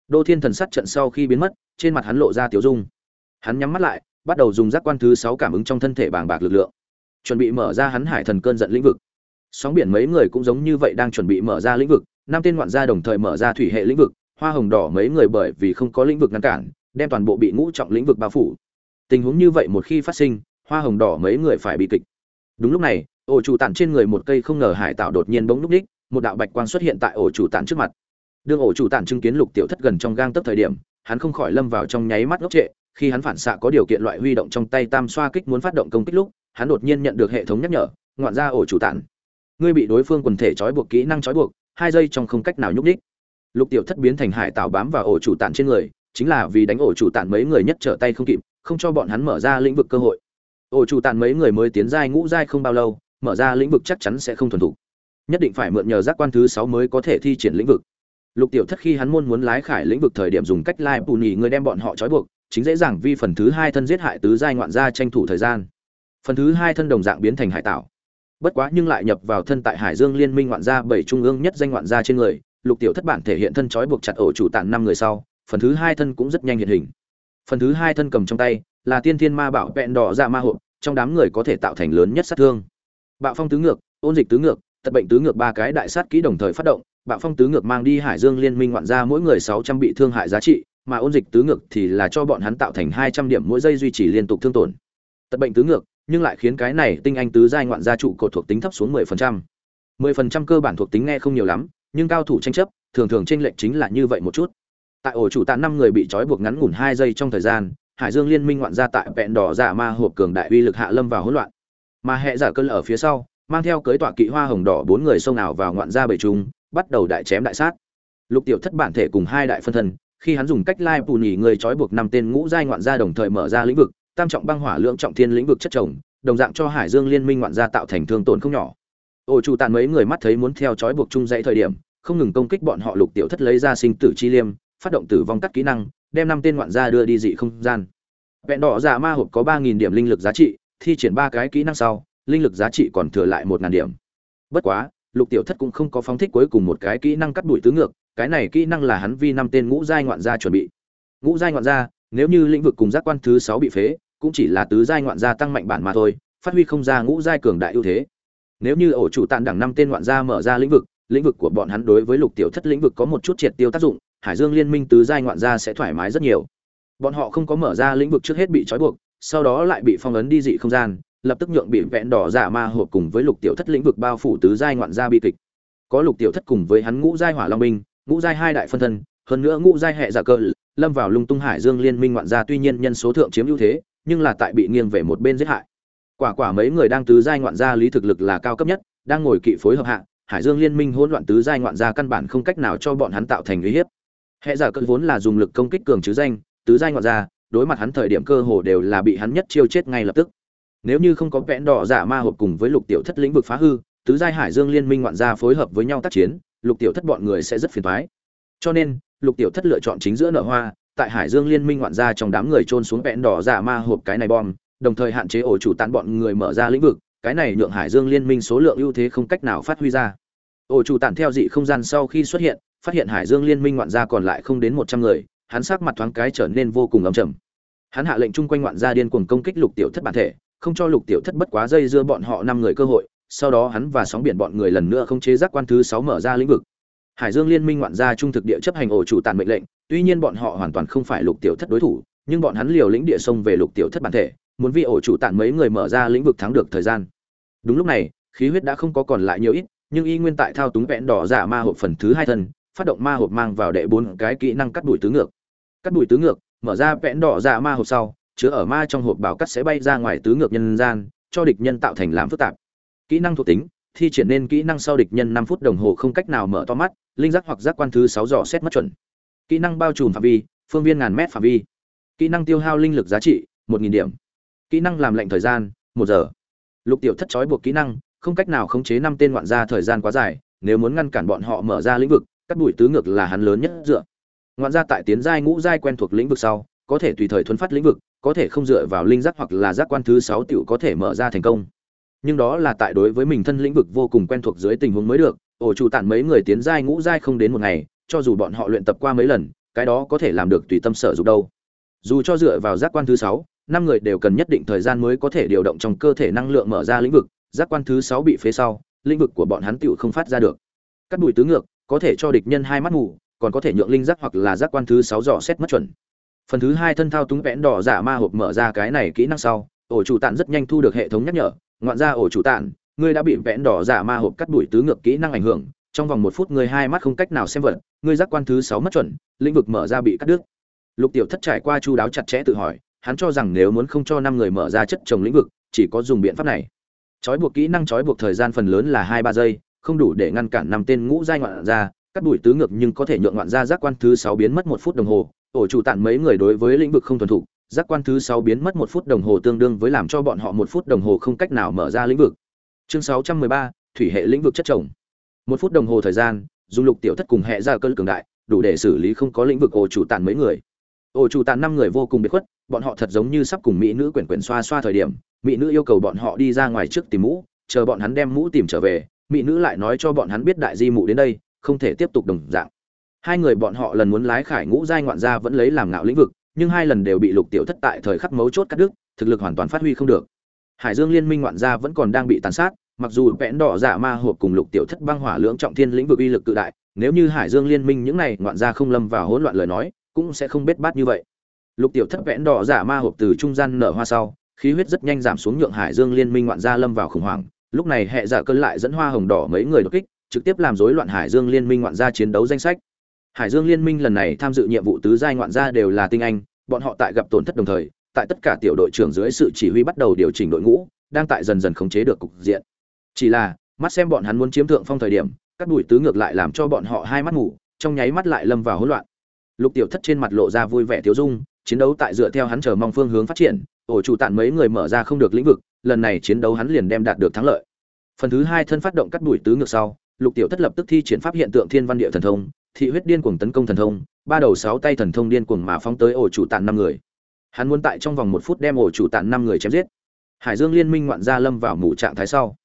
A: Đô thiên thần sắt trận sau khi biến mất, trên mặt hắn lộ ra tiểu dung. Hắn nhắm mắt lại bắt đầu dùng giác quan thứ sáu cảm ứng trong thân thể bàng bạc lực lượng, chuẩn bị mở ra hắn hải thần cơn giận lĩnh vực. Sóng biển mấy người cũng giống như vậy đang chuẩn bị mở ra lĩnh vực, năm tên ngoạn gia đồng thời mở ra thủy hệ lĩnh vực, hoa hồng đỏ mấy người bởi vì không có lĩnh vực ngăn cản, đem toàn bộ bị ngũ trọng lĩnh vực bao phủ. Tình huống như vậy một khi phát sinh, hoa hồng đỏ mấy người phải bị kịch. Đúng lúc này, ổ chủ tản trên người một cây không ngờ hải tạo đột nhiên bỗng núp ních một đạo bạch quang xuất hiện tại ổ chủ tản trước mặt. Đương ổ chủ tản chứng kiến lục tiểu thất gần trong gang tấp thời điểm, hắn không khỏi lâm vào trong nháy mắt ngốc trệ khi hắn phản xạ có điều kiện loại huy động trong tay tam xoa kích muốn phát động công kích lúc, hắn đột nhiên nhận được hệ thống nhắc nhở, ngoạn ra ổ chủ tản. Ngươi bị đối phương quần thể trói buộc, kỹ năng trói buộc, hai giây trong không cách nào nhúc ních lục tiểu thất biến thành hải tảo bám vào ổ chủ tản trên người, chính là vì đánh ổ chủ tản mấy người nhất trở tay không kịp, không cho bọn hắn mở ra lĩnh vực cơ hội. Ổ chủ tản mấy người mới tiến giai ngũ giai không bao lâu, mở ra lĩnh vực chắc chắn sẽ không thuần thục. Nhất định phải mượn nhờ giác quan thứ sáu mới có thể thi triển lĩnh vực. Lục tiểu thất khi hắn muốn muốn lái khải lĩnh vực thời điểm dùng cách lai bù nhì người đem bọn họ trói buộc chính dễ dàng vi phần thứ hai thân giết hại tứ giai ngoạn gia tranh thủ thời gian. Phần thứ hai thân đồng dạng biến thành hải tạo bất quá nhưng lại nhập vào thân tại hải dương liên minh ngoạn gia bảy trung ương nhất danh ngoạn gia trên người, lục tiểu thất bản thể hiện thân trói buộc chặt ổ chủ tạng năm người sau, phần thứ hai thân cũng rất nhanh hiện hình. Phần thứ hai thân cầm trong tay, là tiên thiên ma bảo vẹn đỏ ra ma hộp trong đám người có thể tạo thành lớn nhất sát thương. Bạo phong tứ ngược, ôn dịch tứ ngược, tật bệnh tứ ngược ba cái đại sát kỹ đồng thời phát động, bạo phong tứ ngược mang đi hải dương liên minh ngoạn gia mỗi người sáu trăm bị thương hại giá trị mà ôn dịch tứ ngược thì là cho bọn hắn tạo thành hai trăm điểm mỗi giây duy trì liên tục thương tổn. Tật bệnh tứ ngược, nhưng lại khiến cái này tinh anh tứ giai ngoạn gia trụ cột thuộc tính thấp xuống mười phần trăm. mười phần trăm cơ bản thuộc tính nghe không nhiều lắm, nhưng cao thủ tranh chấp, thường thường trên lệch chính là như vậy một chút. Tại ổ chủ tạ năm người bị trói buộc ngắn ngủn hai giây trong thời gian, hải dương liên minh ngoạn gia tại vẹn đỏ giả ma hộp cường đại uy lực hạ lâm vào hỗn loạn. Mà hệ giả cơn ở phía sau, mang theo cưới tọa kỵ hoa hồng đỏ bốn người xông nào vào ngoạn gia bầy trung bắt đầu đại chém đại sát. Lục tiểu thất bản thể cùng hai đại phân thân khi hắn dùng cách lai bù nhì người trói buộc năm tên ngũ giai ngoạn gia đồng thời mở ra lĩnh vực, tam trọng băng hỏa lượng trọng thiên lĩnh vực chất trồng đồng dạng cho hải dương liên minh ngoạn gia tạo thành thương tổn không nhỏ. Ổ chủ tàn mấy người mắt thấy muốn theo trói buộc chung dãy thời điểm, không ngừng công kích bọn họ lục tiểu thất lấy ra sinh tử chi liêm, phát động tử vong cắt kỹ năng, đem năm tên ngoạn gia đưa đi dị không gian. Vẹn đỏ giả ma hộp có ba nghìn điểm linh lực giá trị, thi triển ba cái kỹ năng sau, linh lực giá trị còn thừa lại một ngàn điểm. Bất quá, lục tiểu thất cũng không có phóng thích cuối cùng một cái kỹ năng cắt đuổi tứ ngược cái này kỹ năng là hắn vi năm tên ngũ giai ngoạn gia chuẩn bị. Ngũ giai ngoạn gia, nếu như lĩnh vực cùng giác quan thứ sáu bị phế, cũng chỉ là tứ giai ngoạn gia tăng mạnh bản mà thôi, phát huy không ra ngũ giai cường đại ưu thế. Nếu như ổ chủ tàn đẳng năm tên ngoạn gia mở ra lĩnh vực lĩnh vực của bọn hắn đối với lục tiểu thất lĩnh vực có một chút triệt tiêu tác dụng, hải dương liên minh tứ giai ngoạn gia sẽ thoải mái rất nhiều. Bọn họ không có mở ra lĩnh vực trước hết bị trói buộc, sau đó lại bị phong ấn đi dị không gian, lập tức nhượng bị vẹn đỏ giả ma hộp cùng với lục tiểu thất lĩnh vực bao phủ tứ giai ngoạn gia bi kịch. Có lục tiểu thất cùng với hắn ngũ giai hỏa long binh ngũ giai hai đại phân thân, hơn nữa ngũ giai hệ giả cờ lâm vào lung tung hải dương liên minh ngoạn gia, tuy nhiên nhân số thượng chiếm ưu thế, nhưng là tại bị nghiêng về một bên giết hại. Quả quả mấy người đang tứ giai ngoạn gia lý thực lực là cao cấp nhất, đang ngồi kỵ phối hợp hạ, hải dương liên minh hỗn loạn tứ giai ngoạn gia căn bản không cách nào cho bọn hắn tạo thành uy hiếp. Hệ giả cơ vốn là dùng lực công kích cường chứ danh, tứ giai ngoạn gia, đối mặt hắn thời điểm cơ hồ đều là bị hắn nhất chiêu chết ngay lập tức. Nếu như không có vẽn đỏ giả ma hộp cùng với lục tiểu thất lĩnh vực phá hư, tứ giai hải dương liên minh ngoạn gia phối hợp với nhau tác chiến lục tiểu thất bọn người sẽ rất phiền toái. Cho nên, lục tiểu thất lựa chọn chính giữa nợ hoa, tại hải dương liên minh ngoạn gia trong đám người trôn xuống vẹn đỏ giả ma hộp cái này bom, đồng thời hạn chế ổ chủ tán bọn người mở ra lĩnh vực, cái này nhượng hải dương liên minh số lượng ưu thế không cách nào phát huy ra. Ổ chủ tản theo dị không gian sau khi xuất hiện, phát hiện hải dương liên minh ngoạn gia còn lại không đến một trăm người, hắn sắc mặt thoáng cái trở nên vô cùng ấm trầm. Hắn hạ lệnh chung quanh ngoạn gia điên cuồng công kích lục tiểu thất bản thể, không cho lục tiểu thất bất quá dây dưa bọn họ năm người cơ hội sau đó hắn và sóng biển bọn người lần nữa không chế giác quan thứ sáu mở ra lĩnh vực. Hải dương liên minh ngoạn gia trung thực địa chấp hành ổ chủ tàn mệnh lệnh, tuy nhiên bọn họ hoàn toàn không phải lục tiểu thất đối thủ, nhưng bọn hắn liều lĩnh địa sông về lục tiểu thất bản thể, muốn vì ổ chủ tàn mấy người mở ra lĩnh vực thắng được thời gian. Đúng lúc này, khí huyết đã không có còn lại nhiều ít, nhưng y nguyên tại thao túng vẹn đỏ giả ma hộp phần thứ hai thân, phát động ma hộp mang vào đệ bốn cái kỹ năng cắt đuổi tứ ngược. Cắt đuổi tứ ngược, mở ra vẹn đỏ giả ma hộp sau, chứa ở ma trong hộp bảo cắt sẽ bay ra ngoài tứ ngược nhân gian, cho địch nhân tạo thành làm phức tạp kỹ năng thuộc tính, thi triển nên kỹ năng sau địch nhân năm phút đồng hồ không cách nào mở to mắt, linh giác hoặc giác quan thứ sáu dò xét mất chuẩn. Kỹ năng bao trùm phạm vi, phương viên ngàn mét phạm vi. Kỹ năng tiêu hao linh lực giá trị, một nghìn điểm. Kỹ năng làm lệnh thời gian, một giờ. Lục tiểu thất trói buộc kỹ năng, không cách nào khống chế năm tên ngoạn gia thời gian quá dài, nếu muốn ngăn cản bọn họ mở ra lĩnh vực cắt đuổi tứ ngược là hắn lớn nhất dựa. Ngoạn gia tại tiến giai ngũ giai quen thuộc lĩnh vực sau, có thể tùy thời thuấn phát lĩnh vực, có thể không dựa vào linh giác hoặc là giác quan thứ sáu tiểu có thể mở ra thành công nhưng đó là tại đối với mình thân lĩnh vực vô cùng quen thuộc dưới tình huống mới được, ổ chủ tản mấy người tiến giai ngũ giai không đến một ngày, cho dù bọn họ luyện tập qua mấy lần, cái đó có thể làm được tùy tâm sở dục đâu. Dù cho dựa vào giác quan thứ sáu, năm người đều cần nhất định thời gian mới có thể điều động trong cơ thể năng lượng mở ra lĩnh vực, giác quan thứ sáu bị phế sau, lĩnh vực của bọn hắn tựu không phát ra được. Cắt đùi tứ ngược, có thể cho địch nhân hai mắt ngủ còn có thể nhượng linh giác hoặc là giác quan thứ sáu dò xét mất chuẩn. Phần thứ hai thân thao túng vẽn đỏ giả ma hộp mở ra cái này kỹ năng sau, ổ chủ tản rất nhanh thu được hệ thống nhắc nhở ngoạn ra ổ chủ tạn, ngươi đã bị vẽn đỏ giả ma hộp cắt đuổi tứ ngược kỹ năng ảnh hưởng, trong vòng một phút ngươi hai mắt không cách nào xem vật, ngươi giác quan thứ sáu mất chuẩn, lĩnh vực mở ra bị cắt đứt. Lục tiểu thất trải qua chu đáo chặt chẽ tự hỏi, hắn cho rằng nếu muốn không cho năm người mở ra chất trồng lĩnh vực, chỉ có dùng biện pháp này. Trói buộc kỹ năng trói buộc thời gian phần lớn là hai ba giây, không đủ để ngăn cản năm tên ngũ giai ngoạn ra cắt đuổi tứ ngược nhưng có thể nhượng ngoạn ra giác quan thứ sáu biến mất một phút đồng hồ. Ổ chủ tạn mấy người đối với lĩnh vực không thuần thục giác quan thứ sáu biến mất một phút đồng hồ tương đương với làm cho bọn họ một phút đồng hồ không cách nào mở ra lĩnh vực. Chương sáu trăm mười ba, thủy hệ lĩnh vực chất trồng một phút đồng hồ thời gian dùng lục tiểu thất cùng hệ ra cơn cường đại, đủ để xử lý không có lĩnh vực ổ chủ tàn mấy người. Ổ chủ tàn năm người vô cùng biệt khuất, bọn họ thật giống như sắp cùng mỹ nữ quyển quyển xoa xoa thời điểm, mỹ nữ yêu cầu bọn họ đi ra ngoài trước tìm mũ, chờ bọn hắn đem mũ tìm trở về, mỹ nữ lại nói cho bọn hắn biết đại di mụ đến đây, không thể tiếp tục đồng dạng. Hai người bọn họ lần muốn lái khải ngũ giai ngoạn gia vẫn lấy làm ngạo lĩnh vực nhưng hai lần đều bị lục tiểu thất tại thời khắc mấu chốt cắt đứt, thực lực hoàn toàn phát huy không được. Hải dương liên minh ngoạn gia vẫn còn đang bị tàn sát, mặc dù vẽn đỏ giả ma hộp cùng lục tiểu thất băng hỏa lưỡng trọng thiên lĩnh vực uy lực cự đại, nếu như hải dương liên minh những này ngoạn gia không lâm vào hỗn loạn lời nói, cũng sẽ không bết bát như vậy. Lục tiểu thất vẽn đỏ giả ma hộp từ trung gian nở hoa sau, khí huyết rất nhanh giảm xuống nhượng hải dương liên minh ngoạn gia lâm vào khủng hoảng, lúc này hệ dạ giả cơn lại dẫn hoa hồng đỏ mấy người đột kích, trực tiếp làm rối loạn hải dương liên minh ngoạn gia chiến đấu danh sách hải dương liên minh lần này tham dự nhiệm vụ tứ giai ngoạn gia đều là tinh anh, bọn họ tại gặp tổn thất đồng thời, tại tất cả tiểu đội trưởng dưới sự chỉ huy bắt đầu điều chỉnh đội ngũ, đang tại dần dần khống chế được cục diện. Chỉ là, mắt xem bọn hắn muốn chiếm thượng phong thời điểm, các đuổi tứ ngược lại làm cho bọn họ hai mắt ngủ trong nháy mắt lại lâm vào hỗn loạn. Lục tiểu thất trên mặt lộ ra vui vẻ thiếu dung, chiến đấu tại dựa theo hắn chờ mong phương hướng phát triển, ổ chủ tạn mấy người mở ra không được lĩnh vực, lần này chiến đấu hắn liền đem đạt được thắng lợi. Phần thứ hai thân phát động cắt đuổi tứ ngược sau, lục tiểu thất lập tức thi triển pháp hiện tượng thiên văn địa thần thông thị huyết điên cuồng tấn công thần thông, ba đầu sáu tay thần thông điên cuồng mà phóng tới ổ chủ tàn năm người. Hắn muốn tại trong vòng một phút đem ổ chủ tàn năm người chém giết. Hải dương liên minh ngoạn gia lâm vào mù trạng thái sau.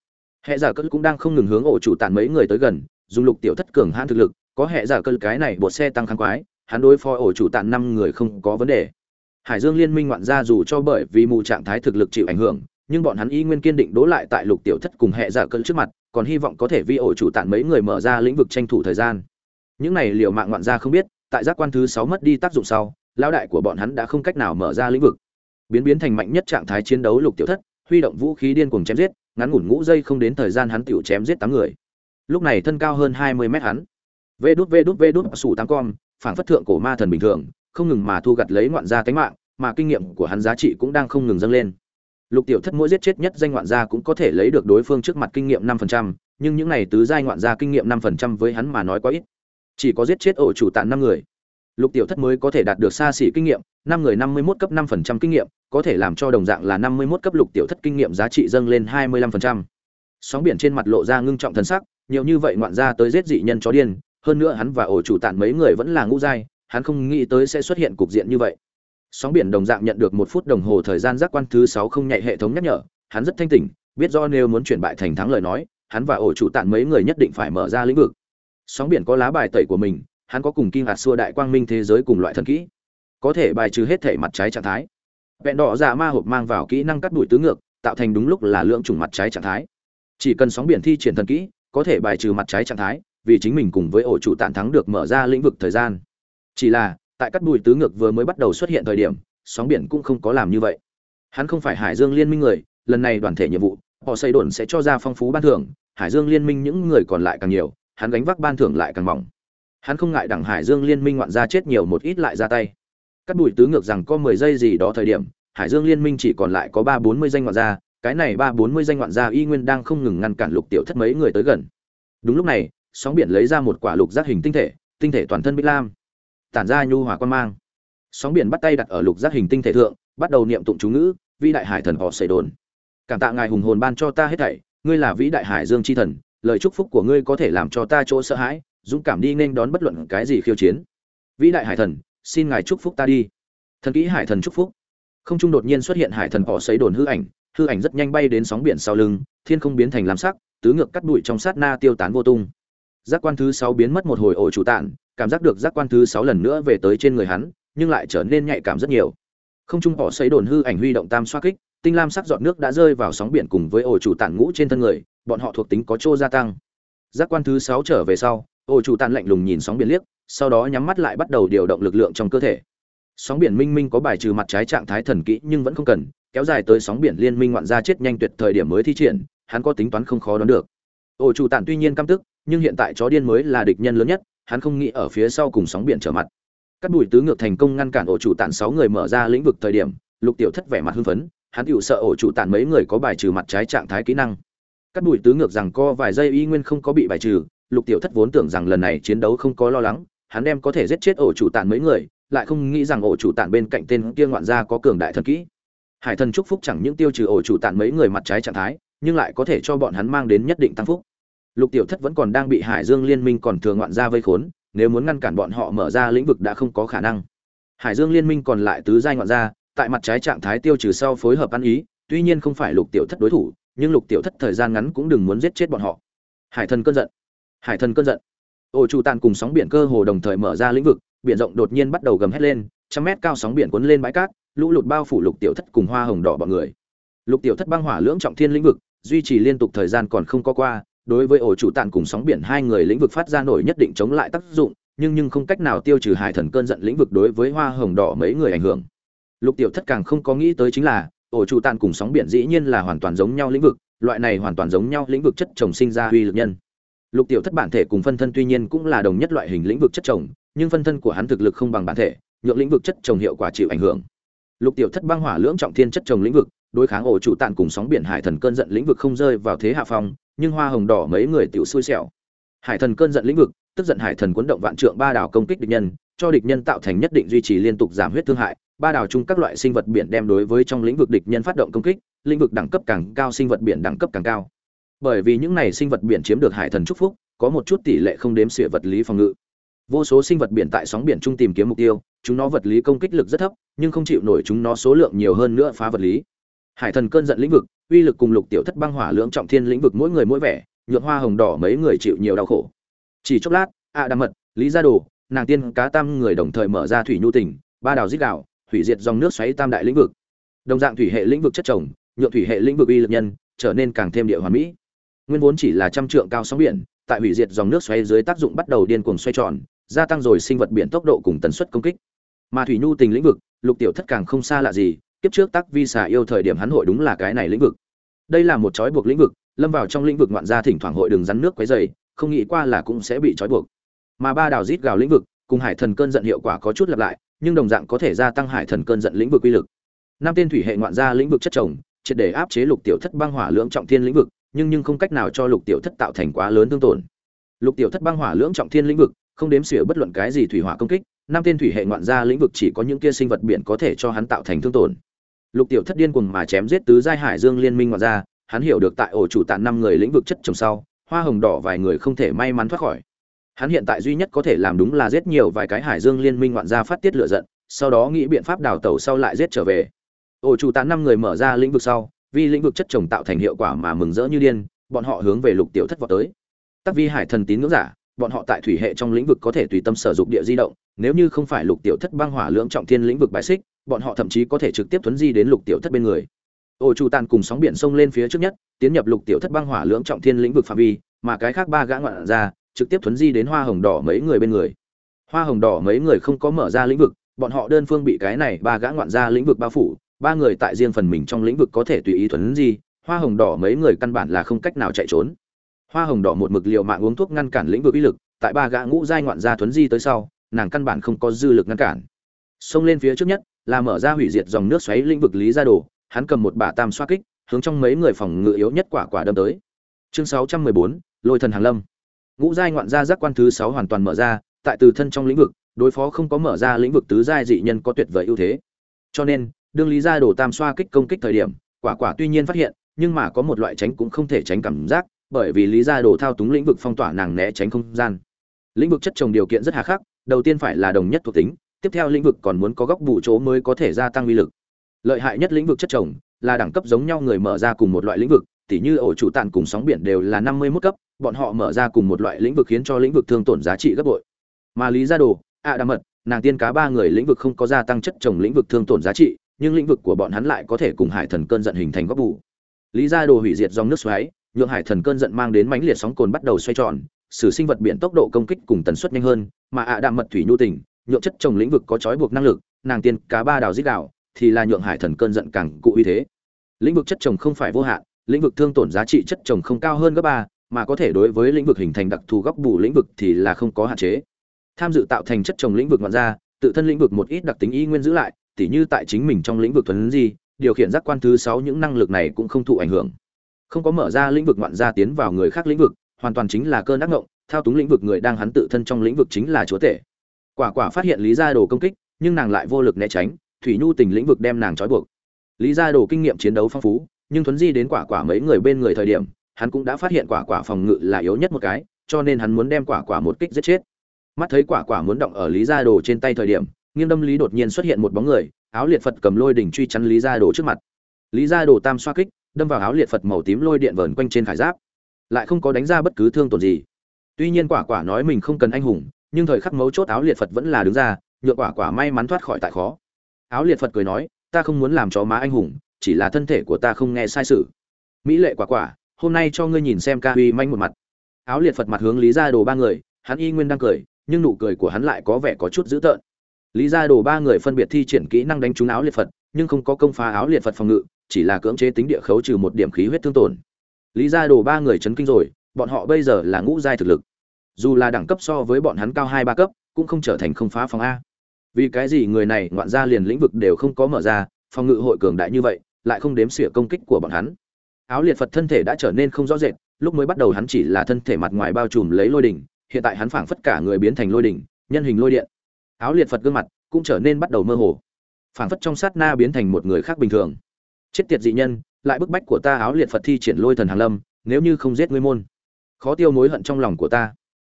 A: Hệ giả cơn cũng đang không ngừng hướng ổ chủ tàn mấy người tới gần, dùng lục tiểu thất cường hãn thực lực, có hệ giả cơn cái này bột xe tăng kháng quái, hắn đối phó ổ chủ tàn năm người không có vấn đề. Hải dương liên minh ngoạn gia dù cho bởi vì mù trạng thái thực lực chịu ảnh hưởng, nhưng bọn hắn y nguyên kiên định đố lại tại lục tiểu thất cùng hệ giả cơn trước mặt, còn hy vọng có thể vi ổ chủ tàn mấy người mở ra lĩnh vực tranh thủ thời gian những này liều mạng ngoạn gia không biết, tại giác quan thứ sáu mất đi tác dụng sau lao đại của bọn hắn đã không cách nào mở ra lĩnh vực. Biến biến thành mạnh nhất trạng thái chiến đấu lục tiểu thất, huy động vũ khí điên cuồng chém giết, ngắn ngủn ngũ giây không đến thời gian hắn tiểu chém giết tám người. Lúc này thân cao hơn hai mươi mét hắn. Vê đút vê đút vê đút, sủ tám con phản phất thượng cổ ma thần bình thường, không ngừng mà thu gặt lấy ngoạn gia tánh mạng, mà kinh nghiệm của hắn giá trị cũng đang không ngừng dâng lên. Lục tiểu thất mỗi giết chết nhất danh ngoạn gia cũng có thể lấy được đối phương trước mặt kinh nghiệm năm phần trăm, nhưng những này tứ giai ngoạn gia kinh nghiệm năm phần trăm với hắn mà nói quá ít chỉ có giết chết ổ chủ tạn năm người. Lục tiểu thất mới có thể đạt được xa xỉ kinh nghiệm, năm người năm mươi mốt cấp năm phần trăm kinh nghiệm, có thể làm cho đồng dạng là năm mươi mốt cấp lục tiểu thất kinh nghiệm giá trị dâng lên hai mươi lăm phần trăm. Sóng biển trên mặt lộ ra ngưng trọng thần sắc, nhiều như vậy ngoạn ra tới giết dị nhân chó điên, hơn nữa hắn và ổ chủ tạn mấy người vẫn là ngũ giai, hắn không nghĩ tới sẽ xuất hiện cục diện như vậy. Sóng biển đồng dạng nhận được một phút đồng hồ thời gian giác quan thứ sáu không nhạy hệ thống nhắc nhở, hắn rất thanh tỉnh, biết do nếu muốn chuyển bại thành thắng lời nói, hắn và ổ chủ tạn mấy người nhất định phải mở ra lĩnh vực sóng biển có lá bài tẩy của mình, hắn có cùng kim hạt xua đại quang minh thế giới cùng loại thần kỹ. Có thể bài trừ hết thể mặt trái trạng thái. Vẹn đỏ dạ ma hộp mang vào kỹ năng cắt đuổi tứ ngược, tạo thành đúng lúc là lượng chủng mặt trái trạng thái. Chỉ cần sóng biển thi triển thần kỹ, có thể bài trừ mặt trái trạng thái, vì chính mình cùng với ổ chủ tàn thắng được mở ra lĩnh vực thời gian. Chỉ là, tại cắt đuổi tứ ngược vừa mới bắt đầu xuất hiện thời điểm, sóng biển cũng không có làm như vậy. Hắn không phải hải dương liên minh người, lần này đoàn thể nhiệm vụ, họ xây đồn sẽ cho ra phong phú ban thưởng, hải dương liên minh những người còn lại càng nhiều hắn gánh vác ban thưởng lại càng mỏng. Hắn không ngại đảng hải dương liên minh ngoạn ra chết nhiều một ít lại ra tay. Cắt đùi tứ ngược rằng có mười giây gì đó thời điểm, hải dương liên minh chỉ còn lại có ba bốn mươi danh ngoạn gia, cái này ba bốn mươi danh ngoạn gia y nguyên đang không ngừng ngăn cản lục tiểu thất mấy người tới gần. Đúng lúc này, sóng biển lấy ra một quả lục giác hình tinh thể tinh thể toàn thân bích lam, tản ra nhu hòa quan mang. Sóng biển bắt tay đặt ở lục giác hình tinh thể thượng, bắt đầu niệm tụng chú ngữ, vĩ đại hải thần họ xây đồn. Cảm tạ ngài hùng hồn ban cho ta hết thảy, ngươi là vĩ đại hải dương chi thần lời chúc phúc của ngươi có thể làm cho ta chỗ sợ hãi, dũng cảm đi nên đón bất luận cái gì khiêu chiến. Vĩ đại hải thần, xin ngài chúc phúc ta đi. Thần kỹ hải thần chúc phúc. Không trung đột nhiên xuất hiện hải thần họ xấy đồn hư ảnh hư ảnh rất nhanh bay đến sóng biển sau lưng, thiên không biến thành lam sắc, tứ ngược cắt bụi trong sát na tiêu tán vô tung. Giác quan thứ sáu biến mất một hồi ổ chủ tạn cảm giác được giác quan thứ sáu lần nữa về tới trên người hắn, nhưng lại trở nên nhạy cảm rất nhiều. Không trung họ xấy đồn hư ảnh huy động tam xoa kích tinh lam sắc giọt nước đã rơi vào sóng biển cùng với ổ chủ tản ngũ trên thân người, bọn họ thuộc tính có chỗ gia tăng. Giác quan thứ sáu trở về sau, ổ chủ tản lạnh lùng nhìn sóng biển liếc, sau đó nhắm mắt lại bắt đầu điều động lực lượng trong cơ thể. Sóng biển minh minh có bài trừ mặt trái trạng thái thần kỹ nhưng vẫn không cần, kéo dài tới sóng biển liên minh ngoạn ra chết nhanh tuyệt thời điểm mới thi triển, hắn có tính toán không khó đoán được. Ổ chủ tản tuy nhiên căm tức, nhưng hiện tại chó điên mới là địch nhân lớn nhất, hắn không nghĩ ở phía sau cùng sóng biển trở mặt. Các bùi tứ ngược thành công ngăn cản ổ chủ tản sáu người mở ra lĩnh vực thời điểm, lục tiểu thất vẻ mặt hưng phấn hắn tựu sợ ổ chủ tản mấy người có bài trừ mặt trái trạng thái kỹ năng. Cắt đùi tứ ngược rằng co vài giây y nguyên không có bị bài trừ, lục tiểu thất vốn tưởng rằng lần này chiến đấu không có lo lắng, hắn đem có thể giết chết ổ chủ tản mấy người, lại không nghĩ rằng ổ chủ tản bên cạnh tên kia ngoạn gia có cường đại thần kỹ. Hải thần chúc phúc chẳng những tiêu trừ ổ chủ tản mấy người mặt trái trạng thái, nhưng lại có thể cho bọn hắn mang đến nhất định tăng phúc. Lục tiểu thất vẫn còn đang bị hải dương liên minh còn thường ngoạn gia vây khốn, nếu muốn ngăn cản bọn họ mở ra lĩnh vực đã không có khả năng. Hải dương liên minh còn lại tứ giai ngoạn gia tại mặt trái trạng thái tiêu trừ sau phối hợp ăn ý, tuy nhiên không phải lục tiểu thất đối thủ, nhưng lục tiểu thất thời gian ngắn cũng đừng muốn giết chết bọn họ. Hải thần cơn giận. Hải thần cơn giận. Ổ trụ tàn cùng sóng biển cơ hồ đồng thời mở ra lĩnh vực, biển rộng đột nhiên bắt đầu gầm hét lên, trăm mét cao sóng biển cuốn lên bãi cát, lũ lụt bao phủ lục tiểu thất cùng hoa hồng đỏ bọn người. Lục tiểu thất băng hỏa lưỡng trọng thiên lĩnh vực, duy trì liên tục thời gian còn không có qua, đối với ổ chủ tàn cùng sóng biển hai người lĩnh vực phát ra nổi nhất định chống lại tác dụng, nhưng nhưng không cách nào tiêu trừ hải thần cơn giận lĩnh vực đối với hoa hồng đỏ mấy người ảnh hưởng lục tiểu thất càng không có nghĩ tới chính là, ổ chủ tàn cùng sóng biển dĩ nhiên là hoàn toàn giống nhau lĩnh vực, loại này hoàn toàn giống nhau lĩnh vực chất trồng sinh ra uy lực nhân. Lục tiểu thất bản thể cùng phân thân tuy nhiên cũng là đồng nhất loại hình lĩnh vực chất trồng nhưng phân thân của hắn thực lực không bằng bản thể, nhượng lĩnh vực chất trồng hiệu quả chịu ảnh hưởng. Lục tiểu thất băng hỏa lưỡng trọng thiên chất trồng lĩnh vực, đối kháng ổ chủ tàn cùng sóng biển hải thần cơn giận lĩnh vực không rơi vào thế hạ phong, nhưng hoa hồng đỏ mấy người tiểu xui xẻo. Hải thần cơn giận lĩnh vực, tức giận hải thần cuốn động vạn trượng ba đảo công kích địch nhân cho địch nhân tạo thành nhất định duy trì liên tục giảm huyết thương hại, ba đảo chung các loại sinh vật biển đem đối với trong lĩnh vực địch nhân phát động công kích, lĩnh vực đẳng cấp càng cao sinh vật biển đẳng cấp càng cao. Bởi vì những này sinh vật biển chiếm được hải thần chúc phúc, có một chút tỷ lệ không đếm xỉa vật lý phòng ngự. Vô số sinh vật biển tại sóng biển chung tìm kiếm mục tiêu, chúng nó vật lý công kích lực rất thấp, nhưng không chịu nổi chúng nó số lượng nhiều hơn nữa phá vật lý. Hải thần cơn giận lĩnh vực, uy lực cùng lục tiểu thất băng hỏa lưỡng trọng thiên lĩnh vực mỗi người mỗi vẻ nhượng hoa hồng đỏ mấy người chịu nhiều đau khổ. Chỉ chốc lát a à mật, lý gia đồ nàng tiên cá tam người đồng thời mở ra thủy nhu tỉnh ba đào dít đảo thủy diệt dòng nước xoáy tam đại lĩnh vực. Đồng dạng thủy hệ lĩnh vực chất trồng nhựa thủy hệ lĩnh vực uy lực nhân, trở nên càng thêm địa hoàn mỹ. Nguyên vốn chỉ là trăm trượng cao sóng biển, tại hủy diệt dòng nước xoáy dưới tác dụng bắt đầu điên cuồng xoay tròn, gia tăng rồi sinh vật biển tốc độ cùng tần suất công kích. Mà thủy nhu tình lĩnh vực, lục tiểu thất càng không xa lạ gì, kiếp trước tắc vi xà yêu thời điểm hắn hội đúng là cái này lĩnh vực. Đây là một trói buộc lĩnh vực, lâm vào trong lĩnh vực ngoạn gia thỉnh thoảng hội đường rắn nước quấy dày không nghĩ qua là cũng sẽ bị trói buộc mà ba đảo rít gào lĩnh vực cùng hải thần cơn giận hiệu quả có chút lặp lại, nhưng đồng dạng có thể gia tăng hải thần cơn giận lĩnh vực uy lực. Năm tên thủy hệ ngoạn gia lĩnh vực chất trồng triệt để áp chế lục tiểu thất băng hỏa lưỡng trọng thiên lĩnh vực, nhưng nhưng không cách nào cho lục tiểu thất tạo thành quá lớn thương tổn. Lục tiểu thất băng hỏa lưỡng trọng thiên lĩnh vực, không đếm xỉa bất luận cái gì thủy hỏa công kích, năm tên thủy hệ ngoạn gia lĩnh vực chỉ có những kia sinh vật biển có thể cho hắn tạo thành thương tổn. Lục tiểu thất điên cuồng mà chém giết tứ giai hải dương liên minh ngoạn gia, hắn hiểu được tại ổ chủ tàn năm người lĩnh vực chất trồng sau, hoa hồng đỏ vài người không thể may mắn thoát khỏi hắn hiện tại duy nhất có thể làm đúng là giết nhiều vài cái hải dương liên minh ngoạn gia phát tiết lửa giận, sau đó nghĩ biện pháp đào tẩu sau lại giết trở về. Ổ chủ tán năm người mở ra lĩnh vực sau, vì lĩnh vực chất trồng tạo thành hiệu quả mà mừng rỡ như điên, bọn họ hướng về lục tiểu thất vọt tới. Tắc vi hải thần tín ngưỡng giả, bọn họ tại thủy hệ trong lĩnh vực có thể tùy tâm sử dụng địa di động, nếu như không phải lục tiểu thất băng hỏa lưỡng trọng thiên lĩnh vực bài xích, bọn họ thậm chí có thể trực tiếp thuấn di đến lục tiểu thất bên người. Ổ chủ tàn cùng sóng biển sông lên phía trước nhất, tiến nhập lục tiểu thất băng hỏa lưỡng trọng thiên lĩnh vực phạm vi, mà cái khác ba gã ngoạn ra trực tiếp thuấn di đến hoa hồng đỏ mấy người bên người. Hoa hồng đỏ mấy người không có mở ra lĩnh vực bọn họ đơn phương bị cái này ba gã ngoạn ra lĩnh vực bao phủ ba người tại riêng phần mình trong lĩnh vực có thể tùy ý thuấn di hoa hồng đỏ mấy người căn bản là không cách nào chạy trốn. Hoa hồng đỏ một mực liều mạng uống thuốc ngăn cản lĩnh vực uy lực tại ba gã ngũ giai ngoạn gia thuấn di tới sau nàng căn bản không có dư lực ngăn cản. Xông lên phía trước nhất là mở ra hủy diệt dòng nước xoáy lĩnh vực lý gia đồ hắn cầm một bả tam xoa kích hướng trong mấy người phòng ngự yếu nhất quả quả đâm tới. Chương 614, lôi thần hàng lâm ngũ giai ngoạn gia giác quan thứ sáu hoàn toàn mở ra, tại từ thân trong lĩnh vực, đối phó không có mở ra lĩnh vực tứ giai dị nhân có tuyệt vời ưu thế. Cho nên, đương lý gia đổ tam xoa kích công kích thời điểm, quả quả tuy nhiên phát hiện, nhưng mà có một loại tránh cũng không thể tránh cảm giác, bởi vì lý gia đồ thao túng lĩnh vực phong tỏa nàng né tránh không gian. Lĩnh vực chất trồng điều kiện rất hà khắc, đầu tiên phải là đồng nhất thuộc tính, tiếp theo lĩnh vực còn muốn có góc bù chỗ mới có thể gia tăng uy lực. Lợi hại nhất lĩnh vực chất trồng là đẳng cấp giống nhau người mở ra cùng một loại lĩnh vực, tỉ như ổ chủ tàn cùng sóng biển đều là năm mươi 51 cấp bọn họ mở ra cùng một loại lĩnh vực khiến cho lĩnh vực thương tổn giá trị gấp bội. Mà lý gia đồ ạ à mật, nàng tiên cá ba người lĩnh vực không có gia tăng chất trồng lĩnh vực thương tổn giá trị, nhưng lĩnh vực của bọn hắn lại có thể cùng hải thần cơn giận hình thành góc bù. Lý gia đồ hủy diệt dòng nước xoáy, nhượng hải thần cơn giận mang đến mãnh liệt sóng cồn bắt đầu xoay tròn, sử sinh vật biển tốc độ công kích cùng tần suất nhanh hơn, mà ạ đạm mật thủy nhu tình, nhượng chất trồng lĩnh vực có trói buộc năng lực, nàng tiên cá ba đào dít đảo, thì là nhượng hải thần cơn giận càng cụ uy thế. Lĩnh vực chất trồng không phải vô hạn, lĩnh vực thương tổn giá trị chất trồng không cao hơn gấp ba mà có thể đối với lĩnh vực hình thành đặc thù góc bù lĩnh vực thì là không có hạn chế. Tham dự tạo thành chất trồng lĩnh vực ngoạn ra tự thân lĩnh vực một ít đặc tính y nguyên giữ lại, tỉ như tại chính mình trong lĩnh vực thuần gì điều khiển giác quan thứ sáu những năng lực này cũng không thụ ảnh hưởng. Không có mở ra lĩnh vực ngoạn ra tiến vào người khác lĩnh vực, hoàn toàn chính là cơn ác ngộng, thao túng lĩnh vực người đang hắn tự thân trong lĩnh vực chính là chúa tể. Quả quả phát hiện lý gia đồ công kích, nhưng nàng lại vô lực né tránh, thủy nhu tình lĩnh vực đem nàng trói buộc. Lý gia đồ kinh nghiệm chiến đấu phong phú, nhưng thuấn di đến quả quả mấy người bên người thời điểm hắn cũng đã phát hiện quả quả phòng ngự là yếu nhất một cái, cho nên hắn muốn đem quả quả một kích giết chết. Mắt thấy quả quả muốn động ở lý gia đồ trên tay thời điểm, nghiêng đâm lý đột nhiên xuất hiện một bóng người, áo liệt phật cầm lôi đỉnh truy chắn lý gia đồ trước mặt. Lý gia đồ tam xoa kích, đâm vào áo liệt phật màu tím lôi điện vờn quanh trên khải giáp. Lại không có đánh ra bất cứ thương tổn gì. Tuy nhiên quả quả nói mình không cần anh hùng, nhưng thời khắc mấu chốt áo liệt phật vẫn là đứng ra nhựa quả quả may mắn thoát khỏi tại khó. Áo liệt phật cười nói, ta không muốn làm chó má anh hùng, chỉ là thân thể của ta không nghe sai sự. Mỹ lệ quả quả hôm nay cho ngươi nhìn xem ca uy manh một mặt. Áo liệt phật mặt hướng lý gia đồ ba người, hắn y nguyên đang cười, nhưng nụ cười của hắn lại có vẻ có chút dữ tợn. Lý gia đồ ba người phân biệt thi triển kỹ năng đánh trúng áo liệt phật, nhưng không có công phá áo liệt phật phòng ngự, chỉ là cưỡng chế tính địa khấu trừ một điểm khí huyết thương tổn. Lý gia đồ ba người chấn kinh rồi, bọn họ bây giờ là ngũ giai thực lực. Dù là đẳng cấp so với bọn hắn cao hai ba cấp, cũng không trở thành không phá phòng a. Vì cái gì người này ngoạn ra liền lĩnh vực đều không có mở ra, phòng ngự hội cường đại như vậy, lại không đếm xỉa công kích của bọn hắn? Áo liệt phật thân thể đã trở nên không rõ rệt, lúc mới bắt đầu hắn chỉ là thân thể mặt ngoài bao trùm lấy lôi đỉnh, hiện tại hắn phảng phất cả người biến thành lôi đỉnh, nhân hình lôi điện. Áo liệt phật gương mặt cũng trở nên bắt đầu mơ hồ, phảng phất trong sát na biến thành một người khác bình thường. Chết tiệt dị nhân, lại bức bách của ta áo liệt phật thi triển lôi thần hàng lâm, nếu như không giết ngươi môn. Khó tiêu mối hận trong lòng của ta.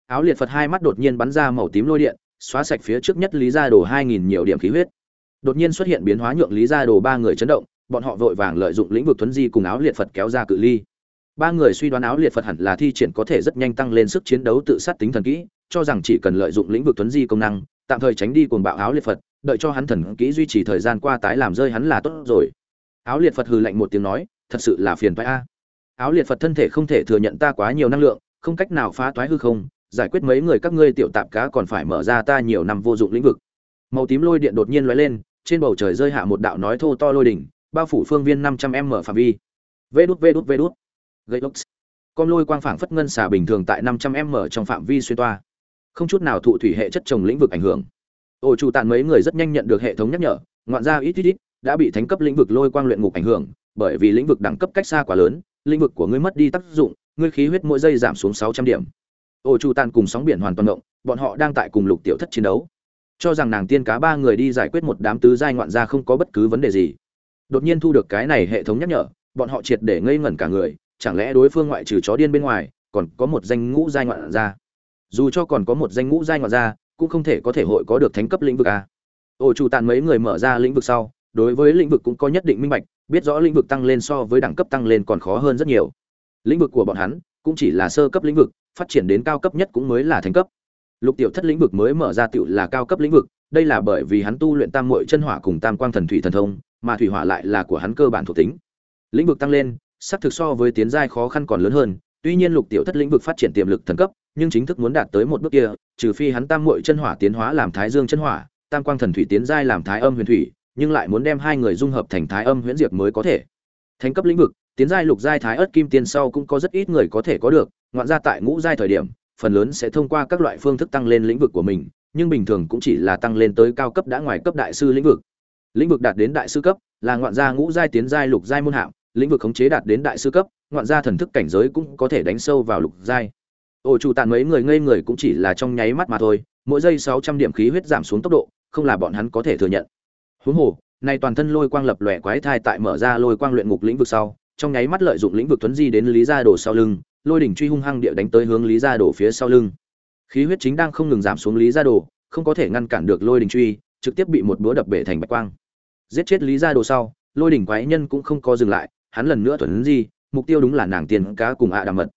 A: Áo liệt phật hai mắt đột nhiên bắn ra màu tím lôi điện, xóa sạch phía trước nhất lý gia đồ hai nghìn nhiều điểm khí huyết. Đột nhiên xuất hiện biến hóa nhượng lý gia đồ ba người chấn động bọn họ vội vàng lợi dụng lĩnh vực thuấn di cùng áo liệt phật kéo ra cự ly. Ba người suy đoán áo liệt phật hẳn là thi triển có thể rất nhanh tăng lên sức chiến đấu tự sát tính thần kỹ, cho rằng chỉ cần lợi dụng lĩnh vực thuấn di công năng, tạm thời tránh đi cuồng bạo áo liệt phật, đợi cho hắn thần kỹ duy trì thời gian qua tái làm rơi hắn là tốt rồi. Áo liệt phật hừ lạnh một tiếng nói, thật sự là phiền toái a. Áo liệt phật thân thể không thể thừa nhận ta quá nhiều năng lượng, không cách nào phá toái hư không, giải quyết mấy người các ngươi tiểu tạp cá còn phải mở ra ta nhiều năm vô dụng lĩnh vực. Màu tím lôi điện đột nhiên lóe lên, trên bầu trời rơi hạ một đạo nói thô to lôi đỉnh bao phủ phương viên năm trăm m phạm vi. Vê đút vê đút vê đút. Gây lốc. Con lôi quang phảng phất ngân xà bình thường tại năm trăm m trong phạm vi xuyên toa. Không chút nào thụ thủy hệ chất trồng lĩnh vực ảnh hưởng. Ổ chủ tàn mấy người rất nhanh nhận được hệ thống nhắc nhở, ngoạn ra ít ít ít, đã bị thánh cấp lĩnh vực lôi quang luyện ngục ảnh hưởng, bởi vì lĩnh vực đẳng cấp cách xa quá lớn, lĩnh vực của ngươi mất đi tác dụng, ngươi khí huyết mỗi giây giảm xuống sáu trăm điểm. Ổ chủ tàn cùng sóng biển hoàn toàn động, bọn họ đang tại cùng lục tiểu thất chiến đấu. Cho rằng nàng tiên cá ba người đi giải quyết một đám tứ giai ngoạn gia không có bất cứ vấn đề gì đột nhiên thu được cái này hệ thống nhắc nhở, bọn họ triệt để ngây ngẩn cả người, chẳng lẽ đối phương ngoại trừ chó điên bên ngoài, còn có một danh ngũ giai ngoạn gia dù cho còn có một danh ngũ giai ngoạn gia cũng không thể có thể hội có được thánh cấp lĩnh vực à? a ổ chủ tàn mấy người mở ra lĩnh vực sau, đối với lĩnh vực cũng có nhất định minh bạch, biết rõ lĩnh vực tăng lên so với đẳng cấp tăng lên còn khó hơn rất nhiều. Lĩnh vực của bọn hắn cũng chỉ là sơ cấp lĩnh vực, phát triển đến cao cấp nhất cũng mới là thánh cấp. Lục tiểu thất lĩnh vực mới mở ra tựu là cao cấp lĩnh vực, đây là bởi vì hắn tu luyện tam muội chân hỏa cùng tam quang thần thủy thần thông mà thủy hỏa lại là của hắn cơ bản thuộc tính. Lĩnh vực tăng lên xác thực so với tiến giai khó khăn còn lớn hơn, tuy nhiên lục tiểu thất lĩnh vực phát triển tiềm lực thần cấp, nhưng chính thức muốn đạt tới một bước kia, trừ phi hắn tam muội chân hỏa tiến hóa làm thái dương chân hỏa, tam quang thần thủy tiến giai làm thái âm huyền thủy, nhưng lại muốn đem hai người dung hợp thành thái âm huyền diệp mới có thể. Thành cấp lĩnh vực, tiến giai lục giai thái ớt kim tiên sau cũng có rất ít người có thể có được, ngoạn ra tại ngũ giai thời điểm, phần lớn sẽ thông qua các loại phương thức tăng lên lĩnh vực của mình, nhưng bình thường cũng chỉ là tăng lên tới cao cấp đã ngoài cấp đại sư lĩnh vực lĩnh vực đạt đến đại sư cấp là ngoạn gia ngũ giai tiến giai lục giai môn hạng lĩnh vực khống chế đạt đến đại sư cấp, ngoạn gia thần thức cảnh giới cũng có thể đánh sâu vào lục giai. Ổ chủ tàn mấy người ngây người cũng chỉ là trong nháy mắt mà thôi, mỗi giây sáu trăm điểm khí huyết giảm xuống tốc độ, không là bọn hắn có thể thừa nhận. Huống hồ, nay toàn thân lôi quang lập lòe quái thai tại mở ra lôi quang luyện ngục lĩnh vực sau, trong nháy mắt lợi dụng lĩnh vực tuấn di đến lý gia đổ sau lưng, lôi đỉnh truy hung hăng địa đánh tới hướng lý gia đổ phía sau lưng. Khí huyết chính đang không ngừng giảm xuống lý gia đổ không có thể ngăn cản được lôi đỉnh truy trực tiếp bị một búa đập bể thành bạch quang. Giết chết lý gia đồ sau lôi đỉnh quái nhân cũng không có dừng lại hắn lần nữa tuấn di mục tiêu đúng là nàng tiền cá cùng ạ à đàm mật.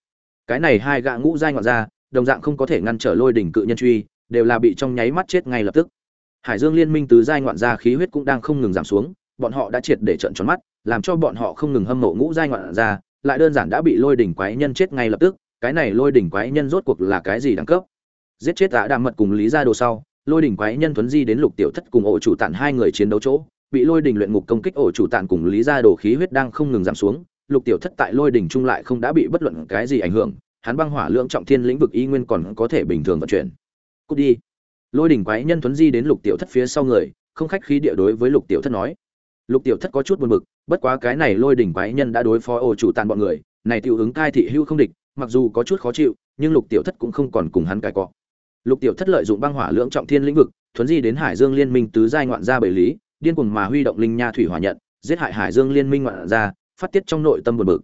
A: Cái này hai gã ngũ giai ngoạn ra đồng dạng không có thể ngăn trở lôi đỉnh cự nhân truy đều là bị trong nháy mắt chết ngay lập tức. Hải dương liên minh tứ giai ngoạn Ra khí huyết cũng đang không ngừng giảm xuống bọn họ đã triệt để trận tròn mắt làm cho bọn họ không ngừng hâm mộ ngũ giai ngoạn Ra, lại đơn giản đã bị lôi đỉnh quái nhân chết ngay lập tức cái này lôi đỉnh quái nhân rốt cuộc là cái gì đẳng cấp? Giết chết ạ đàm mật cùng lý gia đồ sau lôi đỉnh quái nhân thuấn di đến lục tiểu thất cùng ổ chủ tản hai người chiến đấu chỗ, bị lôi đỉnh luyện ngục công kích ổ chủ tản cùng lý gia đồ khí huyết đang không ngừng giảm xuống, lục tiểu thất tại lôi đỉnh trung lại không đã bị bất luận cái gì ảnh hưởng, hắn băng hỏa lượng trọng thiên lĩnh vực y nguyên còn có thể bình thường vận chuyển. Cút đi. Lôi đỉnh quái nhân thuấn di đến lục tiểu thất phía sau người, không khách khí địa đối với lục tiểu thất nói. Lục tiểu thất có chút buồn bực, bất quá cái này lôi đỉnh quái nhân đã đối phó ổ chủ tàn bọn người, này tiêu ứng cai thị hưu không địch, mặc dù có chút khó chịu, nhưng lục tiểu thất cũng không còn cùng hắn cãi cọ lục tiểu thất lợi dụng băng hỏa lượng trọng thiên lĩnh vực, thuấn di đến hải dương liên minh tứ giai ngoạn gia bảy lý, điên cuồng mà huy động linh nha thủy hỏa nhận, giết hại hải dương liên minh ngoạn gia, phát tiết trong nội tâm buồn bực.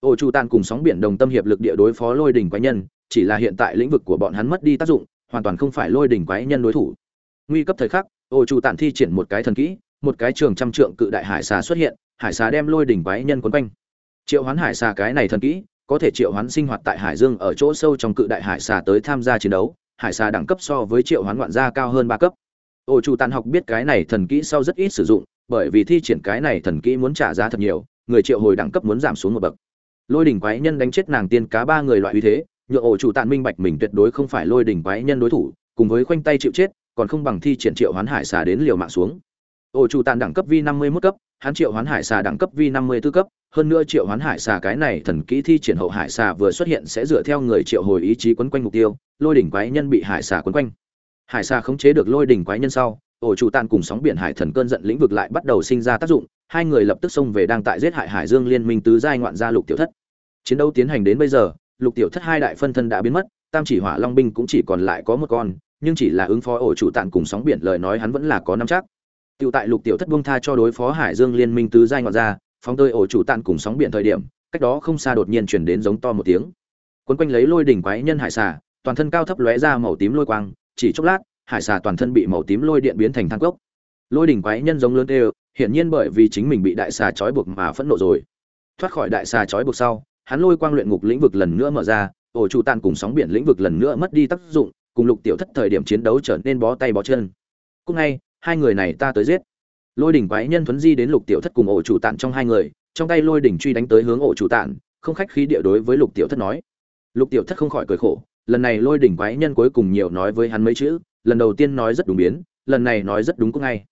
A: Ổ chủ tàn cùng sóng biển đồng tâm hiệp lực địa đối phó lôi đỉnh quái nhân, chỉ là hiện tại lĩnh vực của bọn hắn mất đi tác dụng, hoàn toàn không phải lôi đỉnh quái nhân đối thủ. Nguy cấp thời khắc ổ chủ tàn thi triển một cái thần kỹ, một cái trường trăm trượng cự đại hải xà xuất hiện, hải xà đem lôi đỉnh quái nhân quấn quanh. Triệu hoán hải xà cái này thần kỹ, có thể triệu hoán sinh hoạt tại hải dương ở chỗ sâu trong cự đại hải xà tới tham gia chiến đấu hải xà đẳng cấp so với triệu hoán ngoạn gia cao hơn ba cấp. Ô chủ tàn học biết cái này thần kỹ sau rất ít sử dụng, bởi vì thi triển cái này thần kỹ muốn trả giá thật nhiều, người triệu hồi đẳng cấp muốn giảm xuống một bậc. Lôi đỉnh quái nhân đánh chết nàng tiên cá ba người loại uy thế nhựa ổ chủ tàn minh bạch mình tuyệt đối không phải lôi đỉnh quái nhân đối thủ, cùng với khoanh tay chịu chết, còn không bằng thi triển triệu hoán hải xà đến liều mạng xuống. Ổ chủ tàn đẳng cấp vi năm mươi mốt cấp, hắn triệu hoán hải xà đẳng cấp vi năm mươi 54 cấp hơn nữa triệu hoán hải xà cái này thần kỹ thi triển hậu hải xà vừa xuất hiện sẽ dựa theo người triệu hồi ý chí quấn quanh mục tiêu lôi đỉnh quái nhân bị hải xà quấn quanh. Hải xà khống chế được lôi đỉnh quái nhân sau ổ chủ tàn cùng sóng biển hải thần cơn giận lĩnh vực lại bắt đầu sinh ra tác dụng hai người lập tức xông về đang tại giết hại hải dương liên minh tứ giai ngoạn gia lục tiểu thất. Chiến đấu tiến hành đến bây giờ lục tiểu thất hai đại phân thân đã biến mất tam chỉ hỏa long binh cũng chỉ còn lại có một con nhưng chỉ là ứng phó ổ chủ tàn cùng sóng biển lời nói hắn vẫn là có năm chắc. Tiểu tại Lục Tiểu Thất buông tha cho đối phó Hải Dương Liên Minh tứ giai ngoạn ra, phóng tơi ổ chủ tạn cùng sóng biển thời điểm, cách đó không xa đột nhiên chuyển đến giống to một tiếng. Cuốn quanh lấy lôi đỉnh quái nhân hải xà, toàn thân cao thấp lóe ra màu tím lôi quang, chỉ chốc lát, hải xà toàn thân bị màu tím lôi điện biến thành thang cốc. Lôi đỉnh quái nhân giống lớn đều, hiển nhiên bởi vì chính mình bị đại xà trói buộc mà phẫn nộ rồi. Thoát khỏi đại xà trói buộc sau, hắn lôi quang luyện ngục lĩnh vực lần nữa mở ra, ổ chủ tàn cùng sóng biển lĩnh vực lần nữa mất đi tác dụng, cùng Lục Tiểu Thất thời điểm chiến đấu trở nên bó tay bó chân. Cũng ngay, hai người này ta tới giết lôi đỉnh quái nhân thuấn di đến lục tiểu thất cùng ổ chủ tạn trong hai người, trong tay lôi đỉnh truy đánh tới hướng ổ chủ tạn không khách khí địa đối với lục tiểu thất nói. Lục tiểu thất không khỏi cười khổ, lần này lôi đỉnh quái nhân cuối cùng nhiều nói với hắn mấy chữ, lần đầu tiên nói rất đúng biến, lần này nói rất đúng cũng ngay.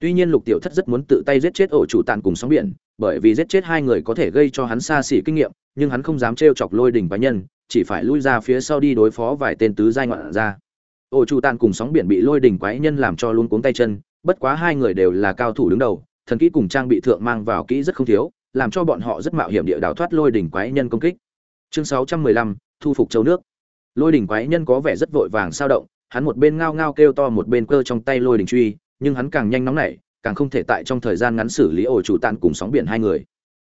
A: Tuy nhiên lục tiểu thất rất muốn tự tay giết chết ổ chủ tạn cùng sóng biển, bởi vì giết chết hai người có thể gây cho hắn xa xỉ kinh nghiệm, nhưng hắn không dám trêu chọc lôi đỉnh quái nhân, chỉ phải lui ra phía sau đi đối phó vài tên tứ giai ngoạn ra ổ chủ tạn cùng sóng biển bị lôi đỉnh quái nhân làm cho luôn cuống tay chân bất quá hai người đều là cao thủ đứng đầu, thần kỹ cùng trang bị thượng mang vào kỹ rất không thiếu, làm cho bọn họ rất mạo hiểm địa đào thoát lôi đỉnh quái nhân công kích. Chương sáu trăm mười lăm, thu phục châu nước. Lôi đỉnh quái nhân có vẻ rất vội vàng sao động, hắn một bên ngao ngao kêu to một bên cơ trong tay lôi đỉnh truy, nhưng hắn càng nhanh nóng nảy, càng không thể tại trong thời gian ngắn xử lý ổ chủ tàn cùng sóng biển hai người.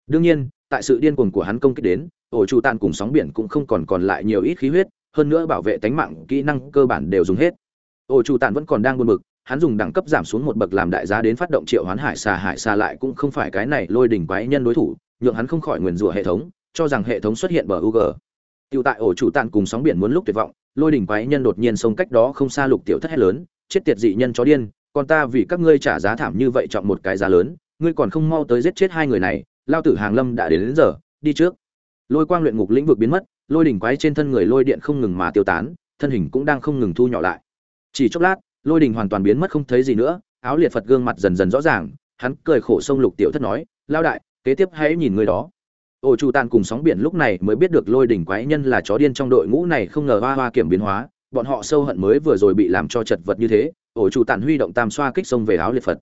A: Đương nhiên, tại sự điên cuồng của hắn công kích đến, ổ chủ tàn cùng sóng biển cũng không còn còn lại nhiều ít khí huyết, hơn nữa bảo vệ tánh mạng kỹ năng cơ bản đều dùng hết. Ổ chủ tàn vẫn còn đang buồn bực hắn dùng đẳng cấp giảm xuống một bậc làm đại giá đến phát động triệu hoán hải xà hải xà lại cũng không phải cái này lôi đỉnh quái nhân đối thủ nhượng hắn không khỏi nguyền rủa hệ thống cho rằng hệ thống xuất hiện bờ UG. Tiểu tại ổ chủ tàn cùng sóng biển muốn lúc tuyệt vọng, lôi đỉnh quái nhân đột nhiên xông cách đó không xa lục tiểu thất hét lớn, chết tiệt dị nhân chó điên, còn ta vì các ngươi trả giá thảm như vậy chọn một cái giá lớn, ngươi còn không mau tới giết chết hai người này, lao tử hàng lâm đã đến, đến giờ, đi trước. Lôi quang luyện ngục lĩnh vực biến mất, lôi đỉnh quái trên thân người lôi điện không ngừng mà tiêu tán, thân hình cũng đang không ngừng thu nhỏ lại. Chỉ chốc lát, lôi đình hoàn toàn biến mất không thấy gì nữa, áo liệt phật gương mặt dần dần rõ ràng, hắn cười khổ sông lục tiểu thất nói lao đại, kế tiếp hãy nhìn người đó. Ô chủ tàn cùng sóng biển lúc này mới biết được lôi đỉnh quái nhân là chó điên trong đội ngũ này không ngờ hoa hoa kiểm biến hóa, bọn họ sâu hận mới vừa rồi bị làm cho chật vật như thế ổ chủ tàn huy động tam xoa kích sông về áo liệt phật.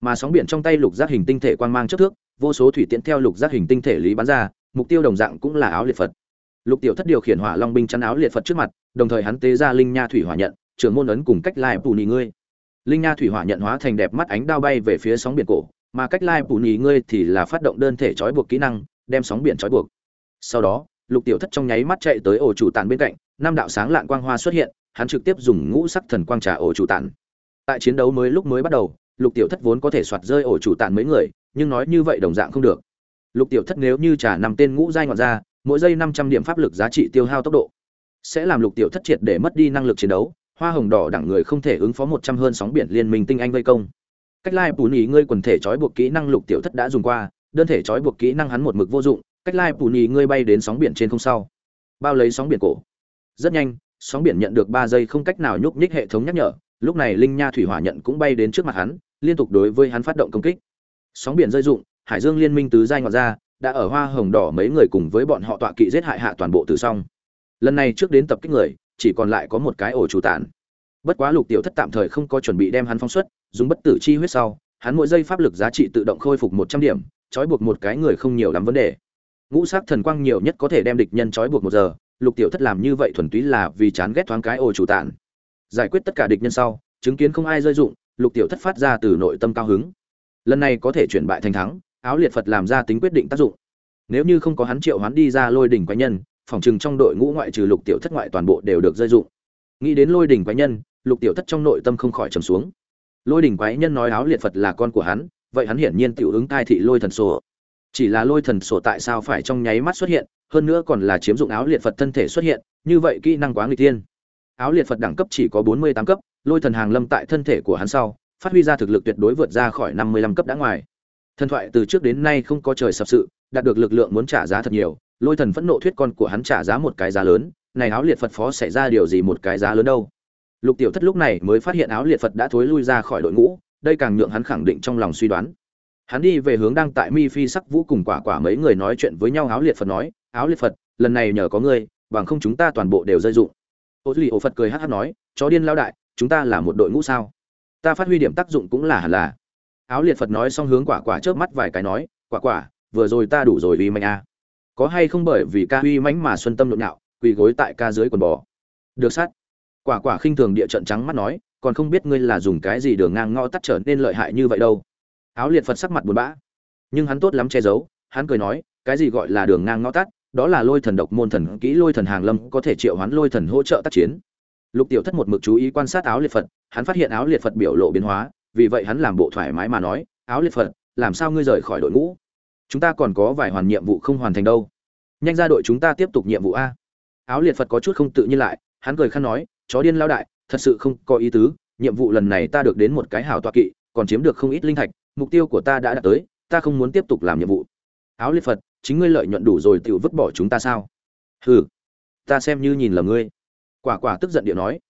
A: Mà sóng biển trong tay lục giác hình tinh thể quang mang trước thước, vô số thủy tiễn theo lục giác hình tinh thể lý bắn ra, mục tiêu đồng dạng cũng là áo liệt phật. Lục tiểu thất điều khiển hỏa long binh chắn áo liệt phật trước mặt, đồng thời hắn tế ra linh nha thủy hỏa nhận trưởng môn ấn cùng cách lai bù nhì ngươi. Linh nha thủy hỏa nhận hóa thành đẹp mắt ánh đao bay về phía sóng biển cổ, mà cách lai bù nhì ngươi thì là phát động đơn thể trói buộc kỹ năng, đem sóng biển trói buộc. Sau đó, lục tiểu thất trong nháy mắt chạy tới ổ chủ tàn bên cạnh, năm đạo sáng lạn quang hoa xuất hiện, hắn trực tiếp dùng ngũ sắc thần quang trà ổ chủ tàn. Tại chiến đấu mới lúc mới bắt đầu, lục tiểu thất vốn có thể soạt rơi ổ chủ tàn mấy người, nhưng nói như vậy đồng dạng không được. Lục tiểu thất nếu như trả nằm tên ngũ giai ngọn ra, mỗi giây năm trăm điểm pháp lực giá trị tiêu hao tốc độ, sẽ làm lục tiểu thất triệt để mất đi năng lực chiến đấu hoa hồng đỏ đẳng người không thể ứng phó một trăm hơn sóng biển liên minh tinh anh vây công. Cách lai bù nhì ngươi quần thể trói buộc kỹ năng lục tiểu thất đã dùng qua, đơn thể trói buộc kỹ năng hắn một mực vô dụng, cách lai bù nhì ngươi bay đến sóng biển trên không sau. Bao lấy sóng biển cổ. Rất nhanh, sóng biển nhận được ba giây không cách nào nhúc nhích hệ thống nhắc nhở, lúc này linh nha thủy hỏa nhận cũng bay đến trước mặt hắn, liên tục đối với hắn phát động công kích. Sóng biển rơi dụng hải dương liên minh tứ giai ngọt ra đã ở hoa hồng đỏ mấy người cùng với bọn họ tọa kỵ giết hại hạ toàn bộ tử xong lần này trước đến tập kích người chỉ còn lại có một cái ổ chủ tản. Bất quá lục tiểu thất tạm thời không có chuẩn bị đem hắn phóng xuất, dùng bất tử chi huyết sau, hắn mỗi giây pháp lực giá trị tự động khôi phục một trăm điểm, trói buộc một cái người không nhiều lắm vấn đề. Ngũ sắc thần quang nhiều nhất có thể đem địch nhân trói buộc một giờ, lục tiểu thất làm như vậy thuần túy là vì chán ghét thoáng cái ổ chủ tản. Giải quyết tất cả địch nhân sau, chứng kiến không ai rơi dụng, lục tiểu thất phát ra từ nội tâm cao hứng. Lần này có thể chuyển bại thành thắng, áo liệt phật làm ra tính quyết định tác dụng. Nếu như không có hắn triệu hoán đi ra lôi đỉnh quái nhân phòng trừng trong đội ngũ ngoại trừ lục tiểu thất ngoại toàn bộ đều được rơi dụng. Nghĩ đến lôi đỉnh quái nhân, lục tiểu thất trong nội tâm không khỏi trầm xuống. Lôi đỉnh quái nhân nói áo liệt phật là con của hắn, vậy hắn hiển nhiên tiểu ứng tai thị lôi thần sổ. Chỉ là lôi thần sổ tại sao phải trong nháy mắt xuất hiện, hơn nữa còn là chiếm dụng áo liệt phật thân thể xuất hiện, như vậy kỹ năng quá người tiên áo liệt phật đẳng cấp chỉ có bốn mươi tám cấp, lôi thần hàng lâm tại thân thể của hắn sau, phát huy ra thực lực tuyệt đối vượt ra khỏi năm mươi lăm cấp đã ngoài. Thần thoại từ trước đến nay không có trời sập sự, đạt được lực lượng muốn trả giá thật nhiều lôi thần phẫn nộ thuyết con của hắn trả giá một cái giá lớn, này áo liệt phật phó xảy ra điều gì một cái giá lớn đâu? Lục tiểu thất lúc này mới phát hiện áo liệt phật đã thối lui ra khỏi đội ngũ, đây càng nhượng hắn khẳng định trong lòng suy đoán. Hắn đi về hướng đang tại mi phi sắc vũ cùng quả quả mấy người nói chuyện với nhau, áo liệt phật nói, áo liệt phật, lần này nhờ có ngươi, bằng không chúng ta toàn bộ đều rơi dụng. Ô duy ô phật cười hát hát nói, chó điên lao đại, chúng ta là một đội ngũ sao? Ta phát huy điểm tác dụng cũng là hẳn là. Áo liệt phật nói xong hướng quả quả chớp mắt vài cái nói, quả quả, vừa rồi ta đủ rồi vì mạnh a à có hay không bởi vì ca uy mãnh mà xuân tâm nhộn nhạo, quỳ gối tại ca dưới quần bò. Được sát. Quả quả khinh thường địa trận trắng mắt nói, còn không biết ngươi là dùng cái gì đường ngang ngõ tắt trở nên lợi hại như vậy đâu. Áo liệt phật sắc mặt buồn bã. Nhưng hắn tốt lắm che giấu, hắn cười nói, cái gì gọi là đường ngang ngõ tắt, đó là lôi thần độc môn thần kỹ lôi thần hàng lâm có thể triệu hoán lôi thần hỗ trợ tác chiến. Lục tiểu thất một mực chú ý quan sát áo liệt phật, hắn phát hiện áo liệt phật biểu lộ biến hóa, vì vậy hắn làm bộ thoải mái mà nói, áo liệt phật, làm sao ngươi rời khỏi đội ngũ? Chúng ta còn có vài hoàn nhiệm vụ không hoàn thành đâu. Nhanh ra đội chúng ta tiếp tục nhiệm vụ a. Áo liệt phật có chút không tự nhiên lại, hắn cười khăn nói, chó điên lao đại, thật sự không có ý tứ, nhiệm vụ lần này ta được đến một cái hảo tọa kỵ, còn chiếm được không ít linh thạch, mục tiêu của ta đã đạt tới, ta không muốn tiếp tục làm nhiệm vụ. Áo liệt phật, chính ngươi lợi nhuận đủ rồi tự vứt bỏ chúng ta sao? Hừ, ta xem như nhìn lầm ngươi. Quả quả tức giận điệu nói.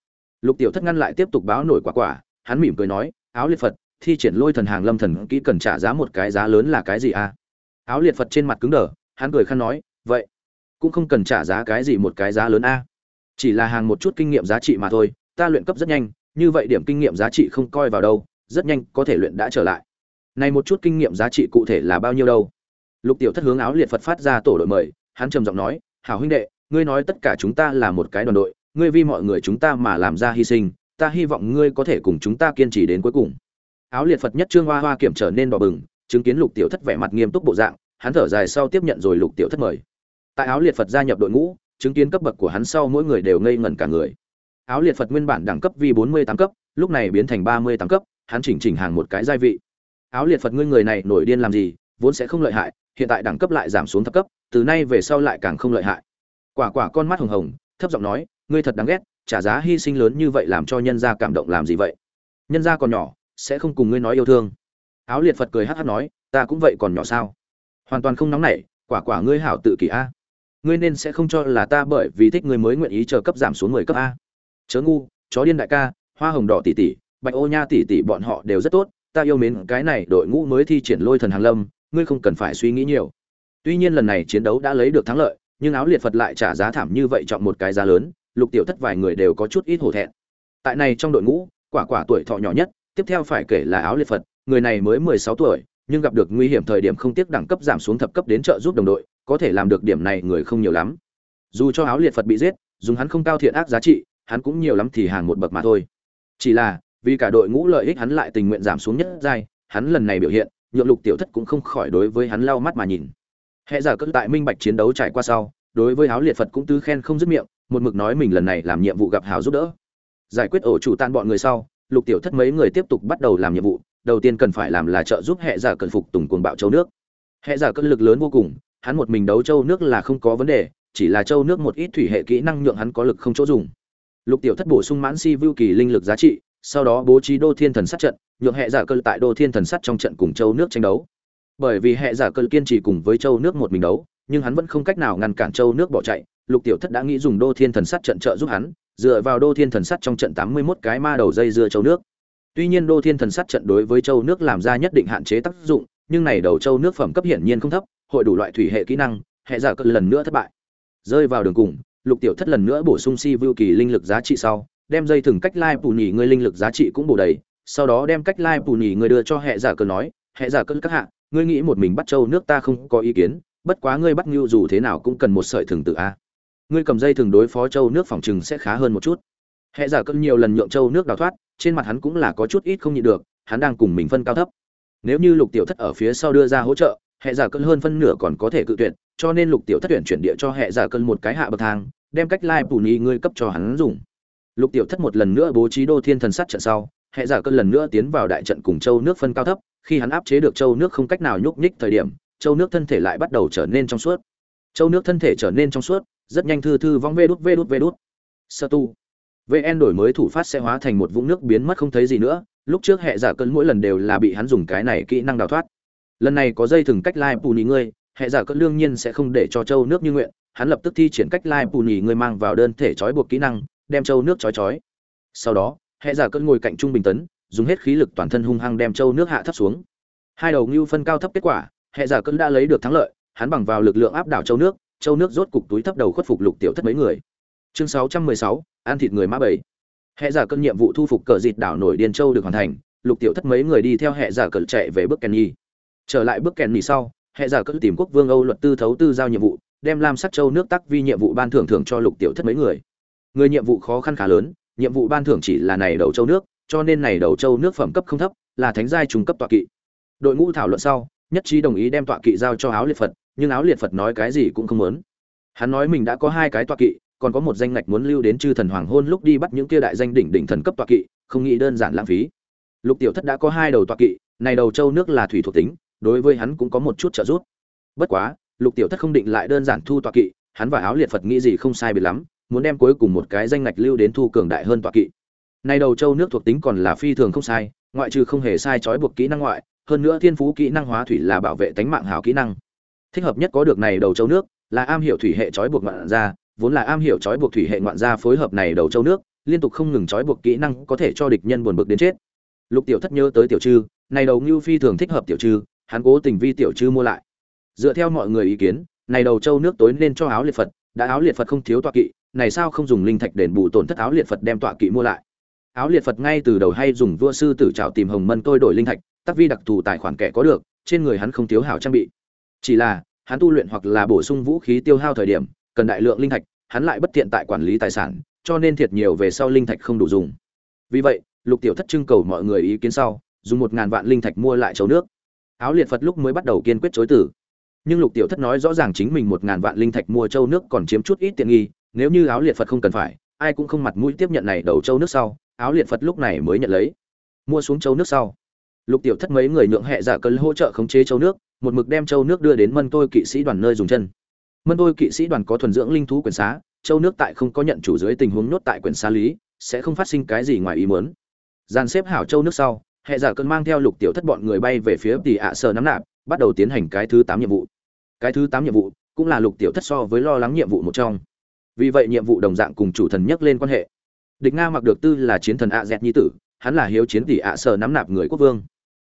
A: Lục tiểu thất ngăn lại tiếp tục báo nổi quả quả, hắn mỉm cười nói, áo liệt phật, thi triển lôi thần hàng lâm thần kỹ cần trả giá một cái giá lớn là cái gì a? Áo liệt phật trên mặt cứng đờ, hắn cười khăn nói, vậy, cũng không cần trả giá cái gì một cái giá lớn a. Chỉ là hàng một chút kinh nghiệm giá trị mà thôi, ta luyện cấp rất nhanh, như vậy điểm kinh nghiệm giá trị không coi vào đâu, rất nhanh có thể luyện đã trở lại. Này một chút kinh nghiệm giá trị cụ thể là bao nhiêu đâu? Lục tiểu thất hướng áo liệt phật phát ra tổ đội mời, hắn trầm giọng nói, hảo huynh đệ, ngươi nói tất cả chúng ta là một cái đoàn đội, ngươi vì mọi người chúng ta mà làm ra hy sinh, ta hy vọng ngươi có thể cùng chúng ta kiên trì đến cuối cùng. Áo liệt phật nhất trương hoa hoa kiểm trở nên đỏ bừng, chứng kiến lục tiểu thất vẻ mặt nghiêm túc bộ dạng hắn thở dài sau tiếp nhận rồi lục tiểu thất mời. Tại áo liệt phật gia nhập đội ngũ, chứng kiến cấp bậc của hắn sau mỗi người đều ngây ngẩn cả người. Áo liệt phật nguyên bản đẳng cấp vi bốn mươi tám cấp, lúc này biến thành ba mươi tám cấp, hắn chỉnh chỉnh hàng một cái gia vị. Áo liệt phật ngươi người này nổi điên làm gì, vốn sẽ không lợi hại, hiện tại đẳng cấp lại giảm xuống thấp cấp, từ nay về sau lại càng không lợi hại. Quả quả con mắt hồng hồng, thấp giọng nói, ngươi thật đáng ghét, trả giá hy sinh lớn như vậy làm cho nhân gia cảm động làm gì vậy? Nhân gia còn nhỏ, sẽ không cùng ngươi nói yêu thương. Áo liệt phật cười hát hát nói, ta cũng vậy còn nhỏ sao? Hoàn toàn không nóng nảy, quả quả ngươi hảo tự kỷ a. Ngươi nên sẽ không cho là ta bởi vì thích ngươi mới nguyện ý chờ cấp giảm xuống mười cấp a. Chớ ngu, chó điên đại ca, hoa hồng đỏ tỷ tỷ, bạch ô nha tỷ tỷ bọn họ đều rất tốt, ta yêu mến cái này đội ngũ mới thi triển lôi thần hàng lâm, ngươi không cần phải suy nghĩ nhiều. Tuy nhiên lần này chiến đấu đã lấy được thắng lợi, nhưng áo liệt phật lại trả giá thảm như vậy chọn một cái giá lớn, lục tiểu thất vài người đều có chút ít hổ thẹn. Tại này trong đội ngũ, quả quả tuổi thọ nhỏ nhất, tiếp theo phải kể là áo liệt phật, người này mới mười sáu tuổi nhưng gặp được nguy hiểm thời điểm không tiếc đẳng cấp giảm xuống thập cấp đến trợ giúp đồng đội, có thể làm được điểm này người không nhiều lắm. Dù cho áo liệt phật bị giết, dùng hắn không cao thiện ác giá trị, hắn cũng nhiều lắm thì hàng một bậc mà thôi. Chỉ là, vì cả đội ngũ lợi ích hắn lại tình nguyện giảm xuống nhất giai, hắn lần này biểu hiện, nhượng lục tiểu thất cũng không khỏi đối với hắn lau mắt mà nhìn. Hệ giả cơn tại minh bạch chiến đấu trải qua sau, đối với áo liệt phật cũng tứ khen không dứt miệng, một mực nói mình lần này làm nhiệm vụ gặp hảo giúp đỡ. Giải quyết ổ chủ tan bọn người sau, lục tiểu thất mấy người tiếp tục bắt đầu làm nhiệm vụ đầu tiên cần phải làm là trợ giúp hệ giả cần phục tùng cuồng bạo châu nước. Hệ giả cơn lực lớn vô cùng, hắn một mình đấu châu nước là không có vấn đề, chỉ là châu nước một ít thủy hệ kỹ năng nhượng hắn có lực không chỗ dùng. Lục tiểu thất bổ sung mãn si vưu kỳ linh lực giá trị, sau đó bố trí đô thiên thần sát trận, nhượng hệ giả cơ tại đô thiên thần sát trong trận cùng châu nước tranh đấu. Bởi vì hệ giả cơ kiên trì cùng với châu nước một mình đấu, nhưng hắn vẫn không cách nào ngăn cản châu nước bỏ chạy, lục tiểu thất đã nghĩ dùng đô thiên thần sát trận trợ giúp hắn, dựa vào đô thiên thần sát trong trận tám mươi 81 cái ma đầu dây dưa châu nước tuy nhiên đô thiên thần sát trận đối với châu nước làm ra nhất định hạn chế tác dụng, nhưng này đầu châu nước phẩm cấp hiển nhiên không thấp, hội đủ loại thủy hệ kỹ năng, hệ giả cơ lần nữa thất bại. Rơi vào đường cùng, lục tiểu thất lần nữa bổ sung si vưu kỳ linh lực giá trị sau, đem dây thừng cách lai bù nhỉ người linh lực giá trị cũng bổ đầy, sau đó đem cách lai bù nhỉ người đưa cho hệ giả cơ nói, hệ giả cơ các hạ, ngươi nghĩ một mình bắt châu nước ta không có ý kiến, bất quá ngươi bắt ngưu dù thế nào cũng cần một sợi thừng tự a. Ngươi cầm dây thừng đối phó châu nước phòng trừng sẽ khá hơn một chút. Hệ giả cơn nhiều lần nhượng châu nước đào thoát trên mặt hắn cũng là có chút ít không nhịn được, hắn đang cùng mình phân cao thấp. Nếu như lục tiểu thất ở phía sau đưa ra hỗ trợ, hệ giả cơn hơn phân nửa còn có thể cự tuyệt, cho nên lục tiểu thất tuyển chuyển địa cho hệ giả cơn một cái hạ bậc thang, đem cách lai bù ni ngươi cấp cho hắn dùng. Lục tiểu thất một lần nữa bố trí đô thiên thần sát trận sau, hệ giả cơn lần nữa tiến vào đại trận cùng châu nước phân cao thấp, khi hắn áp chế được châu nước không cách nào nhúc nhích thời điểm, châu nước thân thể lại bắt đầu trở nên trong suốt. Châu nước thân thể trở nên trong suốt, rất nhanh thư thư vong vê đút vê đút vê đút. Sơ tu vn đổi mới thủ phát sẽ hóa thành một vũng nước biến mất không thấy gì nữa lúc trước hệ giả cơn mỗi lần đều là bị hắn dùng cái này kỹ năng đào thoát. Lần này có dây thừng cách lai bù nỉ ngươi hệ giả cơn đương nhiên sẽ không để cho châu nước như nguyện hắn lập tức thi triển cách lai bù nỉ ngươi mang vào đơn thể trói buộc kỹ năng đem châu nước trói trói. sau đó hệ giả cơn ngồi cạnh trung bình tấn dùng hết khí lực toàn thân hung hăng đem châu nước hạ thấp xuống. Hai đầu ngưu phân cao thấp kết quả hệ giả cơn đã lấy được thắng lợi hắn bằng vào lực lượng áp đảo châu nước châu nước rốt cục túi thấp đầu khuất phục lục tiểu thất mấy người. Chương 616, ăn thịt người mã bảy. Hệ giả cơn nhiệm vụ thu phục cờ dịt đảo nổi điên châu được hoàn thành, lục tiểu thất mấy người đi theo hệ giả cờ chạy về bước kèn nhi. Trở lại bước kèn nhi sau, hệ giả cơn tìm quốc vương âu luật tư thấu tư giao nhiệm vụ, đem lam sắc châu nước tắc vi nhiệm vụ ban thưởng thưởng cho lục tiểu thất mấy người. Người nhiệm vụ khó khăn khá lớn, nhiệm vụ ban thưởng chỉ là này đầu châu nước, cho nên này đầu châu nước phẩm cấp không thấp, là thánh giai trung cấp tọa kỵ. Đội ngũ thảo luận sau, nhất trí đồng ý đem tọa kỵ giao cho áo liệt phật, nhưng áo liệt phật nói cái gì cũng không muốn. Hắn nói mình đã có hai cái tọa kỵ còn có một danh ngạch muốn lưu đến chư thần hoàng hôn lúc đi bắt những kia đại danh đỉnh đỉnh thần cấp tọa kỵ không nghĩ đơn giản lãng phí. Lục tiểu thất đã có hai đầu tọa kỵ này đầu châu nước là thủy thuộc tính đối với hắn cũng có một chút trợ giúp. Bất quá lục tiểu thất không định lại đơn giản thu tọa kỵ hắn và áo liệt phật nghĩ gì không sai biệt lắm muốn đem cuối cùng một cái danh ngạch lưu đến thu cường đại hơn tọa kỵ. Này đầu châu nước thuộc tính còn là phi thường không sai ngoại trừ không hề sai trói buộc kỹ năng ngoại hơn nữa thiên phú kỹ năng hóa thủy là bảo vệ tánh mạng hảo kỹ năng. Thích hợp nhất có được này đầu châu nước là am hiểu thủy hệ trói buộc mạn ra, vốn là am hiểu trói buộc thủy hệ ngoạn gia phối hợp này đầu châu nước, liên tục không ngừng trói buộc kỹ năng có thể cho địch nhân buồn bực đến chết. Lục tiểu thất nhớ tới tiểu trư, này đầu ngưu phi thường thích hợp tiểu trư, hắn cố tình vi tiểu trư mua lại. Dựa theo mọi người ý kiến, này đầu châu nước tối nên cho áo liệt phật, đã áo liệt phật không thiếu tọa kỵ, này sao không dùng linh thạch đền bù tổn thất áo liệt phật đem tọa kỵ mua lại. Áo liệt phật ngay từ đầu hay dùng vua sư tử trào tìm hồng mân tôi đổi linh thạch, tắc vi đặc thù tài khoản kẻ có được, trên người hắn không thiếu hảo trang bị. Chỉ là, hắn tu luyện hoặc là bổ sung vũ khí tiêu hao thời điểm cần đại lượng linh thạch hắn lại bất tiện tại quản lý tài sản cho nên thiệt nhiều về sau linh thạch không đủ dùng. Vì vậy lục tiểu thất trưng cầu mọi người ý kiến sau dùng một ngàn vạn linh thạch mua lại chấu nước. Áo liệt phật lúc mới bắt đầu kiên quyết chối từ, nhưng lục tiểu thất nói rõ ràng chính mình một ngàn vạn linh thạch mua châu nước còn chiếm chút ít tiện nghi nếu như áo liệt phật không cần phải ai cũng không mặt mũi tiếp nhận này đầu châu nước sau áo liệt phật lúc này mới nhận lấy. Mua xuống châu nước sau lục tiểu thất mấy người nhượng hệ giả cơn hỗ trợ khống chế châu nước một mực đem châu nước đưa đến mân tôi kỵ sĩ đoàn nơi dùng chân mân tôi kỵ sĩ đoàn có thuần dưỡng linh thú quyền xá, châu nước tại không có nhận chủ dưới tình huống nhốt tại quyền xá lý, sẽ không phát sinh cái gì ngoài ý muốn. Dàn xếp hảo châu nước sau, hệ giả cơn mang theo lục tiểu thất bọn người bay về phía tỷ ạ sở nắm nạp, bắt đầu tiến hành cái thứ tám nhiệm vụ. Cái thứ tám nhiệm vụ cũng là lục tiểu thất so với lo lắng nhiệm vụ một trong. Vì vậy nhiệm vụ đồng dạng cùng chủ thần nhắc lên quan hệ. Địch nga mặc được tư là chiến thần ạ dẹt nhi tử, hắn là hiếu chiến tỷ ạ sở nắm nạp người quốc vương.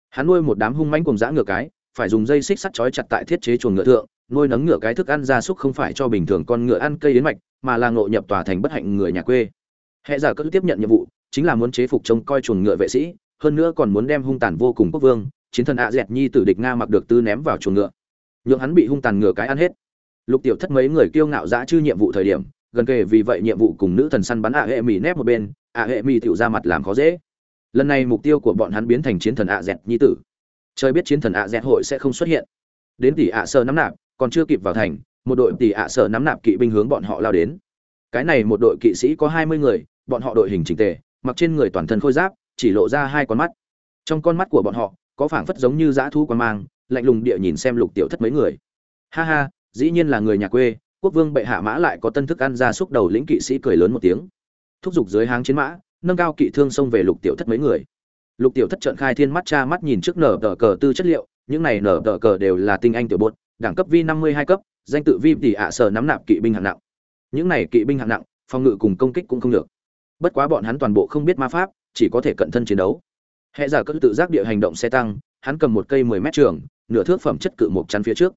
A: Hắn nuôi một đám hung mãnh cùng dã ngựa cái, phải dùng dây xích sắt chói chặt tại thiết chế chuồng ngựa thượng nuôi nấng ngựa cái thức ăn gia súc không phải cho bình thường con ngựa ăn cây đến mạch, mà là ngộ nhập tòa thành bất hạnh người nhà quê. Hệ giả cứ tiếp nhận nhiệm vụ, chính là muốn chế phục trông coi chuồng ngựa vệ sĩ, hơn nữa còn muốn đem hung tàn vô cùng quốc vương, chiến thần ạ dẹt nhi tử địch nga mặc được tư ném vào chuồng ngựa. Nhưng hắn bị hung tàn ngựa cái ăn hết. Lục tiểu thất mấy người kiêu ngạo dã chư nhiệm vụ thời điểm, gần kề vì vậy nhiệm vụ cùng nữ thần săn bắn ạ hệ mì nép một bên ạ hệ mì tiểu ra mặt làm khó dễ. Lần này mục tiêu của bọn hắn biến thành chiến thần ạ dẹt nhi tử. Trời biết chiến thần ạ dẹt hội sẽ không xuất hiện. Đến tỷ ạ sơ nắm nạp còn chưa kịp vào thành, một đội tỷ ạ sợ nắm nạp kỵ binh hướng bọn họ lao đến. Cái này một đội kỵ sĩ có hai mươi người, bọn họ đội hình chỉnh tề, mặc trên người toàn thân khôi giáp, chỉ lộ ra hai con mắt. Trong con mắt của bọn họ, có phảng phất giống như dã thu quan mang, lạnh lùng địa nhìn xem lục tiểu thất mấy người. Ha ha, dĩ nhiên là người nhà quê, quốc vương bệ hạ mã lại có tân thức ăn ra xúc đầu lĩnh kỵ sĩ cười lớn một tiếng. Thúc giục dưới háng chiến mã, nâng cao kỵ thương xông về lục tiểu thất mấy người. Lục tiểu thất trợn khai thiên mắt cha mắt nhìn trước nở tờ cờ tư chất liệu, những này nở tờ cờ đều là tinh anh tiểu bột đẳng cấp vi năm mươi hai cấp, danh tự vi tỷ ạ sở nắm nạp kỵ binh hạng nặng. Những này kỵ binh hạng nặng, phòng ngự cùng công kích cũng không được. Bất quá bọn hắn toàn bộ không biết ma pháp, chỉ có thể cận thân chiến đấu. Hệ giả cất tự giác địa hành động xe tăng, hắn cầm một cây mười mét trường, nửa thước phẩm chất cự một chắn phía trước.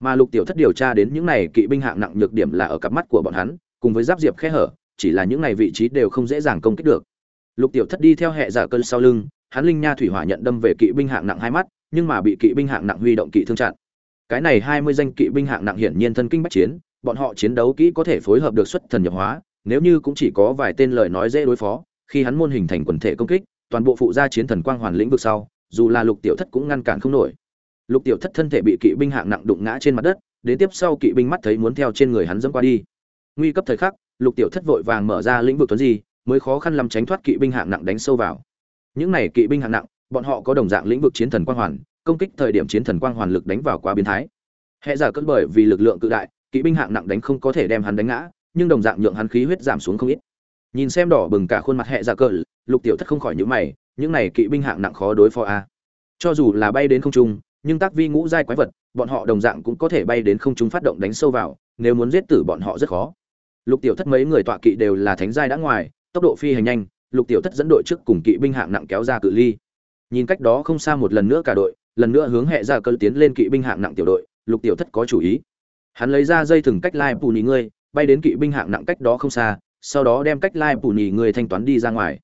A: Mà lục tiểu thất điều tra đến những này kỵ binh hạng nặng nhược điểm là ở cặp mắt của bọn hắn, cùng với giáp diệp khe hở, chỉ là những này vị trí đều không dễ dàng công kích được. Lục tiểu thất đi theo hệ giả cơn sau lưng, hắn linh nha thủy hỏa nhận đâm về kỵ binh hạng nặng hai mắt, nhưng mà bị kỵ binh hạng nặng huy động kỵ thương chặn cái này hai mươi danh kỵ binh hạng nặng hiển nhiên thân kinh bách chiến, bọn họ chiến đấu kỹ có thể phối hợp được xuất thần nhập hóa, nếu như cũng chỉ có vài tên lời nói dễ đối phó, khi hắn môn hình thành quần thể công kích, toàn bộ phụ gia chiến thần quang hoàn lĩnh vực sau, dù là lục tiểu thất cũng ngăn cản không nổi. Lục tiểu thất thân thể bị kỵ binh hạng nặng đụng ngã trên mặt đất, đến tiếp sau kỵ binh mắt thấy muốn theo trên người hắn dẫm qua đi. Nguy cấp thời khắc, lục tiểu thất vội vàng mở ra lĩnh vực tuấn di, mới khó khăn làm tránh thoát kỵ binh hạng nặng đánh sâu vào. Những này kỵ binh hạng nặng, bọn họ có đồng dạng lĩnh vực chiến thần quang hoàn công kích thời điểm chiến thần quang hoàn lực đánh vào quá biến thái. Hệ giả cất bởi vì lực lượng cự đại, kỵ binh hạng nặng đánh không có thể đem hắn đánh ngã, nhưng đồng dạng nhượng hắn khí huyết giảm xuống không ít. Nhìn xem đỏ bừng cả khuôn mặt hệ giả cờ lục tiểu thất không khỏi nhíu mày, những này kỵ binh hạng nặng khó đối phó a. Cho dù là bay đến không trung, nhưng tác vi ngũ giai quái vật, bọn họ đồng dạng cũng có thể bay đến không trung phát động đánh sâu vào, nếu muốn giết tử bọn họ rất khó. Lục tiểu thất mấy người tọa kỵ đều là thánh giai đã ngoài, tốc độ phi hành nhanh, lục tiểu thất dẫn đội trước cùng kỵ binh hạng nặng kéo ra cự ly. Nhìn cách đó không xa một lần nữa cả đội lần nữa hướng hệ ra cơn tiến lên kỵ binh hạng nặng tiểu đội, lục tiểu thất có chủ ý. Hắn lấy ra dây thừng cách lai bù nhì ngươi, bay đến kỵ binh hạng nặng cách đó không xa, sau đó đem cách lai bù nhì ngươi thanh toán đi ra ngoài.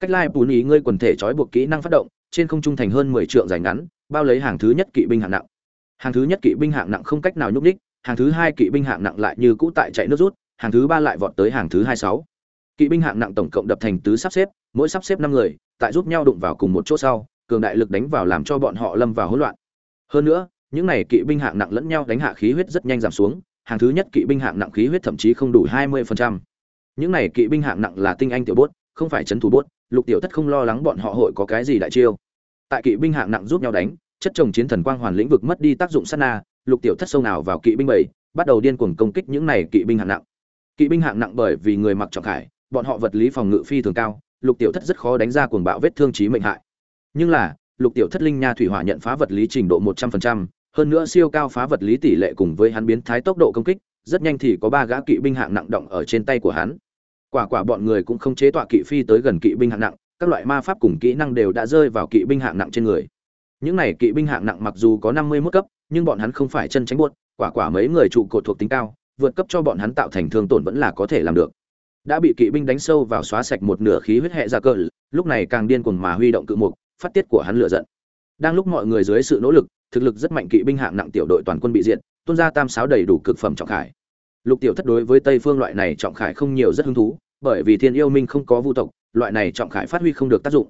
A: Cách lai bù nhì ngươi quần thể trói buộc kỹ năng phát động, trên không trung thành hơn mười trượng dài ngắn, bao lấy hàng thứ nhất kỵ binh hạng nặng. Hàng thứ nhất kỵ binh hạng nặng không cách nào nhúc ních hàng thứ hai kỵ binh hạng nặng lại như cũ tại chạy nước rút, hàng thứ ba lại vọt tới hàng thứ hai sáu. Kỵ binh hạng nặng tổng cộng đập thành tứ sắp xếp, mỗi sắp xếp năm người, tại giúp nhau đụng vào cùng một chỗ sau cường đại lực đánh vào làm cho bọn họ lâm vào hỗn loạn. Hơn nữa, những này kỵ binh hạng nặng lẫn nhau đánh hạ khí huyết rất nhanh giảm xuống, hàng thứ nhất kỵ binh hạng nặng khí huyết thậm chí không đủ hai 20%. những này kỵ binh hạng nặng là tinh anh tiểu bốt, không phải chấn thủ bốt, lục tiểu thất không lo lắng bọn họ hội có cái gì đại chiêu. Tại kỵ binh hạng nặng giúp nhau đánh, chất chồng chiến thần quang hoàn lĩnh vực mất đi tác dụng sát na, lục tiểu thất sâu nào vào kỵ binh bảy, bắt đầu điên cuồng công kích những này kỵ binh hạng nặng. Kỵ binh hạng nặng bởi vì người mặc trọng khải, bọn họ vật lý phòng ngự phi thường cao, lục tiểu thất rất khó đánh ra cuồng bạo vết thương chí mệnh hại nhưng là, lục tiểu thất linh nha thủy hỏa nhận phá vật lý trình độ một trăm phần trăm, hơn nữa siêu cao phá vật lý tỷ lệ cùng với hắn biến thái tốc độ công kích, rất nhanh thì có ba gã kỵ binh hạng nặng động ở trên tay của hắn. Quả quả bọn người cũng không chế tọa kỵ phi tới gần kỵ binh hạng nặng, các loại ma pháp cùng kỹ năng đều đã rơi vào kỵ binh hạng nặng trên người. Những này kỵ binh hạng nặng mặc dù có năm mươi mức cấp, nhưng bọn hắn không phải chân tránh buốt, quả quả mấy người trụ cột thuộc tính cao, vượt cấp cho bọn hắn tạo thành thương tổn vẫn là có thể làm được. Đã bị kỵ binh đánh sâu vào xóa sạch một nửa khí huyết hệ ra cờ lúc này càng điên cuồng mà huy động cự mục phát tiết của hắn lựa giận. Đang lúc mọi người dưới sự nỗ lực, thực lực rất mạnh kỵ binh hạng nặng tiểu đội toàn quân bị diệt, tuôn ra tam sáo đầy đủ cực phẩm trọng khải. Lục tiểu thất đối với tây phương loại này trọng khải không nhiều rất hứng thú, bởi vì thiên yêu minh không có vu tộc, loại này trọng khải phát huy không được tác dụng.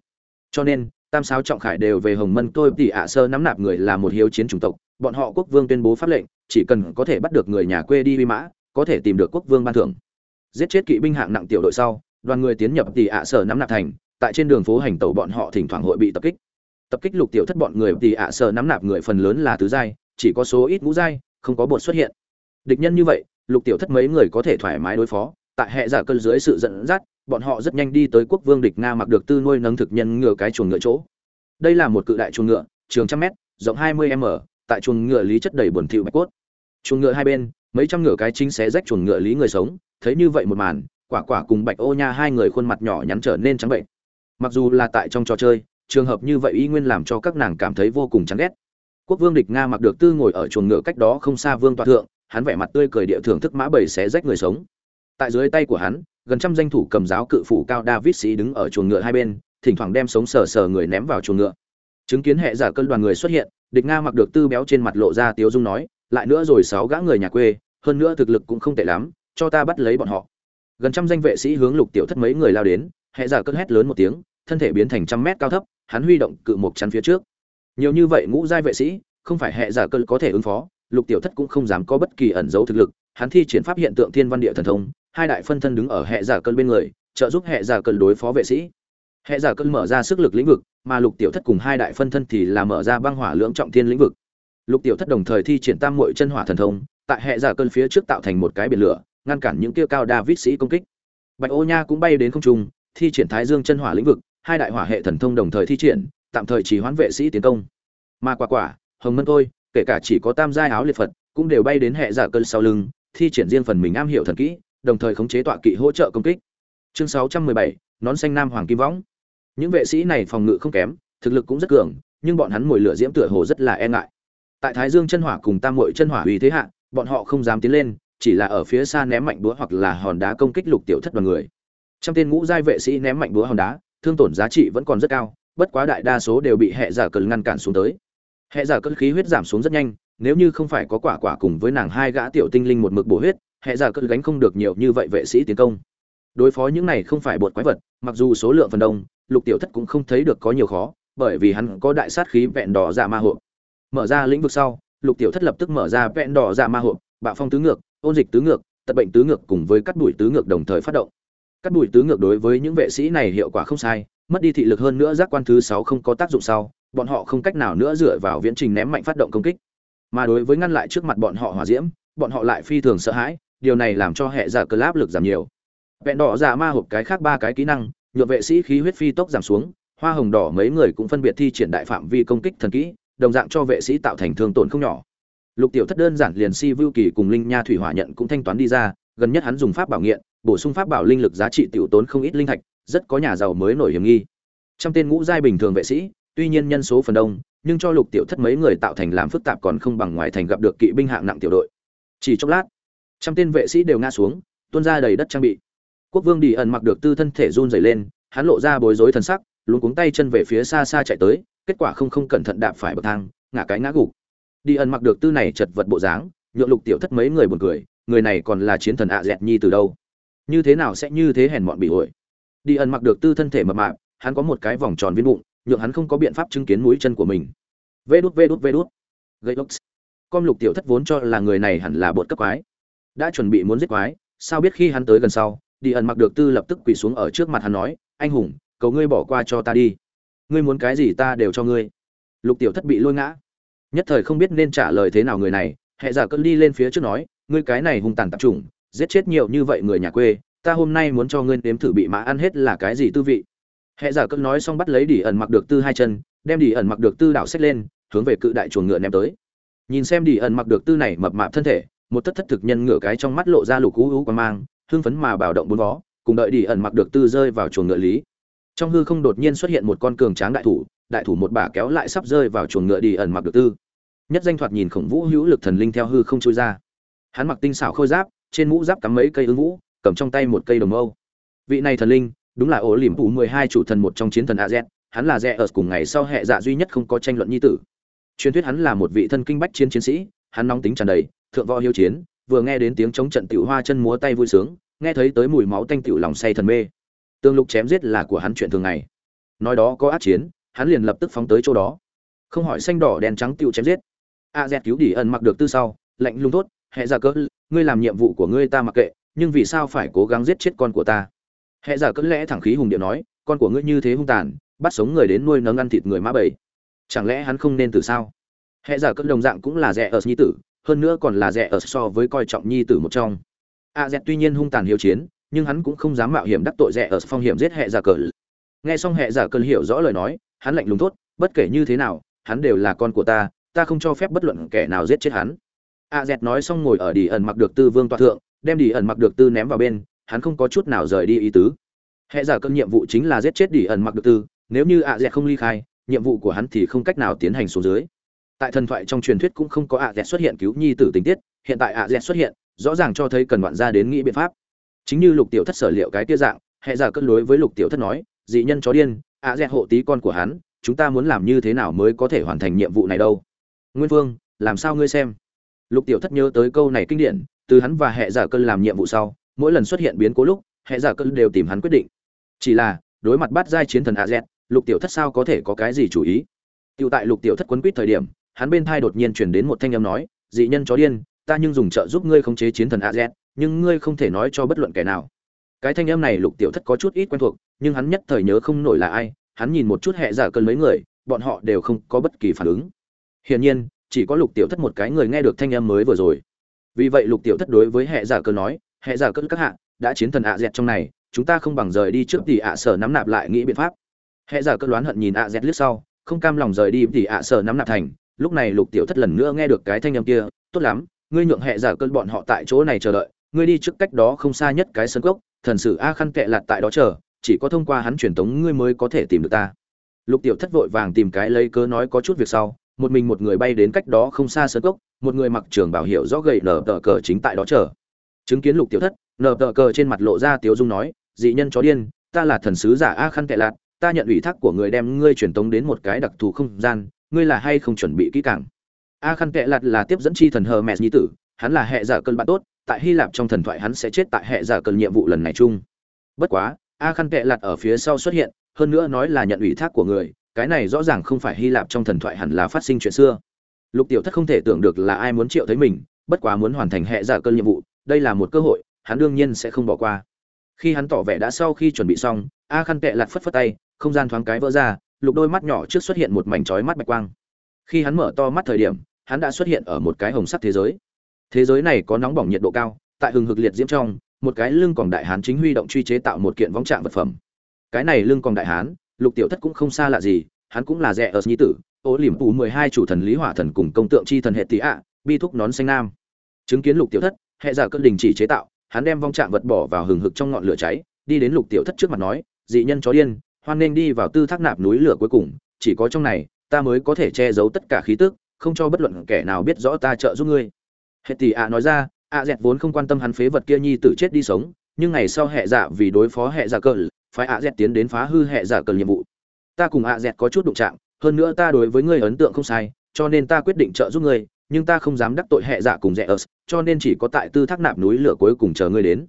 A: Cho nên, tam sáo trọng khải đều về hồng mân tôi tỷ ạ sơ nắm nạp người là một hiếu chiến chủng tộc, bọn họ quốc vương tuyên bố pháp lệnh, chỉ cần có thể bắt được người nhà quê đi vi mã, có thể tìm được quốc vương ban thưởng. Giết chết kỵ binh hạng nặng tiểu đội sau, đoàn người tiến nhập tỷ ạ sở nắm nạp thành tại trên đường phố hành tẩu bọn họ thỉnh thoảng hội bị tập kích. Tập kích lục tiểu thất bọn người thì ạ sợ nắm nạp người phần lớn là tứ giai, chỉ có số ít ngũ giai, không có bột xuất hiện. Địch nhân như vậy, lục tiểu thất mấy người có thể thoải mái đối phó. Tại hệ giả cơn dưới sự dẫn dắt, bọn họ rất nhanh đi tới quốc vương địch nga mặc được tư nuôi nấng thực nhân ngựa cái chuồng ngựa chỗ. Đây là một cự đại chuồng ngựa, trường trăm mét, rộng hai mươi m, tại chuồng ngựa lý chất đầy buồn thịu bạch cốt. Chuồng ngựa hai bên, mấy trăm ngựa cái chính xé rách chuồng ngựa lý người sống, thấy như vậy một màn, quả quả cùng bạch ô nha hai người khuôn mặt nhỏ nhắn trở nên trắng bệnh mặc dù là tại trong trò chơi, trường hợp như vậy y nguyên làm cho các nàng cảm thấy vô cùng chán ghét. Quốc vương địch nga mặc được tư ngồi ở chuồng ngựa cách đó không xa vương toa thượng, hắn vẻ mặt tươi cười địa thưởng thức mã bầy xé rách người sống. Tại dưới tay của hắn, gần trăm danh thủ cầm giáo cự phủ cao david sĩ đứng ở chuồng ngựa hai bên, thỉnh thoảng đem sống sờ sờ người ném vào chuồng ngựa. Chứng kiến hệ giả cơn đoàn người xuất hiện, địch nga mặc được tư béo trên mặt lộ ra tiếu dung nói, lại nữa rồi sáu gã người nhà quê, hơn nữa thực lực cũng không tệ lắm, cho ta bắt lấy bọn họ. Gần trăm danh vệ sĩ hướng lục tiểu thất mấy người lao đến hệ giả cơn hét lớn một tiếng, thân thể biến thành trăm mét cao thấp, hắn huy động cự một chắn phía trước. Nhiều như vậy ngũ giai vệ sĩ, không phải hệ giả cơn có thể ứng phó, lục tiểu thất cũng không dám có bất kỳ ẩn dấu thực lực, hắn thi triển pháp hiện tượng thiên văn địa thần thông, hai đại phân thân đứng ở hệ giả cơn bên người, trợ giúp hệ giả cơn đối phó vệ sĩ. Hệ giả cơn mở ra sức lực lĩnh vực, mà lục tiểu thất cùng hai đại phân thân thì là mở ra băng hỏa lưỡng trọng thiên lĩnh vực. Lục tiểu thất đồng thời thi triển tam muội chân hỏa thần thông, tại hệ giả cơn phía trước tạo thành một cái biển lửa, ngăn cản những kia cao david sĩ công kích. Bạch ô nha cũng bay đến không trung thi triển thái dương chân hỏa lĩnh vực hai đại hỏa hệ thần thông đồng thời thi triển tạm thời chỉ hoãn vệ sĩ tiến công. Mà quả quả hồng mân tôi kể cả chỉ có tam giai áo liệt phật cũng đều bay đến hệ giả cơn sau lưng thi triển riêng phần mình am hiểu thần kỹ đồng thời khống chế tọa kỵ hỗ trợ công kích. Chương 617, nón xanh nam hoàng kim võng. Những vệ sĩ này phòng ngự không kém thực lực cũng rất cường nhưng bọn hắn mồi lửa diễm tựa hồ rất là e ngại. Tại thái dương chân hỏa cùng tam muội chân hỏa uy thế hạ bọn họ không dám tiến lên chỉ là ở phía xa ném mạnh búa hoặc là hòn đá công kích lục tiểu thất đoàn người trong tên ngũ giai vệ sĩ ném mạnh búa hòn đá, thương tổn giá trị vẫn còn rất cao, bất quá đại đa số đều bị hệ giả cơn ngăn cản xuống tới. Hệ giả cơn khí huyết giảm xuống rất nhanh, nếu như không phải có quả quả cùng với nàng hai gã tiểu tinh linh một mực bổ huyết, hệ giả cơn gánh không được nhiều như vậy vệ sĩ tiến công. Đối phó những này không phải bột quái vật, mặc dù số lượng phần đông, lục tiểu thất cũng không thấy được có nhiều khó, bởi vì hắn có đại sát khí vẹn đỏ dạ ma hộp. Mở ra lĩnh vực sau, lục tiểu thất lập tức mở ra vẹn đỏ dạ ma hộp, bạo phong tứ ngược, ôn dịch tứ ngược, tật bệnh tứ ngược cùng với cắt đuổi tứ ngược đồng thời phát động cắt đùi tứ ngược đối với những vệ sĩ này hiệu quả không sai, mất đi thị lực hơn nữa giác quan thứ sáu không có tác dụng sau, bọn họ không cách nào nữa dựa vào viễn trình ném mạnh phát động công kích. Mà đối với ngăn lại trước mặt bọn họ hỏa diễm, bọn họ lại phi thường sợ hãi, điều này làm cho hệ giả cơ láp lực giảm nhiều. Vẹn đỏ giả ma hộp cái khác ba cái kỹ năng nhựa vệ sĩ khí huyết phi tốc giảm xuống, hoa hồng đỏ mấy người cũng phân biệt thi triển đại phạm vi công kích thần kỹ, đồng dạng cho vệ sĩ tạo thành thương tổn không nhỏ. Lục tiểu thất đơn giản liền si vưu kỳ cùng linh nha thủy hỏa nhận cũng thanh toán đi ra, gần nhất hắn dùng pháp bảo nghiện bổ sung pháp bảo linh lực giá trị tiểu tốn không ít linh thạch, rất có nhà giàu mới nổi hiểm nghi. Trong tên ngũ giai bình thường vệ sĩ, tuy nhiên nhân số phần đông, nhưng cho lục tiểu thất mấy người tạo thành làm phức tạp còn không bằng ngoài thành gặp được kỵ binh hạng nặng tiểu đội. Chỉ chốc lát, trăm tên vệ sĩ đều ngã xuống, tuôn ra đầy đất trang bị. Quốc vương đi ẩn mặc được tư thân thể run rẩy lên, hắn lộ ra bối rối thần sắc, luống cuống tay chân về phía xa xa chạy tới, kết quả không không cẩn thận đạp phải bậc thang, ngã cái ngã gục. Đi ẩn mặc được tư này chật vật bộ dáng, nhượng lục tiểu thất mấy người buồn cười, người này còn là chiến thần ạ dẹt nhi từ đâu? Như thế nào sẽ như thế hèn mọn bị ổi? Đi ẩn mặc được tư thân thể mập mạp, hắn có một cái vòng tròn viên bụng, nhượng hắn không có biện pháp chứng kiến mũi chân của mình. Vê đút vê đút vê đút. Gây lốc. Con lục tiểu thất vốn cho là người này hẳn là bột cấp quái. Đã chuẩn bị muốn giết quái, sao biết khi hắn tới gần sau, đi ẩn mặc được tư lập tức quỳ xuống ở trước mặt hắn nói, anh hùng, cầu ngươi bỏ qua cho ta đi. Ngươi muốn cái gì ta đều cho ngươi. Lục tiểu thất bị lôi ngã. Nhất thời không biết nên trả lời thế nào người này hệ giả cơn đi lên phía trước nói, ngươi cái này hung tàn tập trung giết chết nhiều như vậy người nhà quê, ta hôm nay muốn cho ngươi nếm thử bị mã ăn hết là cái gì tư vị. Hệ giả cơn nói xong bắt lấy đỉ ẩn mặc được tư hai chân, đem đỉ ẩn mặc được tư đảo xách lên, hướng về cự đại chuồng ngựa ném tới. Nhìn xem đỉ ẩn mặc được tư này mập mạp thân thể, một thất thất thực nhân ngựa cái trong mắt lộ ra lục cú hú quan mang, hưng phấn mà bảo động bốn vó, cùng đợi đỉ ẩn mặc được tư rơi vào chuồng ngựa lý. Trong hư không đột nhiên xuất hiện một con cường tráng đại thủ đại thủ một bà kéo lại sắp rơi vào chuồng ngựa đỉ ẩn mặc được tư. Nhất danh thoạt nhìn khổng vũ hữu lực thần linh theo hư không trôi ra. Hắn mặc tinh xảo khôi giáp trên mũ giáp cắm mấy cây ứng vũ, cầm trong tay một cây đồng âu. Vị này thần linh, đúng là ổ liềm phủ mười hai chủ thần một trong chiến thần a z, hắn là rẽ ở cùng ngày sau hệ dạ duy nhất không có tranh luận nhi tử. Truyền thuyết hắn là một vị thân kinh bách chiến chiến sĩ, hắn nóng tính tràn đầy, thượng võ hiếu chiến, vừa nghe đến tiếng chống trận tiểu hoa chân múa tay vui sướng, nghe thấy tới mùi máu tanh tiểu lòng say thần mê. Tương lục chém giết là của hắn chuyện thường ngày. Nói đó có ác chiến, hắn liền lập tức phóng tới chỗ đó. Không hỏi xanh đỏ đen trắng tiểu chém giết. A z cứu đỉ ẩn mặc được tư sau, lạnh lùng tốt hệ giả cỡ, ngươi làm nhiệm vụ của ngươi ta mặc kệ, nhưng vì sao phải cố gắng giết chết con của ta? Hệ giả cỡ lẽ thẳng khí hùng điệu nói, con của ngươi như thế hung tàn, bắt sống người đến nuôi nấng ăn thịt người mã bầy. Chẳng lẽ hắn không nên từ sao? Hệ giả cỡ đồng dạng cũng là rẻ ở nhi tử, hơn nữa còn là rẻ ở so với coi trọng nhi tử một trong. A dẹt tuy nhiên hung tàn hiếu chiến, nhưng hắn cũng không dám mạo hiểm đắc tội rẻ ở phong hiểm giết hệ giả cỡ. Nghe xong hệ giả cỡ hiểu rõ lời nói, hắn lạnh lùng tốt bất kể như thế nào, hắn đều là con của ta ta không cho phép bất luận kẻ nào giết chết hắn a dẹt nói xong ngồi ở đi ẩn mặc được tư vương toa thượng, đem đi ẩn mặc được tư ném vào bên, hắn không có chút nào rời đi ý tứ. Hệ giả cơn nhiệm vụ chính là giết chết đi ẩn mặc được tư, nếu như a dẹt không ly khai, nhiệm vụ của hắn thì không cách nào tiến hành xuống dưới. Tại thần thoại trong truyền thuyết cũng không có a dẹt xuất hiện cứu nhi tử tình tiết, hiện tại a dẹt xuất hiện, rõ ràng cho thấy cần đoạn ra đến nghĩ biện pháp. Chính như lục tiểu thất sở liệu cái tia dạng, hệ giả cân đối với lục tiểu thất nói, dị nhân chó điên, a dẹt hộ tí con của hắn, chúng ta muốn làm như thế nào mới có thể hoàn thành nhiệm vụ này đâu? Nguyên vương, làm sao ngươi xem? Lục tiểu thất nhớ tới câu này kinh điển, từ hắn và hệ giả cơn làm nhiệm vụ sau, mỗi lần xuất hiện biến cố lúc hệ giả cơn đều tìm hắn quyết định. Chỉ là, đối mặt bắt giai chiến thần a z, lục tiểu thất sao có thể có cái gì chủ ý? Tiểu tại lục tiểu thất quấn quýt thời điểm, hắn bên thai đột nhiên chuyển đến một thanh âm nói, dị nhân chó điên, ta nhưng dùng trợ giúp ngươi khống chế chiến thần a z, nhưng ngươi không thể nói cho bất luận kẻ nào. Cái thanh âm này lục tiểu thất có chút ít quen thuộc, nhưng hắn nhất thời nhớ không nổi là ai, hắn nhìn một chút hệ giả cơn mấy người, bọn họ đều không có bất kỳ phản ứng. Hiển nhiên chỉ có lục tiểu thất một cái người nghe được thanh âm mới vừa rồi. Vì vậy lục tiểu thất đối với hệ giả cơ nói hệ giả cơ, các hạ, đã chiến thần ạ dẹt trong này, chúng ta không bằng rời đi trước thì ạ sở nắm nạp lại nghĩ biện pháp. Hệ giả cơ đoán hận nhìn ạ dẹt liếc sau, không cam lòng rời đi thì ạ sở nắm nạp thành. Lúc này lục tiểu thất lần nữa nghe được cái thanh âm kia, tốt lắm, ngươi nhượng hệ giả cơn bọn họ tại chỗ này chờ đợi, ngươi đi trước cách đó không xa nhất cái sân cốc, thần sử a khăn kệ lạt tại đó chờ, chỉ có thông qua hắn truyền tống ngươi mới có thể tìm được ta. Lục tiểu thất vội vàng tìm cái lấy cớ nói có chút việc sau một mình một người bay đến cách đó không xa sân cốc, một người mặc trường bảo hiệu rõ gậy nở tờ cờ chính tại đó chờ. Chứng kiến lục tiểu thất, nở tờ cờ trên mặt lộ ra tiếu dung nói, dị nhân chó điên, ta là thần sứ giả a khăn kệ lạt, ta nhận ủy thác của người đem ngươi truyền tống đến một cái đặc thù không gian, ngươi là hay không chuẩn bị kỹ càng? A khăn kệ lạt là tiếp dẫn chi thần hờ mẹ nhi tử, hắn là hệ giả cơn bạn tốt, tại hy lạp trong thần thoại hắn sẽ chết tại hệ giả cơn nhiệm vụ lần này chung. Bất quá, a khăn kệ lạt ở phía sau xuất hiện, hơn nữa nói là nhận ủy thác của người cái này rõ ràng không phải hy lạp trong thần thoại hẳn là phát sinh chuyện xưa. Lục tiểu thất không thể tưởng được là ai muốn triệu thấy mình, bất quá muốn hoàn thành hệ giả cơn nhiệm vụ, đây là một cơ hội, hắn đương nhiên sẽ không bỏ qua. Khi hắn tỏ vẻ đã sau khi chuẩn bị xong, a khăn kệ lạt phất phất tay, không gian thoáng cái vỡ ra, lục đôi mắt nhỏ trước xuất hiện một mảnh trói mắt bạch quang. Khi hắn mở to mắt thời điểm, hắn đã xuất hiện ở một cái hồng sắc thế giới. Thế giới này có nóng bỏng nhiệt độ cao, tại hừng hực liệt diễm trong, một cái lưng còn đại hán chính huy động truy chế tạo một kiện vong trạng vật phẩm. Cái này lưng còn đại hán lục tiểu thất cũng không xa lạ gì, hắn cũng là rẻ ở nhi tử ô liềm phủ mười hai chủ thần lý hỏa thần cùng công tượng chi thần hệ tị ạ, bi thúc nón xanh nam. Chứng kiến lục tiểu thất, hệ giả cơn đình chỉ chế tạo, hắn đem vong trạng vật bỏ vào hừng hực trong ngọn lửa cháy, đi đến lục tiểu thất trước mặt nói, dị nhân chó điên, hoan nên đi vào tư thác nạp núi lửa cuối cùng, chỉ có trong này, ta mới có thể che giấu tất cả khí tức, không cho bất luận kẻ nào biết rõ ta trợ giúp ngươi. Hệ tỷ ạ nói ra, ạ dẹt vốn không quan tâm hắn phế vật kia nhi tử chết đi sống, nhưng ngày sau hệ dạ vì đối phó hệ dạ cờ phải ạ dẹt tiến đến phá hư hệ giả cờ nhiệm vụ. Ta cùng ạ dẹt có chút đụng chạm hơn nữa ta đối với ngươi ấn tượng không sai cho nên ta quyết định trợ giúp ngươi nhưng ta không dám đắc tội hệ giả cùng dẹt, ớt cho nên chỉ có tại tư thác nạp núi lửa cuối cùng chờ ngươi đến.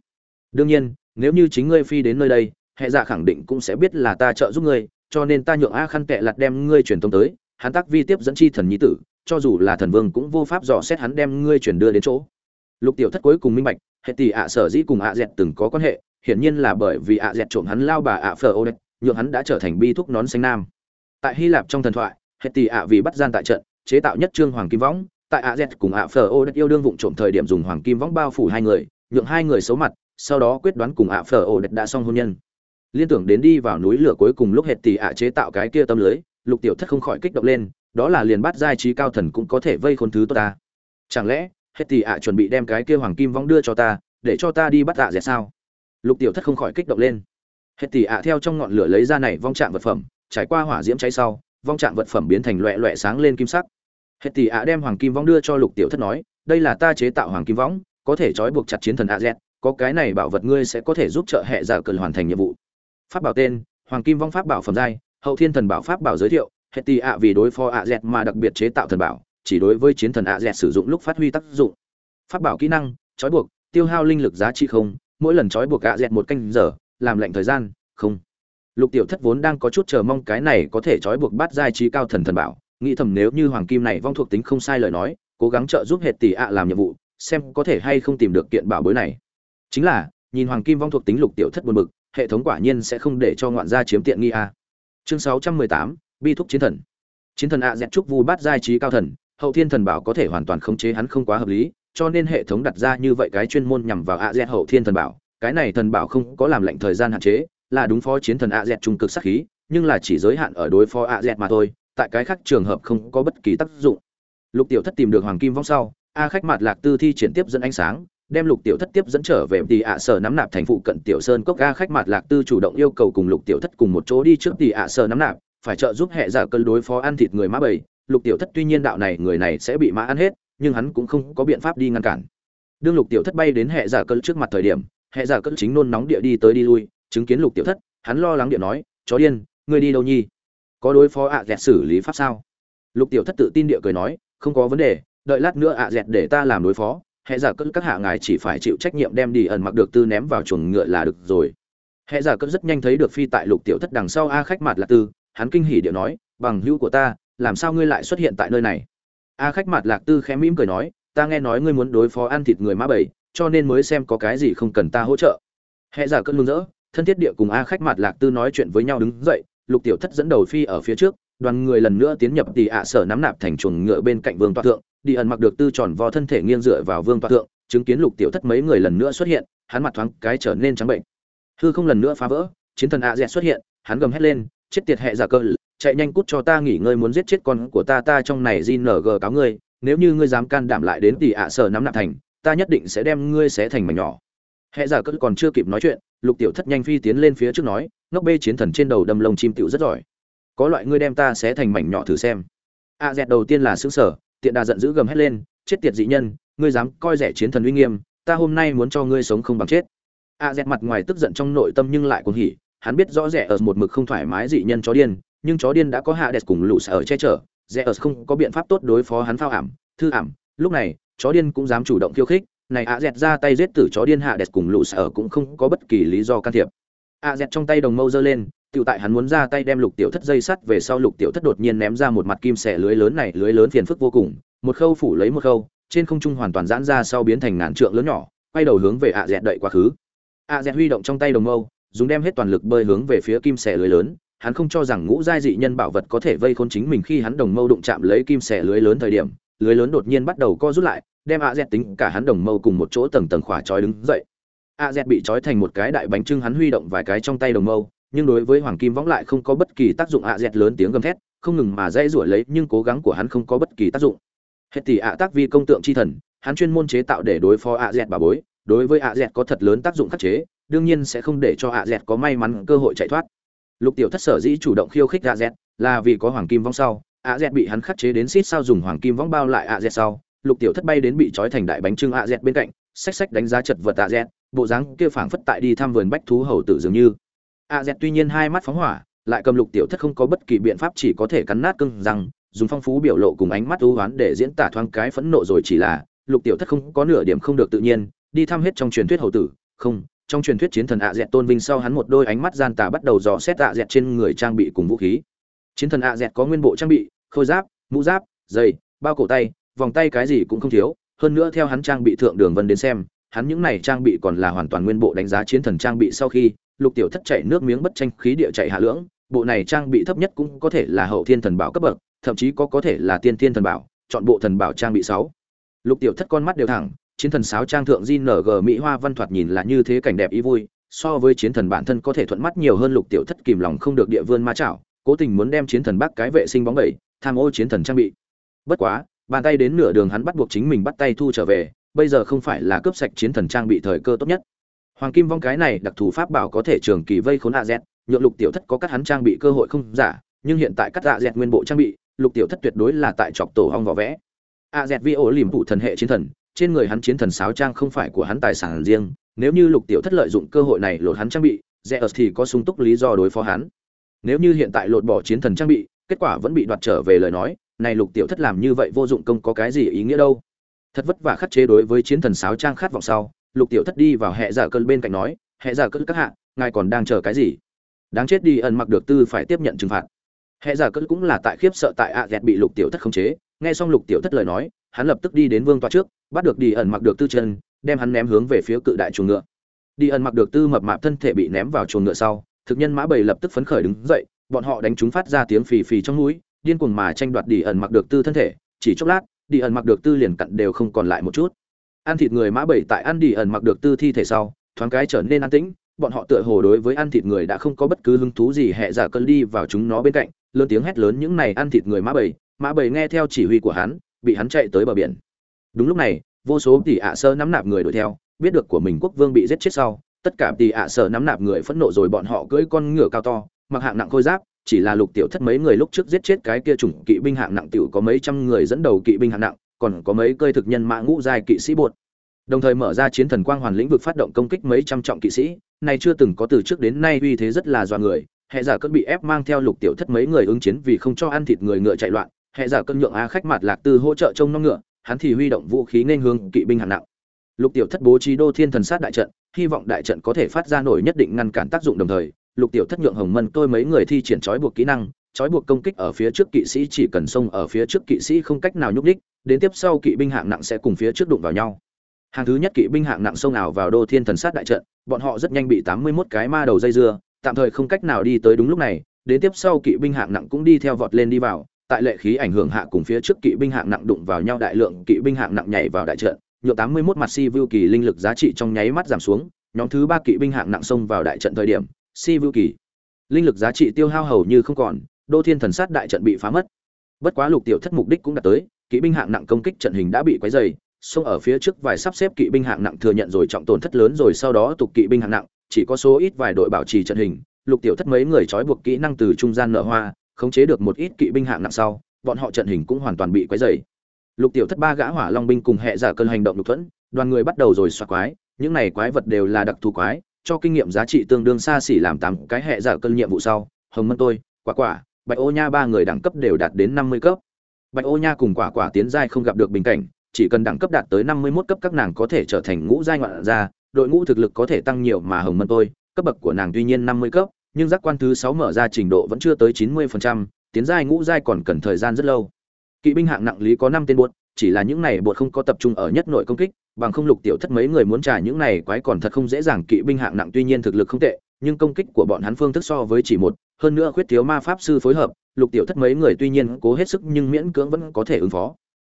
A: Đương nhiên nếu như chính ngươi phi đến nơi đây hệ giả khẳng định cũng sẽ biết là ta trợ giúp ngươi cho nên ta nhượng a khăn kệ lặt đem ngươi truyền thông tới hắn tác vi tiếp dẫn chi thần nhi tử cho dù là thần vương cũng vô pháp dò xét hắn đem ngươi chuyển đưa đến chỗ. Lục tiểu thất cuối cùng minh bạch hệ tỷ ạ sở dĩ cùng ạ dẹt từng có quan hệ hiển nhiên là bởi vì ạ dẹt trộm hắn lao bà ạ phờ ô đệch nhượng hắn đã trở thành bi thúc nón xanh nam. Tại hy lạp trong thần thoại hệ tỷ ạ vì bắt gian tại trận, chế tạo nhất trương hoàng kim võng. Tại ạ dẹt cùng ạ phờ ô đệch yêu đương vụng trộm thời điểm dùng hoàng kim võng bao phủ hai người, nhượng hai người xấu mặt, sau đó quyết đoán cùng ạ phờ ô đệch đã xong hôn nhân. Liên tưởng đến đi vào núi lửa cuối cùng lúc hệ tỷ ạ chế tạo cái kia tâm lưới, lục tiểu thất không khỏi kích động lên, đó là liền bắt giai trí cao thần cũng có thể vây khôn thứ tốt ta. Chẳng lẽ, hết tỷ ạ chuẩn bị đem cái kia hoàng kim vong đưa cho ta, để cho ta đi bắt tạ dẹt sao? Lục tiểu thất không khỏi kích động lên. Hệ tỷ ạ, theo trong ngọn lửa lấy ra này vong trạng vật phẩm, trải qua hỏa diễm cháy sau, vong trạng vật phẩm biến thành loẹ loẹ sáng lên kim sắc. Hệ tỷ ạ đem hoàng kim vong đưa cho lục tiểu thất nói, đây là ta chế tạo hoàng kim võng có thể trói buộc chặt chiến thần a z, có cái này bảo vật ngươi sẽ có thể giúp trợ hệ giả cần hoàn thành nhiệm vụ. Pháp bảo tên, hoàng kim vong pháp bảo phẩm giai, hậu thiên thần bảo pháp bảo giới thiệu hệ tỷ ạ vì đối phó a z mà đặc biệt chế tạo thần bảo, chỉ đối với chiến thần a z sử dụng lúc phát huy tác dụng. Pháp bảo kỹ năng, trói buộc, tiêu hao linh lực giá trị không mỗi lần trói buộc gạ dẹt một canh giờ, làm lạnh thời gian, không. Lục tiểu thất vốn đang có chút chờ mong cái này có thể trói buộc bắt giai trí cao thần thần bảo, nghĩ thầm nếu như hoàng kim này vong thuộc tính không sai lời nói, cố gắng trợ giúp hệt tỷ ạ làm nhiệm vụ, xem có thể hay không tìm được kiện bảo bối này. Chính là, nhìn hoàng kim vong thuộc tính lục tiểu thất buồn bực, hệ thống quả nhiên sẽ không để cho ngoạn gia chiếm tiện nghi a. Chương sáu trăm mười tám, bi thúc chiến thần. Chiến thần ạ dẹt trúc vu bát giai trí cao thần, hậu thiên thần bảo có thể hoàn toàn khống chế hắn không quá hợp lý cho nên hệ thống đặt ra như vậy cái chuyên môn nhằm vào ạ dẹt hậu thiên thần bảo. Cái này thần bảo không có làm lệnh thời gian hạn chế, là đúng phó chiến thần ạ dẹt trung cực sắc khí, nhưng là chỉ giới hạn ở đối phó ạ dẹt mà thôi, tại cái khác trường hợp không có bất kỳ tác dụng. Lục tiểu thất tìm được hoàng kim vong sau, a khách mặt lạc tư thi triển tiếp dẫn ánh sáng, đem lục tiểu thất tiếp dẫn trở về tỷ ạ sở nắm nạp thành phụ cận tiểu sơn cốc. A khách mặt lạc tư chủ động yêu cầu cùng lục tiểu thất cùng một chỗ đi trước tỷ ạ sở nắm nạp, phải trợ giúp hệ giả cân đối phó ăn thịt người mã bầy. Lục tiểu thất tuy nhiên đạo này, người này sẽ bị mã ăn hết nhưng hắn cũng không có biện pháp đi ngăn cản. Đương lục tiểu thất bay đến hệ giả cơn trước mặt thời điểm, hệ giả cơn chính nôn nóng địa đi tới đi lui, chứng kiến lục tiểu thất, hắn lo lắng địa nói, chó điên, ngươi đi đâu nhi? Có đối phó ạ dẹt xử lý pháp sao? Lục tiểu thất tự tin địa cười nói, không có vấn đề, đợi lát nữa ạ dẹt để ta làm đối phó, hệ giả cơn các hạ ngài chỉ phải chịu trách nhiệm đem đi ẩn mặc được tư ném vào chuồng ngựa là được rồi. Hệ giả cơn rất nhanh thấy được phi tại lục tiểu thất đằng sau a khách mặt là tư, hắn kinh hỉ địa nói, bằng hữu của ta, làm sao ngươi lại xuất hiện tại nơi này? A khách mặt lạc tư khẽ mỉm cười nói, ta nghe nói ngươi muốn đối phó ăn thịt người mã bảy, cho nên mới xem có cái gì không cần ta hỗ trợ. Hệ giả cơn mừng rỡ, thân thiết địa cùng a khách mặt lạc tư nói chuyện với nhau đứng dậy, lục tiểu thất dẫn đầu phi ở phía trước, đoàn người lần nữa tiến nhập tỷ ạ sở nắm nạp thành chuồng ngựa bên cạnh vương toa thượng, đi ẩn mặc được tư tròn vo thân thể nghiêng dựa vào vương toa thượng, chứng kiến lục tiểu thất mấy người lần nữa xuất hiện, hắn mặt thoáng cái trở nên trắng bệnh. Hư không lần nữa phá vỡ, chiến thần a dẹt xuất hiện, hắn gầm hét lên, chết tiệt hệ giả cơ chạy nhanh cút cho ta nghỉ ngơi muốn giết chết con của ta ta trong này jng cáo ngươi, nếu như ngươi dám can đảm lại đến tỷ ạ sở nắm nạp thành, ta nhất định sẽ đem ngươi xé thành mảnh nhỏ. Hệ giả cỡ còn chưa kịp nói chuyện, lục tiểu thất nhanh phi tiến lên phía trước nói, ngốc bê chiến thần trên đầu đâm lông chim tiểu rất giỏi. Có loại ngươi đem ta xé thành mảnh nhỏ thử xem. A dẹt đầu tiên là xứng sở tiện đà giận dữ gầm hét lên, chết tiệt dị nhân, ngươi dám coi rẻ chiến thần uy nghiêm, ta hôm nay muốn cho ngươi sống không bằng chết. A dẹt mặt ngoài tức giận trong nội tâm nhưng lại cuồng hỉ, hắn biết rõ rẻ ở một mực không thoải mái dị nhân chó điên nhưng chó điên đã có hạ đẹp cùng lũ sở che chở rẻ không có biện pháp tốt đối phó hắn phao ảm thư ảm. Lúc này chó điên cũng dám chủ động khiêu khích này a dẹt ra tay giết tử chó điên hạ đẹp cùng lũ sở cũng không có bất kỳ lý do can thiệp. A dẹt trong tay đồng mâu giơ lên Tiểu tại hắn muốn ra tay đem Lục Tiểu Thất dây sắt về sau Lục Tiểu Thất đột nhiên ném ra một mặt kim xẻ lưới lớn này, lưới lớn phiền phức vô cùng, một khâu phủ lấy một khâu, trên không trung hoàn toàn giãn ra sau biến thành ngàn trượng lớn nhỏ, quay đầu hướng về ạ dẹt đợi quá khứ. ạ dẹt huy động trong tay đồng mâu, dùng đem hết toàn lực bơi hướng về phía kim xẻ lưới lớn, hắn không cho rằng ngũ giai dị nhân bảo vật có thể vây khốn chính mình khi hắn đồng mâu đụng chạm lấy kim xẻ lưới lớn thời điểm, lưới lớn đột nhiên bắt đầu co rút lại, đem ạ dẹt tính cả hắn đồng mâu cùng một chỗ tầng tầng khỏa trói đứng dậy. ạ dẹt bị trói thành một cái đại bánh trưng hắn huy động vài cái trong tay đồng mâu, nhưng đối với hoàng kim võng lại không có bất kỳ tác dụng ạ dẹt lớn tiếng gầm thét không ngừng mà dây rủi lấy nhưng cố gắng của hắn không có bất kỳ tác dụng hết tỷ ạ tác vi công tượng chi thần hắn chuyên môn chế tạo để đối phó ạ dẹt bà bối đối với ạ dẹt có thật lớn tác dụng khắc chế đương nhiên sẽ không để cho ạ dẹt có may mắn cơ hội chạy thoát lục tiểu thất sở dĩ chủ động khiêu khích a z, là vì có hoàng kim vong sau. A z bị hắn khắc chế đến xít sao dùng hoàng kim vong bao lại a z sau. Lục tiểu thất bay đến bị trói thành đại bánh trưng a z bên cạnh, xách xách đánh giá chật vật a z, bộ dáng kia phảng phất tại đi thăm vườn bách thú hầu tử dường như. A z tuy nhiên hai mắt phóng hỏa, lại cầm lục tiểu thất không có bất kỳ biện pháp chỉ có thể cắn nát cưng rằng dùng phong phú biểu lộ cùng ánh mắt ưu hoán để diễn tả thoáng cái phẫn nộ rồi chỉ là, lục tiểu thất không có nửa điểm không được tự nhiên, đi thăm hết trong truyền thuyết hầu tử. Không trong truyền thuyết chiến thần ạ dẹt tôn vinh sau hắn một đôi ánh mắt gian tà bắt đầu dò xét ạ dẹt trên người trang bị cùng vũ khí. Chiến thần ạ dẹt có nguyên bộ trang bị, khôi giáp, mũ giáp, giày, bao cổ tay, vòng tay cái gì cũng không thiếu. Hơn nữa theo hắn trang bị thượng đường vân đến xem, hắn những này trang bị còn là hoàn toàn nguyên bộ đánh giá chiến thần trang bị sau khi, lục tiểu thất chạy nước miếng bất tranh khí địa chạy hạ lưỡng. Bộ này trang bị thấp nhất cũng có thể là hậu thiên thần bảo cấp bậc, thậm chí có có thể là tiên thiên thần bảo, chọn bộ thần bảo trang bị sáu. Lục tiểu thất con mắt đều thẳng chiến thần sáo trang thượng jng mỹ hoa văn thoạt nhìn là như thế cảnh đẹp ý vui so với chiến thần bản thân có thể thuận mắt nhiều hơn lục tiểu thất kìm lòng không được địa vươn ma chảo cố tình muốn đem chiến thần bắt cái vệ sinh bóng bẩy tham ô chiến thần trang bị bất quá bàn tay đến nửa đường hắn bắt buộc chính mình bắt tay thu trở về bây giờ không phải là cướp sạch chiến thần trang bị thời cơ tốt nhất Hoàng kim vong cái này đặc thù pháp bảo có thể trường kỳ vây khốn AZ, nhượng Lục Tiểu Thất có cắt hắn trang bị cơ hội không giả, nhưng hiện tại cắt AZ nguyên bộ trang bị, Lục Tiểu Thất tuyệt đối là tại chọc tổ ong vỏ vẽ. AZ vi ổ liềm phụ thần hệ chiến thần, trên người hắn chiến thần sáo trang không phải của hắn tài sản riêng, nếu như Lục Tiểu Thất lợi dụng cơ hội này lột hắn trang bị, Zeus thì có sung túc lý do đối phó hắn. Nếu như hiện tại lột bỏ chiến thần trang bị, kết quả vẫn bị đoạt trở về lời nói, này Lục Tiểu Thất làm như vậy vô dụng công có cái gì ý nghĩa đâu? Thật vất vả khắc chế đối với chiến thần sáo trang khát vọng sau, lục tiểu thất đi vào hệ giả cơn bên cạnh nói hệ giả cơn các hạ ngài còn đang chờ cái gì đáng chết đi ẩn mặc được tư phải tiếp nhận trừng phạt hệ giả cơn cũng là tại khiếp sợ tại ạ à dẹt bị lục tiểu thất khống chế nghe xong lục tiểu thất lời nói hắn lập tức đi đến vương toa trước, bắt được đi ẩn mặc được tư chân, đem hắn ném hướng về phía cự đại chuồng ngựa. Đi ẩn mặc được tư mập mạp thân thể bị ném vào chuồng ngựa sau, thực nhân mã bầy lập tức phấn khởi đứng dậy, bọn họ đánh chúng phát ra tiếng phì phì trong núi, điên cuồng mà tranh đoạt đi ẩn mặc được tư thân thể, chỉ chốc lát, đi ẩn mặc được tư liền cặn đều không còn lại một chút. Ăn thịt người mã bảy tại ăn đi ẩn mặc được tư thi thể sau, thoáng cái trở nên an tĩnh, bọn họ tựa hồ đối với ăn thịt người đã không có bất cứ hứng thú gì hẹ giả cơn đi vào chúng nó bên cạnh, lớn tiếng hét lớn những này ăn thịt người mã bảy mã bảy nghe theo chỉ huy của hắn bị hắn chạy tới bờ biển. Đúng lúc này, vô số tỷ ạ sơ nắm nạp người đuổi theo, biết được của mình quốc vương bị giết chết sau, tất cả tỷ ạ sơ nắm nạp người phẫn nộ rồi bọn họ cưỡi con ngựa cao to, mặc hạng nặng khôi giáp, chỉ là lục tiểu thất mấy người lúc trước giết chết cái kia chủng kỵ binh hạng nặng tiểu có mấy trăm người dẫn đầu kỵ binh hạng nặng, còn có mấy cơi thực nhân mã ngũ dài kỵ sĩ bột. Đồng thời mở ra chiến thần quang hoàn lĩnh vực phát động công kích mấy trăm trọng kỵ sĩ này chưa từng có từ trước đến nay uy thế rất là dọa người, hệ giả cơn bị ép mang theo lục tiểu thất mấy người ứng chiến vì không cho ăn thịt người ngựa chạy loạn hệ giả cân nhượng a khách mặt lạc tư hỗ trợ trông nom ngựa, hắn thì huy động vũ khí nên hướng kỵ binh hạng nặng. Lục tiểu thất bố trí đô thiên thần sát đại trận, hy vọng đại trận có thể phát ra nổi nhất định ngăn cản tác dụng đồng thời, lục tiểu thất nhượng hồng mân tôi mấy người thi triển trói buộc kỹ năng, trói buộc công kích ở phía trước kỵ sĩ chỉ cần xông ở phía trước kỵ sĩ không cách nào nhúc đích đến tiếp sau kỵ binh hạng nặng sẽ cùng phía trước đụng vào nhau. Hàng thứ nhất kỵ binh hạng nặng xông nào vào đô thiên thần sát đại trận, bọn họ rất nhanh bị tám mươi 81 cái ma đầu dây dưa, tạm thời không cách nào đi tới đúng lúc này, đến tiếp sau kỵ binh hạng nặng cũng đi theo vọt lên đi vào tại lệ khí ảnh hưởng hạ cùng phía trước kỵ binh hạng nặng đụng vào nhau, đại lượng kỵ binh hạng nặng nhảy vào đại trận, nhượng tám mươi 81 mặt si vưu kỳ linh lực giá trị trong nháy mắt giảm xuống, nhóm thứ ba kỵ binh hạng nặng xông vào đại trận thời điểm si vưu kỳ linh lực giá trị tiêu hao hầu như không còn, đô thiên thần sát đại trận bị phá mất. Bất quá lục tiểu thất mục đích cũng đã tới, kỵ binh hạng nặng công kích trận hình đã bị quấy dày xông ở phía trước vài sắp xếp kỵ binh hạng nặng thừa nhận rồi trọng tổn thất lớn rồi sau đó tục kỵ binh hạng nặng, chỉ có số ít vài đội bảo trì trận hình, lục tiểu thất mấy người trói buộc kỹ năng từ trung gian nở hoa khống chế được một ít kỵ binh hạng nặng sau, bọn họ trận hình cũng hoàn toàn bị quấy dày lục tiểu thất ba gã hỏa long binh cùng hệ giả cơn hành động lục thuẫn, đoàn người bắt đầu rồi xoạc quái, những này quái vật đều là đặc thù quái, cho kinh nghiệm giá trị tương đương xa xỉ làm tám cái hệ giả cơn nhiệm vụ sau, hồng mân tôi, quả quả, bạch ô nha ba người đẳng cấp đều đạt đến năm mươi cấp. Bạch ô nha cùng quả quả tiến giai không gặp được bình cảnh, chỉ cần đẳng cấp đạt tới năm mươi 51 cấp các nàng có thể trở thành ngũ giai ngoạn gia, đội ngũ thực lực có thể tăng nhiều mà hồng mân tôi, cấp bậc của nàng tuy nhiên năm mươi cấp nhưng giác quan thứ sáu mở ra trình độ vẫn chưa tới chín mươi phần trăm, tiến giai ngũ giai còn cần thời gian rất lâu. Kỵ binh hạng nặng lý có năm tên buột chỉ là những này buột không có tập trung ở nhất nội công kích bằng không lục tiểu thất mấy người muốn trả những này quái còn thật không dễ dàng kỵ binh hạng nặng tuy nhiên thực lực không tệ nhưng công kích của bọn hắn phương thức so với chỉ một hơn nữa khuyết thiếu ma pháp sư phối hợp lục tiểu thất mấy người tuy nhiên cố hết sức nhưng miễn cưỡng vẫn có thể ứng phó.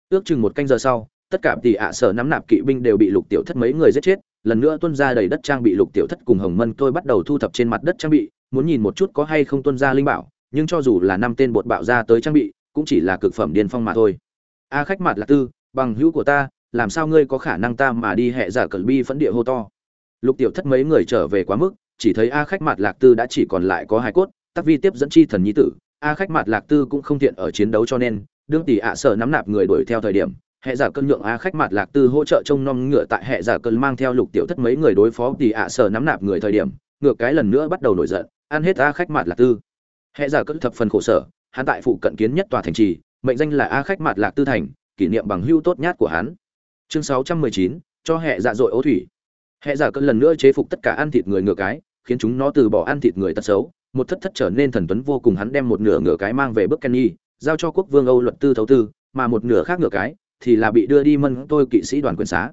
A: Ước chừng một canh giờ sau tất cả tỷ ạ sở nắm nạp kỵ binh đều bị lục tiểu thất mấy người giết chết lần nữa tuân ra đầy đất trang bị lục tiểu thất cùng hồng mân tôi bắt đầu thu thập trên mặt đất trang bị muốn nhìn một chút có hay không tuân ra linh bảo, nhưng cho dù là năm tên bột bạo ra tới trang bị, cũng chỉ là cực phẩm điên phong mà thôi. A à, khách mặt là tư, bằng hữu của ta, làm sao ngươi có khả năng ta mà đi hẹ giả cẩn bi phẫn địa hô to? Lục tiểu thất mấy người trở về quá mức, chỉ thấy a, khách mặt lạc tư đã chỉ còn lại có hai cốt, tắc vi tiếp dẫn chi thần nhi tử, a, khách mặt lạc tư cũng không tiện ở chiến đấu cho nên, đương tỷ ạ sợ nắm nạp người đuổi theo thời điểm hệ giả cơn nhượng a, khách mặt lạc tư hỗ trợ trông nom ngựa tại hệ giả cơn mang theo lục tiểu thất mấy người đối phó tỷ ạ sợ nắm nạp người thời điểm ngựa cái lần nữa bắt đầu nổi giận ăn hết a khách mạt lạc tư. Hệ giả cất thập phần khổ sở, hắn tại phụ cận kiến nhất tòa thành trì, mệnh danh là a khách mạt lạc tư thành, kỷ niệm bằng hưu tốt nhát của hắn. Chương sáu trăm mười chín, cho hệ dạ dội ấu thủy. Hệ giả cất lần nữa chế phục tất cả ăn thịt người ngựa cái, khiến chúng nó từ bỏ ăn thịt người tật xấu. Một thất thất trở nên thần tuấn vô cùng, hắn đem một nửa ngựa cái mang về bước kenny, giao cho quốc vương âu luật tư thấu tư, mà một nửa khác ngựa cái thì là bị đưa đi mân tôi kỵ sĩ đoàn quyền xá.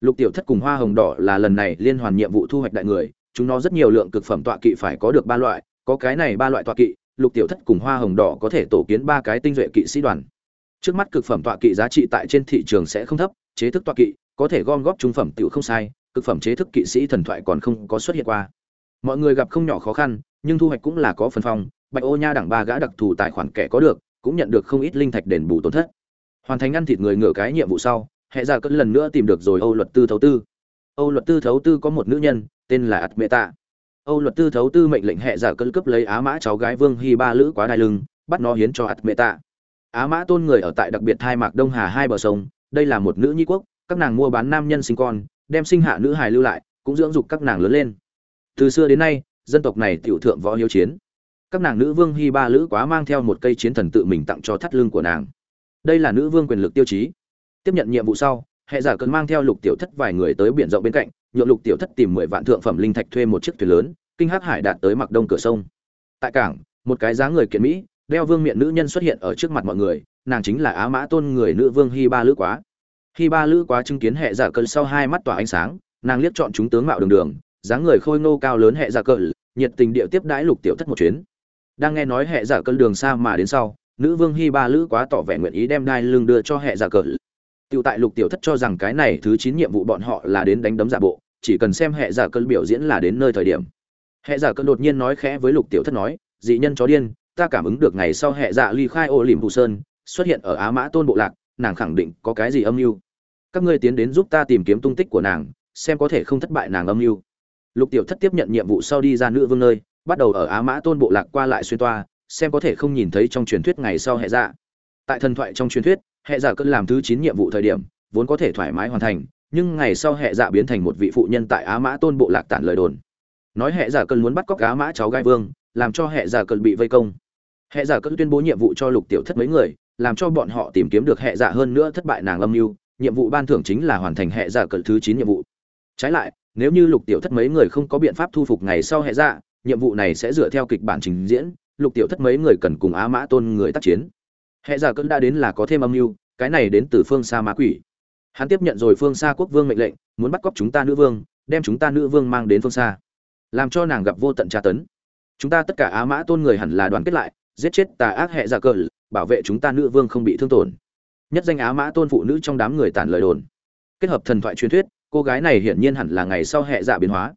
A: Lục tiểu thất cùng hoa hồng đỏ là lần này liên hoàn nhiệm vụ thu hoạch đại người chúng nó rất nhiều lượng cực phẩm tọa kỵ phải có được ba loại, có cái này ba loại tọa kỵ, lục tiểu thất cùng hoa hồng đỏ có thể tổ kiến ba cái tinh duệ kỵ sĩ đoàn. Trước mắt cực phẩm tọa kỵ giá trị tại trên thị trường sẽ không thấp, chế thức tọa kỵ, có thể gom góp trung phẩm tiểu không sai, cực phẩm chế thức kỵ sĩ thần thoại còn không có xuất hiện qua. Mọi người gặp không nhỏ khó khăn, nhưng thu hoạch cũng là có phần phong, bạch ô nha đẳng ba gã đặc thù tài khoản kẻ có được, cũng nhận được không ít linh thạch đền bù tổn thất. Hoàn thành ăn thịt người ngửa cái nhiệm vụ sau hệ ra cất lần nữa tìm được rồi âu luật tư thấu tư. Âu luật tư thấu tư có một nữ nhân tên là ạt mẹ tạ âu luật tư thấu tư mệnh lệnh hệ giả cất cấp lấy á mã cháu gái vương hy ba lữ quá đai lưng, bắt nó hiến cho ạt mẹ tạ á mã tôn người ở tại đặc biệt hai mạc đông hà hai bờ sông, đây là một nữ nhi quốc, các nàng mua bán nam nhân sinh con, đem sinh hạ nữ hài lưu lại, cũng dưỡng dục các nàng lớn lên. Từ xưa đến nay, dân tộc này tiểu thượng võ hiếu chiến. Các nàng nữ vương hy ba lữ quá mang theo một cây chiến thần tự mình tặng cho thắt lưng của nàng. Đây là nữ vương quyền lực tiêu chí. Tiếp nhận nhiệm vụ sau hệ giả cần mang theo lục tiểu thất vài người tới biển rộng bên cạnh, nhượng lục tiểu thất tìm mười vạn thượng phẩm linh thạch thuê một chiếc thuyền lớn, kinh hắc hải đạt tới mặc đông cửa sông. Tại cảng, một cái giá người kiện mỹ, đeo vương miện nữ nhân xuất hiện ở trước mặt mọi người, nàng chính là á mã tôn người nữ vương hy ba lữ quá. Hy ba lữ quá chứng kiến hệ giả cơn sau hai mắt tỏa ánh sáng, nàng liếc chọn chúng tướng mạo đường đường, dáng người khôi ngô cao lớn hệ giả cơn nhiệt tình địa tiếp đãi lục tiểu thất một chuyến. Đang nghe nói hệ giả cơn đường xa mà đến sau, nữ vương hy ba lữ quá tỏ vẻ nguyện ý đem đai lưng đưa cho hệ giả cơn Tiểu tại lục tiểu thất cho rằng cái này thứ chín nhiệm vụ bọn họ là đến đánh đấm giả bộ, chỉ cần xem hệ giả cơn biểu diễn là đến nơi thời điểm. Hệ giả cơn đột nhiên nói khẽ với lục tiểu thất nói, dị nhân chó điên, ta cảm ứng được ngày sau hệ giả ly khai ô liễm phù sơn, xuất hiện ở á mã tôn bộ lạc, nàng khẳng định có cái gì âm mưu. Các ngươi tiến đến giúp ta tìm kiếm tung tích của nàng, xem có thể không thất bại nàng âm mưu. Lục tiểu thất tiếp nhận nhiệm vụ sau đi ra nữ vương nơi, bắt đầu ở á mã tôn bộ lạc qua lại xuyên toa, xem có thể không nhìn thấy trong truyền thuyết ngày sau hệ dạ tại thần thoại trong truyền thuyết hệ giả cơn làm thứ chín nhiệm vụ thời điểm, vốn có thể thoải mái hoàn thành, nhưng ngày sau hệ giả biến thành một vị phụ nhân tại á mã tôn bộ lạc tản lời đồn. Nói hệ giả cơn muốn bắt cóc á mã cháu gai vương, làm cho hệ giả cơn bị vây công. Hệ giả cơn tuyên bố nhiệm vụ cho lục tiểu thất mấy người, làm cho bọn họ tìm kiếm được hệ giả hơn nữa thất bại nàng âm mưu, nhiệm vụ ban thưởng chính là hoàn thành hệ giả cơn thứ chín nhiệm vụ. Trái lại, nếu như lục tiểu thất mấy người không có biện pháp thu phục ngày sau hệ giả, nhiệm vụ này sẽ dựa theo kịch bản trình diễn, lục tiểu thất mấy người cần cùng á mã tôn người tác chiến hệ giả cơn đã đến là có thêm âm mưu, cái này đến từ phương xa ma quỷ. Hắn tiếp nhận rồi phương xa quốc vương mệnh lệnh, muốn bắt cóc chúng ta nữ vương, đem chúng ta nữ vương mang đến phương xa. Làm cho nàng gặp vô tận tra tấn. Chúng ta tất cả á mã tôn người hẳn là đoàn kết lại, giết chết tà ác hệ giả cờ bảo vệ chúng ta nữ vương không bị thương tổn. Nhất danh á mã tôn phụ nữ trong đám người tản lời đồn. Kết hợp thần thoại truyền thuyết, cô gái này hiển nhiên hẳn là ngày sau hệ giả biến hóa.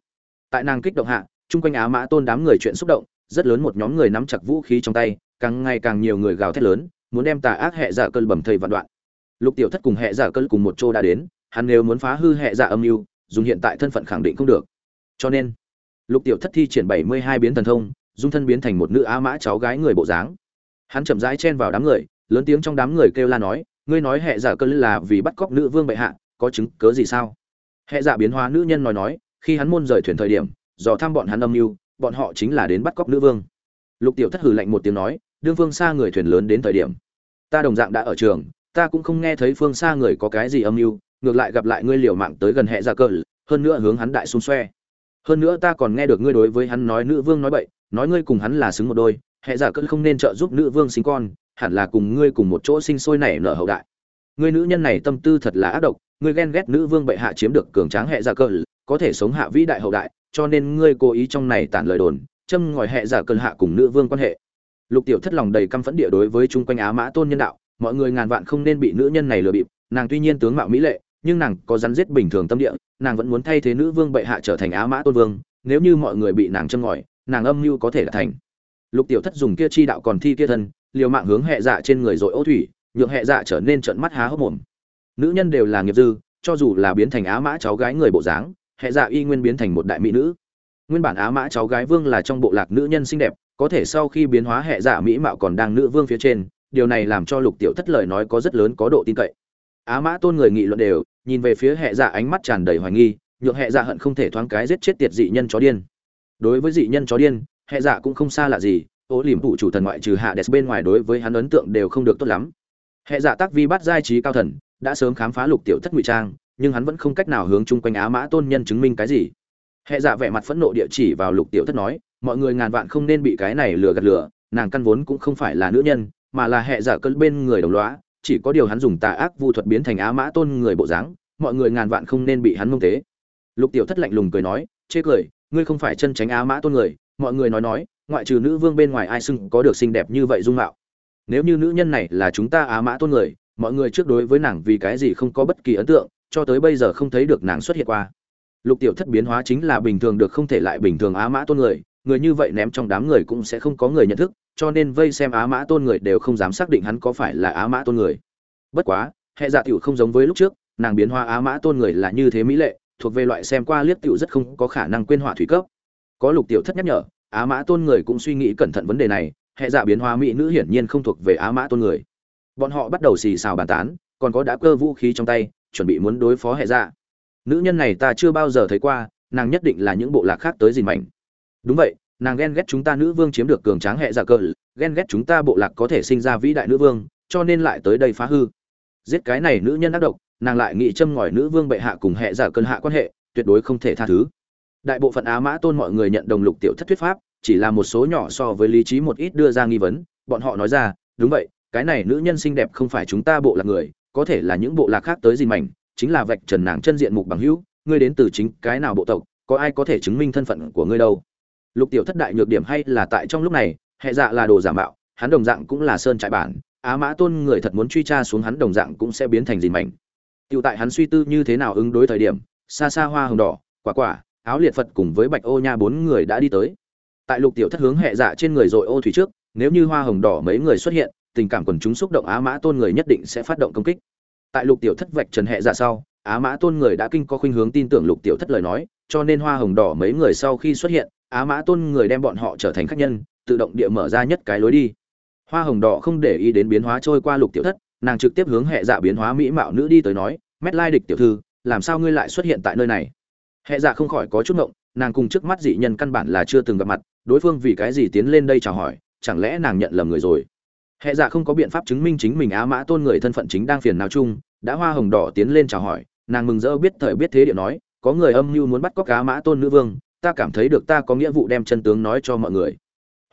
A: Tại nàng kích động hạ, chung quanh á mã tôn đám người chuyện xúc động, rất lớn một nhóm người nắm chặt vũ khí trong tay, càng ngày càng nhiều người gào thét lớn muốn đem tà ác hệ giả dạ cơn bầm thây vạn đoạn. Lục tiểu thất cùng hệ giả dạ cơn cùng một chỗ đã đến, hắn nếu muốn phá hư hệ giả dạ âm mưu, dùng hiện tại thân phận khẳng định không được. Cho nên, lục tiểu thất thi triển bảy mươi hai biến thần thông, dung thân biến thành một nữ á mã cháu gái người bộ dáng. Hắn chậm rãi chen vào đám người, lớn tiếng trong đám người kêu la nói, ngươi nói hệ giả cơn là vì bắt cóc nữ vương bệ hạ, có chứng cớ gì sao? Hệ giả biến hóa nữ nhân nói nói, khi hắn môn rời thuyền thời điểm, dò thăm bọn hắn âm mưu, bọn họ chính là đến bắt cóc nữ vương. Lục tiểu thất hừ lạnh một tiếng nói đương vương xa người thuyền lớn đến thời điểm. Ta đồng dạng đã ở trường, ta cũng không nghe thấy phương xa người có cái gì âm mưu, ngược lại gặp lại ngươi liều mạng tới gần hệ ra cờ, hơn nữa hướng hắn đại xung xoe. Hơn nữa ta còn nghe được ngươi đối với hắn nói nữ vương nói bậy, nói ngươi cùng hắn là xứng một đôi, hệ giả cỡ không nên trợ giúp nữ vương sinh con, hẳn là cùng ngươi cùng một chỗ sinh sôi nảy nở hậu đại. Ngươi nữ nhân này tâm tư thật là ác độc, ngươi ghen ghét nữ vương bệ hạ chiếm được cường tráng hệ giả cỡ có thể sống hạ vĩ đại hậu đại, cho nên ngươi cố ý trong này tản lời đồn, châm ngòi hệ giả cơn hạ cùng nữ vương quan hệ lục tiểu thất lòng đầy căm phẫn địa đối với chung quanh á mã tôn nhân đạo, mọi người ngàn vạn không nên bị nữ nhân này lừa bịp, nàng tuy nhiên tướng mạo mỹ lệ, nhưng nàng có rắn giết bình thường tâm địa, nàng vẫn muốn thay thế nữ vương bệ hạ trở thành á mã tôn vương, nếu như mọi người bị nàng châm ngòi, nàng âm mưu có thể là thành. Lục tiểu thất dùng kia chi đạo còn thi kia thân, liều mạng hướng hệ dạ trên người rồi ô thủy, nhượng hệ dạ trở nên trợn mắt há hốc mồm. Nữ nhân đều là nghiệp dư, cho dù là biến thành á mã cháu gái người bộ dáng, hệ dạ y nguyên biến thành một đại mỹ nữ. Nguyên bản á mã cháu gái vương là trong bộ lạc nữ nhân xinh đẹp có thể sau khi biến hóa hệ giả mỹ mạo còn đang nữ vương phía trên, điều này làm cho lục tiểu thất lời nói có rất lớn có độ tin cậy. Á mã tôn người nghị luận đều, nhìn về phía hệ giả ánh mắt tràn đầy hoài nghi, nhượng hệ giả hận không thể thoáng cái giết chết tiệt dị nhân chó điên. Đối với dị nhân chó điên, hệ giả cũng không xa lạ gì ố liềm phụ chủ thần ngoại trừ hạ đẹp bên ngoài đối với hắn ấn tượng đều không được tốt lắm. Hệ giả tác vi bắt giai trí cao thần, đã sớm khám phá lục tiểu thất ngụy trang, nhưng hắn vẫn không cách nào hướng chung quanh á mã tôn nhân chứng minh cái gì. Hệ giả vẻ mặt phẫn nộ địa chỉ vào lục tiểu thất nói mọi người ngàn vạn không nên bị cái này lừa gạt lừa, nàng căn vốn cũng không phải là nữ nhân, mà là hệ giả cơn bên người đồng lõa, chỉ có điều hắn dùng tà ác vu thuật biến thành á mã tôn người bộ dáng, mọi người ngàn vạn không nên bị hắn mông tế. Lục tiểu thất lạnh lùng cười nói, chê cười, ngươi không phải chân tránh á mã tôn người. Mọi người nói nói, ngoại trừ nữ vương bên ngoài ai xưng có được xinh đẹp như vậy dung mạo? Nếu như nữ nhân này là chúng ta á mã tôn người, mọi người trước đối với nàng vì cái gì không có bất kỳ ấn tượng, cho tới bây giờ không thấy được nàng xuất hiện qua. Lục tiểu thất biến hóa chính là bình thường được không thể lại bình thường á mã tôn người người như vậy ném trong đám người cũng sẽ không có người nhận thức, cho nên vây xem á mã tôn người đều không dám xác định hắn có phải là á mã tôn người. Bất quá, hệ dạ tiểu không giống với lúc trước, nàng biến hóa á mã tôn người là như thế mỹ lệ, thuộc về loại xem qua liếc tiểu rất không có khả năng quên hỏa thủy cấp. Có lục tiểu thất nhắc nhở, á mã tôn người cũng suy nghĩ cẩn thận vấn đề này, hệ dạ biến hóa mỹ nữ hiển nhiên không thuộc về á mã tôn người. Bọn họ bắt đầu xì xào bàn tán, còn có đã cơ vũ khí trong tay, chuẩn bị muốn đối phó hệ dạ. Nữ nhân này ta chưa bao giờ thấy qua, nàng nhất định là những bộ lạc khác tới gìn mảnh đúng vậy, nàng ghen ghét chúng ta nữ vương chiếm được cường tráng hệ giả cờ, ghen ghét chúng ta bộ lạc có thể sinh ra vĩ đại nữ vương, cho nên lại tới đây phá hư. Giết cái này nữ nhân ác độc, nàng lại nghĩ châm ngòi nữ vương bệ hạ cùng hệ giả cơn hạ quan hệ, tuyệt đối không thể tha thứ. Đại bộ phận á mã tôn mọi người nhận đồng lục tiểu thất thuyết pháp, chỉ là một số nhỏ so với lý trí một ít đưa ra nghi vấn, bọn họ nói ra, đúng vậy, cái này nữ nhân xinh đẹp không phải chúng ta bộ lạc người, có thể là những bộ lạc khác tới gì mảnh, chính là vạch trần nàng chân diện mục bằng hữu, ngươi đến từ chính cái nào bộ tộc, có ai có thể chứng minh thân phận của ngươi đâu? Lục tiểu thất đại nhược điểm hay là tại trong lúc này, hệ dạ là đồ giả mạo, hắn đồng dạng cũng là sơn trại bản, á mã tôn người thật muốn truy tra xuống hắn đồng dạng cũng sẽ biến thành gì mảnh. Tựu tại hắn suy tư như thế nào ứng đối thời điểm, xa xa hoa hồng đỏ, quả quả, áo liệt phật cùng với bạch ô nha bốn người đã đi tới. Tại lục tiểu thất hướng hệ dạ trên người dội ô thủy trước, nếu như hoa hồng đỏ mấy người xuất hiện, tình cảm quần chúng xúc động á mã tôn người nhất định sẽ phát động công kích. Tại lục tiểu thất vạch trần hệ dạ sau, á mã tôn người đã kinh có khuynh hướng tin tưởng lục tiểu thất lời nói, cho nên hoa hồng đỏ mấy người sau khi xuất hiện á mã tôn người đem bọn họ trở thành khách nhân, tự động địa mở ra nhất cái lối đi. Hoa hồng đỏ không để ý đến biến hóa trôi qua lục tiểu thất, nàng trực tiếp hướng hệ dạ biến hóa mỹ mạo nữ đi tới nói, mét lai địch tiểu thư, làm sao ngươi lại xuất hiện tại nơi này? Hệ dạ không khỏi có chút ngộng, nàng cùng trước mắt dị nhân căn bản là chưa từng gặp mặt, đối phương vì cái gì tiến lên đây chào hỏi, chẳng lẽ nàng nhận lầm người rồi? Hệ dạ không có biện pháp chứng minh chính mình á mã tôn người thân phận chính đang phiền nào chung, đã hoa hồng đỏ tiến lên chào hỏi, nàng mừng rỡ biết thời biết thế điện nói, có người âm mưu muốn bắt cóc cá mã tôn nữ vương ta cảm thấy được ta có nghĩa vụ đem chân tướng nói cho mọi người.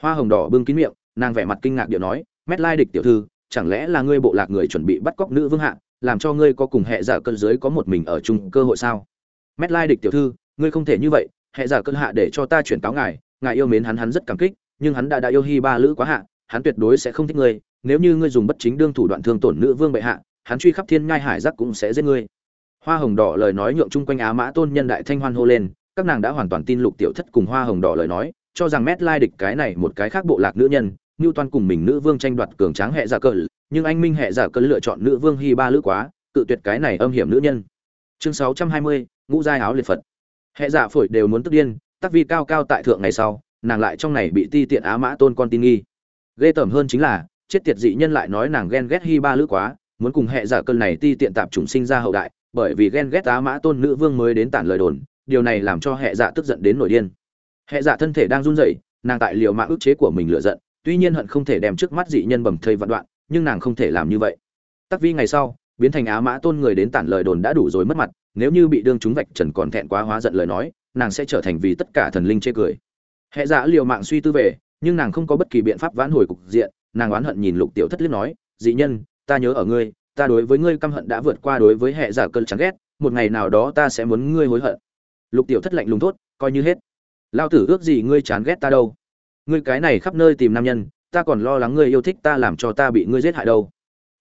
A: Hoa hồng đỏ bưng kín miệng, nàng vẻ mặt kinh ngạc điệu nói, mét lai địch tiểu thư, chẳng lẽ là ngươi bộ lạc người chuẩn bị bắt cóc nữ vương hạ, làm cho ngươi có cùng hệ giả cơn dưới có một mình ở chung cơ hội sao? Mét lai địch tiểu thư, ngươi không thể như vậy, hệ giả cơn hạ để cho ta chuyển cáo ngài ngài yêu mến hắn hắn rất cảm kích, nhưng hắn đã đã yêu hi ba lữ quá hạ, hắn tuyệt đối sẽ không thích ngươi, nếu như ngươi dùng bất chính đương thủ đoạn thương tổn nữ vương bệ hạ, hắn truy khắp thiên ngai hải giác cũng sẽ giết ngươi. Hoa hồng đỏ lời nói nhượng chung quanh á mã tôn nhân đại thanh hoan hô lên các nàng đã hoàn toàn tin lục tiểu thất cùng hoa hồng đỏ lời nói, cho rằng mét lai địch cái này một cái khác bộ lạc nữ nhân ngưu toan cùng mình nữ vương tranh đoạt cường tráng hệ giả cờ, nhưng anh minh hệ giả cờ lựa chọn nữ vương hy ba lữ quá, cự tuyệt cái này âm hiểm nữ nhân. Chương sáu trăm hai mươi, ngũ giai áo liệt phật. Hệ giả phổi đều muốn tức điên, tắc vi cao cao tại thượng ngày sau, nàng lại trong này bị ti tiện á mã tôn con tin nghi. Ghê tởm hơn chính là, chết tiệt dị nhân lại nói nàng ghen ghét hy ba lữ quá, muốn cùng hệ giả cơn này ti tiện tạp chủng sinh ra hậu đại, bởi vì ghen ghét á mã tôn nữ vương mới đến tản lời đồn điều này làm cho hệ dạ tức giận đến nổi điên. Hệ dạ thân thể đang run rẩy, nàng tại liều mạng ức chế của mình lựa giận, tuy nhiên hận không thể đem trước mắt dị nhân bầm thây vạn đoạn, nhưng nàng không thể làm như vậy. Tắc vi ngày sau, biến thành á mã tôn người đến tản lời đồn đã đủ rồi mất mặt, nếu như bị đương chúng vạch trần còn thẹn quá hóa giận lời nói, nàng sẽ trở thành vì tất cả thần linh chê cười. Hệ dạ liều mạng suy tư về, nhưng nàng không có bất kỳ biện pháp vãn hồi cục diện, nàng oán hận nhìn lục tiểu thất liếc nói, dị nhân, ta nhớ ở ngươi, ta đối với ngươi căm hận đã vượt qua đối với hệ giả cơn chán ghét, một ngày nào đó ta sẽ muốn ngươi hối hận lục tiểu thất lạnh lùng thốt, coi như hết. Lao tử ước gì ngươi chán ghét ta đâu. Ngươi cái này khắp nơi tìm nam nhân, ta còn lo lắng ngươi yêu thích ta làm cho ta bị ngươi giết hại đâu.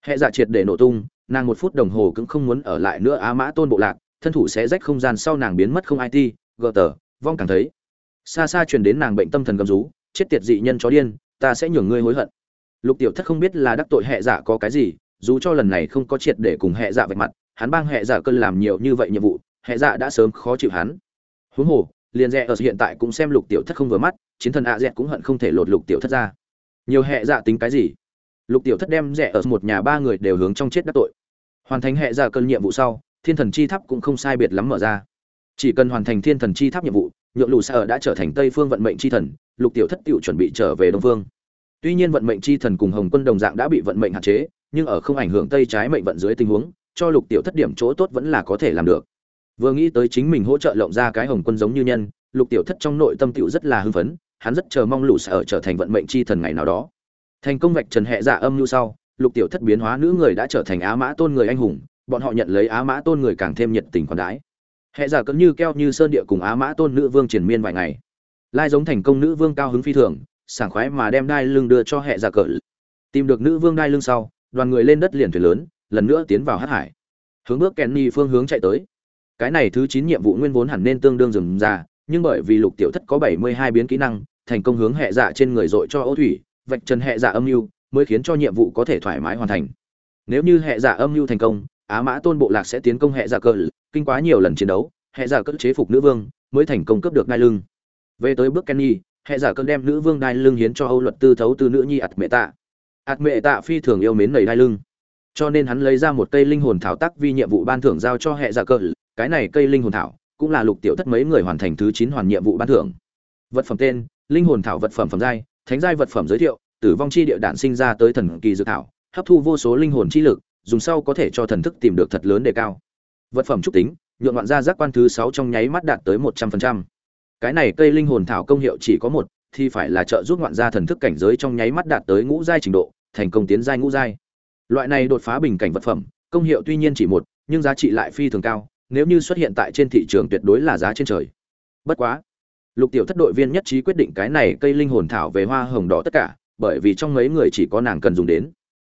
A: Hệ giả triệt để nổ tung, nàng một phút đồng hồ cũng không muốn ở lại nữa á mã tôn bộ lạc, thân thủ sẽ rách không gian sau nàng biến mất không it gờ tờ, vong càng thấy. Xa xa truyền đến nàng bệnh tâm thần gầm rú, chết tiệt dị nhân chó điên, ta sẽ nhường ngươi hối hận. Lục tiểu thất không biết là đắc tội hệ giả có cái gì, dù cho lần này không có triệt để cùng hệ dạ vạch mặt, hắn bang hệ dạ cơn làm nhiều như vậy nhiệm vụ hệ dạ đã sớm khó chịu hắn. Huống hồ, liền dạ rẽ ở hiện tại cũng xem lục tiểu thất không vừa mắt, chiến thần ạ dạ dẹt cũng hận không thể lột lục tiểu thất ra. Nhiều hệ dạ tính cái gì? Lục tiểu thất đem dạ rẽ ở một nhà ba người đều hướng trong chết đắc tội. Hoàn thành hệ dạ cơn nhiệm vụ sau, thiên thần chi tháp cũng không sai biệt lắm mở ra. Chỉ cần hoàn thành thiên thần chi tháp nhiệm vụ, nhượng lù sở đã trở thành tây phương vận mệnh chi thần, lục tiểu thất tự chuẩn bị trở về đông phương. Tuy nhiên vận mệnh chi thần cùng hồng quân đồng dạng đã bị vận mệnh hạn chế, nhưng ở không ảnh hưởng tây trái mệnh vận dưới tình huống, cho lục tiểu thất điểm chỗ tốt vẫn là có thể làm được vừa nghĩ tới chính mình hỗ trợ lộng ra cái hồng quân giống như nhân, lục tiểu thất trong nội tâm tiểu rất là hưng phấn, hắn rất chờ mong lũ sở trở thành vận mệnh chi thần ngày nào đó. Thành công vạch trần hệ giả âm như sau, lục tiểu thất biến hóa nữ người đã trở thành á mã tôn người anh hùng, bọn họ nhận lấy á mã tôn người càng thêm nhiệt tình khoản đái hệ dạ giả cỡ như keo như sơn địa cùng á mã tôn nữ vương triền miên vài ngày. Lai giống thành công nữ vương cao hứng phi thường, sảng khoái mà đem đai lưng đưa cho hệ giả cỡ. Tìm được nữ vương đai lưng sau, đoàn người lên đất liền thuyền lớn, lần nữa tiến vào hát hải. Hướng bước kenny phương hướng chạy tới cái này thứ chín nhiệm vụ nguyên vốn hẳn nên tương đương dừng già nhưng bởi vì lục tiểu thất có bảy mươi hai biến kỹ năng, thành công hướng hệ dạ trên người dội cho ô thủy, vạch trần hệ dạ âm mưu, mới khiến cho nhiệm vụ có thể thoải mái hoàn thành. Nếu như hệ dạ âm mưu thành công, á mã tôn bộ lạc sẽ tiến công hệ dạ cờ, kinh quá nhiều lần chiến đấu, hệ dạ cất chế phục nữ vương, mới thành công cướp được đai lưng. Về tới bước kenny, hệ dạ giả cơn đem nữ vương đai lưng hiến cho âu luật tư thấu tư nữ nhi ạt mẹ tạ ạt mẹ tạ phi thường yêu mến nầy đai lưng. Cho nên hắn lấy ra một cây linh hồn thảo tác vi nhiệm vụ ban thưởng giao cho hệ giả cờ cái này cây linh hồn thảo cũng là lục tiểu thất mấy người hoàn thành thứ chín hoàn nhiệm vụ ban thưởng. Vật phẩm tên, linh hồn thảo vật phẩm phẩm giai, thánh giai vật phẩm giới thiệu, tử vong chi địa đạn sinh ra tới thần kỳ dược thảo, hấp thu vô số linh hồn chi lực, dùng sau có thể cho thần thức tìm được thật lớn đề cao. Vật phẩm trúc tính, nhuộn ngoạn gia giác quan thứ sáu trong nháy mắt đạt tới một trăm phần trăm. Cái này cây linh hồn thảo công hiệu chỉ có một, thì phải là trợ giúp ngoạn gia thần thức cảnh giới trong nháy mắt đạt tới ngũ giai trình độ, thành công tiến giai ngũ giai. Loại này đột phá bình cảnh vật phẩm, công hiệu tuy nhiên chỉ một, nhưng giá trị lại phi thường cao nếu như xuất hiện tại trên thị trường tuyệt đối là giá trên trời. Bất quá, lục tiểu thất đội viên nhất trí quyết định cái này cây linh hồn thảo về hoa hồng đỏ tất cả, bởi vì trong mấy người chỉ có nàng cần dùng đến.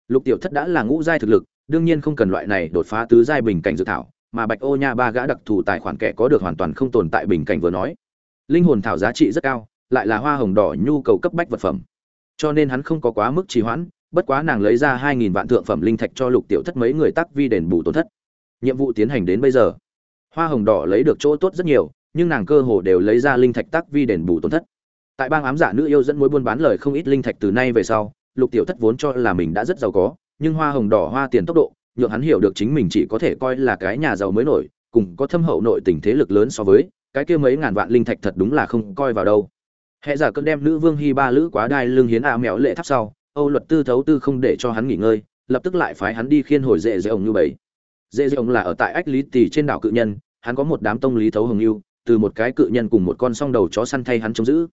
A: Lục tiểu thất đã là ngũ giai thực lực, đương nhiên không cần loại này đột phá tứ giai bình cảnh dự thảo, mà bạch ô nha ba gã đặc thù tài khoản kẻ có được hoàn toàn không tồn tại bình cảnh vừa nói. Linh hồn thảo giá trị rất cao, lại là hoa hồng đỏ nhu cầu cấp bách vật phẩm. Cho nên hắn không có quá mức trì hoãn, bất quá nàng lấy ra hai nghìn vạn thượng phẩm linh thạch cho lục tiểu thất mấy người tác vi đền bù tổn thất. Nhiệm vụ tiến hành đến bây giờ hoa hồng đỏ lấy được chỗ tốt rất nhiều, nhưng nàng cơ hồ đều lấy ra linh thạch tác vi đền bù tổn thất. Tại bang ám giả nữ yêu dẫn mối buôn bán lời không ít linh thạch từ nay về sau, lục tiểu thất vốn cho là mình đã rất giàu có, nhưng hoa hồng đỏ hoa tiền tốc độ, nhượng hắn hiểu được chính mình chỉ có thể coi là cái nhà giàu mới nổi, cùng có thâm hậu nội tình thế lực lớn so với, cái kia mấy ngàn vạn linh thạch thật đúng là không coi vào đâu. Hệ giả cơn đem nữ vương hy ba lữ quá đai lương hiến a mèo lệ tháp sau, âu luật tư thấu tư không để cho hắn nghỉ ngơi, lập tức lại phái hắn đi khiên hồi dễ dễ ông như bảy. Dễ dễ ông là ở tại ách lý tỳ trên đảo cự nhân hắn có một đám tông lý thấu hồng yêu từ một cái cự nhân cùng một con song đầu chó săn thay hắn chống giữ.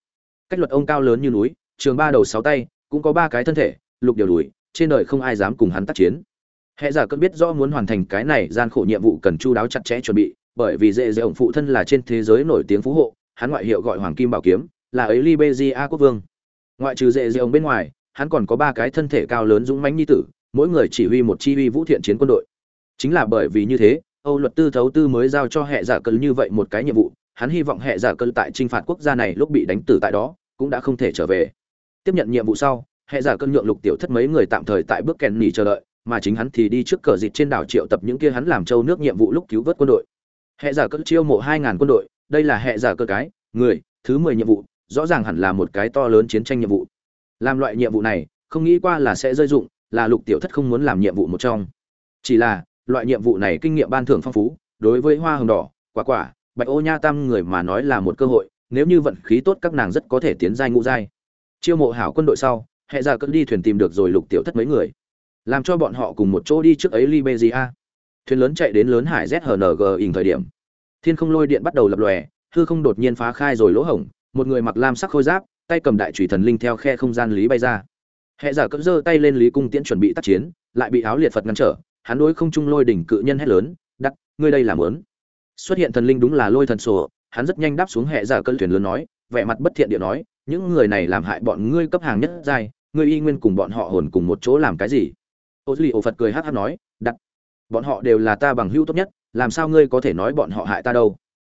A: Cách luật ông cao lớn như núi trường ba đầu sáu tay cũng có ba cái thân thể lục điều đuổi, trên đời không ai dám cùng hắn tác chiến. Hệ giả cơn biết rõ muốn hoàn thành cái này gian khổ nhiệm vụ cần chu đáo chặt chẽ chuẩn bị bởi vì dễ dễ ổng phụ thân là trên thế giới nổi tiếng phú hộ hắn ngoại hiệu gọi hoàng kim bảo kiếm là ấy liberia quốc vương. Ngoại trừ dễ dễ ổng bên ngoài hắn còn có ba cái thân thể cao lớn dũng mãnh như tử mỗi người chỉ huy một chi huy vũ thiện chiến quân đội. Chính là bởi vì như thế âu luật tư thấu tư mới giao cho hệ giả cơn như vậy một cái nhiệm vụ, hắn hy vọng hệ giả cơn tại trinh phạt quốc gia này lúc bị đánh tử tại đó, cũng đã không thể trở về. Tiếp nhận nhiệm vụ sau, hệ giả cơn nhượng lục tiểu thất mấy người tạm thời tại bước kèn nỉ chờ đợi, mà chính hắn thì đi trước cờ dịch trên đảo triệu tập những kia hắn làm châu nước nhiệm vụ lúc cứu vớt quân đội. Hệ giả cơn chiêu mộ hai ngàn quân đội, đây là hệ giả cơ cái, người, thứ mười nhiệm vụ, rõ ràng hẳn là một cái to lớn chiến tranh nhiệm vụ. Làm loại nhiệm vụ này, không nghĩ qua là sẽ rơi dụng, là lục tiểu thất không muốn làm nhiệm vụ một trong. Chỉ là loại nhiệm vụ này kinh nghiệm ban thưởng phong phú, đối với hoa hồng đỏ, quả quả, bạch ô nha tam người mà nói là một cơ hội, nếu như vận khí tốt các nàng rất có thể tiến giai ngũ giai. Chiêu mộ hảo quân đội sau, hệ ra cất đi thuyền tìm được rồi lục tiểu thất mấy người. Làm cho bọn họ cùng một chỗ đi trước ấy liberia. Thuyền lớn chạy đến lớn hải zhng ỉn thời điểm. Thiên không lôi điện bắt đầu lập lòe, hư không đột nhiên phá khai rồi lỗ hổng, một người mặc lam sắc khôi giáp, tay cầm đại trùy thần linh theo khe không gian lý bay ra. Hệ giả cất giơ tay lên lý cung tiễn chuẩn bị tác chiến, lại bị áo liệt phật ngăn trở hắn đối không trung lôi đỉnh cự nhân hét lớn, đắc, ngươi đây làm lớn. Xuất hiện thần linh đúng là lôi thần sổ, hắn rất nhanh đáp xuống hệ giả cơn thuyền lớn nói, vẻ mặt bất thiện địa nói, những người này làm hại bọn ngươi cấp hàng nhất giai, ngươi y nguyên cùng bọn họ hồn cùng một chỗ làm cái gì? Ô duy ô phật cười hát hát nói đặt bọn họ đều là ta bằng hữu tốt nhất, làm sao ngươi có thể nói bọn họ hại ta đâu?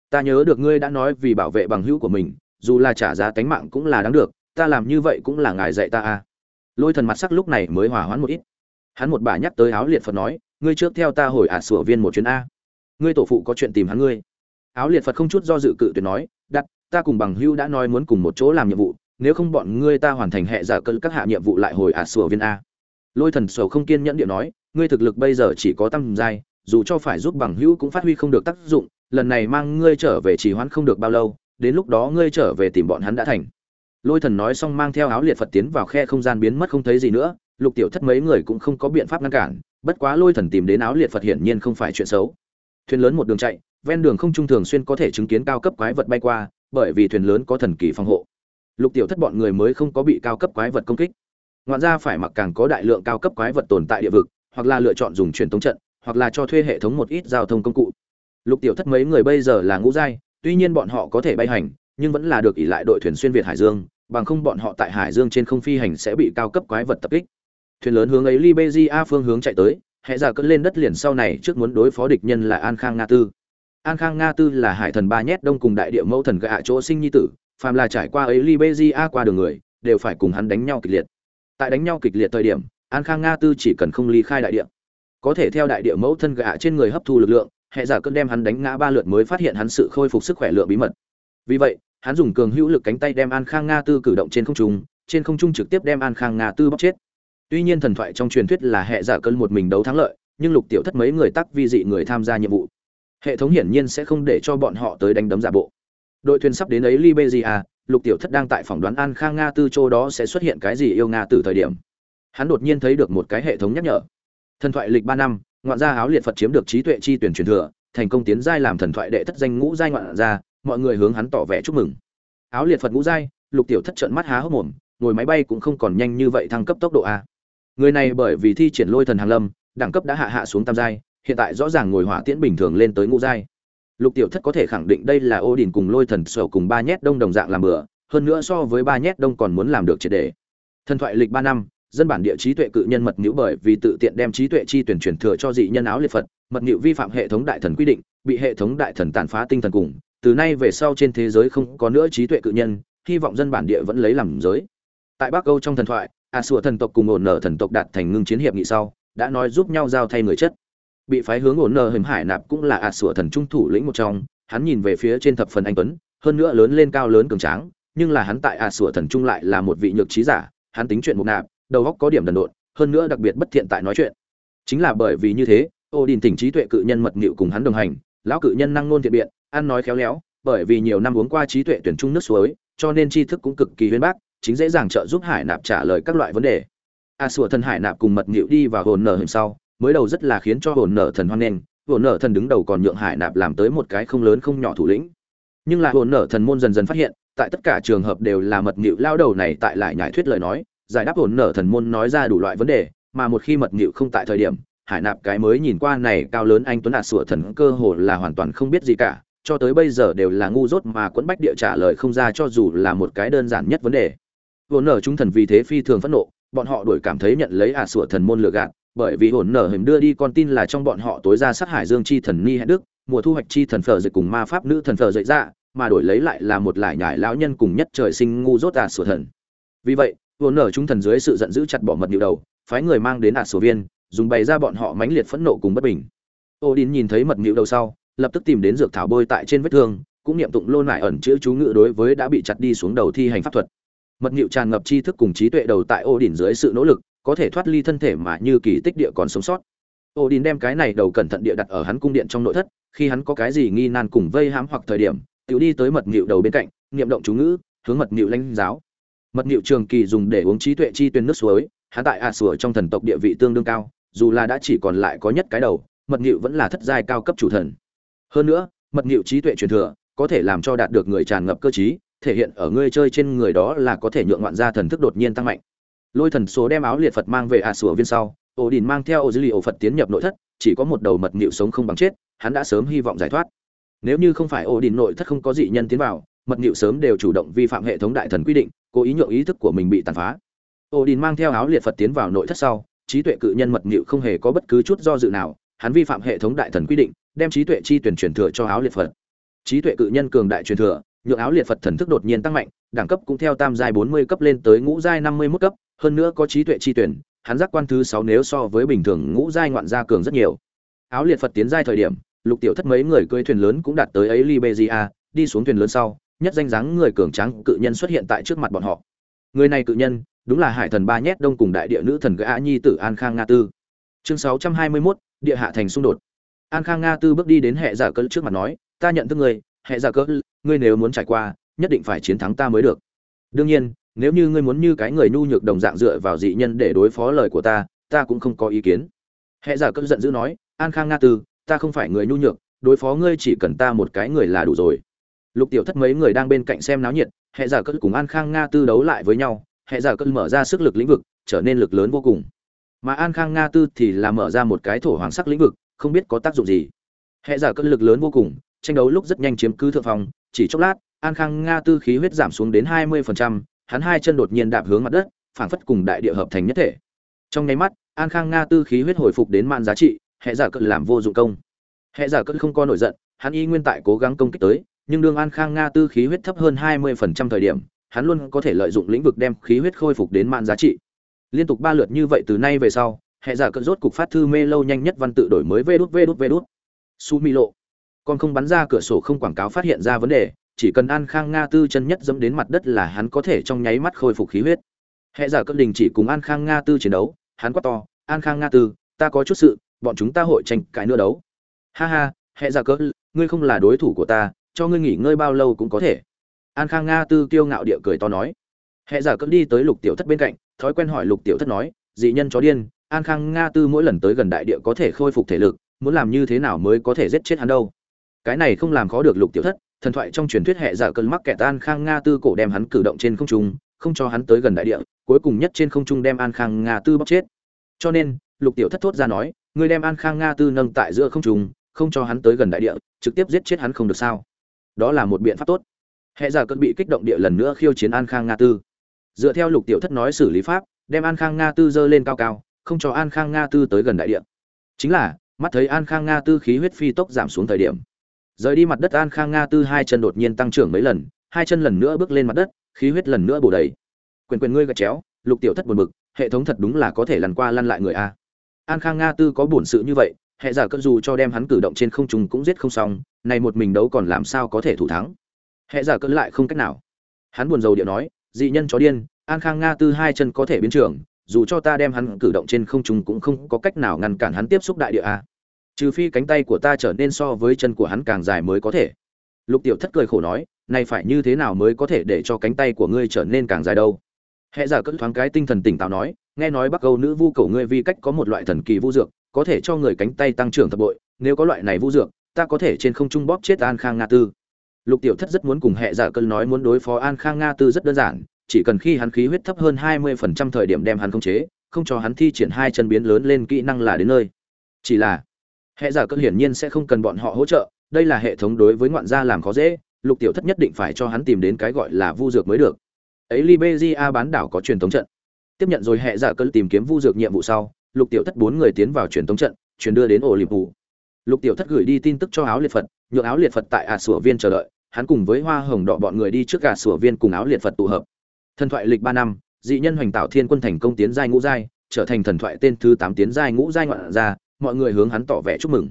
A: Ta nhớ được ngươi đã nói vì bảo vệ bằng hữu của mình, dù là trả giá tánh mạng cũng là đáng được, ta làm như vậy cũng là ngài dạy ta à. Lôi thần mặt sắc lúc này mới hòa hoãn một ít hắn một bà nhắc tới áo liệt phật nói, ngươi trước theo ta hồi ả sủa viên một chuyến a. Ngươi tổ phụ có chuyện tìm hắn ngươi. Áo liệt phật không chút do dự cự tuyệt nói, đặt, ta cùng bằng hưu đã nói muốn cùng một chỗ làm nhiệm vụ, nếu không bọn ngươi ta hoàn thành hệ giả cân các hạ nhiệm vụ lại hồi ả sủa viên a. Lôi thần sầu không kiên nhẫn điện nói, ngươi thực lực bây giờ chỉ có tăng giai, dù cho phải giúp bằng hữu cũng phát huy không được tác dụng, lần này mang ngươi trở về chỉ hoãn không được bao lâu, đến lúc đó ngươi trở về tìm bọn hắn đã thành. Lôi thần nói xong mang theo áo liệt phật tiến vào khe không gian biến mất không thấy gì nữa lục tiểu thất mấy người cũng không có biện pháp ngăn cản, bất quá lôi thần tìm đến áo liệt phật hiển nhiên không phải chuyện xấu. Thuyền lớn một đường chạy, ven đường không trung thường xuyên có thể chứng kiến cao cấp quái vật bay qua, bởi vì thuyền lớn có thần kỳ phòng hộ. Lục tiểu thất bọn người mới không có bị cao cấp quái vật công kích. Ngoạn ra phải mặc càng có đại lượng cao cấp quái vật tồn tại địa vực, hoặc là lựa chọn dùng truyền thống trận, hoặc là cho thuê hệ thống một ít giao thông công cụ. Lục tiểu thất mấy người bây giờ là ngũ giai, tuy nhiên bọn họ có thể bay hành, nhưng vẫn là được ỉ lại đội thuyền xuyên việt hải dương, bằng không bọn họ tại hải dương trên không phi hành sẽ bị cao cấp quái vật tập kích thuyền lớn hướng ấy liberia phương hướng chạy tới hệ giả cất lên đất liền sau này trước muốn đối phó địch nhân là an khang nga tư. An khang nga tư là hải thần ba nhét đông cùng đại địa mẫu thần gạ chỗ sinh nhi tử, phàm là trải qua ấy liberia qua đường người, đều phải cùng hắn đánh nhau kịch liệt. Tại đánh nhau kịch liệt thời điểm, an khang nga tư chỉ cần không ly khai đại địa. Có thể theo đại địa mẫu thân gạ trên người hấp thu lực lượng hệ giả cơn đem hắn đánh ngã ba lượt mới phát hiện hắn sự khôi phục sức khỏe lượng bí mật. Vì vậy, hắn dùng cường hữu lực cánh tay đem an khang nga tư cử động trên không trung, trên không trung trực tiếp đem an khang nga tư bóc chết tuy nhiên thần thoại trong truyền thuyết là hệ giả cơn một mình đấu thắng lợi, nhưng lục tiểu thất mấy người tắc vi dị người tham gia nhiệm vụ. Hệ thống hiển nhiên sẽ không để cho bọn họ tới đánh đấm giả bộ. Đội thuyền sắp đến ấy liberia, lục tiểu thất đang tại phỏng đoán an khang nga tư châu đó sẽ xuất hiện cái gì yêu nga từ thời điểm. Hắn đột nhiên thấy được một cái hệ thống nhắc nhở. Thần thoại lịch ba năm, ngoạn gia áo liệt phật chiếm được trí tuệ chi tuyển truyền thừa, thành công tiến giai làm thần thoại đệ thất danh ngũ giai ngoạn gia, mọi người hướng hắn tỏ vẻ chúc mừng. Áo liệt phật ngũ giai, lục tiểu thất trợn mắt há hốc mồm, ngồi máy bay cũng không còn nhanh như vậy thăng cấp tốc độ a người này bởi vì thi triển lôi thần hàng lâm, đẳng cấp đã hạ hạ xuống tam giai, hiện tại rõ ràng ngồi hỏa tiễn bình thường lên tới ngũ giai. Lục tiểu thất có thể khẳng định đây là ô đình cùng lôi thần sở cùng ba nhét đông đồng dạng làm bừa, hơn nữa so với ba nhét đông còn muốn làm được triệt đề thần thoại lịch ba năm, dân bản địa trí tuệ cự nhân mật nhũ bởi vì tự tiện đem trí tuệ chi tuyển truyền thừa cho dị nhân áo liệt phật, mật nhũ vi phạm hệ thống đại thần quy định, bị hệ thống đại thần tàn phá tinh thần cùng, từ nay về sau trên thế giới không có nữa trí tuệ cự nhân, hy vọng dân bản địa vẫn lấy làm giới. Tại bắc âu trong thần thoại a sủa thần tộc cùng ổn nở thần tộc đạt thành ngưng chiến hiệp nghị sau đã nói giúp nhau giao thay người chất bị phái hướng ổn nở hiểm hải nạp cũng là a sủa thần trung thủ lĩnh một trong hắn nhìn về phía trên thập phần anh tuấn hơn nữa lớn lên cao lớn cường tráng nhưng là hắn tại a sủa thần trung lại là một vị nhược trí giả hắn tính chuyện mục nạp đầu óc có điểm đần độn, hơn nữa đặc biệt bất thiện tại nói chuyện. Chính là bởi vì như thế, Odin tỉnh trí tuệ cự nhân mật nhịu cùng hắn đồng hành, lão cự nhân năng nôn thiện biện, ăn nói khéo léo, bởi vì nhiều năm uống qua trí tuệ tuyển trung nước suối, cho nên tri thức cũng cực kỳ huyên bác chính dễ dàng trợ giúp hải nạp trả lời các loại vấn đề. A sủa thần hải nạp cùng mật nghịu đi vào hồn nở hình sau, mới đầu rất là khiến cho hồn nở thần hoan nghênh, hồn nở thần đứng đầu còn nhượng hải nạp làm tới một cái không lớn không nhỏ thủ lĩnh. Nhưng là hồn nở thần môn dần dần phát hiện, tại tất cả trường hợp đều là mật nghịu lao đầu này tại lại nhải thuyết lời nói, giải đáp hồn nở thần môn nói ra đủ loại vấn đề, mà một khi mật nghịu không tại thời điểm, hải nạp cái mới nhìn qua này cao lớn anh tuấn a sủa thần cơ hồ là hoàn toàn không biết gì cả, cho tới bây giờ đều là ngu dốt mà quẫn bách địa trả lời không ra cho dù là một cái đơn giản nhất vấn đề hồn nở chúng thần vì thế phi thường phẫn nộ, bọn họ đuổi cảm thấy nhận lấy à sủa thần môn lừa gạt, bởi vì hồn nở hình đưa đi con tin là trong bọn họ tối ra sát hải dương chi thần ni hẹn đức, mùa thu hoạch chi thần phở dậy cùng ma pháp nữ thần phở dậy ra mà đổi lấy lại là một lải nhải lão nhân cùng nhất trời sinh ngu dốt à sủa thần. Vì vậy hồn nở chúng thần dưới sự giận dữ chặt bỏ mật nhiều đầu, phái người mang đến à sủa viên, dùng bày ra bọn họ mãnh liệt phẫn nộ cùng bất bình. Odin nhìn thấy mật nhũ đầu sau, lập tức tìm đến dược thảo bôi tại trên vết thương, cũng niệm tụng lô nải ẩn chữ chú ngữ đối với đã bị chặt đi xuống đầu thi hành pháp thuật mật nhũ tràn ngập tri thức cùng trí tuệ đầu tại Odin dưới sự nỗ lực, có thể thoát ly thân thể mà như kỳ tích địa còn sống sót. Odin đem cái này đầu cẩn thận địa đặt ở hắn cung điện trong nội thất, khi hắn có cái gì nghi nan cùng vây hãm hoặc thời điểm tự đi tới mật nhũ đầu bên cạnh, niệm động chú ngữ, hướng mật nhũ lãnh giáo. Mật nhũ trường kỳ dùng để uống trí tuệ chi tuyên nước suối, hắn tại a sủa trong thần tộc địa vị tương đương cao, dù là đã chỉ còn lại có nhất cái đầu, mật nhũ vẫn là thất giai cao cấp chủ thần. Hơn nữa, mật nhũ trí tuệ truyền thừa, có thể làm cho đạt được người tràn ngập cơ trí thể hiện ở ngươi chơi trên người đó là có thể nhượng ngoạn gia thần thức đột nhiên tăng mạnh. Lôi thần số đem áo liệt phật mang về a sủa viên sau ổ đình mang theo ô dữ liệu phật tiến nhập nội thất, chỉ có một đầu mật nịu sống không bằng chết, hắn đã sớm hy vọng giải thoát. Nếu như không phải ổ đình nội thất không có dị nhân tiến vào, mật nịu sớm đều chủ động vi phạm hệ thống đại thần quy định, cố ý nhượng ý thức của mình bị tàn phá. Ổ đình mang theo áo liệt phật tiến vào nội thất sau, trí tuệ cự nhân mật nịu không hề có bất cứ chút do dự nào, hắn vi phạm hệ thống đại thần quy định, đem trí tuệ chi tuyển truyền thừa cho áo liệt phật. Trí tuệ cự nhân cường đại truyền thừa nhượng áo liệt phật thần thức đột nhiên tăng mạnh đẳng cấp cũng theo tam giai bốn mươi cấp lên tới ngũ giai năm mươi mức cấp hơn nữa có trí tuệ chi tuyển hắn giác quan thứ sáu nếu so với bình thường ngũ giai ngoạn gia cường rất nhiều. Áo liệt phật tiến giai thời điểm lục tiểu thất mấy người cưỡi thuyền lớn cũng đạt tới ấy liberia đi xuống thuyền lớn sau nhất danh dáng người cường tráng cự nhân xuất hiện tại trước mặt bọn họ. Người này cự nhân đúng là hải thần ba nhét đông cùng đại địa nữ thần gã nhi tử an khang nga tư. Chương sáu trăm hai mươi 621, địa hạ thành xung đột. An khang nga tư bước đi đến hệ giả cỡ trước mặt nói ta nhận thức người hệ giả cỡ, ngươi nếu muốn trải qua, nhất định phải chiến thắng ta mới được. Đương nhiên, nếu như ngươi muốn như cái người nhu nhược đồng dạng dựa vào dị nhân để đối phó lời của ta ta cũng không có ý kiến. Hệ giả cỡ giận dữ nói, an khang nga tư, ta không phải người nhu nhược, đối phó ngươi chỉ cần ta một cái người là đủ rồi. Lục tiểu thất mấy người đang bên cạnh xem náo nhiệt hệ giả cỡ cùng an khang nga tư đấu lại với nhau hệ giả cơn mở ra sức lực lĩnh vực, trở nên lực lớn vô cùng. Mà an khang nga tư thì là mở ra một cái thổ hoàng sắc lĩnh vực, không biết có tác dụng gì. Hệ giả cơn lực lớn vô cùng tranh đấu lúc rất nhanh chiếm cứ thượng phòng chỉ chốc lát an khang nga tư khí huyết giảm xuống đến hai mươi phần trăm, hắn hai chân đột nhiên đạp hướng mặt đất phảng phất cùng đại địa hợp thành nhất thể. Trong nháy mắt an khang nga tư khí huyết hồi phục đến mạn giá trị hệ giả cỡ làm vô dụng công. Hệ giả cỡ không có nổi giận hắn y nguyên tại cố gắng công kích tới nhưng đương an khang nga tư khí huyết thấp hơn hai mươi phần trăm thời điểm hắn luôn có thể lợi dụng lĩnh vực đem khí huyết khôi phục đến mạn giá trị. Liên tục ba lượt như vậy từ nay về sau hệ giả cận rốt cục phát thư mê lâu nhanh nhất văn tự đổi mới vê đút vê đút vê đút. Su mi lộ còn không bắn ra cửa sổ không quảng cáo phát hiện ra vấn đề, chỉ cần an khang nga tư chân nhất dẫm đến mặt đất là hắn có thể trong nháy mắt khôi phục khí huyết. Hệ giả cận đình chỉ cùng an khang nga tư chiến đấu, hắn quát to, an khang nga tư, ta có chút sự, bọn chúng ta hội tranh cãi nữa đấu. Ha ha, hệ giả cận, ngươi không là đối thủ của ta, cho ngươi nghỉ ngơi bao lâu cũng có thể. An khang nga tư kiêu ngạo địa cười to nói. Hệ giả cỡ đi tới lục tiểu thất bên cạnh, thói quen hỏi lục tiểu thất nói, dị nhân chó điên, an khang nga tư mỗi lần tới gần đại địa có thể khôi phục thể lực, muốn làm như thế nào mới có thể giết chết hắn đâu? Cái này không làm khó được lục tiểu thất, thần thoại trong truyền thuyết hệ giả cơn mắc kẹt an khang nga tư cổ đem hắn cử động trên không trung, không cho hắn tới gần đại địa, cuối cùng nhất trên không trung đem an khang nga tư bóc chết. Cho nên, lục tiểu thất thốt ra nói, ngươi đem an khang nga tư nâng tại giữa không trung, không cho hắn tới gần đại địa, trực tiếp giết chết hắn không được sao? Đó là một biện pháp tốt. Hệ giả cơn bị kích động địa lần nữa khiêu chiến an khang nga tư. Dựa theo lục tiểu thất nói xử lý pháp, đem an khang nga tư dơ lên cao cao, không cho an khang nga tư tới gần đại địa. Chính là, mắt thấy an khang nga tư khí huyết phi tốc giảm xuống thời điểm rời đi mặt đất an khang nga tư hai chân đột nhiên tăng trưởng mấy lần, hai chân lần nữa bước lên mặt đất, khí huyết lần nữa bổ đầy. Quyền quyền ngươi gật chéo, lục tiểu thất buồn bực, hệ thống thật đúng là có thể lăn qua lăn lại người a. An khang nga tư có bổn sự như vậy, hệ giả cơn dù cho đem hắn cử động trên không trung cũng giết không xong, này một mình đấu còn làm sao có thể thủ thắng? Hệ giả cơn lại không cách nào. Hắn buồn rầu điệu nói, dị nhân chó điên, an khang nga tư hai chân có thể biến trường dù cho ta đem hắn cử động trên không trung cũng không có cách nào ngăn cản hắn tiếp xúc đại địa a trừ phi cánh tay của ta trở nên so với chân của hắn càng dài mới có thể. Lục tiểu thất cười khổ nói, này phải như thế nào mới có thể để cho cánh tay của ngươi trở nên càng dài đâu? Hẹ giả cất thoáng cái tinh thần tỉnh táo nói, nghe nói bắc âu nữ vu cầu ngươi vi cách có một loại thần kỳ vu dược, có thể cho người cánh tay tăng trưởng thập bội, nếu có loại này vu dược, ta có thể trên không trung bóp chết an khang nga tư. Lục tiểu thất rất muốn cùng Hẹ giả cân nói muốn đối phó an khang nga tư rất đơn giản, chỉ cần khi hắn khí huyết thấp hơn hai mươi phần trăm thời điểm đem hắn khống chế, không cho hắn thi triển hai chân biến lớn lên kỹ năng là đến nơi. Chỉ là hệ giả cơn hiển nhiên sẽ không cần bọn họ hỗ trợ, đây là hệ thống đối với ngoạn gia làm khó dễ, lục tiểu thất nhất định phải cho hắn tìm đến cái gọi là vu dược mới được. Ấy liberia bán đảo có truyền thống trận. Tiếp nhận rồi hệ giả cơn tìm kiếm vu dược nhiệm vụ sau, lục tiểu thất bốn người tiến vào truyền thống trận truyền đưa đến ổ liệp vụ lục tiểu thất gửi đi tin tức cho áo liệt phật, nhượng áo liệt phật tại ả sủa viên chờ đợi, hắn cùng với hoa hồng đỏ bọn người đi trước ả sủa viên cùng áo liệt phật tụ hợp. Thần thoại lịch ba năm, dị nhân hoành tạo thiên quân thành công tiến giai ngũ giai, trở thành thần thoại tên thứ tám tiến giai ngũ giai ngoạn ra mọi người hướng hắn tỏ vẻ chúc mừng.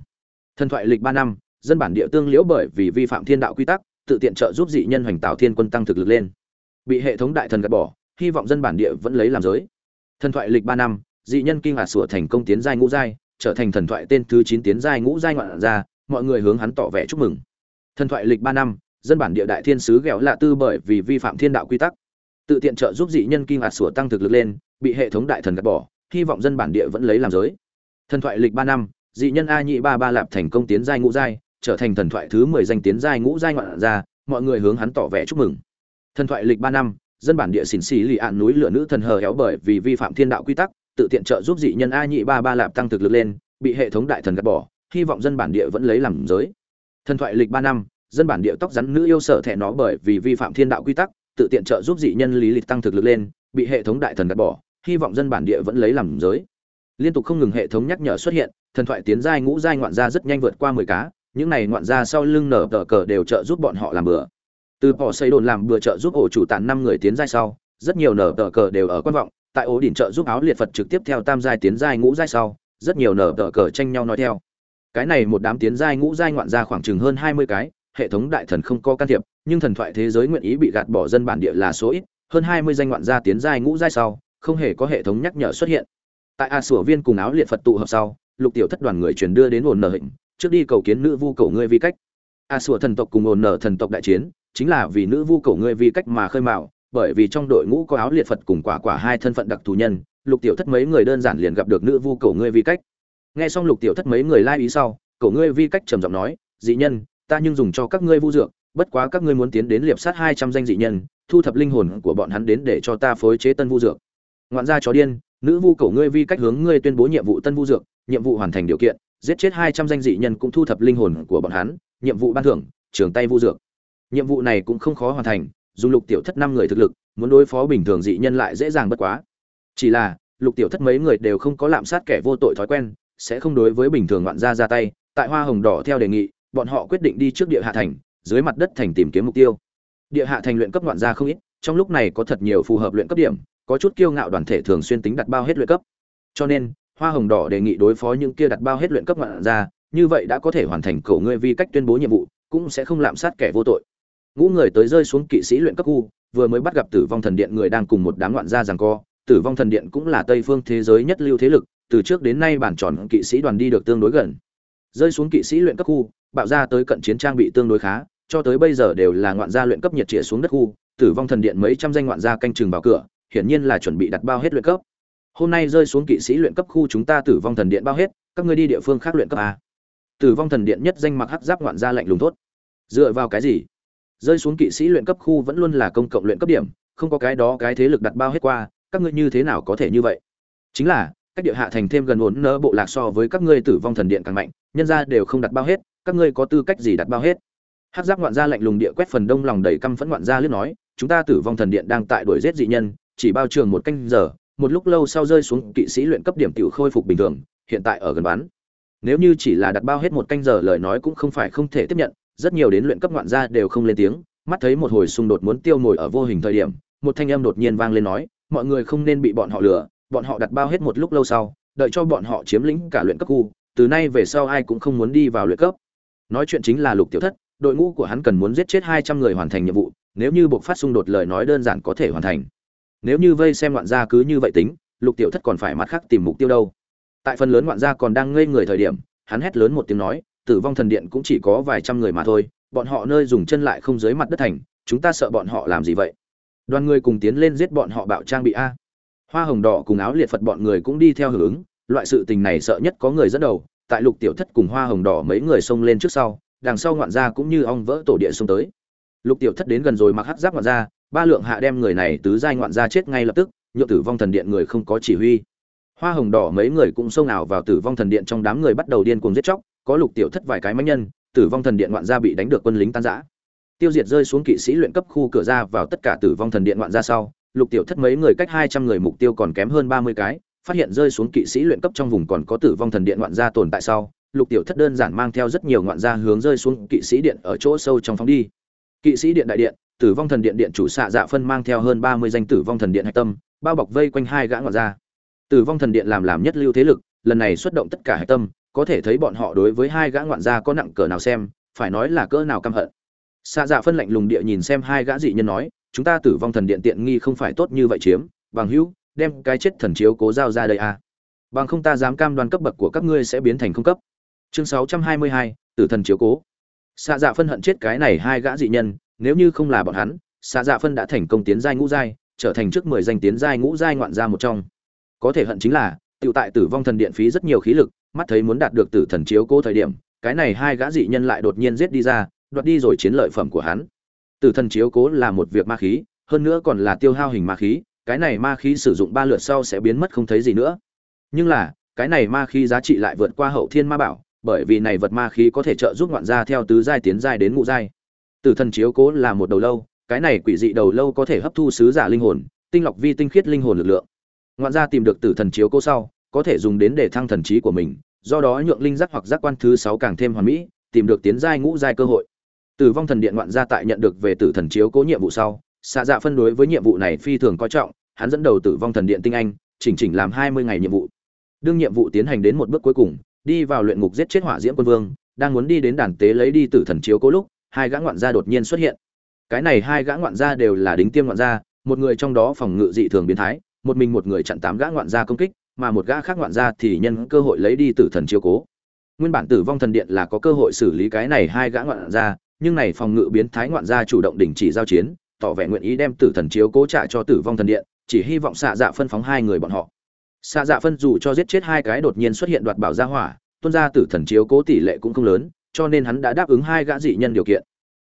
A: Thần thoại lịch ba năm, dân bản địa tương liễu bởi vì vi phạm thiên đạo quy tắc, tự tiện trợ giúp dị nhân hoành tạo thiên quân tăng thực lực lên. Bị hệ thống đại thần gạt bỏ, hy vọng dân bản địa vẫn lấy làm giới. Thần thoại lịch ba năm, dị nhân kinh ngạc sủa thành công tiến giai ngũ giai, trở thành thần thoại tên thứ chín tiến giai ngũ giai ngoạn ra mọi người hướng hắn tỏ vẻ chúc mừng. Thần thoại lịch ba năm, dân bản địa đại thiên sứ ghẹo lạ tư bởi vì vi phạm thiên đạo quy tắc, tự tiện trợ giúp dị nhân kinh ngạc sủa tăng thực lực lên, bị hệ thống đại thần gạt bỏ, hy vọng dân bản địa vẫn lấy làm giới thần thoại lịch ba năm, dị nhân a nhị ba ba lạp thành công tiến giai ngũ giai, trở thành thần thoại thứ mười danh tiến giai ngũ giai ngoạn ra mọi người hướng hắn tỏ vẻ chúc mừng. Thần thoại lịch ba năm, dân bản địa xỉn xì lì ạn núi lửa nữ thần hờ héo bởi vì vi phạm thiên đạo quy tắc, tự tiện trợ giúp dị nhân a nhị ba ba lạp tăng thực lực lên, bị hệ thống đại thần gạt bỏ, hy vọng dân bản địa vẫn lấy làm giới. Thần thoại lịch ba năm, dân bản địa tóc rắn nữ yêu sở thẹn nó bởi vì vi phạm thiên đạo quy tắc, tự tiện trợ giúp dị nhân lý lịch tăng thực lực lên, bị hệ thống đại thần gạt bỏ, hy vọng dân bản địa vẫn lấy làm giới liên tục không ngừng hệ thống nhắc nhở xuất hiện, thần thoại tiến giai ngũ giai ngoạn gia rất nhanh vượt qua mười cá, những này ngoạn gia sau lưng nở tờ cờ đều trợ giúp bọn họ làm bừa. Từ bỏ xây đồn làm bừa trợ giúp ổ chủ tàn năm người tiến giai sau, rất nhiều nở tờ cờ đều ở quan vọng, tại ổ đỉnh trợ giúp áo liệt phật trực tiếp theo tam giai tiến giai ngũ giai sau, rất nhiều nở tờ cờ tranh nhau nói theo. Cái này một đám tiến giai ngũ giai ngoạn gia khoảng chừng hơn hai mươi cái, hệ thống đại thần không có can thiệp, nhưng thần thoại thế giới nguyện ý bị gạt bỏ dân bản địa là số ít, hơn hai mươi danh ngoạn gia tiến giai ngũ giai sau, không hề có hệ thống nhắc nhở xuất hiện tại a sủa viên cùng áo liệt phật tụ hợp sau, lục tiểu thất đoàn người truyền đưa đến ổn nở hình trước đi cầu kiến nữ vu cầu ngươi vi cách. A sủa thần tộc cùng ổn nở thần tộc đại chiến, chính là vì nữ vu cầu ngươi vi cách mà khơi mào, bởi vì trong đội ngũ có áo liệt phật cùng quả quả hai thân phận đặc thù nhân, lục tiểu thất mấy người đơn giản liền gặp được nữ vu cầu ngươi vi cách. Nghe xong lục tiểu thất mấy người lai ý sau, cầu ngươi vi cách trầm giọng nói, dị nhân, ta nhưng dùng cho các ngươi vu dược, bất quá các ngươi muốn tiến đến liệp sát hai trăm danh dị nhân, thu thập linh hồn của bọn hắn đến để cho ta phối chế tân vu dược. Ngoạn gia chó điên nữ vu cầu ngươi vi cách hướng ngươi tuyên bố nhiệm vụ tân vu dược, nhiệm vụ hoàn thành điều kiện, giết chết hai trăm danh dị nhân cũng thu thập linh hồn của bọn hắn, nhiệm vụ ban thưởng, trường tay vu dược. Nhiệm vụ này cũng không khó hoàn thành dùng lục tiểu thất năm người thực lực, muốn đối phó bình thường dị nhân lại dễ dàng bất quá. Chỉ là, lục tiểu thất mấy người đều không có lạm sát kẻ vô tội thói quen, sẽ không đối với bình thường ngoạn gia ra tay. Tại hoa hồng đỏ theo đề nghị, bọn họ quyết định đi trước địa hạ thành, dưới mặt đất thành tìm kiếm mục tiêu. Địa hạ thành luyện cấp ngoạn gia không ít, trong lúc này có thật nhiều phù hợp luyện cấp điểm có chút kiêu ngạo đoàn thể thường xuyên tính đặt bao hết luyện cấp. Cho nên hoa hồng đỏ đề nghị đối phó những kia đặt bao hết luyện cấp ngoạn ra, như vậy đã có thể hoàn thành cổ ngươi vi cách tuyên bố nhiệm vụ cũng sẽ không lạm sát kẻ vô tội. Ngũ người tới rơi xuống kỵ sĩ luyện cấp khu vừa mới bắt gặp tử vong thần điện người đang cùng một đám ngoạn gia giằng co. Tử vong thần điện cũng là tây phương thế giới nhất lưu thế lực từ trước đến nay bản tròn kỵ sĩ đoàn đi được tương đối gần. Rơi xuống kỵ sĩ luyện cấp khu bạo ra tới cận chiến trang bị tương đối khá cho tới bây giờ đều là ngoạn gia luyện cấp nhiệt trịa xuống đất khu tử vong thần điện mấy trăm danh ngoạn gia canh chừng vào cửa hiển nhiên là chuẩn bị đặt bao hết luyện cấp. Hôm nay rơi xuống kỵ sĩ luyện cấp khu chúng ta tử vong thần điện bao hết, các ngươi đi địa phương khác luyện cấp à. tử vong thần điện nhất danh mặc hắc giáp ngoạn gia lạnh lùng tốt dựa vào cái gì? Rơi xuống kỵ sĩ luyện cấp khu vẫn luôn là công cộng luyện cấp điểm, không có cái đó cái thế lực đặt bao hết qua, các ngươi như thế nào có thể như vậy? Chính là các địa hạ thành thêm gần ổn nỡ bộ lạc so với các ngươi tử vong thần điện càng mạnh, nhân ra đều không đặt bao hết, các ngươi có tư cách gì đặt bao hết? Hát giáp ngoạn gia lạnh lùng địa quét phần đông lòng đầy căm phẫn ngoạn gia liếc nói, chúng ta tử vong thần điện đang tại đuổi giết dị nhân chỉ bao trường một canh giờ, một lúc lâu sau rơi xuống kỵ sĩ luyện cấp điểm tiểu khôi phục bình thường, hiện tại ở gần bán. Nếu như chỉ là đặt bao hết một canh giờ lời nói cũng không phải không thể tiếp nhận, rất nhiều đến luyện cấp ngoạn gia đều không lên tiếng, mắt thấy một hồi xung đột muốn tiêu mồi ở vô hình thời điểm, một thanh âm đột nhiên vang lên nói, mọi người không nên bị bọn họ lừa, bọn họ đặt bao hết một lúc lâu sau, đợi cho bọn họ chiếm lĩnh cả luyện cấp khu, từ nay về sau ai cũng không muốn đi vào luyện cấp. Nói chuyện chính là lục tiểu thất, đội ngũ của hắn cần muốn giết chết hai trăm người hoàn thành nhiệm vụ, nếu như buộc phát xung đột lời nói đơn giản có thể hoàn thành nếu như vây xem ngoạn gia cứ như vậy tính, lục tiểu thất còn phải mặt khác tìm mục tiêu đâu. Tại phần lớn ngoạn gia còn đang ngây người thời điểm, hắn hét lớn một tiếng nói, tử vong thần điện cũng chỉ có vài trăm người mà thôi, bọn họ nơi dùng chân lại không dưới mặt đất thành, chúng ta sợ bọn họ làm gì vậy? Đoàn người cùng tiến lên giết bọn họ bạo trang bị a. Hoa hồng đỏ cùng áo liệt phật bọn người cũng đi theo hưởng ứng, loại sự tình này sợ nhất có người dẫn đầu, tại lục tiểu thất cùng hoa hồng đỏ mấy người xông lên trước sau, đằng sau ngoạn gia cũng như ong vỡ tổ địa xông tới. Lục tiểu thất đến gần rồi mặc hắc giáp ngoạn gia ba lượng hạ đem người này tứ giai ngoạn gia chết ngay lập tức, nhượng tử vong thần điện người không có chỉ huy. Hoa hồng đỏ mấy người cũng xông nào vào tử vong thần điện trong đám người bắt đầu điên cuồng giết chóc, có lục tiểu thất vài cái mãnh nhân, tử vong thần điện ngoạn gia bị đánh được quân lính tan rã. Tiêu diệt rơi xuống kỵ sĩ luyện cấp khu cửa ra vào tất cả tử vong thần điện ngoạn gia sau, lục tiểu thất mấy người cách hai trăm người mục tiêu còn kém hơn ba mươi cái, phát hiện rơi xuống kỵ sĩ luyện cấp trong vùng còn có tử vong thần điện ngoạn gia tồn tại sau, lục tiểu thất đơn giản mang theo rất nhiều ngoạn gia hướng rơi xuống kỵ sĩ điện ở chỗ sâu trong phóng đi. Kỵ sĩ điện đại điện tử vong thần điện điện chủ xạ dạ phân mang theo hơn ba mươi danh tử vong thần điện hạch tâm, bao bọc vây quanh hai gã ngọn ra tử vong thần điện làm làm nhất lưu thế lực, lần này xuất động tất cả hạch tâm, có thể thấy bọn họ đối với hai gã ngoạn gia có nặng cỡ nào xem, phải nói là cỡ nào căm hận. Xạ dạ phân lạnh lùng địa nhìn xem hai gã dị nhân nói, chúng ta tử vong thần điện tiện nghi không phải tốt như vậy chiếm, bằng hữu, đem cái chết thần chiếu cố giao ra đây à. bằng không ta dám cam đoan cấp bậc của các ngươi sẽ biến thành không cấp. Chương sáu trăm hai mươi hai, tử thần chiếu cố. Xạ dạ phân hận chết cái này hai gã dị nhân nếu như không là bọn hắn xạ dạ phân đã thành công tiến giai ngũ giai, trở thành trước mười danh tiến giai ngũ giai ngoạn gia một trong. Có thể hận chính là tự tại tử vong thần điện phí rất nhiều khí lực, mắt thấy muốn đạt được tử thần chiếu cố thời điểm, cái này hai gã dị nhân lại đột nhiên giết đi ra, đoạt đi rồi chiến lợi phẩm của hắn. Tử thần chiếu cố là một việc ma khí, hơn nữa còn là tiêu hao hình ma khí, cái này ma khí sử dụng ba lượt sau sẽ biến mất không thấy gì nữa. Nhưng là, cái này ma khí giá trị lại vượt qua hậu thiên ma bảo, bởi vì này vật ma khí có thể trợ giúp ngoạn gia theo tứ giai tiến giai đến ngũ giai tử thần chiếu cố là một đầu lâu, cái này quỷ dị đầu lâu có thể hấp thu sứ giả linh hồn, tinh lọc vi tinh khiết linh hồn lực lượng. Ngoạn gia tìm được tử thần chiếu cố sau, có thể dùng đến để thăng thần trí của mình, do đó nhượng linh giác hoặc giác quan thứ sáu càng thêm hoàn mỹ, tìm được tiến giai ngũ giai cơ hội. Tử vong thần điện ngoạn gia tại nhận được về tử thần chiếu cố nhiệm vụ sau xạ dạ phân đối với nhiệm vụ này phi thường coi trọng, hắn dẫn đầu tử vong thần điện tinh anh, chỉnh chỉnh làm hai mươi ngày nhiệm vụ. Đương nhiệm vụ tiến hành đến một bước cuối cùng, đi vào luyện ngục giết chết hỏa diễm quân vương, đang muốn đi đến đàn tế lấy đi tử thần chiếu cố lúc hai gã ngoạn gia đột nhiên xuất hiện. Cái này hai gã ngoạn gia đều là đính tiêm ngoạn gia, một người trong đó phòng ngự dị thường biến thái, một mình một người chặn tám gã ngoạn gia công kích, mà một gã khác ngoạn gia thì nhân cơ hội lấy đi tử thần chiếu cố. Nguyên bản tử vong thần điện là có cơ hội xử lý cái này hai gã ngoạn gia, nhưng này phòng ngự biến thái ngoạn gia chủ động đình chỉ giao chiến, tỏ vẻ nguyện ý đem tử thần chiếu cố trả cho tử vong thần điện, chỉ hy vọng xạ dạ phân phóng hai người bọn họ. Xạ dạ phân dù cho giết chết hai cái đột nhiên xuất hiện đoạt bảo gia hỏa, tuân gia tử thần chiếu cố tỷ lệ cũng không lớn cho nên hắn đã đáp ứng hai gã dị nhân điều kiện.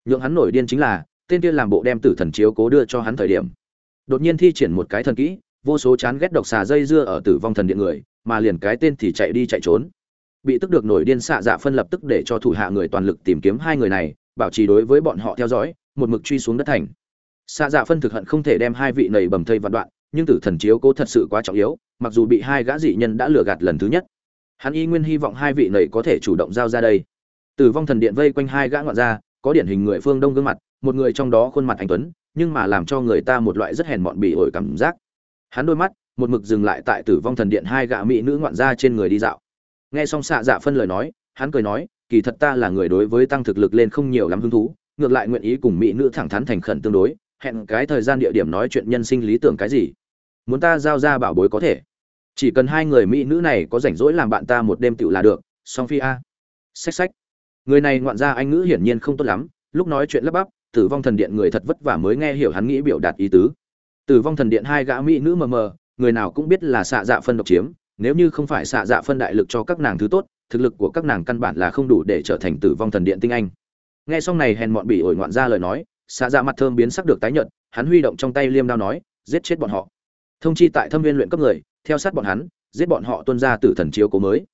A: Nhượng hắn nổi điên chính là, tên kia làm bộ đem tử thần chiếu cố đưa cho hắn thời điểm. Đột nhiên thi triển một cái thần kỹ, vô số chán ghét độc xà dây dưa ở tử vong thần điện người, mà liền cái tên thì chạy đi chạy trốn. Bị tức được nổi điên xạ dạ phân lập tức để cho thủ hạ người toàn lực tìm kiếm hai người này, bảo trì đối với bọn họ theo dõi, một mực truy xuống đất thành. Xạ dạ phân thực hận không thể đem hai vị này bầm thây vạn đoạn, nhưng tử thần chiếu cố thật sự quá trọng yếu, mặc dù bị hai gã dị nhân đã lừa gạt lần thứ nhất. Hắn y nguyên hy vọng hai vị này có thể chủ động giao ra đây tử vong thần điện vây quanh hai gã ngoạn gia, có điển hình người phương đông gương mặt, một người trong đó khuôn mặt anh tuấn, nhưng mà làm cho người ta một loại rất hèn mọn bị ổi cảm giác. Hắn đôi mắt, một mực dừng lại tại tử vong thần điện hai gã mỹ nữ ngoạn gia trên người đi dạo. Nghe xong xạ dạ phân lời nói, hắn cười nói, kỳ thật ta là người đối với tăng thực lực lên không nhiều lắm hứng thú, ngược lại nguyện ý cùng mỹ nữ thẳng thắn thành khẩn tương đối, hẹn cái thời gian địa điểm nói chuyện nhân sinh lý tưởng cái gì. Muốn ta giao ra bảo bối có thể. Chỉ cần hai người mỹ nữ này có rảnh rỗi làm bạn ta một đêm tựu là được, song phi a. Xách xách người này ngoạn ra anh ngữ hiển nhiên không tốt lắm, lúc nói chuyện lắp bắp, tử vong thần điện người thật vất vả mới nghe hiểu hắn nghĩ biểu đạt ý tứ. Tử vong thần điện hai gã mỹ nữ mờ mờ, người nào cũng biết là xạ dạ phân độc chiếm, nếu như không phải xạ dạ phân đại lực cho các nàng thứ tốt, thực lực của các nàng căn bản là không đủ để trở thành tử vong thần điện tinh anh. Nghe xong này hèn mọn bị ổi ngoạn ra lời nói, xạ dạ mặt thơm biến sắc được tái nhợt, hắn huy động trong tay liêm đao nói, giết chết bọn họ. Thông chi tại thâm viên luyện cấp người, theo sát bọn hắn, giết bọn họ tuân ra tử thần chiếu cố mới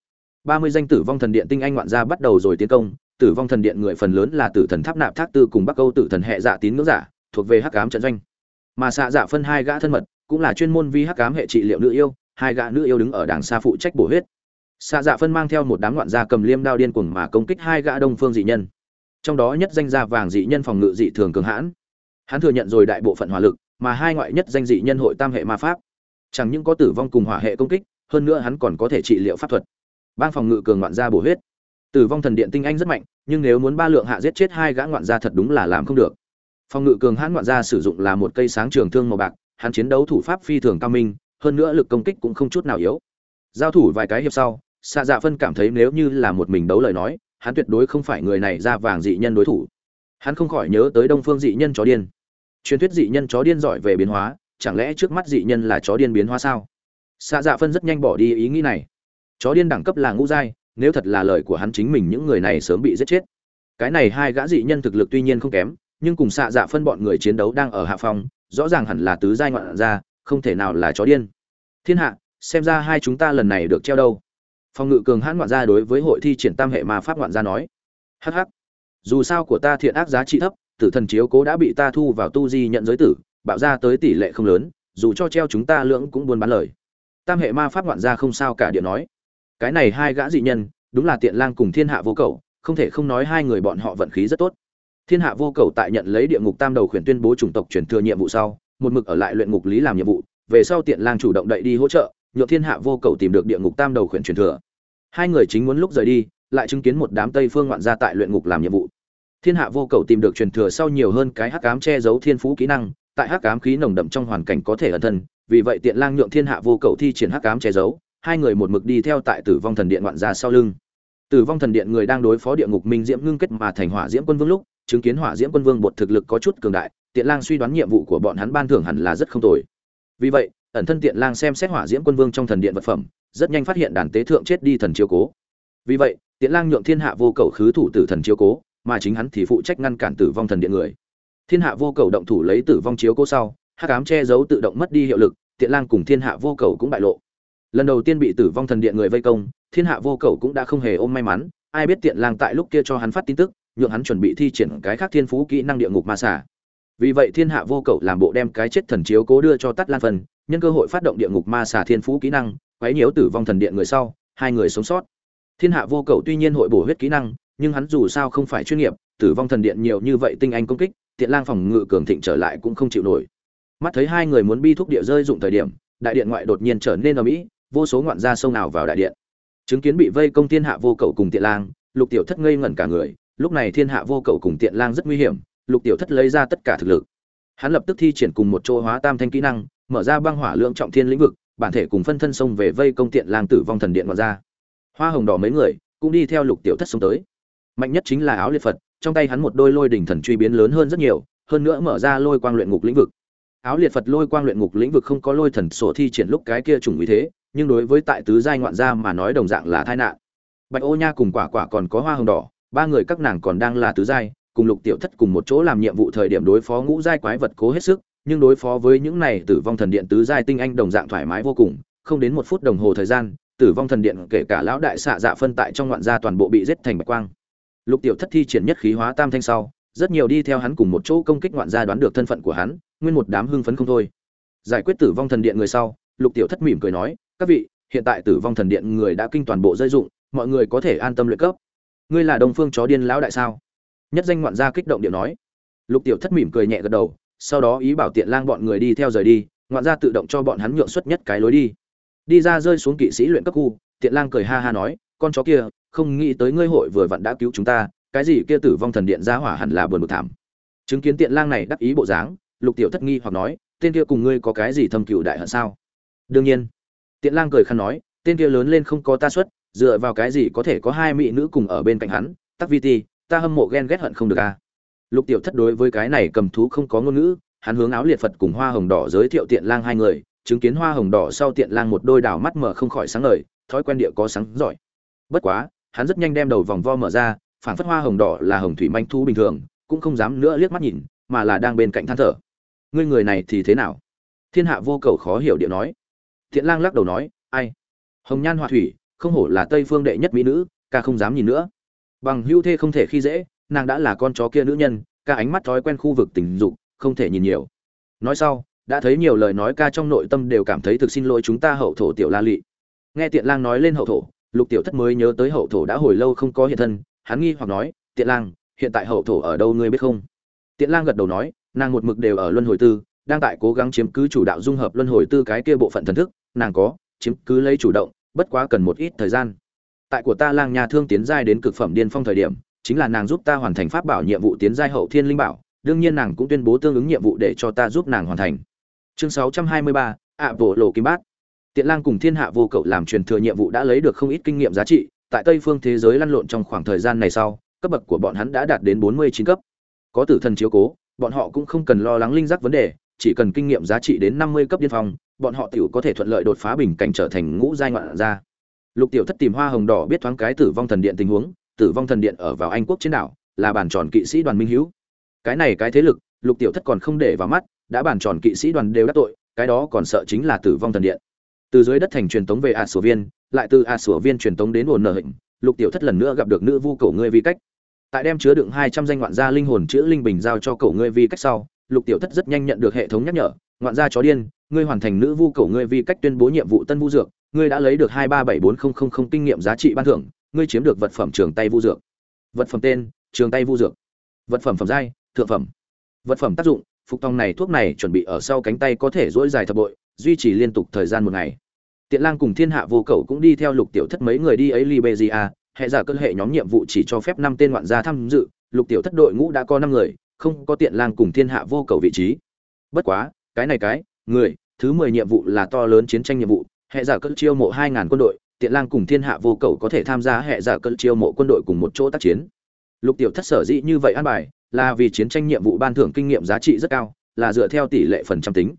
A: ba mươi danh tử vong thần điện tinh anh ngoạn gia bắt đầu rồi tiến công, tử vong thần điện người phần lớn là tử thần tháp nạp thác tư cùng bắc câu tử thần hệ dạ tín ngưỡng giả, thuộc về hắc ám trận doanh. Mà xạ dạ phân hai gã thân mật, cũng là chuyên môn vi hắc ám hệ trị liệu nữ yêu, hai gã nữ yêu đứng ở đàng xa phụ trách bổ huyết. Xạ dạ phân mang theo một đám ngoạn gia cầm liêm đao điên cuồng mà công kích hai gã đông phương dị nhân. Trong đó nhất danh gia vàng dị nhân phòng ngự dị thường cường hãn. Hắn thừa nhận rồi đại bộ phận hỏa lực, mà hai ngoại nhất danh dị nhân hội tam hệ ma pháp. Chẳng những có tử vong cùng hỏa hệ công kích, hơn nữa hắn còn có thể trị liệu pháp thuật bang phòng ngự cường ngoạn gia bổ huyết. Tử vong thần điện tinh anh rất mạnh, nhưng nếu muốn ba lượng hạ giết chết hai gã ngoạn gia thật đúng là làm không được. Phòng ngự cường hãn ngoạn gia sử dụng là một cây sáng trường thương màu bạc, hắn chiến đấu thủ pháp phi thường cao minh, hơn nữa lực công kích cũng không chút nào yếu. Giao thủ vài cái hiệp sau xạ dạ phân cảm thấy nếu như là một mình đấu lời nói, hắn tuyệt đối không phải người này ra vàng dị nhân đối thủ. Hắn không khỏi nhớ tới đông phương dị nhân chó điên. Truyền thuyết dị nhân chó điên giỏi về biến hóa, chẳng lẽ trước mắt dị nhân là chó điên biến hóa sao? Xạ dạ phân rất nhanh bỏ đi ý nghĩ này chó điên đẳng cấp là ngũ giai, nếu thật là lời của hắn chính mình những người này sớm bị giết chết. Cái này hai gã dị nhân thực lực tuy nhiên không kém, nhưng cùng xạ dạ phân bọn người chiến đấu đang ở hạ phòng rõ ràng hẳn là tứ giai ngoạn ra không thể nào là chó điên. Thiên hạ, xem ra hai chúng ta lần này được treo đâu. Phòng ngự cường hãn ngoạn gia đối với hội thi triển tam hệ ma pháp ngoạn gia nói. Hh dù sao của ta thiện ác giá trị thấp, tử thần chiếu cố đã bị ta thu vào tu di nhận giới tử, bạo ra tới tỷ lệ không lớn, dù cho treo chúng ta lưỡng cũng buôn bán lời. Tam hệ ma pháp ngoạn gia không sao cả điện nói cái này hai gã dị nhân, đúng là tiện lang cùng thiên hạ vô cầu không thể không nói hai người bọn họ vận khí rất tốt. Thiên hạ vô cầu tại nhận lấy địa ngục tam đầu khuyển tuyên bố chủng tộc truyền thừa nhiệm vụ sau, một mực ở lại luyện ngục lý làm nhiệm vụ, về sau tiện lang chủ động đậy đi hỗ trợ nhựa thiên hạ vô cầu tìm được địa ngục tam đầu khuyển truyền thừa. Hai người chính muốn lúc rời đi, lại chứng kiến một đám tây phương ngoạn gia tại luyện ngục làm nhiệm vụ. Thiên hạ vô cầu tìm được truyền thừa sau nhiều hơn cái hắc ám che giấu thiên phú kỹ năng, tại hắc ám khí nồng đậm trong hoàn cảnh có thể ẩn thân, vì vậy tiện lang nhượng thiên hạ vô cầu thi triển hắc ám che giấu hai người một mực đi theo tại tử vong thần điện ngoạn ra sau lưng. Tử vong thần điện người đang đối phó địa ngục minh diễm ngưng kết mà thành hỏa diễm quân vương lúc, chứng kiến hỏa diễm quân vương bột thực lực có chút cường đại, tiện lang suy đoán nhiệm vụ của bọn hắn ban thưởng hẳn là rất không tồi. Vì vậy, ẩn thân tiện lang xem xét hỏa diễm quân vương trong thần điện vật phẩm, rất nhanh phát hiện đàn tế thượng chết đi thần chiếu cố. Vì vậy, tiện lang nhượng thiên hạ vô cầu khứ thủ tử thần chiếu cố, mà chính hắn thì phụ trách ngăn cản tử vong thần điện người. Thiên hạ vô cầu động thủ lấy tử vong chiếu cố sau, hắc ám che giấu tự động mất đi hiệu lực, tiện lang cùng thiên hạ vô cầu cũng bại lộ lần đầu tiên bị tử vong thần điện người vây công, thiên hạ vô cầu cũng đã không hề ôm may mắn. Ai biết tiện lang tại lúc kia cho hắn phát tin tức, nhượng hắn chuẩn bị thi triển cái khác thiên phú kỹ năng địa ngục ma xả vì vậy thiên hạ vô cầu làm bộ đem cái chết thần chiếu cố đưa cho tắt lan phần, nhân cơ hội phát động địa ngục ma xả thiên phú kỹ năng, quấy nhiễu tử vong thần điện người sau, hai người sống sót. Thiên hạ vô cầu tuy nhiên hội bổ huyết kỹ năng, nhưng hắn dù sao không phải chuyên nghiệp, tử vong thần điện nhiều như vậy tinh anh công kích, tiện lang phòng ngự cường thịnh trở lại cũng không chịu nổi. Mắt thấy hai người muốn bi thúc địa rơi dụng thời điểm, đại điện ngoại đột nhiên trở nên ở mỹ vô số ngoạn gia sông nào vào đại điện. Chứng kiến bị vây công thiên hạ vô cầu cùng tiện lang, lục tiểu thất ngây ngẩn cả người, lúc này thiên hạ vô cầu cùng tiện lang rất nguy hiểm, lục tiểu thất lấy ra tất cả thực lực. Hắn lập tức thi triển cùng một chỗ hóa tam thanh kỹ năng, mở ra băng hỏa lượng trọng thiên lĩnh vực, bản thể cùng phân thân xông về vây công tiện lang tử vong thần điện ngoạn ra hoa hồng đỏ mấy người cũng đi theo lục tiểu thất xông tới. Mạnh nhất chính là áo liệt phật, trong tay hắn một đôi lôi đỉnh thần truy biến lớn hơn rất nhiều, hơn nữa mở ra lôi quang luyện ngục lĩnh vực. Áo liệt phật lôi quang luyện ngục lĩnh vực không có lôi thần sổ thi triển lúc cái kia trùng ý thế nhưng đối với tại tứ giai ngoạn gia mà nói đồng dạng là tai nạn. Bạch ô nha cùng quả quả còn có hoa hồng đỏ, ba người các nàng còn đang là tứ giai, cùng lục tiểu thất cùng một chỗ làm nhiệm vụ thời điểm đối phó ngũ giai quái vật cố hết sức, nhưng đối phó với những này tử vong thần điện tứ giai tinh anh đồng dạng thoải mái vô cùng, không đến một phút đồng hồ thời gian, tử vong thần điện kể cả lão đại xạ dạ phân tại trong ngoạn gia toàn bộ bị giết thành bạch quang. Lục tiểu thất thi triển nhất khí hóa tam thanh sau, rất nhiều đi theo hắn cùng một chỗ công kích ngoạn gia đoán được thân phận của hắn, nguyên một đám hưng phấn không thôi. Giải quyết tử vong thần điện người sau, lục tiểu thất mỉm cười nói các vị, hiện tại tử vong thần điện người đã kinh toàn bộ dây dụng, mọi người có thể an tâm luyện cấp. Ngươi là đông phương chó điên lão đại sao? Nhất danh ngoạn gia kích động điệu nói. Lục tiểu thất mỉm cười nhẹ gật đầu, sau đó ý bảo tiện lang bọn người đi theo rời đi, ngoạn gia tự động cho bọn hắn nhượng xuất nhất cái lối đi. Đi ra rơi xuống kỵ sĩ luyện cấp khu, tiện lang cười ha ha nói, con chó kia, không nghĩ tới ngươi hội vừa vặn đã cứu chúng ta, cái gì kia tử vong thần điện ra hỏa hẳn là buồn bực thảm. Chứng kiến tiện lang này đắc ý bộ dáng, lục tiểu thất nghi hoặc nói, tên kia cùng ngươi có cái gì thâm cựu đại hận sao? Đương nhiên tiện lang cười khăn nói, tên kia lớn lên không có ta xuất, dựa vào cái gì có thể có hai mỹ nữ cùng ở bên cạnh hắn? Tắc vi ti, ta hâm mộ ghen ghét hận không được a à. lục tiểu thất đối với cái này cầm thú không có ngôn ngữ, hắn hướng áo liệt phật cùng hoa hồng đỏ giới thiệu tiện lang hai người, chứng kiến hoa hồng đỏ sau tiện lang một đôi đảo mắt mở không khỏi sáng ngời, thói quen địa có sáng giỏi. Bất quá, hắn rất nhanh đem đầu vòng vo mở ra phản phất hoa hồng đỏ là hồng thủy manh thú bình thường, cũng không dám nữa liếc mắt nhìn, mà là đang bên cạnh than thở. Ngươi người này thì thế nào? Thiên hạ vô cầu khó hiểu điệu nói thiện lang lắc đầu nói, ai? Hồng nhan họa thủy, không hổ là tây phương đệ nhất mỹ nữ, ca không dám nhìn nữa. Bằng hưu thê không thể khi dễ, nàng đã là con chó kia nữ nhân, ca ánh mắt thói quen khu vực tình dục, không thể nhìn nhiều. Nói sau, đã thấy nhiều lời nói ca trong nội tâm đều cảm thấy thực xin lỗi chúng ta hậu thổ tiểu la lị. Nghe tiện lang nói lên hậu thổ, lục tiểu thất mới nhớ tới hậu thổ đã hồi lâu không có hiện thân, hắn nghi hoặc nói tiện lang, hiện tại hậu thổ ở đâu ngươi biết không? Tiện lang gật đầu nói, nàng một mực đều ở luân hồi tư, đang tại cố gắng chiếm cứ chủ đạo dung hợp luân hồi tư cái kia bộ phận thần thức nàng có chiếm cứ lấy chủ động bất quá cần một ít thời gian. Tại của ta lang nhà thương tiến giai đến cực phẩm điên phong thời điểm chính là nàng giúp ta hoàn thành pháp bảo nhiệm vụ tiến giai hậu thiên linh bảo đương nhiên nàng cũng tuyên bố tương ứng nhiệm vụ để cho ta giúp nàng hoàn thành. Chương 623, ạ bộ lộ kim bát. Tiện lang cùng thiên hạ vô cậu làm truyền thừa nhiệm vụ đã lấy được không ít kinh nghiệm giá trị tại tây phương thế giới lăn lộn trong khoảng thời gian này sau cấp bậc của bọn hắn đã đạt đến 49 cấp. Có tử thần chiếu cố bọn họ cũng không cần lo lắng linh giác vấn đề chỉ cần kinh nghiệm giá trị đến năm mươi cấp điên phong bọn họ tiểu có thể thuận lợi đột phá bình cảnh trở thành ngũ giai ngoạn gia. Lục tiểu thất tìm hoa hồng đỏ biết thoáng cái tử vong thần điện tình huống, tử vong thần điện ở vào anh quốc trên đảo, là bản tròn kỵ sĩ đoàn minh hữu. Cái này cái thế lực, lục tiểu thất còn không để vào mắt, đã bản tròn kỵ sĩ đoàn đều đã tội, cái đó còn sợ chính là tử vong thần điện. Từ dưới đất thành truyền tống về a Sở viên, lại từ a Sở viên truyền tống đến ổn nở hình lục tiểu thất lần nữa gặp được nữ vu cổ ngươi vi cách. Tại đem chứa đựng hai trăm danh ngoạn gia linh hồn chữa linh bình giao cho cổ ngươi vi cách sau, lục tiểu thất rất nhanh nhận được hệ thống nhắc nhở, ngoạn gia chó điên ngươi hoàn thành nữ vu cầu ngươi vì cách tuyên bố nhiệm vụ tân vu dược, ngươi đã lấy được hai ba bảy bốn không không không kinh nghiệm giá trị ban thưởng, ngươi chiếm được vật phẩm trường tay vu dược. Vật phẩm tên, trường tay vu dược. Vật phẩm phẩm giai, thượng phẩm. Vật phẩm tác dụng, phục tòng này thuốc này chuẩn bị ở sau cánh tay có thể dỗi dài thập bội, duy trì liên tục thời gian một ngày. Tiện lang cùng thiên hạ vô cầu cũng đi theo lục tiểu thất mấy người đi ấy liberia hệ giả cơn hệ nhóm nhiệm vụ chỉ cho phép năm tên ngoạn gia tham dự, lục tiểu thất đội ngũ đã có năm người, không có tiện lang cùng thiên hạ vô cầu vị trí. Bất quá, cái này cái người, thứ mười nhiệm vụ là to lớn chiến tranh nhiệm vụ, hệ giả cơn chiêu mộ hai ngàn quân đội, tiện lang cùng thiên hạ vô cầu có thể tham gia hệ giả cơn chiêu mộ quân đội cùng một chỗ tác chiến. Lục tiểu thất sở dĩ như vậy an bài, là vì chiến tranh nhiệm vụ ban thưởng kinh nghiệm giá trị rất cao, là dựa theo tỷ lệ phần trăm tính.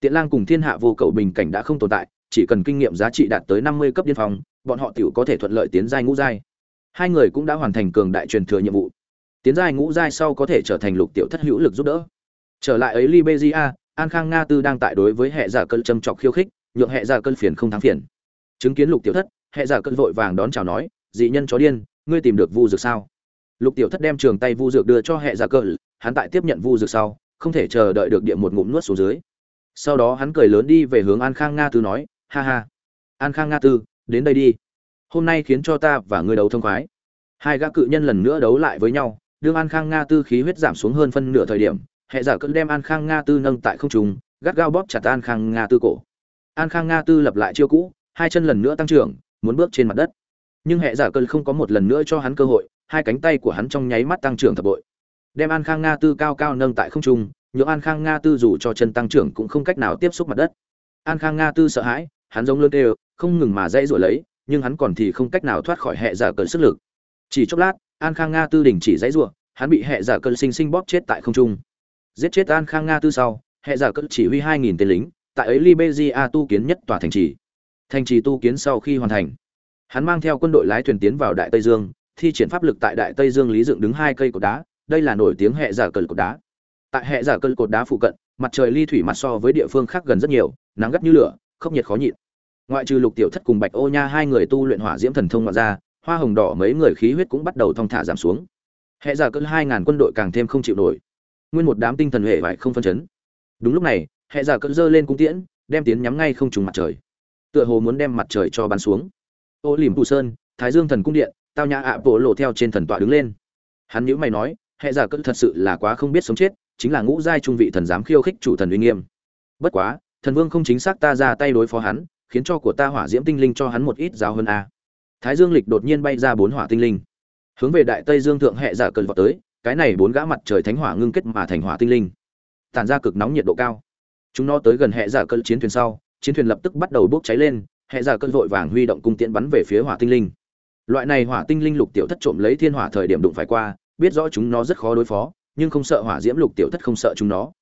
A: Tiện lang cùng thiên hạ vô cầu bình cảnh đã không tồn tại, chỉ cần kinh nghiệm giá trị đạt tới năm mươi cấp điên phòng bọn họ tiểu có thể thuận lợi tiến giai ngũ giai. Hai người cũng đã hoàn thành cường đại truyền thừa nhiệm vụ. Tiến giai ngũ giai sau có thể trở thành lục tiểu thất hữu lực giúp đỡ. Trở lại ấy liberia an khang nga tư đang tại đối với hệ giả cơn châm trọc khiêu khích, nhượng hệ giả cơn phiền không thắng phiền. Chứng kiến lục tiểu thất, hệ giả cơn vội vàng đón chào nói, dị nhân chó điên, ngươi tìm được vu dược sao? Lục tiểu thất đem trường tay vu dược đưa cho hệ giả cơn hắn tại tiếp nhận vu dược sau, không thể chờ đợi được địa một ngụm nuốt xuống dưới. Sau đó hắn cười lớn đi về hướng an khang nga tư nói, ha ha, an khang nga tư, đến đây đi. Hôm nay khiến cho ta và ngươi đấu thông khoái. Hai gã cự nhân lần nữa đấu lại với nhau, đương an khang nga tư khí huyết giảm xuống hơn phân nửa thời điểm hệ giả cơn đem an khang nga tư nâng tại không trung, gắt gao bóp chặt an khang nga tư cổ. An khang nga tư lập lại chiêu cũ, hai chân lần nữa tăng trưởng, muốn bước trên mặt đất. Nhưng hệ giả cơn không có một lần nữa cho hắn cơ hội, hai cánh tay của hắn trong nháy mắt tăng trưởng thập bội. Đem an khang nga tư cao cao nâng tại không trung, nhượng an khang nga tư dù cho chân tăng trưởng cũng không cách nào tiếp xúc mặt đất. An khang nga tư sợ hãi, hắn giống lơn đều, không ngừng mà dãy rồi lấy, nhưng hắn còn thì không cách nào thoát khỏi hệ giả cơn sức lực. Chỉ chốc lát, an khang nga tư đình chỉ dãy rủa, hắn bị hệ giả cơn sinh sinh bóp chết tại không trung giết chết an khang nga tư sau, hệ giả cơn chỉ huy hai nghìn tên lính, tại ấy liberia tu kiến nhất tòa thành trì. Thành trì tu kiến sau khi hoàn thành, hắn mang theo quân đội lái thuyền tiến vào đại tây dương, thi triển pháp lực tại đại tây dương lý dựng đứng hai cây cột đá, đây là nổi tiếng hệ giả cơn cột đá. Tại hệ giả cơn cột đá phụ cận, mặt trời ly thủy mặt so với địa phương khác gần rất nhiều, nắng gắt như lửa không nhiệt khó nhịn. Ngoại trừ lục tiểu thất cùng bạch ô nha hai người tu luyện hỏa diễm thần thông ngoại ra, hoa hồng đỏ mấy người khí huyết cũng bắt đầu thong thả giảm xuống. Hệ giả cơn hai ngàn quân đội càng thêm không chịu nổi nguyên một đám tinh thần hệ vải không phân chấn. Đúng lúc này, hệ giả cỡ dơ lên cung tiễn, đem tiến nhắm ngay không trùng mặt trời. Tựa hồ muốn đem mặt trời cho bắn xuống. Ô liềm tù sơn, thái dương thần cung điện, tao nhã ạ bộ lộ theo trên thần tọa đứng lên. Hắn nhữ mày nói, hệ giả cỡ thật sự là quá không biết sống chết, chính là ngũ giai trung vị thần dám khiêu khích chủ thần uy nghiêm. Bất quá, thần vương không chính xác ta ra tay đối phó hắn, khiến cho của ta hỏa diễm tinh linh cho hắn một ít giáo hơn a. Thái dương lịch đột nhiên bay ra bốn hỏa tinh linh. Hướng về đại tây dương thượng hệ giả cơn vọt tới cái này bốn gã mặt trời thánh hỏa ngưng kết mà thành hỏa tinh linh. Tản ra cực nóng nhiệt độ cao. Chúng nó tới gần hệ giả cơn chiến thuyền sau, chiến thuyền lập tức bắt đầu bốc cháy lên, hệ giả cơn vội vàng huy động cung tiễn bắn về phía hỏa tinh linh. Loại này hỏa tinh linh lục tiểu thất trộm lấy thiên hỏa thời điểm đụng phải qua, biết rõ chúng nó rất khó đối phó, nhưng không sợ hỏa diễm lục tiểu thất không sợ chúng nó.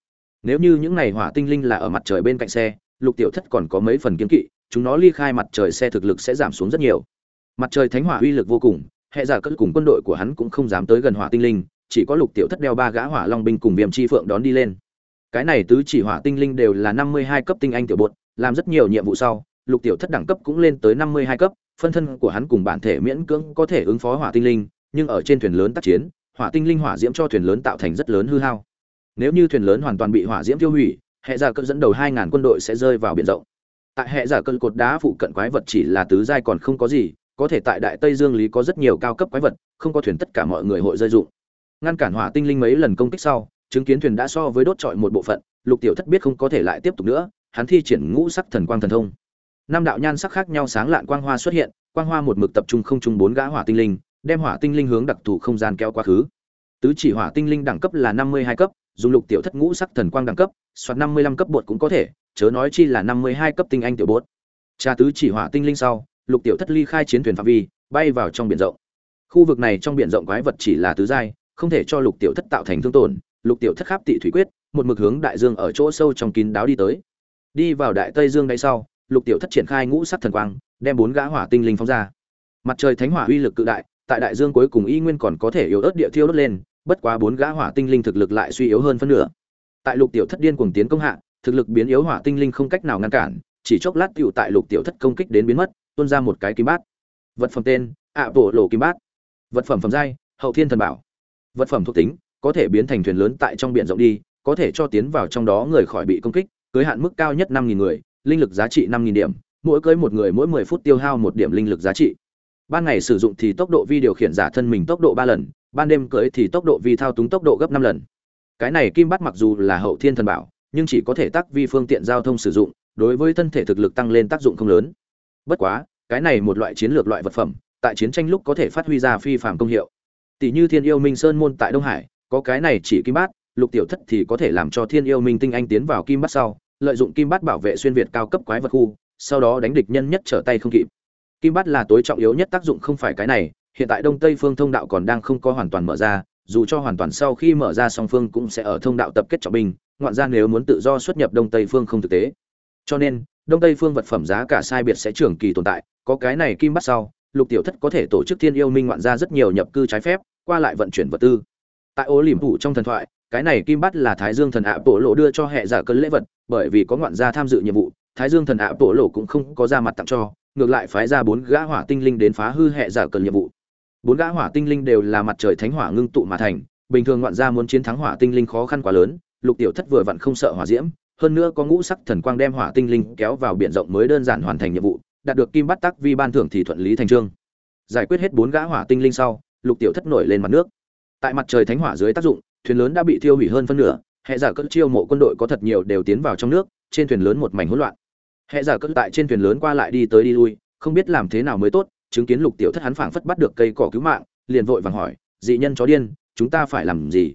A: Nếu như những này hỏa tinh linh là ở mặt trời bên cạnh xe, lục tiểu thất còn có mấy phần kiếm kỵ, chúng nó ly khai mặt trời xe thực lực sẽ giảm xuống rất nhiều. Mặt trời thánh hỏa uy lực vô cùng, hệ giả cất cùng quân đội của hắn cũng không dám tới gần hỏa tinh linh chỉ có lục tiểu thất đeo ba gã hỏa long binh cùng viêm chi phượng đón đi lên. Cái này tứ chỉ hỏa tinh linh đều là năm mươi hai cấp tinh anh tiểu bột, làm rất nhiều nhiệm vụ sau, lục tiểu thất đẳng cấp cũng lên tới năm mươi hai cấp, phân thân của hắn cùng bản thể miễn cưỡng có thể ứng phó hỏa tinh linh, nhưng ở trên thuyền lớn tác chiến, hỏa tinh linh hỏa diễm cho thuyền lớn tạo thành rất lớn hư hao. Nếu như thuyền lớn hoàn toàn bị hỏa diễm tiêu hủy, hệ giả cơn dẫn đầu hai ngàn quân đội sẽ rơi vào biển rộng. Tại hệ giả cơn cột đá phụ cận quái vật chỉ là tứ giai còn không có gì, có thể tại đại tây dương lý có rất nhiều cao cấp quái vật, không có thuyền tất cả mọi người hội rơi dụng ngăn cản hỏa tinh linh mấy lần công kích sau, chứng kiến thuyền đã so với đốt trọi một bộ phận, lục tiểu thất biết không có thể lại tiếp tục nữa, hắn thi triển ngũ sắc thần quang thần thông. Năm đạo nhan sắc khác nhau sáng lạn quang hoa xuất hiện, quang hoa một mực tập trung không trung bốn gã hỏa tinh linh, đem hỏa tinh linh hướng đặc thù không gian kéo quá khứ. Tứ chỉ hỏa tinh linh đẳng cấp là năm mươi hai cấp, dùng lục tiểu thất ngũ sắc thần quang đẳng cấp, soạt năm mươi lăm cấp bột cũng có thể, chớ nói chi là năm mươi hai cấp tinh anh tiểu bột. Tra tứ chỉ hỏa tinh linh sau, lục tiểu thất ly khai chiến thuyền phạm vi, bay vào trong biển rộng. Khu vực này trong biển rộng quái vật chỉ là tứ giai không thể cho lục tiểu thất tạo thành thương tổn, lục tiểu thất kháp tị thủy quyết, một mực hướng đại dương ở chỗ sâu trong kín đáo đi tới. Đi vào đại tây dương ngay sau, lục tiểu thất triển khai ngũ sắc thần quang, đem bốn gã hỏa tinh linh phóng ra. Mặt trời thánh hỏa uy lực cự đại, tại đại dương cuối cùng y nguyên còn có thể yếu ớt địa thiêu đốt lên, bất quá bốn gã hỏa tinh linh thực lực lại suy yếu hơn phân nửa. Tại lục tiểu thất điên cuồng tiến công hạ, thực lực biến yếu hỏa tinh linh không cách nào ngăn cản, chỉ chốc lát tựu tại lục tiểu thất công kích đến biến mất, tuôn ra một cái kim bát. Vật phẩm tên, ạ bộ lộ kim bát. Vật phẩm phẩm giai, hậu thiên thần bảo vật phẩm thuộc tính, có thể biến thành thuyền lớn tại trong biển rộng đi, có thể cho tiến vào trong đó người khỏi bị công kích, cưới hạn mức cao nhất năm nghìn người, linh lực giá trị năm nghìn điểm, mỗi cưới một người mỗi mười phút tiêu hao một điểm linh lực giá trị. Ban ngày sử dụng thì tốc độ vi điều khiển giả thân mình tốc độ ba lần, ban đêm cưới thì tốc độ vi thao túng tốc độ gấp năm lần. Cái này kim bắt mặc dù là hậu thiên thần bảo, nhưng chỉ có thể tác vi phương tiện giao thông sử dụng, đối với thân thể thực lực tăng lên tác dụng không lớn. Bất quá, cái này một loại chiến lược loại vật phẩm, tại chiến tranh lúc có thể phát huy ra phi phạm công hiệu tỷ như thiên yêu minh sơn môn tại đông hải, có cái này chỉ kim bát, lục tiểu thất thì có thể làm cho thiên yêu minh tinh anh tiến vào kim bát sau, lợi dụng kim bát bảo vệ xuyên việt cao cấp quái vật khu, sau đó đánh địch nhân nhất trở tay không kịp. Kim bát là tối trọng yếu nhất tác dụng không phải cái này, hiện tại đông tây phương thông đạo còn đang không có hoàn toàn mở ra, dù cho hoàn toàn sau khi mở ra song phương cũng sẽ ở thông đạo tập kết trọng binh, ngoạn ra nếu muốn tự do xuất nhập đông tây phương không thực tế. Cho nên, đông tây phương vật phẩm giá cả sai biệt sẽ trường kỳ tồn tại, có cái này kim bát sau lục tiểu thất có thể tổ chức thiên yêu minh ngoạn ra rất nhiều nhập cư trái phép, qua lại vận chuyển vật tư. Tại ô liềm phủ trong thần thoại, cái này kim bắt là thái dương thần ạ bộ lộ đưa cho hệ giả cân lễ vật, bởi vì có ngoạn gia tham dự nhiệm vụ, thái dương thần ạ bộ lộ cũng không có ra mặt tặng cho, ngược lại phái ra bốn gã hỏa tinh linh đến phá hư hệ giả cân nhiệm vụ. Bốn gã hỏa tinh linh đều là mặt trời thánh hỏa ngưng tụ mà thành, bình thường ngoạn gia muốn chiến thắng hỏa tinh linh khó khăn quá lớn, lục tiểu thất vừa vặn không sợ hỏa diễm, hơn nữa có ngũ sắc thần quang đem hỏa tinh linh kéo vào biển rộng mới đơn giản hoàn thành nhiệm vụ đạt được kim bắt tắc vi ban thưởng thì thuận lý thành trương. Giải quyết hết bốn gã hỏa tinh linh sau, lục tiểu thất nổi lên mặt nước. Tại mặt trời thánh hỏa dưới tác dụng, thuyền lớn đã bị thiêu hủy hơn phân nửa, hệ giả cỡ chiêu mộ quân đội có thật nhiều đều tiến vào trong nước, trên thuyền lớn một mảnh hỗn loạn. Hệ giả cỡ tại trên thuyền lớn qua lại đi tới đi lui, không biết làm thế nào mới tốt, chứng kiến lục tiểu thất hắn phảng phất bắt được cây cỏ cứu mạng, liền vội vàng hỏi, dị nhân chó điên, chúng ta phải làm gì?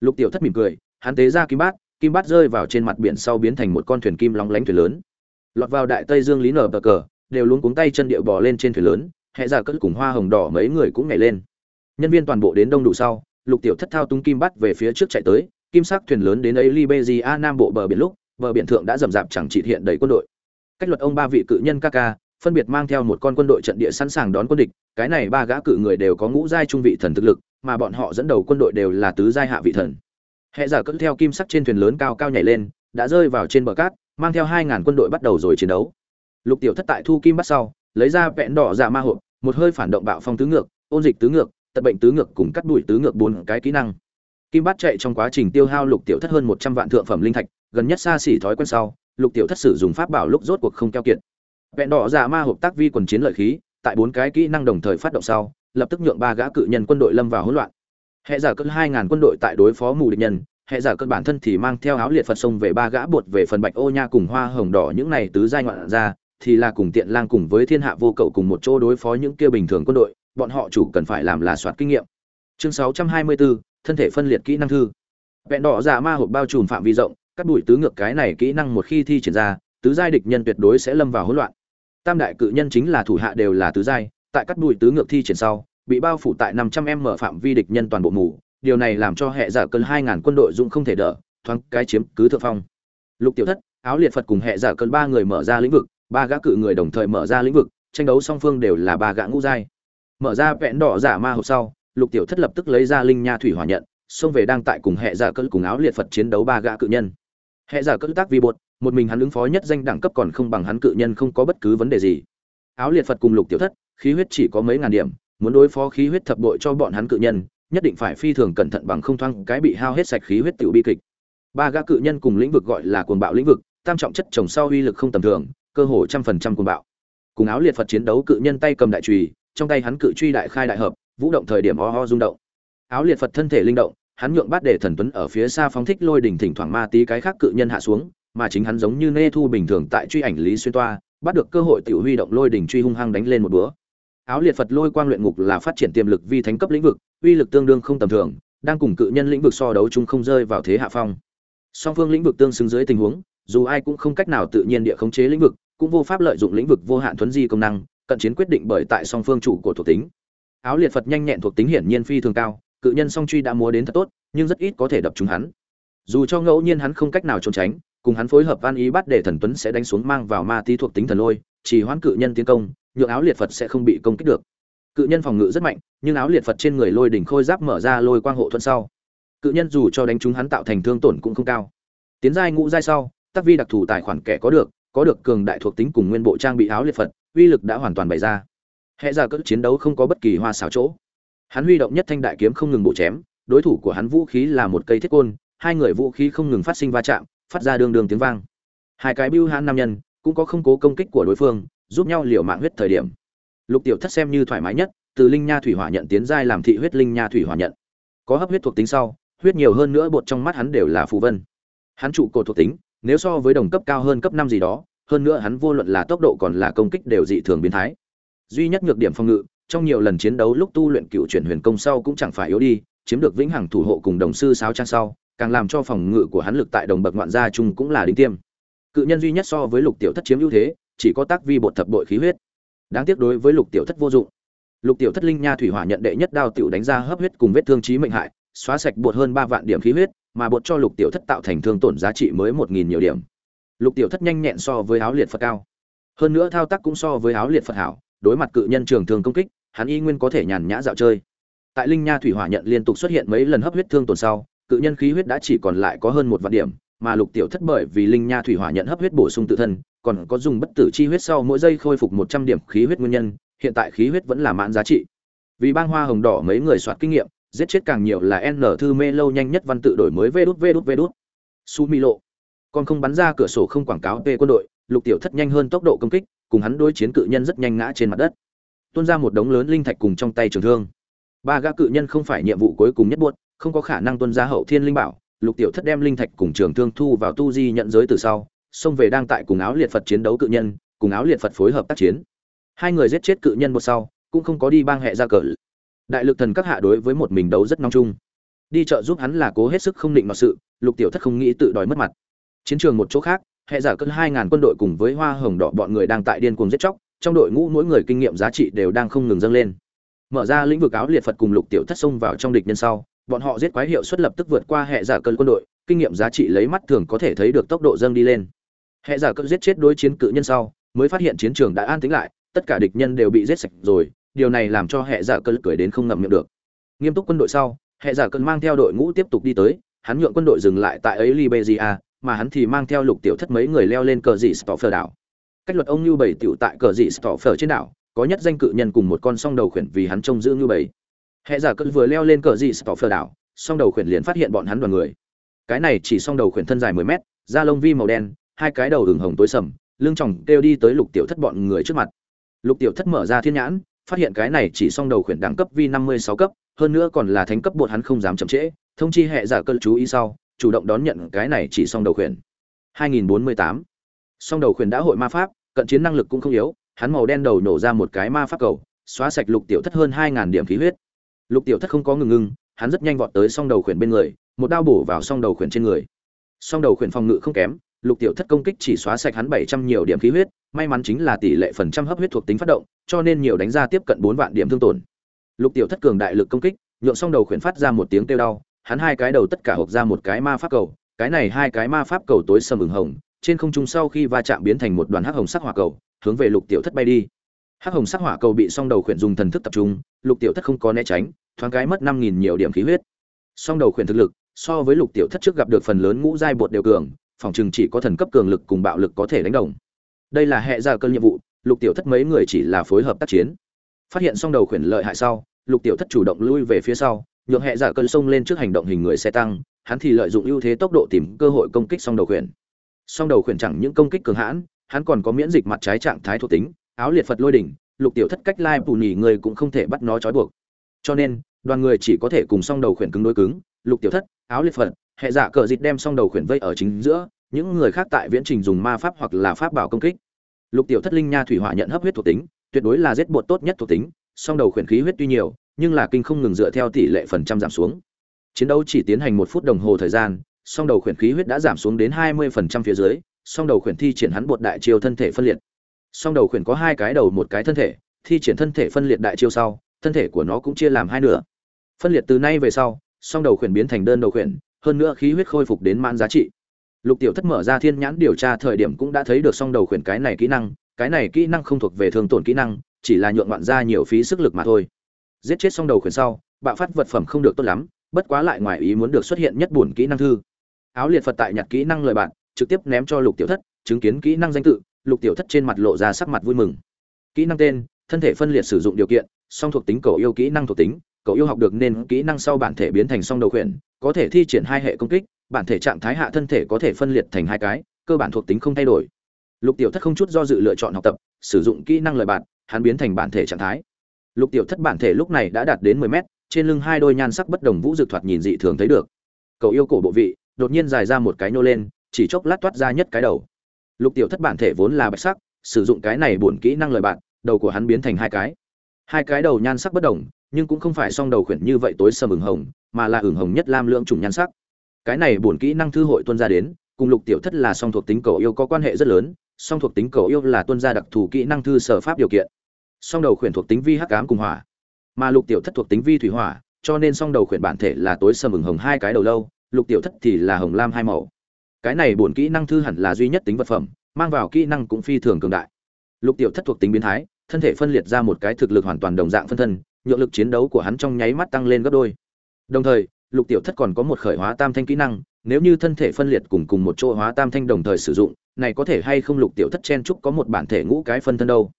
A: Lục tiểu thất mỉm cười, hắn tế ra kim bát kim bát rơi vào trên mặt biển sau biến thành một con thuyền kim lóng lánh thuyền lớn. Lọt vào đại tây dương lý nở bờ cờ đều luống cuống tay chân điệu bò lên trên thuyền lớn hệ giả cất cùng hoa hồng đỏ mấy người cũng nhảy lên. Nhân viên toàn bộ đến đông đủ sau, lục tiểu thất thao tung kim bắt về phía trước chạy tới, kim sắc thuyền lớn đến ấy liberia nam bộ bờ biển lúc, bờ biển thượng đã rầm rạp chẳng trị hiện đầy quân đội. Cách luật ông ba vị cự nhân ca ca, phân biệt mang theo một con quân đội trận địa sẵn sàng đón quân địch, cái này ba gã cự người đều có ngũ giai trung vị thần thực lực, mà bọn họ dẫn đầu quân đội đều là tứ giai hạ vị thần. Hệ giả cất theo kim sắc trên thuyền lớn cao cao nhảy lên, đã rơi vào trên bờ cát, mang theo hai ngàn quân đội bắt đầu rồi chiến đấu lục tiểu thất tại thu kim bắt sau, lấy ra vẹn đỏ dạ ma hộp, một hơi phản động bạo phong tứ ngược, ôn dịch tứ ngược tật bệnh tứ ngược cùng cắt đuổi tứ ngược bốn cái kỹ năng. Kim bát chạy trong quá trình tiêu hao lục tiểu thất hơn một trăm vạn thượng phẩm linh thạch, gần nhất xa xỉ thói quen sau, lục tiểu thất sử dụng pháp bảo lúc rốt cuộc không keo kiệt. Vẹn đỏ giả ma hộp tác vi quần chiến lợi khí, tại bốn cái kỹ năng đồng thời phát động sau, lập tức nhượng ba gã cự nhân quân đội lâm vào hỗn loạn. Hệ giả cơn hai ngàn quân đội tại đối phó mù địch nhân, hệ giả cơn bản thân thì mang theo áo liệt phật sông về ba gã bột về phần bạch ô nha cùng hoa hồng đỏ những này tứ giai ngoạn ra thì là cùng tiện lang cùng với thiên hạ vô cậu cùng một chỗ đối phó những kia bình thường quân đội bọn họ chủ cần phải làm là soạt kinh nghiệm. Chương 624, thân thể phân liệt kỹ năng thư. Vẹn đỏ giả ma hộp bao trùm phạm vi rộng cắt đuổi tứ ngược cái này kỹ năng một khi thi triển ra tứ giai địch nhân tuyệt đối sẽ lâm vào hỗn loạn. Tam đại cự nhân chính là thủ hạ đều là tứ giai tại cắt đuổi tứ ngược thi triển sau bị bao phủ tại 500 m phạm vi địch nhân toàn bộ mù. Điều này làm cho hệ giả cơn 2.000 quân đội dũng không thể đỡ thoáng cái chiếm cứ thượng phong. Lục tiểu thất áo liệt phật cùng hệ giả cơn ba người mở ra lĩnh vực ba gã cự người đồng thời mở ra lĩnh vực, tranh đấu song phương đều là ba gã ngũ giai. Mở ra vẹn đỏ giả ma hộp sau, lục tiểu thất lập tức lấy ra linh nha thủy hỏa nhận, xông về đang tại cùng hệ giả cỡ cùng áo liệt phật chiến đấu ba gã cự nhân. Hệ giả cỡ tác vi bột, một mình hắn ứng phó nhất danh đẳng cấp còn không bằng hắn cự nhân không có bất cứ vấn đề gì. Áo liệt phật cùng lục tiểu thất, khí huyết chỉ có mấy ngàn điểm, muốn đối phó khí huyết thập bội cho bọn hắn cự nhân, nhất định phải phi thường cẩn thận bằng không thoang cái bị hao hết sạch khí huyết tiểu bi kịch. Ba gã cự nhân cùng lĩnh vực gọi là cuồng bạo lĩnh vực, tam trọng chất trồng sau uy lực không tầm thường cơ hồ trăm phần trăm cuồng bạo. Cùng áo liệt phật chiến đấu cự nhân tay cầm đại chùy, trong tay hắn cự truy đại khai đại hợp, vũ động thời điểm o ho rung động. Áo liệt phật thân thể linh động, hắn nhượng bát để thần tuấn ở phía xa phóng thích lôi đỉnh thỉnh thoảng ma tí cái khác cự nhân hạ xuống, mà chính hắn giống như nê thu bình thường tại truy ảnh lý xuyên toa, bắt được cơ hội tiểu huy động lôi đỉnh truy hung hăng đánh lên một búa áo liệt phật lôi quang luyện ngục là phát triển tiềm lực vi thánh cấp lĩnh vực, uy lực tương đương không tầm thường, đang cùng cự nhân lĩnh vực so đấu chung không rơi vào thế hạ phong. Song phương lĩnh vực tương xứng dưới tình huống, dù ai cũng không cách nào tự nhiên địa khống chế lĩnh vực cũng vô pháp lợi dụng lĩnh vực vô hạn thuấn di công năng, cận chiến quyết định bởi tại song phương chủ của thuộc tính. Áo liệt phật nhanh nhẹn thuộc tính hiển nhiên phi thường cao, cự nhân song truy đã múa đến thật tốt, nhưng rất ít có thể đập trúng hắn. Dù cho ngẫu nhiên hắn không cách nào trốn tránh, cùng hắn phối hợp van ý bắt để thần tuấn sẽ đánh xuống mang vào ma tí thuộc tính thần lôi chỉ hoãn cự nhân tiến công, nhượng áo liệt phật sẽ không bị công kích được. Cự nhân phòng ngự rất mạnh, nhưng áo liệt phật trên người lôi đỉnh khôi giáp mở ra lôi quang hộ thuận sau. Cự nhân dù cho đánh trúng hắn tạo thành thương tổn cũng không cao. Tiến giai ngũ giai sau tác vi đặc thù tài khoản kẻ có được có được cường đại thuộc tính cùng nguyên bộ trang bị áo liệt phật, uy lực đã hoàn toàn bày ra. Hệ ra cỡ chiến đấu không có bất kỳ hoa xảo chỗ. Hắn huy động nhất thanh đại kiếm không ngừng bộ chém, đối thủ của hắn vũ khí là một cây thiết côn, hai người vũ khí không ngừng phát sinh va chạm, phát ra đường đường tiếng vang. Hai cái bưu hãn nam nhân cũng có không cố công kích của đối phương, giúp nhau liều mạng huyết thời điểm. Lục tiểu thất xem như thoải mái nhất, từ linh nha thủy hỏa nhận tiến giai làm thị huyết linh nha thủy hỏa nhận. Có hấp huyết thuộc tính sau, huyết nhiều hơn nữa bột trong mắt hắn đều là phù vân. Hắn trụ cột thuộc tính nếu so với đồng cấp cao hơn cấp năm gì đó, hơn nữa hắn vô luận là tốc độ còn là công kích đều dị thường biến thái. Duy nhất nhược điểm phòng ngự, trong nhiều lần chiến đấu lúc tu luyện cựu chuyển huyền công sau cũng chẳng phải yếu đi, chiếm được vĩnh hằng thủ hộ cùng đồng sư sáo trang sau, càng làm cho phòng ngự của hắn lực tại đồng bậc ngoạn gia chung cũng là đỉnh tiêm. Cự nhân duy nhất so với lục tiểu thất chiếm ưu thế, chỉ có tác vi bột thập bội khí huyết. Đáng tiếc đối với lục tiểu thất vô dụng. Lục tiểu thất linh nha thủy hỏa nhận đệ nhất đao tiểu đánh ra hấp huyết cùng vết thương chí mệnh hại, xóa sạch bột hơn ba vạn điểm khí huyết mà bột cho lục tiểu thất tạo thành thương tổn giá trị mới một nghìn nhiều điểm. Lục tiểu thất nhanh nhẹn so với áo liệt phật cao. Hơn nữa thao tác cũng so với áo liệt phật hảo, đối mặt cự nhân trường thường công kích, hắn y nguyên có thể nhàn nhã dạo chơi. Tại linh nha thủy hỏa nhận liên tục xuất hiện mấy lần hấp huyết thương tổn sau, cự nhân khí huyết đã chỉ còn lại có hơn một vạn điểm, mà lục tiểu thất bởi vì linh nha thủy hỏa nhận hấp huyết bổ sung tự thân, còn có dùng bất tử chi huyết sau mỗi giây khôi phục một trăm điểm khí huyết nguyên nhân, hiện tại khí huyết vẫn là mãn giá trị. Vì bang hoa hồng đỏ mấy người soạt kinh nghiệm giết chết càng nhiều là n thư mê lâu nhanh nhất văn tự đổi mới vê đút vê đút vê đút. Su mi lộ. Còn không bắn ra cửa sổ không quảng cáo về quân đội, lục tiểu thất nhanh hơn tốc độ công kích, cùng hắn đối chiến cự nhân rất nhanh ngã trên mặt đất. Tuôn ra một đống lớn linh thạch cùng trong tay trường thương. Ba gã cự nhân không phải nhiệm vụ cuối cùng nhất buốt, không có khả năng tuân ra hậu thiên linh bảo, lục tiểu thất đem linh thạch cùng trường thương thu vào tu di nhận giới từ sau, xông về đang tại cùng áo liệt phật chiến đấu cự nhân, cùng áo liệt phật phối hợp tác chiến. Hai người giết chết cự nhân một sau, cũng không có đi bang hệ ra cờ đại lực thần các hạ đối với một mình đấu rất nong chung. Đi chợ giúp hắn là cố hết sức không định mọi sự, lục tiểu thất không nghĩ tự đòi mất mặt. Chiến trường một chỗ khác, hệ giả cân hai ngàn quân đội cùng với hoa hồng đỏ bọn người đang tại điên cuồng giết chóc, trong đội ngũ mỗi người kinh nghiệm giá trị đều đang không ngừng dâng lên. Mở ra lĩnh vực áo liệt phật cùng lục tiểu thất xông vào trong địch nhân sau, bọn họ giết quái hiệu suất lập tức vượt qua hệ giả cân quân đội, kinh nghiệm giá trị lấy mắt thường có thể thấy được tốc độ dâng đi lên. Hệ giả cân giết chết đối chiến cự nhân sau, mới phát hiện chiến trường đã an tĩnh lại, tất cả địch nhân đều bị giết sạch rồi điều này làm cho hệ dạ giả cơn cười đến không ngậm miệng được. Nghiêm túc quân đội sau, hệ dạ giả cơn mang theo đội ngũ tiếp tục đi tới, hắn nhượng quân đội dừng lại tại ấy liberia mà hắn thì mang theo lục tiểu thất mấy người leo lên cờ dị stoffer đảo. Cách luật ông như bảy tiểu tại cờ dị stoffer trên đảo, có nhất danh cự nhân cùng một con song đầu khuyển vì hắn trông giữ như bảy. Hệ dạ giả cơn vừa leo lên cờ dị stoffer đảo, song đầu khuyển liền phát hiện bọn hắn đoàn người. Cái này chỉ song đầu khuyển thân dài mười mét, da lông vi màu đen, hai cái đầu hừng hồng tối sầm, lưng tròng kêu đi tới lục tiểu thất bọn người trước mặt. Lục tiểu thất mở ra thiên nhãn phát hiện cái này chỉ song đầu khuyển đẳng cấp vi năm mươi sáu cấp, hơn nữa còn là thánh cấp bột hắn không dám chậm trễ, thông chi hệ giả cơ chú ý sau, chủ động đón nhận cái này chỉ song đầu khuyển. 2048 song đầu khuyển đã hội ma pháp, cận chiến năng lực cũng không yếu, hắn màu đen đầu nổ ra một cái ma pháp cầu, xóa sạch lục tiểu thất hơn 2000 điểm khí huyết. Lục tiểu thất không có ngừng ngưng hắn rất nhanh vọt tới song đầu khuyển bên người, một đao bổ vào song đầu khuyển trên người. Song đầu khuyển phòng ngự không kém lục tiểu thất công kích chỉ xóa sạch hắn 700 nhiều điểm khí huyết, may mắn chính là tỷ lệ phần trăm hấp huyết thuộc tính phát động, cho nên nhiều đánh ra tiếp cận bốn vạn điểm thương tổn. Lục tiểu thất cường đại lực công kích, nhượng xong đầu khuyển phát ra một tiếng kêu đau, hắn hai cái đầu tất cả hộp ra một cái ma pháp cầu, cái này hai cái ma pháp cầu tối sầm ửng hồng, trên không trung sau khi va chạm biến thành một đoàn hắc hồng sắc hỏa cầu, hướng về lục tiểu thất bay đi. Hắc hồng sắc hỏa cầu bị song đầu khuyển dùng thần thức tập trung, lục tiểu thất không có né tránh, thoáng cái mất năm nghìn nhiều điểm khí huyết. Song đầu khuyển thực lực, so với lục tiểu thất trước gặp được phần lớn ngũ giai bột đều cường phòng chừng chỉ có thần cấp cường lực cùng bạo lực có thể đánh đồng. Đây là hệ ra cơn nhiệm vụ, lục tiểu thất mấy người chỉ là phối hợp tác chiến. Phát hiện song đầu khuyển lợi hại sau, lục tiểu thất chủ động lui về phía sau, nhượng hệ giả cơn sông lên trước hành động hình người xe tăng, hắn thì lợi dụng ưu thế tốc độ tìm cơ hội công kích song đầu khuyển. Song đầu khuyển chẳng những công kích cường hãn, hắn còn có miễn dịch mặt trái trạng thái thuộc tính, áo liệt phật lôi đỉnh, lục tiểu thất cách lai bù nhỉ người cũng không thể bắt nó trói buộc. Cho nên, đoàn người chỉ có thể cùng song đầu khuyển cứng đối cứng, lục tiểu thất, áo liệt phật hệ giả cờ dịt đem xong đầu khuyển vây ở chính giữa những người khác tại viễn trình dùng ma pháp hoặc là pháp bảo công kích lục tiểu thất linh nha thủy hỏa nhận hấp huyết thuộc tính tuyệt đối là giết bột tốt nhất thuộc tính song đầu khuyển khí huyết tuy nhiều nhưng là kinh không ngừng dựa theo tỷ lệ phần trăm giảm xuống. Chiến đấu chỉ tiến hành một phút đồng hồ thời gian, song đầu khuyển khí huyết đã giảm xuống đến 20% phía dưới, song đầu khuyển thi triển hắn bột đại chiêu thân thể phân liệt. Song đầu khuyển có hai cái đầu một cái thân thể, thi triển thân thể phân liệt đại chiêu sau, thân thể của nó cũng chia làm hai nửa. phân liệt từ nay về sau song đầu khuyển biến thành đơn đầu khuyển hơn nữa khí huyết khôi phục đến mãn giá trị. Lục tiểu thất mở ra thiên nhãn điều tra thời điểm cũng đã thấy được song đầu khuyển cái này kỹ năng, cái này kỹ năng không thuộc về thương tổn kỹ năng, chỉ là nhượng ngoạn ra nhiều phí sức lực mà thôi. Giết chết song đầu khuyển sau, bạo phát vật phẩm không được tốt lắm, bất quá lại ngoài ý muốn được xuất hiện nhất buồn kỹ năng thư. Áo liệt phật tại nhặt kỹ năng lời bạn, trực tiếp ném cho lục tiểu thất, chứng kiến kỹ năng danh tự, lục tiểu thất trên mặt lộ ra sắc mặt vui mừng. Kỹ năng tên, thân thể phân liệt sử dụng điều kiện, song thuộc tính cầu yêu kỹ năng thuộc tính cậu yêu học được nên kỹ năng sau bản thể biến thành song đầu khuyển, có thể thi triển hai hệ công kích, bản thể trạng thái hạ thân thể có thể phân liệt thành hai cái, cơ bản thuộc tính không thay đổi. Lục tiểu thất không chút do dự lựa chọn học tập, sử dụng kỹ năng lời bạn, hắn biến thành bản thể trạng thái. Lục tiểu thất bản thể lúc này đã đạt đến mười mét, trên lưng hai đôi nhan sắc bất đồng vũ dực thoạt nhìn dị thường thấy được. Cậu yêu cổ bộ vị, đột nhiên dài ra một cái nhô lên, chỉ chốc lát toát ra nhất cái đầu. Lục tiểu thất bản thể vốn là bạch sắc, sử dụng cái này bổn kỹ năng lời bạn, đầu của hắn biến thành hai cái. Hai cái đầu nhan sắc bất đồng nhưng cũng không phải song đầu khuyển như vậy tối sầm ửng hồng, mà là ửng hồng nhất lam lượng trùng nhan sắc. Cái này bổn kỹ năng thư hội tuân ra đến, cùng lục tiểu thất là song thuộc tính cầu yêu có quan hệ rất lớn, song thuộc tính cầu yêu là tuân gia đặc thù kỹ năng thư sở pháp điều kiện. Song đầu khuyển thuộc tính vi hắc ám cùng hỏa, mà lục tiểu thất thuộc tính vi thủy hỏa, cho nên song đầu khuyển bản thể là tối sầm ửng hồng hai cái đầu lâu, lục tiểu thất thì là hồng lam hai màu. Cái này bổn kỹ năng thư hẳn là duy nhất tính vật phẩm, mang vào kỹ năng cũng phi thường cường đại. Lục tiểu thất thuộc tính biến thái, thân thể phân liệt ra một cái thực lực hoàn toàn đồng dạng phân thân nhượng lực chiến đấu của hắn trong nháy mắt tăng lên gấp đôi. Đồng thời, lục tiểu thất còn có một khởi hóa tam thanh kỹ năng, nếu như thân thể phân liệt cùng cùng một chỗ hóa tam thanh đồng thời sử dụng, này có thể hay không lục tiểu thất chen chúc có một bản thể ngũ cái phân thân đâu?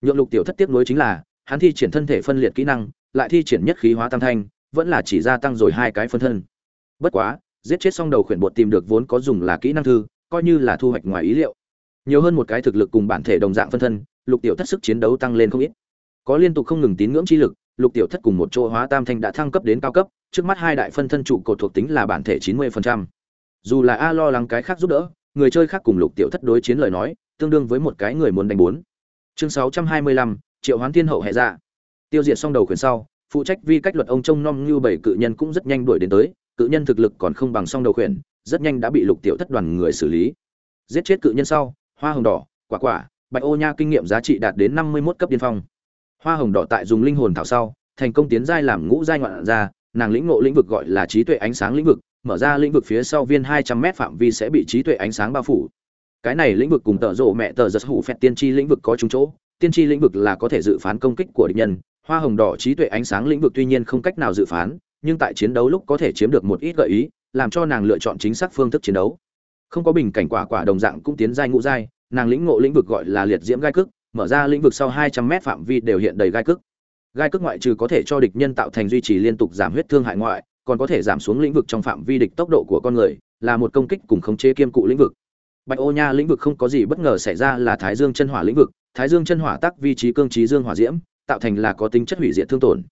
A: Nhượng lục tiểu thất tiếp nối chính là, hắn thi triển thân thể phân liệt kỹ năng, lại thi triển nhất khí hóa tam thanh, vẫn là chỉ gia tăng rồi hai cái phân thân. Bất quá, giết chết xong đầu khuyển bột tìm được vốn có dùng là kỹ năng thư, coi như là thu hoạch ngoài ý liệu. Nhiều hơn một cái thực lực cùng bản thể đồng dạng phân thân, lục tiểu thất sức chiến đấu tăng lên không ít. Có liên tục không ngừng tín ngưỡng chi lực lục tiểu thất cùng một chỗ hóa tam thanh đã thăng cấp đến cao cấp, trước mắt hai đại phân thân trụ cột thuộc tính là bản thể chín mươi dù là a lo lắng cái khác giúp đỡ, người chơi khác cùng lục tiểu thất đối chiến lời nói, tương đương với một cái người muốn đánh bốn. Chương sáu trăm hai mươi lăm, triệu hoán thiên hậu hệ dạ. Tiêu diệt xong đầu khuyển sau, phụ trách vi cách luật ông trông nom như bảy cự nhân cũng rất nhanh đuổi đến tới, cự nhân thực lực còn không bằng song đầu khuyển rất nhanh đã bị lục tiểu thất đoàn người xử lý. Giết chết cự nhân sau, hoa hồng đỏ, quả quả, bạch ô nha kinh nghiệm giá trị đạt đến năm mươi mốt cấp điên phong hoa hồng đỏ tại dùng linh hồn thảo sau, thành công tiến giai làm ngũ giai ngoạn ra nàng lĩnh ngộ lĩnh vực gọi là trí tuệ ánh sáng lĩnh vực, mở ra lĩnh vực phía sau viên hai trăm mét phạm vi sẽ bị trí tuệ ánh sáng bao phủ. Cái này lĩnh vực cùng tợ rộ mẹ tờ giật hủ phẹt tiên tri lĩnh vực có trúng chỗ, tiên tri lĩnh vực là có thể dự phán công kích của địch nhân, hoa hồng đỏ trí tuệ ánh sáng lĩnh vực tuy nhiên không cách nào dự phán, nhưng tại chiến đấu lúc có thể chiếm được một ít gợi ý, làm cho nàng lựa chọn chính xác phương thức chiến đấu. Không có bình cảnh quả quả đồng dạng cũng tiến giai ngũ giai, nàng lĩnh ngộ lĩnh vực gọi là liệt diễm gai cước mở ra lĩnh vực sau 200 mét phạm vi đều hiện đầy gai cước. Gai cước ngoại trừ có thể cho địch nhân tạo thành duy trì liên tục giảm huyết thương hại ngoại, còn có thể giảm xuống lĩnh vực trong phạm vi địch tốc độ của con người, là một công kích cùng khống chế kiêm cụ lĩnh vực. Bạch Ô Nha lĩnh vực không có gì bất ngờ xảy ra là Thái Dương chân hỏa lĩnh vực, Thái Dương chân hỏa tác vị trí cương trí dương hỏa diễm, tạo thành là có tính chất hủy diệt thương tổn.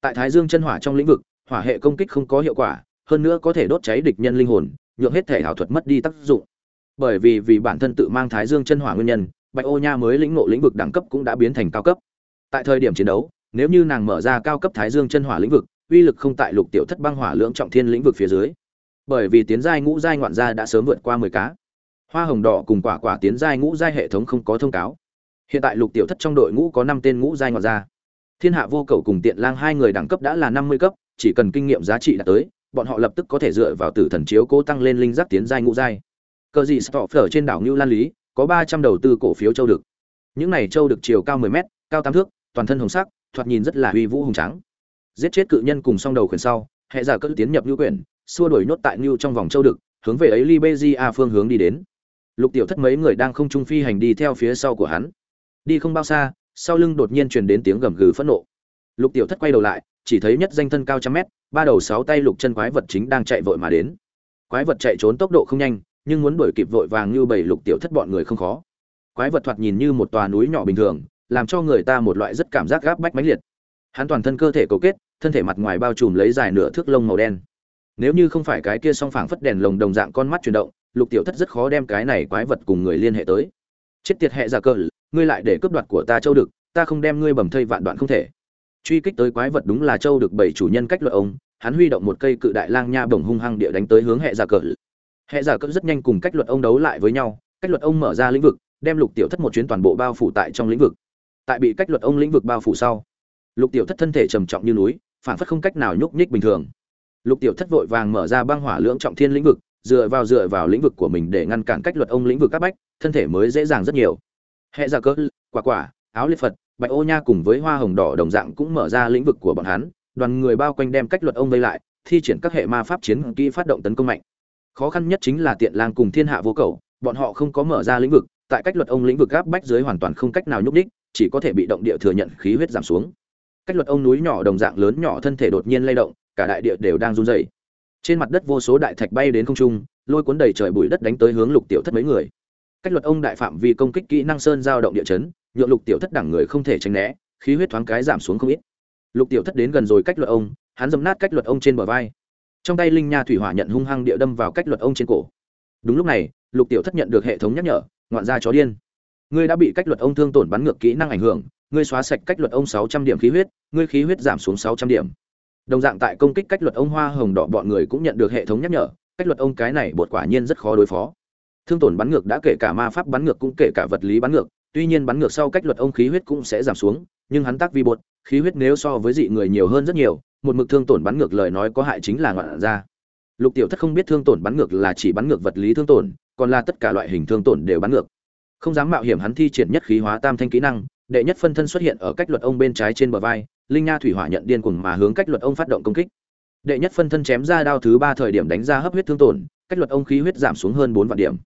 A: Tại Thái Dương chân hỏa trong lĩnh vực, hỏa hệ công kích không có hiệu quả, hơn nữa có thể đốt cháy địch nhân linh hồn, nhượng hết thể ảo thuật mất đi tác dụng. Bởi vì vì bản thân tự mang Thái Dương chân hỏa nguyên nhân, bạch ô nha mới lĩnh ngộ lĩnh vực đẳng cấp cũng đã biến thành cao cấp. Tại thời điểm chiến đấu, nếu như nàng mở ra cao cấp thái dương chân hỏa lĩnh vực, uy lực không tại lục tiểu thất băng hỏa lưỡng trọng thiên lĩnh vực phía dưới. Bởi vì tiến giai ngũ giai ngoạn gia đã sớm vượt qua mười cá. Hoa hồng đỏ cùng quả quả tiến giai ngũ giai hệ thống không có thông cáo. Hiện tại lục tiểu thất trong đội ngũ có năm tên ngũ giai ngoạn gia. Thiên hạ vô cầu cùng tiện lang hai người đẳng cấp đã là năm mươi cấp, chỉ cần kinh nghiệm giá trị đạt tới, bọn họ lập tức có thể dựa vào tử thần chiếu cố tăng lên linh giác tiến giai ngũ giai. Cờ gì stop ở trên đảo ngưu lan lý có ba trăm đầu tư cổ phiếu châu đực những này châu đực chiều cao mười mét, cao tám thước, toàn thân hồng sắc, thoạt nhìn rất là uy vũ hùng trắng giết chết cự nhân cùng song đầu khuyển sau, hệ giả cất tiến nhập ngưu quyển, xua đuổi nhốt tại ngưu trong vòng châu đực hướng về ấy libezia phương hướng đi đến. Lục tiểu thất mấy người đang không trung phi hành đi theo phía sau của hắn. Đi không bao xa, sau lưng đột nhiên truyền đến tiếng gầm gừ phẫn nộ. Lục tiểu thất quay đầu lại, chỉ thấy nhất danh thân cao trăm mét, ba đầu sáu tay lục chân quái vật chính đang chạy vội mà đến. Quái vật chạy trốn tốc độ không nhanh nhưng muốn đuổi kịp vội vàng như bảy lục tiểu thất bọn người không khó. Quái vật thoạt nhìn như một tòa núi nhỏ bình thường, làm cho người ta một loại rất cảm giác gáp bách mãnh liệt. Hắn toàn thân cơ thể cấu kết, thân thể mặt ngoài bao trùm lấy dài nửa thước lông màu đen. Nếu như không phải cái kia song phảng phất đèn lồng đồng dạng con mắt chuyển động, lục tiểu thất rất khó đem cái này quái vật cùng người liên hệ tới. Chết tiệt hệ giả cờ, ngươi lại để cướp đoạt của ta châu được ta không đem ngươi bầm thây vạn đoạn không thể. Truy kích tới quái vật đúng là châu được bảy chủ nhân cách luật ông, hắn huy động một cây cự đại lang nha bổng hung hăng địa đánh tới hướng hệ giả cờ hệ giả cỡ rất nhanh cùng cách luật ông đấu lại với nhau, cách luật ông mở ra lĩnh vực, đem lục tiểu thất một chuyến toàn bộ bao phủ tại trong lĩnh vực. Tại bị cách luật ông lĩnh vực bao phủ sau, lục tiểu thất thân thể trầm trọng như núi, phản phất không cách nào nhúc nhích bình thường. Lục tiểu thất vội vàng mở ra băng hỏa lưỡng trọng thiên lĩnh vực, dựa vào dựa vào lĩnh vực của mình để ngăn cản cách luật ông lĩnh vực các bách, thân thể mới dễ dàng rất nhiều. Hệ giả cỡ, quả quả, áo liệt phật, bạch ô nha cùng với hoa hồng đỏ đồng dạng cũng mở ra lĩnh vực của bọn hắn, đoàn người bao quanh đem cách luật ông vây lại, thi triển các hệ ma pháp chiến kỹ phát động tấn công mạnh khó khăn nhất chính là tiện lang cùng thiên hạ vô cầu, bọn họ không có mở ra lĩnh vực, tại cách luật ông lĩnh vực gáp bách dưới hoàn toàn không cách nào nhúc đích chỉ có thể bị động địa thừa nhận khí huyết giảm xuống. Cách luật ông núi nhỏ đồng dạng lớn nhỏ thân thể đột nhiên lay động, cả đại địa đều đang run rẩy. Trên mặt đất vô số đại thạch bay đến không trung, lôi cuốn đầy trời bụi đất đánh tới hướng lục tiểu thất mấy người. Cách luật ông đại phạm vi công kích kỹ năng sơn giao động địa chấn, nhượng lục tiểu thất đẳng người không thể tránh né, khí huyết thoáng cái giảm xuống không ít. Lục tiểu thất đến gần rồi cách luật ông, hắn dầm nát cách luật ông trên bờ vai trong tay linh nha thủy hỏa nhận hung hăng địa đâm vào cách luật ông trên cổ. Đúng lúc này, lục tiểu thất nhận được hệ thống nhắc nhở, ngoạn ra chó điên. Ngươi đã bị cách luật ông thương tổn bắn ngược kỹ năng ảnh hưởng, ngươi xóa sạch cách luật ông sáu trăm điểm khí huyết, ngươi khí huyết giảm xuống sáu trăm điểm. Đồng dạng tại công kích cách luật ông hoa hồng đỏ, bọn người cũng nhận được hệ thống nhắc nhở, cách luật ông cái này bột quả nhiên rất khó đối phó. Thương tổn bắn ngược đã kể cả ma pháp bắn ngược cũng kể cả vật lý bắn ngược, tuy nhiên bắn ngược sau cách luật ông khí huyết cũng sẽ giảm xuống, nhưng hắn tác vi bột, khí huyết nếu so với dị người nhiều hơn rất nhiều một mực thương tổn bắn ngược lời nói có hại chính là ngoạn ra lục tiểu thất không biết thương tổn bắn ngược là chỉ bắn ngược vật lý thương tổn, còn là tất cả loại hình thương tổn đều bắn ngược. Không dám mạo hiểm hắn thi triển nhất khí hóa tam thanh kỹ năng, đệ nhất phân thân xuất hiện ở cách luật ông bên trái trên bờ vai, linh nha thủy hỏa nhận điên cuồng mà hướng cách luật ông phát động công kích. Đệ nhất phân thân chém ra đao thứ ba thời điểm đánh ra hấp huyết thương tổn, cách luật ông khí huyết giảm xuống hơn bốn vạn điểm.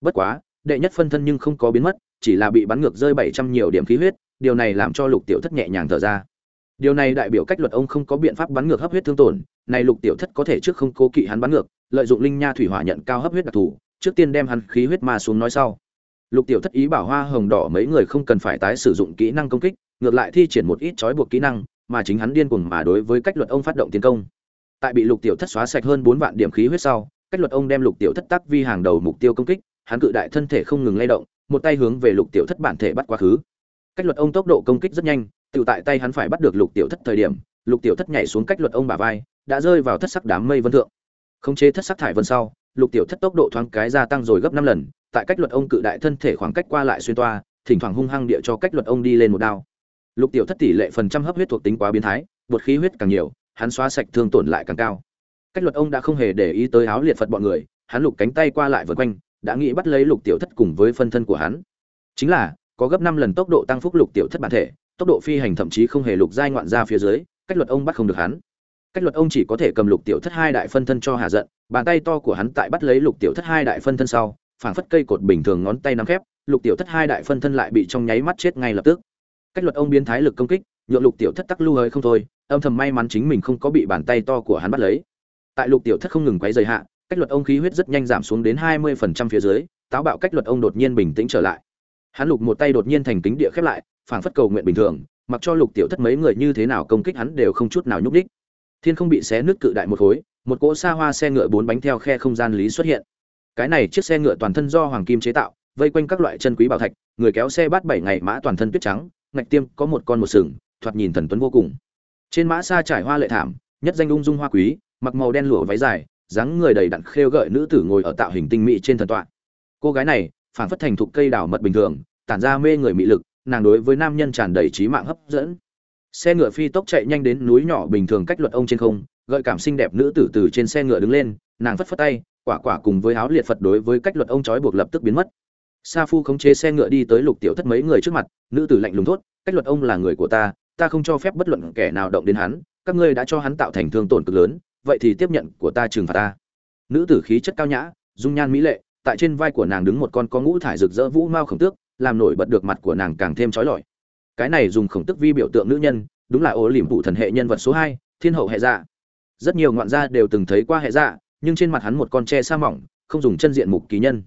A: Bất quá, đệ nhất phân thân nhưng không có biến mất, chỉ là bị bắn ngược rơi bảy trăm nhiều điểm khí huyết, điều này làm cho lục tiểu thất nhẹ nhàng thở ra điều này đại biểu cách luật ông không có biện pháp bắn ngược hấp huyết thương tổn, này lục tiểu thất có thể trước không cố kỵ hắn bắn ngược, lợi dụng linh nha thủy hỏa nhận cao hấp huyết đặc thù, trước tiên đem hắn khí huyết ma xuống nói sau. Lục tiểu thất ý bảo hoa hồng đỏ mấy người không cần phải tái sử dụng kỹ năng công kích, ngược lại thi triển một ít trói buộc kỹ năng, mà chính hắn điên cuồng mà đối với cách luật ông phát động tiến công. Tại bị lục tiểu thất xóa sạch hơn bốn vạn điểm khí huyết sau, cách luật ông đem lục tiểu thất tắc vi hàng đầu mục tiêu công kích, hắn cự đại thân thể không ngừng lay động, một tay hướng về lục tiểu thất bản thể bắt quá khứ. Cách luật ông tốc độ công kích rất nhanh tự tại tay hắn phải bắt được lục tiểu thất thời điểm, lục tiểu thất nhảy xuống cách luật ông bà vai, đã rơi vào thất sắc đám mây vân thượng. Khống chế thất sắc thải vân sau, lục tiểu thất tốc độ thoáng cái gia tăng rồi gấp năm lần, tại cách luật ông cự đại thân thể khoảng cách qua lại xuyên toa, thỉnh thoảng hung hăng địa cho cách luật ông đi lên một đao. Lục tiểu thất tỷ lệ phần trăm hấp huyết thuộc tính quá biến thái, bột khí huyết càng nhiều, hắn xóa sạch thương tổn lại càng cao. Cách luật ông đã không hề để ý tới áo liệt phật bọn người, hắn lục cánh tay qua lại vượt quanh, đã nghĩ bắt lấy lục tiểu thất cùng với phân thân của hắn. Chính là, có gấp năm lần tốc độ tăng phúc lục tiểu thất bản thể tốc độ phi hành thậm chí không hề lục giai ngoạn ra phía dưới, cách luật ông bắt không được hắn. Cách luật ông chỉ có thể cầm lục tiểu thất hai đại phân thân cho hạ giận, bàn tay to của hắn tại bắt lấy lục tiểu thất hai đại phân thân sau, phảng phất cây cột bình thường ngón tay nắm khép, lục tiểu thất hai đại phân thân lại bị trong nháy mắt chết ngay lập tức. Cách luật ông biến thái lực công kích, nhượng lục tiểu thất tắc lưu hơi không thôi, âm thầm may mắn chính mình không có bị bàn tay to của hắn bắt lấy. Tại lục tiểu thất không ngừng quấy dày hạ, cách luật ông khí huyết rất nhanh giảm xuống đến hai mươi phần trăm phía dưới, táo bạo cách luật ông đột nhiên bình tĩnh trở lại. Hắn lục một tay đột nhiên thành kính địa khép lại phảng phất cầu nguyện bình thường, mặc cho lục tiểu thất mấy người như thế nào công kích hắn đều không chút nào nhúc đích thiên không bị xé nước cự đại một khối, một cỗ xa hoa xe ngựa bốn bánh theo khe không gian lý xuất hiện. Cái này chiếc xe ngựa toàn thân do hoàng kim chế tạo, vây quanh các loại chân quý bảo thạch, người kéo xe bát bảy ngày mã toàn thân tuyết trắng, ngạch tiêm có một con một sừng, thoạt nhìn thần tuấn vô cùng. Trên mã xa trải hoa lệ thảm, nhất danh ung dung hoa quý, mặc màu đen lụa váy dài, dáng người đầy đặn khêu gợi nữ tử ngồi ở tạo hình tinh mỹ trên thần tọa. Cô gái này phản phất thành thục cây đào mật bình thường, tản ra mê người mị lực nàng đối với nam nhân tràn đầy trí mạng hấp dẫn. Xe ngựa phi tốc chạy nhanh đến núi nhỏ bình thường cách luật ông trên không, gợi cảm xinh đẹp nữ tử từ trên xe ngựa đứng lên, nàng phất phất tay, quả quả cùng với áo liệt phật đối với cách luật ông trói buộc lập tức biến mất. Sa phu khống chế xe ngựa đi tới lục tiểu thất mấy người trước mặt, nữ tử lạnh lùng thốt, cách luật ông là người của ta ta không cho phép bất luận kẻ nào động đến hắn, các ngươi đã cho hắn tạo thành thương tổn cực lớn, vậy thì tiếp nhận của ta trừng phạt ta. Nữ tử khí chất cao nhã, dung nhan mỹ lệ, tại trên vai của nàng đứng một con có ngũ thải rực rỡ vũ mao khổng tước làm nổi bật được mặt của nàng càng thêm trói lọi. Cái này dùng khổng tức vi biểu tượng nữ nhân, đúng là ố liềm phụ thần hệ nhân vật số hai, thiên hậu hệ dạ. Rất nhiều ngoạn gia đều từng thấy qua hệ dạ nhưng trên mặt hắn một con tre sa mỏng, không dùng chân diện mục ký nhân.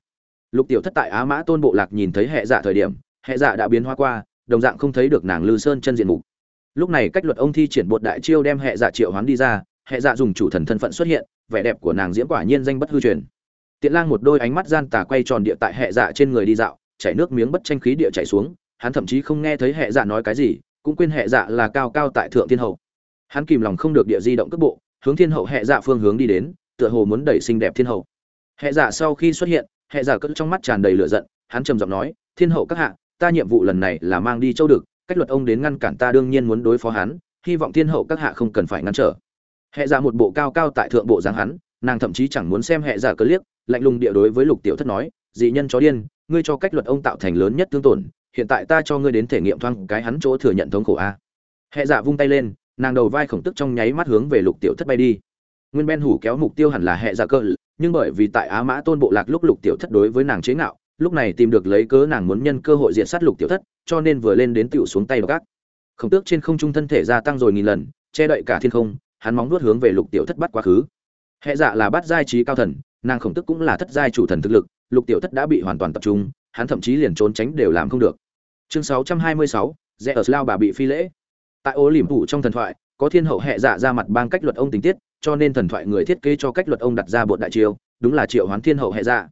A: Lục tiểu thất tại á mã tôn bộ lạc nhìn thấy hệ dạ thời điểm, hệ dạ đã biến hoa qua, đồng dạng không thấy được nàng lư sơn chân diện mục. Lúc này cách luật ông thi triển bột đại chiêu đem hệ dạ triệu hoán đi ra, hệ dạ dùng chủ thần thân phận xuất hiện, vẻ đẹp của nàng diễm quả nhiên danh bất hư truyền. Tiện lang một đôi ánh mắt gian tà quay tròn địa tại hệ dạ trên người đi dạo chảy nước miếng bất tranh khí địa chảy xuống, hắn thậm chí không nghe thấy hệ dạ nói cái gì, cũng quên hệ dạ là cao cao tại thượng thiên hậu. Hắn kìm lòng không được địa di động cước bộ, hướng thiên hậu hệ dạ phương hướng đi đến, tựa hồ muốn đẩy xinh đẹp thiên hậu. Hệ dạ sau khi xuất hiện, hệ dạ cất trong mắt tràn đầy lửa giận, hắn trầm giọng nói, thiên hậu các hạ, ta nhiệm vụ lần này là mang đi châu đực cách luật ông đến ngăn cản ta đương nhiên muốn đối phó hắn, hy vọng thiên hậu các hạ không cần phải ngăn trở. Hệ dạ một bộ cao cao tại thượng bộ dáng hắn, nàng thậm chí chẳng muốn xem hệ dạ cớ liếc, lạnh lùng địa đối với lục tiểu thất nói dị nhân chó điên, ngươi cho cách luật ông tạo thành lớn nhất tương tổn, hiện tại ta cho ngươi đến thể nghiệm thoáng cái hắn chỗ thừa nhận thống khổ a. Hệ dạ vung tay lên, nàng đầu vai khổng tức trong nháy mắt hướng về lục tiểu thất bay đi. Nguyên ben hủ kéo mục tiêu hẳn là hệ dạ cơ, nhưng bởi vì tại á mã tôn bộ lạc lúc lục tiểu thất đối với nàng chế ngạo, lúc này tìm được lấy cớ nàng muốn nhân cơ hội diện sát lục tiểu thất, cho nên vừa lên đến tiểu xuống tay gác. Khổng tước trên không trung thân thể gia tăng rồi nghìn lần, che đậy cả thiên không, hắn móng nuốt hướng về lục tiểu thất bắt quá khứ. Hệ dạ là bắt giai trí cao thần, nàng khổng tức cũng là thất giai chủ thần thực lực lục tiểu thất đã bị hoàn toàn tập trung hắn thậm chí liền trốn tránh đều làm không được. Chương 626, rẽ ở lao bà bị phi lễ. Tại ô liềm phủ trong thần thoại có thiên hậu hệ dạ ra mặt bang cách luật ông tình tiết cho nên thần thoại người thiết kế cho cách luật ông đặt ra bột đại triều đúng là triệu hoán thiên hậu hệ dạ.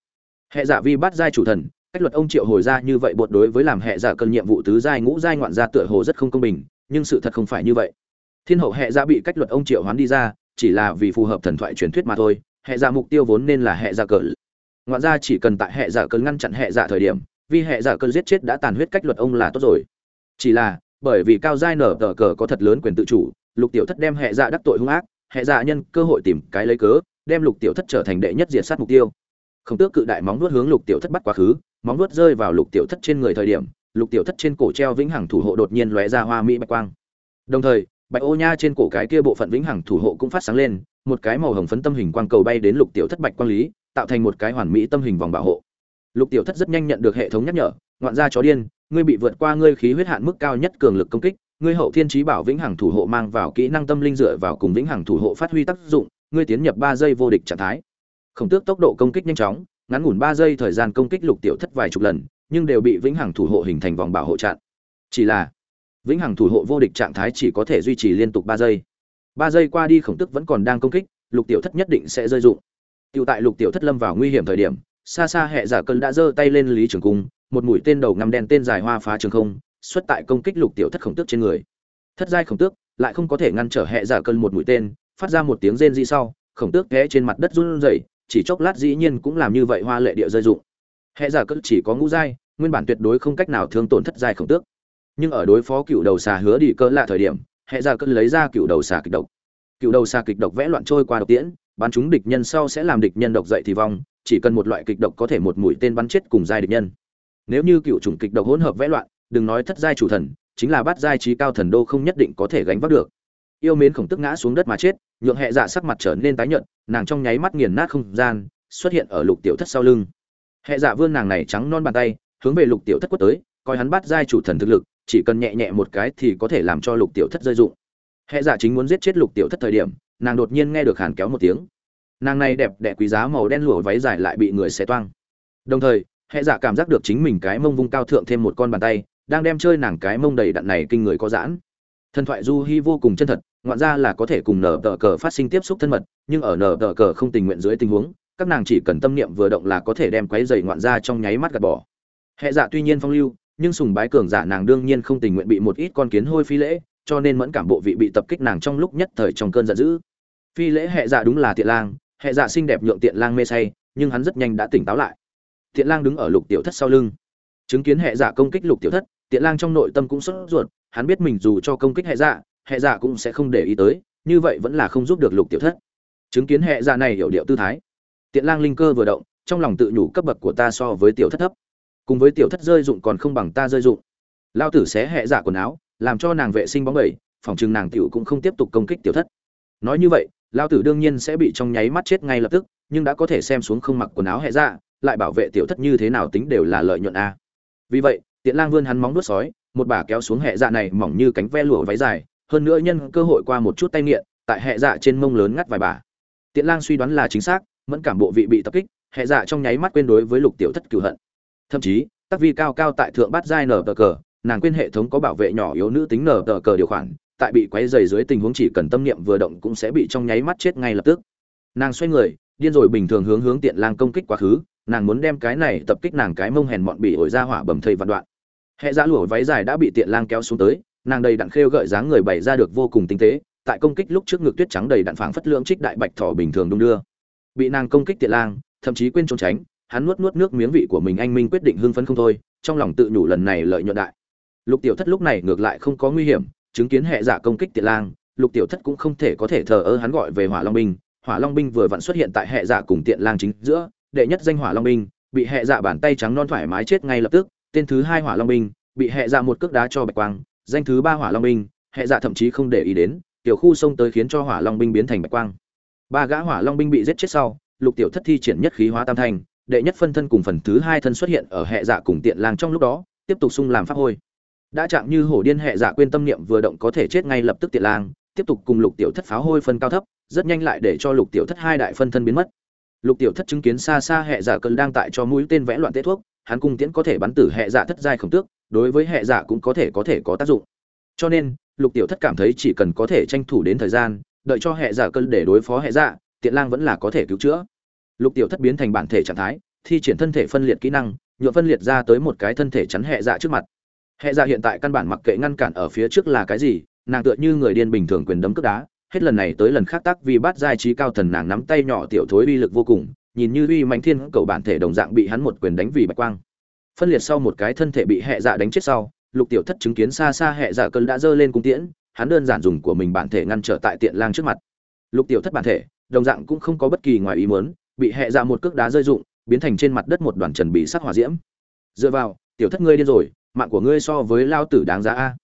A: Hệ dạ vi bắt giai chủ thần cách luật ông triệu hồi ra như vậy bột đối với làm hệ dạ cân nhiệm vụ tứ giai ngũ giai ngoạn gia tựa hồ rất không công bình nhưng sự thật không phải như vậy. Thiên hậu hệ dạ bị cách luật ông triệu hoán đi ra chỉ là vì phù hợp thần thoại truyền thuyết mà thôi hệ dạ mục tiêu vốn nên là hệ dạ cờ ngoạn ra chỉ cần tại hệ giả cơn ngăn chặn hệ giả thời điểm, vì hệ giả cơn giết chết đã tàn huyết cách luật ông là tốt rồi. Chỉ là, bởi vì cao giai nở tờ cờ có thật lớn quyền tự chủ, lục tiểu thất đem hệ giả đắc tội hung ác, hệ giả nhân cơ hội tìm cái lấy cớ, đem lục tiểu thất trở thành đệ nhất diệt sát mục tiêu. Không tước cự đại móng nuốt hướng lục tiểu thất bắt quá khứ, móng nuốt rơi vào lục tiểu thất trên người thời điểm, lục tiểu thất trên cổ treo vĩnh hằng thủ hộ đột nhiên lóe ra hoa mỹ bạch quang. Đồng thời, bạch ô nha trên cổ cái kia bộ phận vĩnh hằng thủ hộ cũng phát sáng lên, một cái màu hồng phấn tâm hình quang cầu bay đến lục tiểu thất bạch quang lý tạo thành một cái hoàn mỹ tâm hình vòng bảo hộ. Lục tiểu thất rất nhanh nhận được hệ thống nhắc nhở, ngoạn gia chó điên, ngươi bị vượt qua ngươi khí huyết hạn mức cao nhất cường lực công kích, ngươi hậu thiên trí bảo vĩnh hằng thủ hộ mang vào kỹ năng tâm linh dựa vào cùng vĩnh hằng thủ hộ phát huy tác dụng, ngươi tiến nhập ba giây vô địch trạng thái. Khổng tước tốc độ công kích nhanh chóng, ngắn ngủn ba giây thời gian công kích lục tiểu thất vài chục lần, nhưng đều bị vĩnh hằng thủ hộ hình thành vòng bảo hộ chặn chỉ là, vĩnh hằng thủ hộ vô địch trạng thái chỉ có thể duy trì liên tục ba giây. Ba giây qua đi khổng tức vẫn còn đang công kích, lục tiểu thất nhất định sẽ rơi dụng tựu tại lục tiểu thất lâm vào nguy hiểm thời điểm, xa xa hệ giả cơn đã giơ tay lên lý trường cung, một mũi tên đầu ngăm đen tên dài hoa phá trường không, xuất tại công kích lục tiểu thất khổng tước trên người. Thất giai khổng tước, lại không có thể ngăn trở hệ giả cơn một mũi tên, phát ra một tiếng rên di sau, khổng tước té trên mặt đất run rẩy, chỉ chốc lát dĩ nhiên cũng làm như vậy hoa lệ địa rơi dụng hệ giả cơn chỉ có ngũ giai, nguyên bản tuyệt đối không cách nào thương tổn thất giai khổng tước. Nhưng ở đối phó cựu đầu xà hứa đi cơ lạ thời điểm, hệ giả cơn lấy ra cựu đầu xà kịch độc. Cựu đầu xà kịch độc vẽ loạn trôi qua độc tiễn bắn chúng địch nhân sau sẽ làm địch nhân độc dậy thì vong, chỉ cần một loại kịch độc có thể một mũi tên bắn chết cùng giai địch nhân. Nếu như cựu chủng kịch độc hỗn hợp vẽ loạn, đừng nói thất giai chủ thần, chính là bát giai trí cao thần đô không nhất định có thể gánh vác được. Yêu mến khổng tức ngã xuống đất mà chết, nhượng hệ dạ sắc mặt trở nên tái nhợt, nàng trong nháy mắt nghiền nát không gian, xuất hiện ở lục tiểu thất sau lưng. Hệ dạ vươn nàng này trắng non bàn tay, hướng về lục tiểu thất quất tới, coi hắn bắt giai chủ thần thực lực, chỉ cần nhẹ nhẹ một cái thì có thể làm cho lục tiểu thất rơi dụng. Hệ dạ chính muốn giết chết lục tiểu thất thời điểm nàng đột nhiên nghe được hàn kéo một tiếng. Nàng này đẹp đẽ quý giá màu đen lụa váy dài lại bị người xé toang. Đồng thời hệ giả dạ cảm giác được chính mình cái mông vung cao thượng thêm một con bàn tay, đang đem chơi nàng cái mông đầy đặn này kinh người có giãn. Thần thoại du hi vô cùng chân thật, ngoạn ra là có thể cùng nở tờ cờ phát sinh tiếp xúc thân mật, nhưng ở nở tờ cờ không tình nguyện dưới tình huống, các nàng chỉ cần tâm niệm vừa động là có thể đem quấy dày ngoạn ra trong nháy mắt gạt bỏ. Hệ giả dạ tuy nhiên phong lưu, nhưng sùng bái cường giả nàng đương nhiên không tình nguyện bị một ít con kiến hôi phi lễ cho nên mẫn cảm bộ vị bị tập kích nàng trong lúc nhất thời trong cơn giận dữ. Phi lễ hệ dạ đúng là tiện lang, hệ dạ xinh đẹp nhượng tiện lang mê say, nhưng hắn rất nhanh đã tỉnh táo lại. Tiện lang đứng ở lục tiểu thất sau lưng. Chứng kiến hệ dạ công kích lục tiểu thất, tiện lang trong nội tâm cũng sốt ruột, hắn biết mình dù cho công kích hệ dạ hệ dạ cũng sẽ không để ý tới, như vậy vẫn là không giúp được lục tiểu thất. Chứng kiến hệ dạ này hiểu điệu tư thái. Tiện lang linh cơ vừa động, trong lòng tự nhủ cấp bậc của ta so với tiểu thất thấp. Cùng với tiểu thất rơi dụng còn không bằng ta rơi dụng. Lao tử xé hệ dạ quần áo làm cho nàng vệ sinh bóng bẩy, phòng chừng nàng tiểu cũng không tiếp tục công kích tiểu thất. Nói như vậy, lao tử đương nhiên sẽ bị trong nháy mắt chết ngay lập tức, nhưng đã có thể xem xuống không mặc quần áo hệ dạ lại bảo vệ tiểu thất như thế nào tính đều là lợi nhuận a. Vì vậy tiện lang vươn hắn móng đuốt sói, một bà kéo xuống hệ dạ này mỏng như cánh ve lụa váy dài, hơn nữa nhân cơ hội qua một chút tay nghiện, tại hệ dạ trên mông lớn ngắt vài bà. Tiện lang suy đoán là chính xác, mẫn cảm bộ vị bị tập kích hệ dạ trong nháy mắt quên đối với lục tiểu thất cửu hận. Thậm chí tác vi cao cao tại thượng bát giai nở tờ cờ nàng quên hệ thống có bảo vệ nhỏ yếu nữ tính nở tờ cờ điều khoản, tại bị quấy dày dưới tình huống chỉ cần tâm niệm vừa động cũng sẽ bị trong nháy mắt chết ngay lập tức. Nàng xoay người, điên rồi bình thường hướng hướng tiện lang công kích quá khứ, nàng muốn đem cái này tập kích nàng cái mông hèn mọn bị ổi ra hỏa bầm thây vạn đoạn. Hệ giá lụa váy dài đã bị tiện lang kéo xuống tới, nàng đầy đặn khêu gợi dáng người bày ra được vô cùng tinh tế, tại công kích lúc trước ngực tuyết trắng đầy đạn phảng phất lượng trích đại bạch thỏ bình thường đung đưa. Bị nàng công kích tiện lang, thậm chí quên trốn tránh, hắn nuốt nuốt nước miếng vị của mình anh minh quyết định hưng phấn không thôi, trong lòng tự nhủ lần này lợi nhuận đại lục tiểu thất lúc này ngược lại không có nguy hiểm, chứng kiến hệ giả công kích tiện lang, lục tiểu thất cũng không thể có thể thờ ơ hắn gọi về hỏa long binh. Hỏa long binh vừa vặn xuất hiện tại hệ giả cùng tiện lang chính giữa, đệ nhất danh hỏa long binh, bị hệ giả bàn tay trắng non thoải mái chết ngay lập tức. Tên thứ hai hỏa long binh, bị hệ giả một cước đá cho bạch quang. Danh thứ ba hỏa long binh, hệ giả thậm chí không để ý đến. Tiểu khu sông tới khiến cho hỏa long binh biến thành bạch quang. Ba gã hỏa long binh bị giết chết sau, lục tiểu thất thi triển nhất khí hóa tam thành đệ nhất phân thân cùng phần thứ hai thân xuất hiện ở hệ dạ cùng tiện lang trong lúc đó, tiếp tục xung làm pháp hôi đã chạm như hổ điên hệ dạ quên tâm niệm vừa động có thể chết ngay lập tức tiện lang, tiếp tục cùng lục tiểu thất pháo hôi phân cao thấp, rất nhanh lại để cho lục tiểu thất hai đại phân thân biến mất. Lục tiểu thất chứng kiến xa xa hệ dạ cơn đang tại cho mũi tên vẽ loạn tế thuốc, hắn cung tiễn có thể bắn tử hệ dạ thất giai khổng tước, đối với hệ dạ cũng có thể có thể có tác dụng. Cho nên, lục tiểu thất cảm thấy chỉ cần có thể tranh thủ đến thời gian, đợi cho hệ dạ cơn để đối phó hệ dạ tiện lang vẫn là có thể cứu chữa. Lục tiểu thất biến thành bản thể trạng thái, thi triển thân thể phân liệt kỹ năng nhựa phân liệt ra tới một cái thân thể chắn hệ dạ trước mặt hệ dạ hiện tại căn bản mặc kệ ngăn cản ở phía trước là cái gì, nàng tựa như người điên bình thường quyền đấm cướp đá. Hết lần này tới lần khác tác vì bát giai trí cao thần nàng nắm tay nhỏ tiểu thối uy lực vô cùng, nhìn như uy mạnh thiên cầu bản thể đồng dạng bị hắn một quyền đánh vì bạch quang. Phân liệt sau một cái thân thể bị hệ dạ đánh chết sau, lục tiểu thất chứng kiến xa xa hệ dạ cơn đã giơ lên cung tiễn, hắn đơn giản dùng của mình bản thể ngăn trở tại tiện lang trước mặt. Lục tiểu thất bản thể, đồng dạng cũng không có bất kỳ ngoài ý muốn, bị hệ dạ một cước đá rơi dụng biến thành trên mặt đất một đoàn trần bị sắc hỏa diễm. Dựa vào, tiểu thất ngươi điên rồi mạng của ngươi so với lao tử đáng giá a.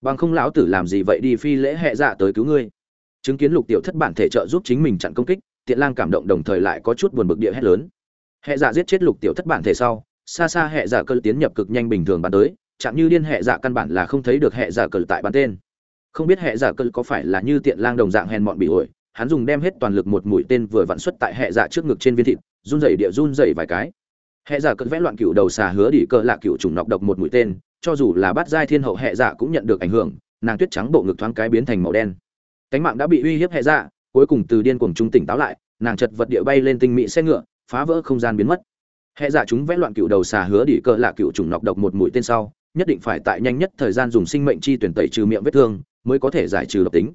A: Bằng không lão tử làm gì vậy đi phi lễ hệ dạ tới cứu ngươi. Chứng kiến lục tiểu thất bản thể trợ giúp chính mình chặn công kích, tiện lang cảm động đồng thời lại có chút buồn bực địa hét lớn. Hệ dạ giết chết lục tiểu thất bản thể sau, xa xa hệ dạ cơ tiến nhập cực nhanh bình thường bắn tới, chạm như điên hệ dạ căn bản là không thấy được hệ dạ cờ tại bắn tên. Không biết hệ dạ cơ có phải là như tiện lang đồng dạng hèn mọn bị ổi, hắn dùng đem hết toàn lực một mũi tên vừa vặn xuất tại hệ dạ trước ngực trên viên thịt, run rẩy địa run rẩy vài cái hệ dạ cất vẽ loạn cựu đầu xà hứa đỉ cơ là cựu trùng nọc độc một mũi tên, cho dù là bát giai thiên hậu hệ dạ cũng nhận được ảnh hưởng, nàng tuyết trắng bộ ngực thoáng cái biến thành màu đen. Cánh mạng đã bị uy hiếp hệ dạ cuối cùng từ điên cuồng trung tỉnh táo lại, nàng chật vật địa bay lên tinh mỹ xe ngựa, phá vỡ không gian biến mất. Hệ dạ chúng vẽ loạn cựu đầu xà hứa đỉ cơ là cựu trùng nọc độc một mũi tên sau, nhất định phải tại nhanh nhất thời gian dùng sinh mệnh chi tuyển tẩy trừ miệng vết thương, mới có thể giải trừ độc tính.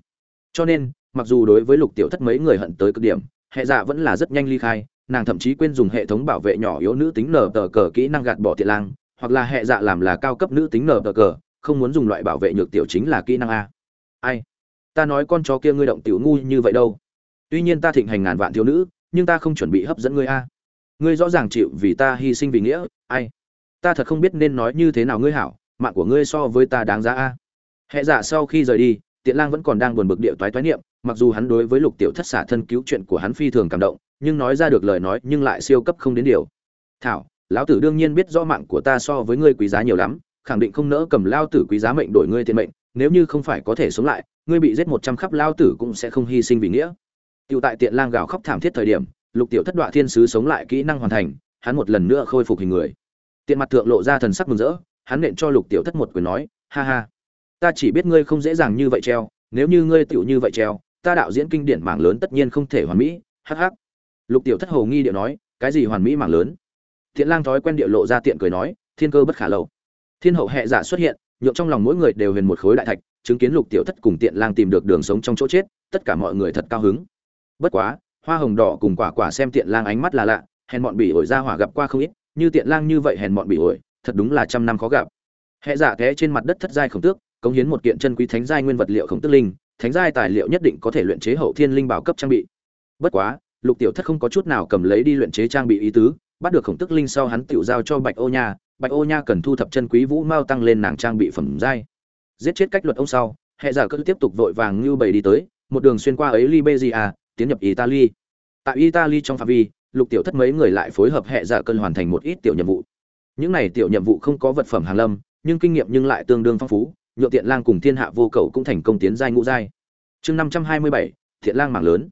A: Cho nên, mặc dù đối với lục tiểu thất mấy người hận tới cực điểm hệ dạ vẫn là rất nhanh ly khai nàng thậm chí quên dùng hệ thống bảo vệ nhỏ yếu nữ tính nở tờ cờ kỹ năng gạt bỏ tiện lang, hoặc là hệ dạ làm là cao cấp nữ tính nở tờ cờ, không muốn dùng loại bảo vệ nhược tiểu chính là kỹ năng a. Ai? Ta nói con chó kia ngươi động tiểu ngu như vậy đâu. Tuy nhiên ta thịnh hành ngàn vạn thiếu nữ, nhưng ta không chuẩn bị hấp dẫn ngươi a. Ngươi rõ ràng chịu vì ta hy sinh vì nghĩa, ai? Ta thật không biết nên nói như thế nào ngươi hảo, mạng của ngươi so với ta đáng giá a. Hệ dạ sau khi rời đi, tiện lang vẫn còn đang buồn bực địa toái toái niệm, mặc dù hắn đối với lục tiểu thất xả thân cứu chuyện của hắn phi thường cảm động nhưng nói ra được lời nói nhưng lại siêu cấp không đến điều thảo lão tử đương nhiên biết rõ mạng của ta so với ngươi quý giá nhiều lắm khẳng định không nỡ cầm lao tử quý giá mệnh đổi ngươi tiền mệnh nếu như không phải có thể sống lại ngươi bị giết một trăm khắp lao tử cũng sẽ không hy sinh vì nghĩa Tiểu tại tiện lang gào khóc thảm thiết thời điểm, Lục Tiểu Thất Đoạ Thiên sứ sống lại kỹ năng hoàn thành, hắn một lần nữa khôi phục hình người. Tiện mặt thượng lộ ra thần sắc mừng rỡ, hắn nện cho Lục Tiểu Thất một quyền nói, ha ha, ta chỉ biết ngươi không dễ dàng như vậy treo, nếu như ngươi tiểu như vậy treo, ta đạo diễn kinh điển mảng lớn tất nhiên không thể hoàn mỹ, hắc hắc. Lục Tiểu Thất hồ nghi điệu nói, cái gì hoàn mỹ mảng lớn? Thiện lang thói quen điệu lộ ra tiện cười nói, thiên cơ bất khả lầu. Thiên hậu hệ giả xuất hiện, nhượng trong lòng mỗi người đều huyền một khối đại thạch, chứng kiến Lục Tiểu Thất cùng Tiện lang tìm được đường sống trong chỗ chết, tất cả mọi người thật cao hứng bất quá hoa hồng đỏ cùng quả quả xem tiện lang ánh mắt là lạ hèn bọn bỉ ổi ra hỏa gặp qua không ít như tiện lang như vậy hèn bọn bỉ ổi thật đúng là trăm năm khó gặp hệ giả té trên mặt đất thất giai khổng tước cống hiến một kiện chân quý thánh giai nguyên vật liệu khổng tước linh thánh giai tài liệu nhất định có thể luyện chế hậu thiên linh bảo cấp trang bị bất quá lục tiểu thất không có chút nào cầm lấy đi luyện chế trang bị ý tứ bắt được khổng tước linh sau hắn tiểu giao cho bạch ô nha bạch ô nha cần thu thập chân quý vũ mao tăng lên nàng trang bị phẩm giai giết chết cách luật ông sau hệ giả cứ tiếp tục vội vàng như bầy đi tới một đường xuyên qua ấy Liberia, tiến nhập Italy. Tại Italy trong phạm vi, Lục Tiểu Thất mấy người lại phối hợp hệ giả cân hoàn thành một ít tiểu nhiệm vụ. Những này tiểu nhiệm vụ không có vật phẩm hàng lâm, nhưng kinh nghiệm nhưng lại tương đương phong phú, nhựa Tiện Lang cùng Thiên Hạ Vô Cầu cũng thành công tiến giai ngũ giai. Chương 527, Thiện Lang mạng lớn.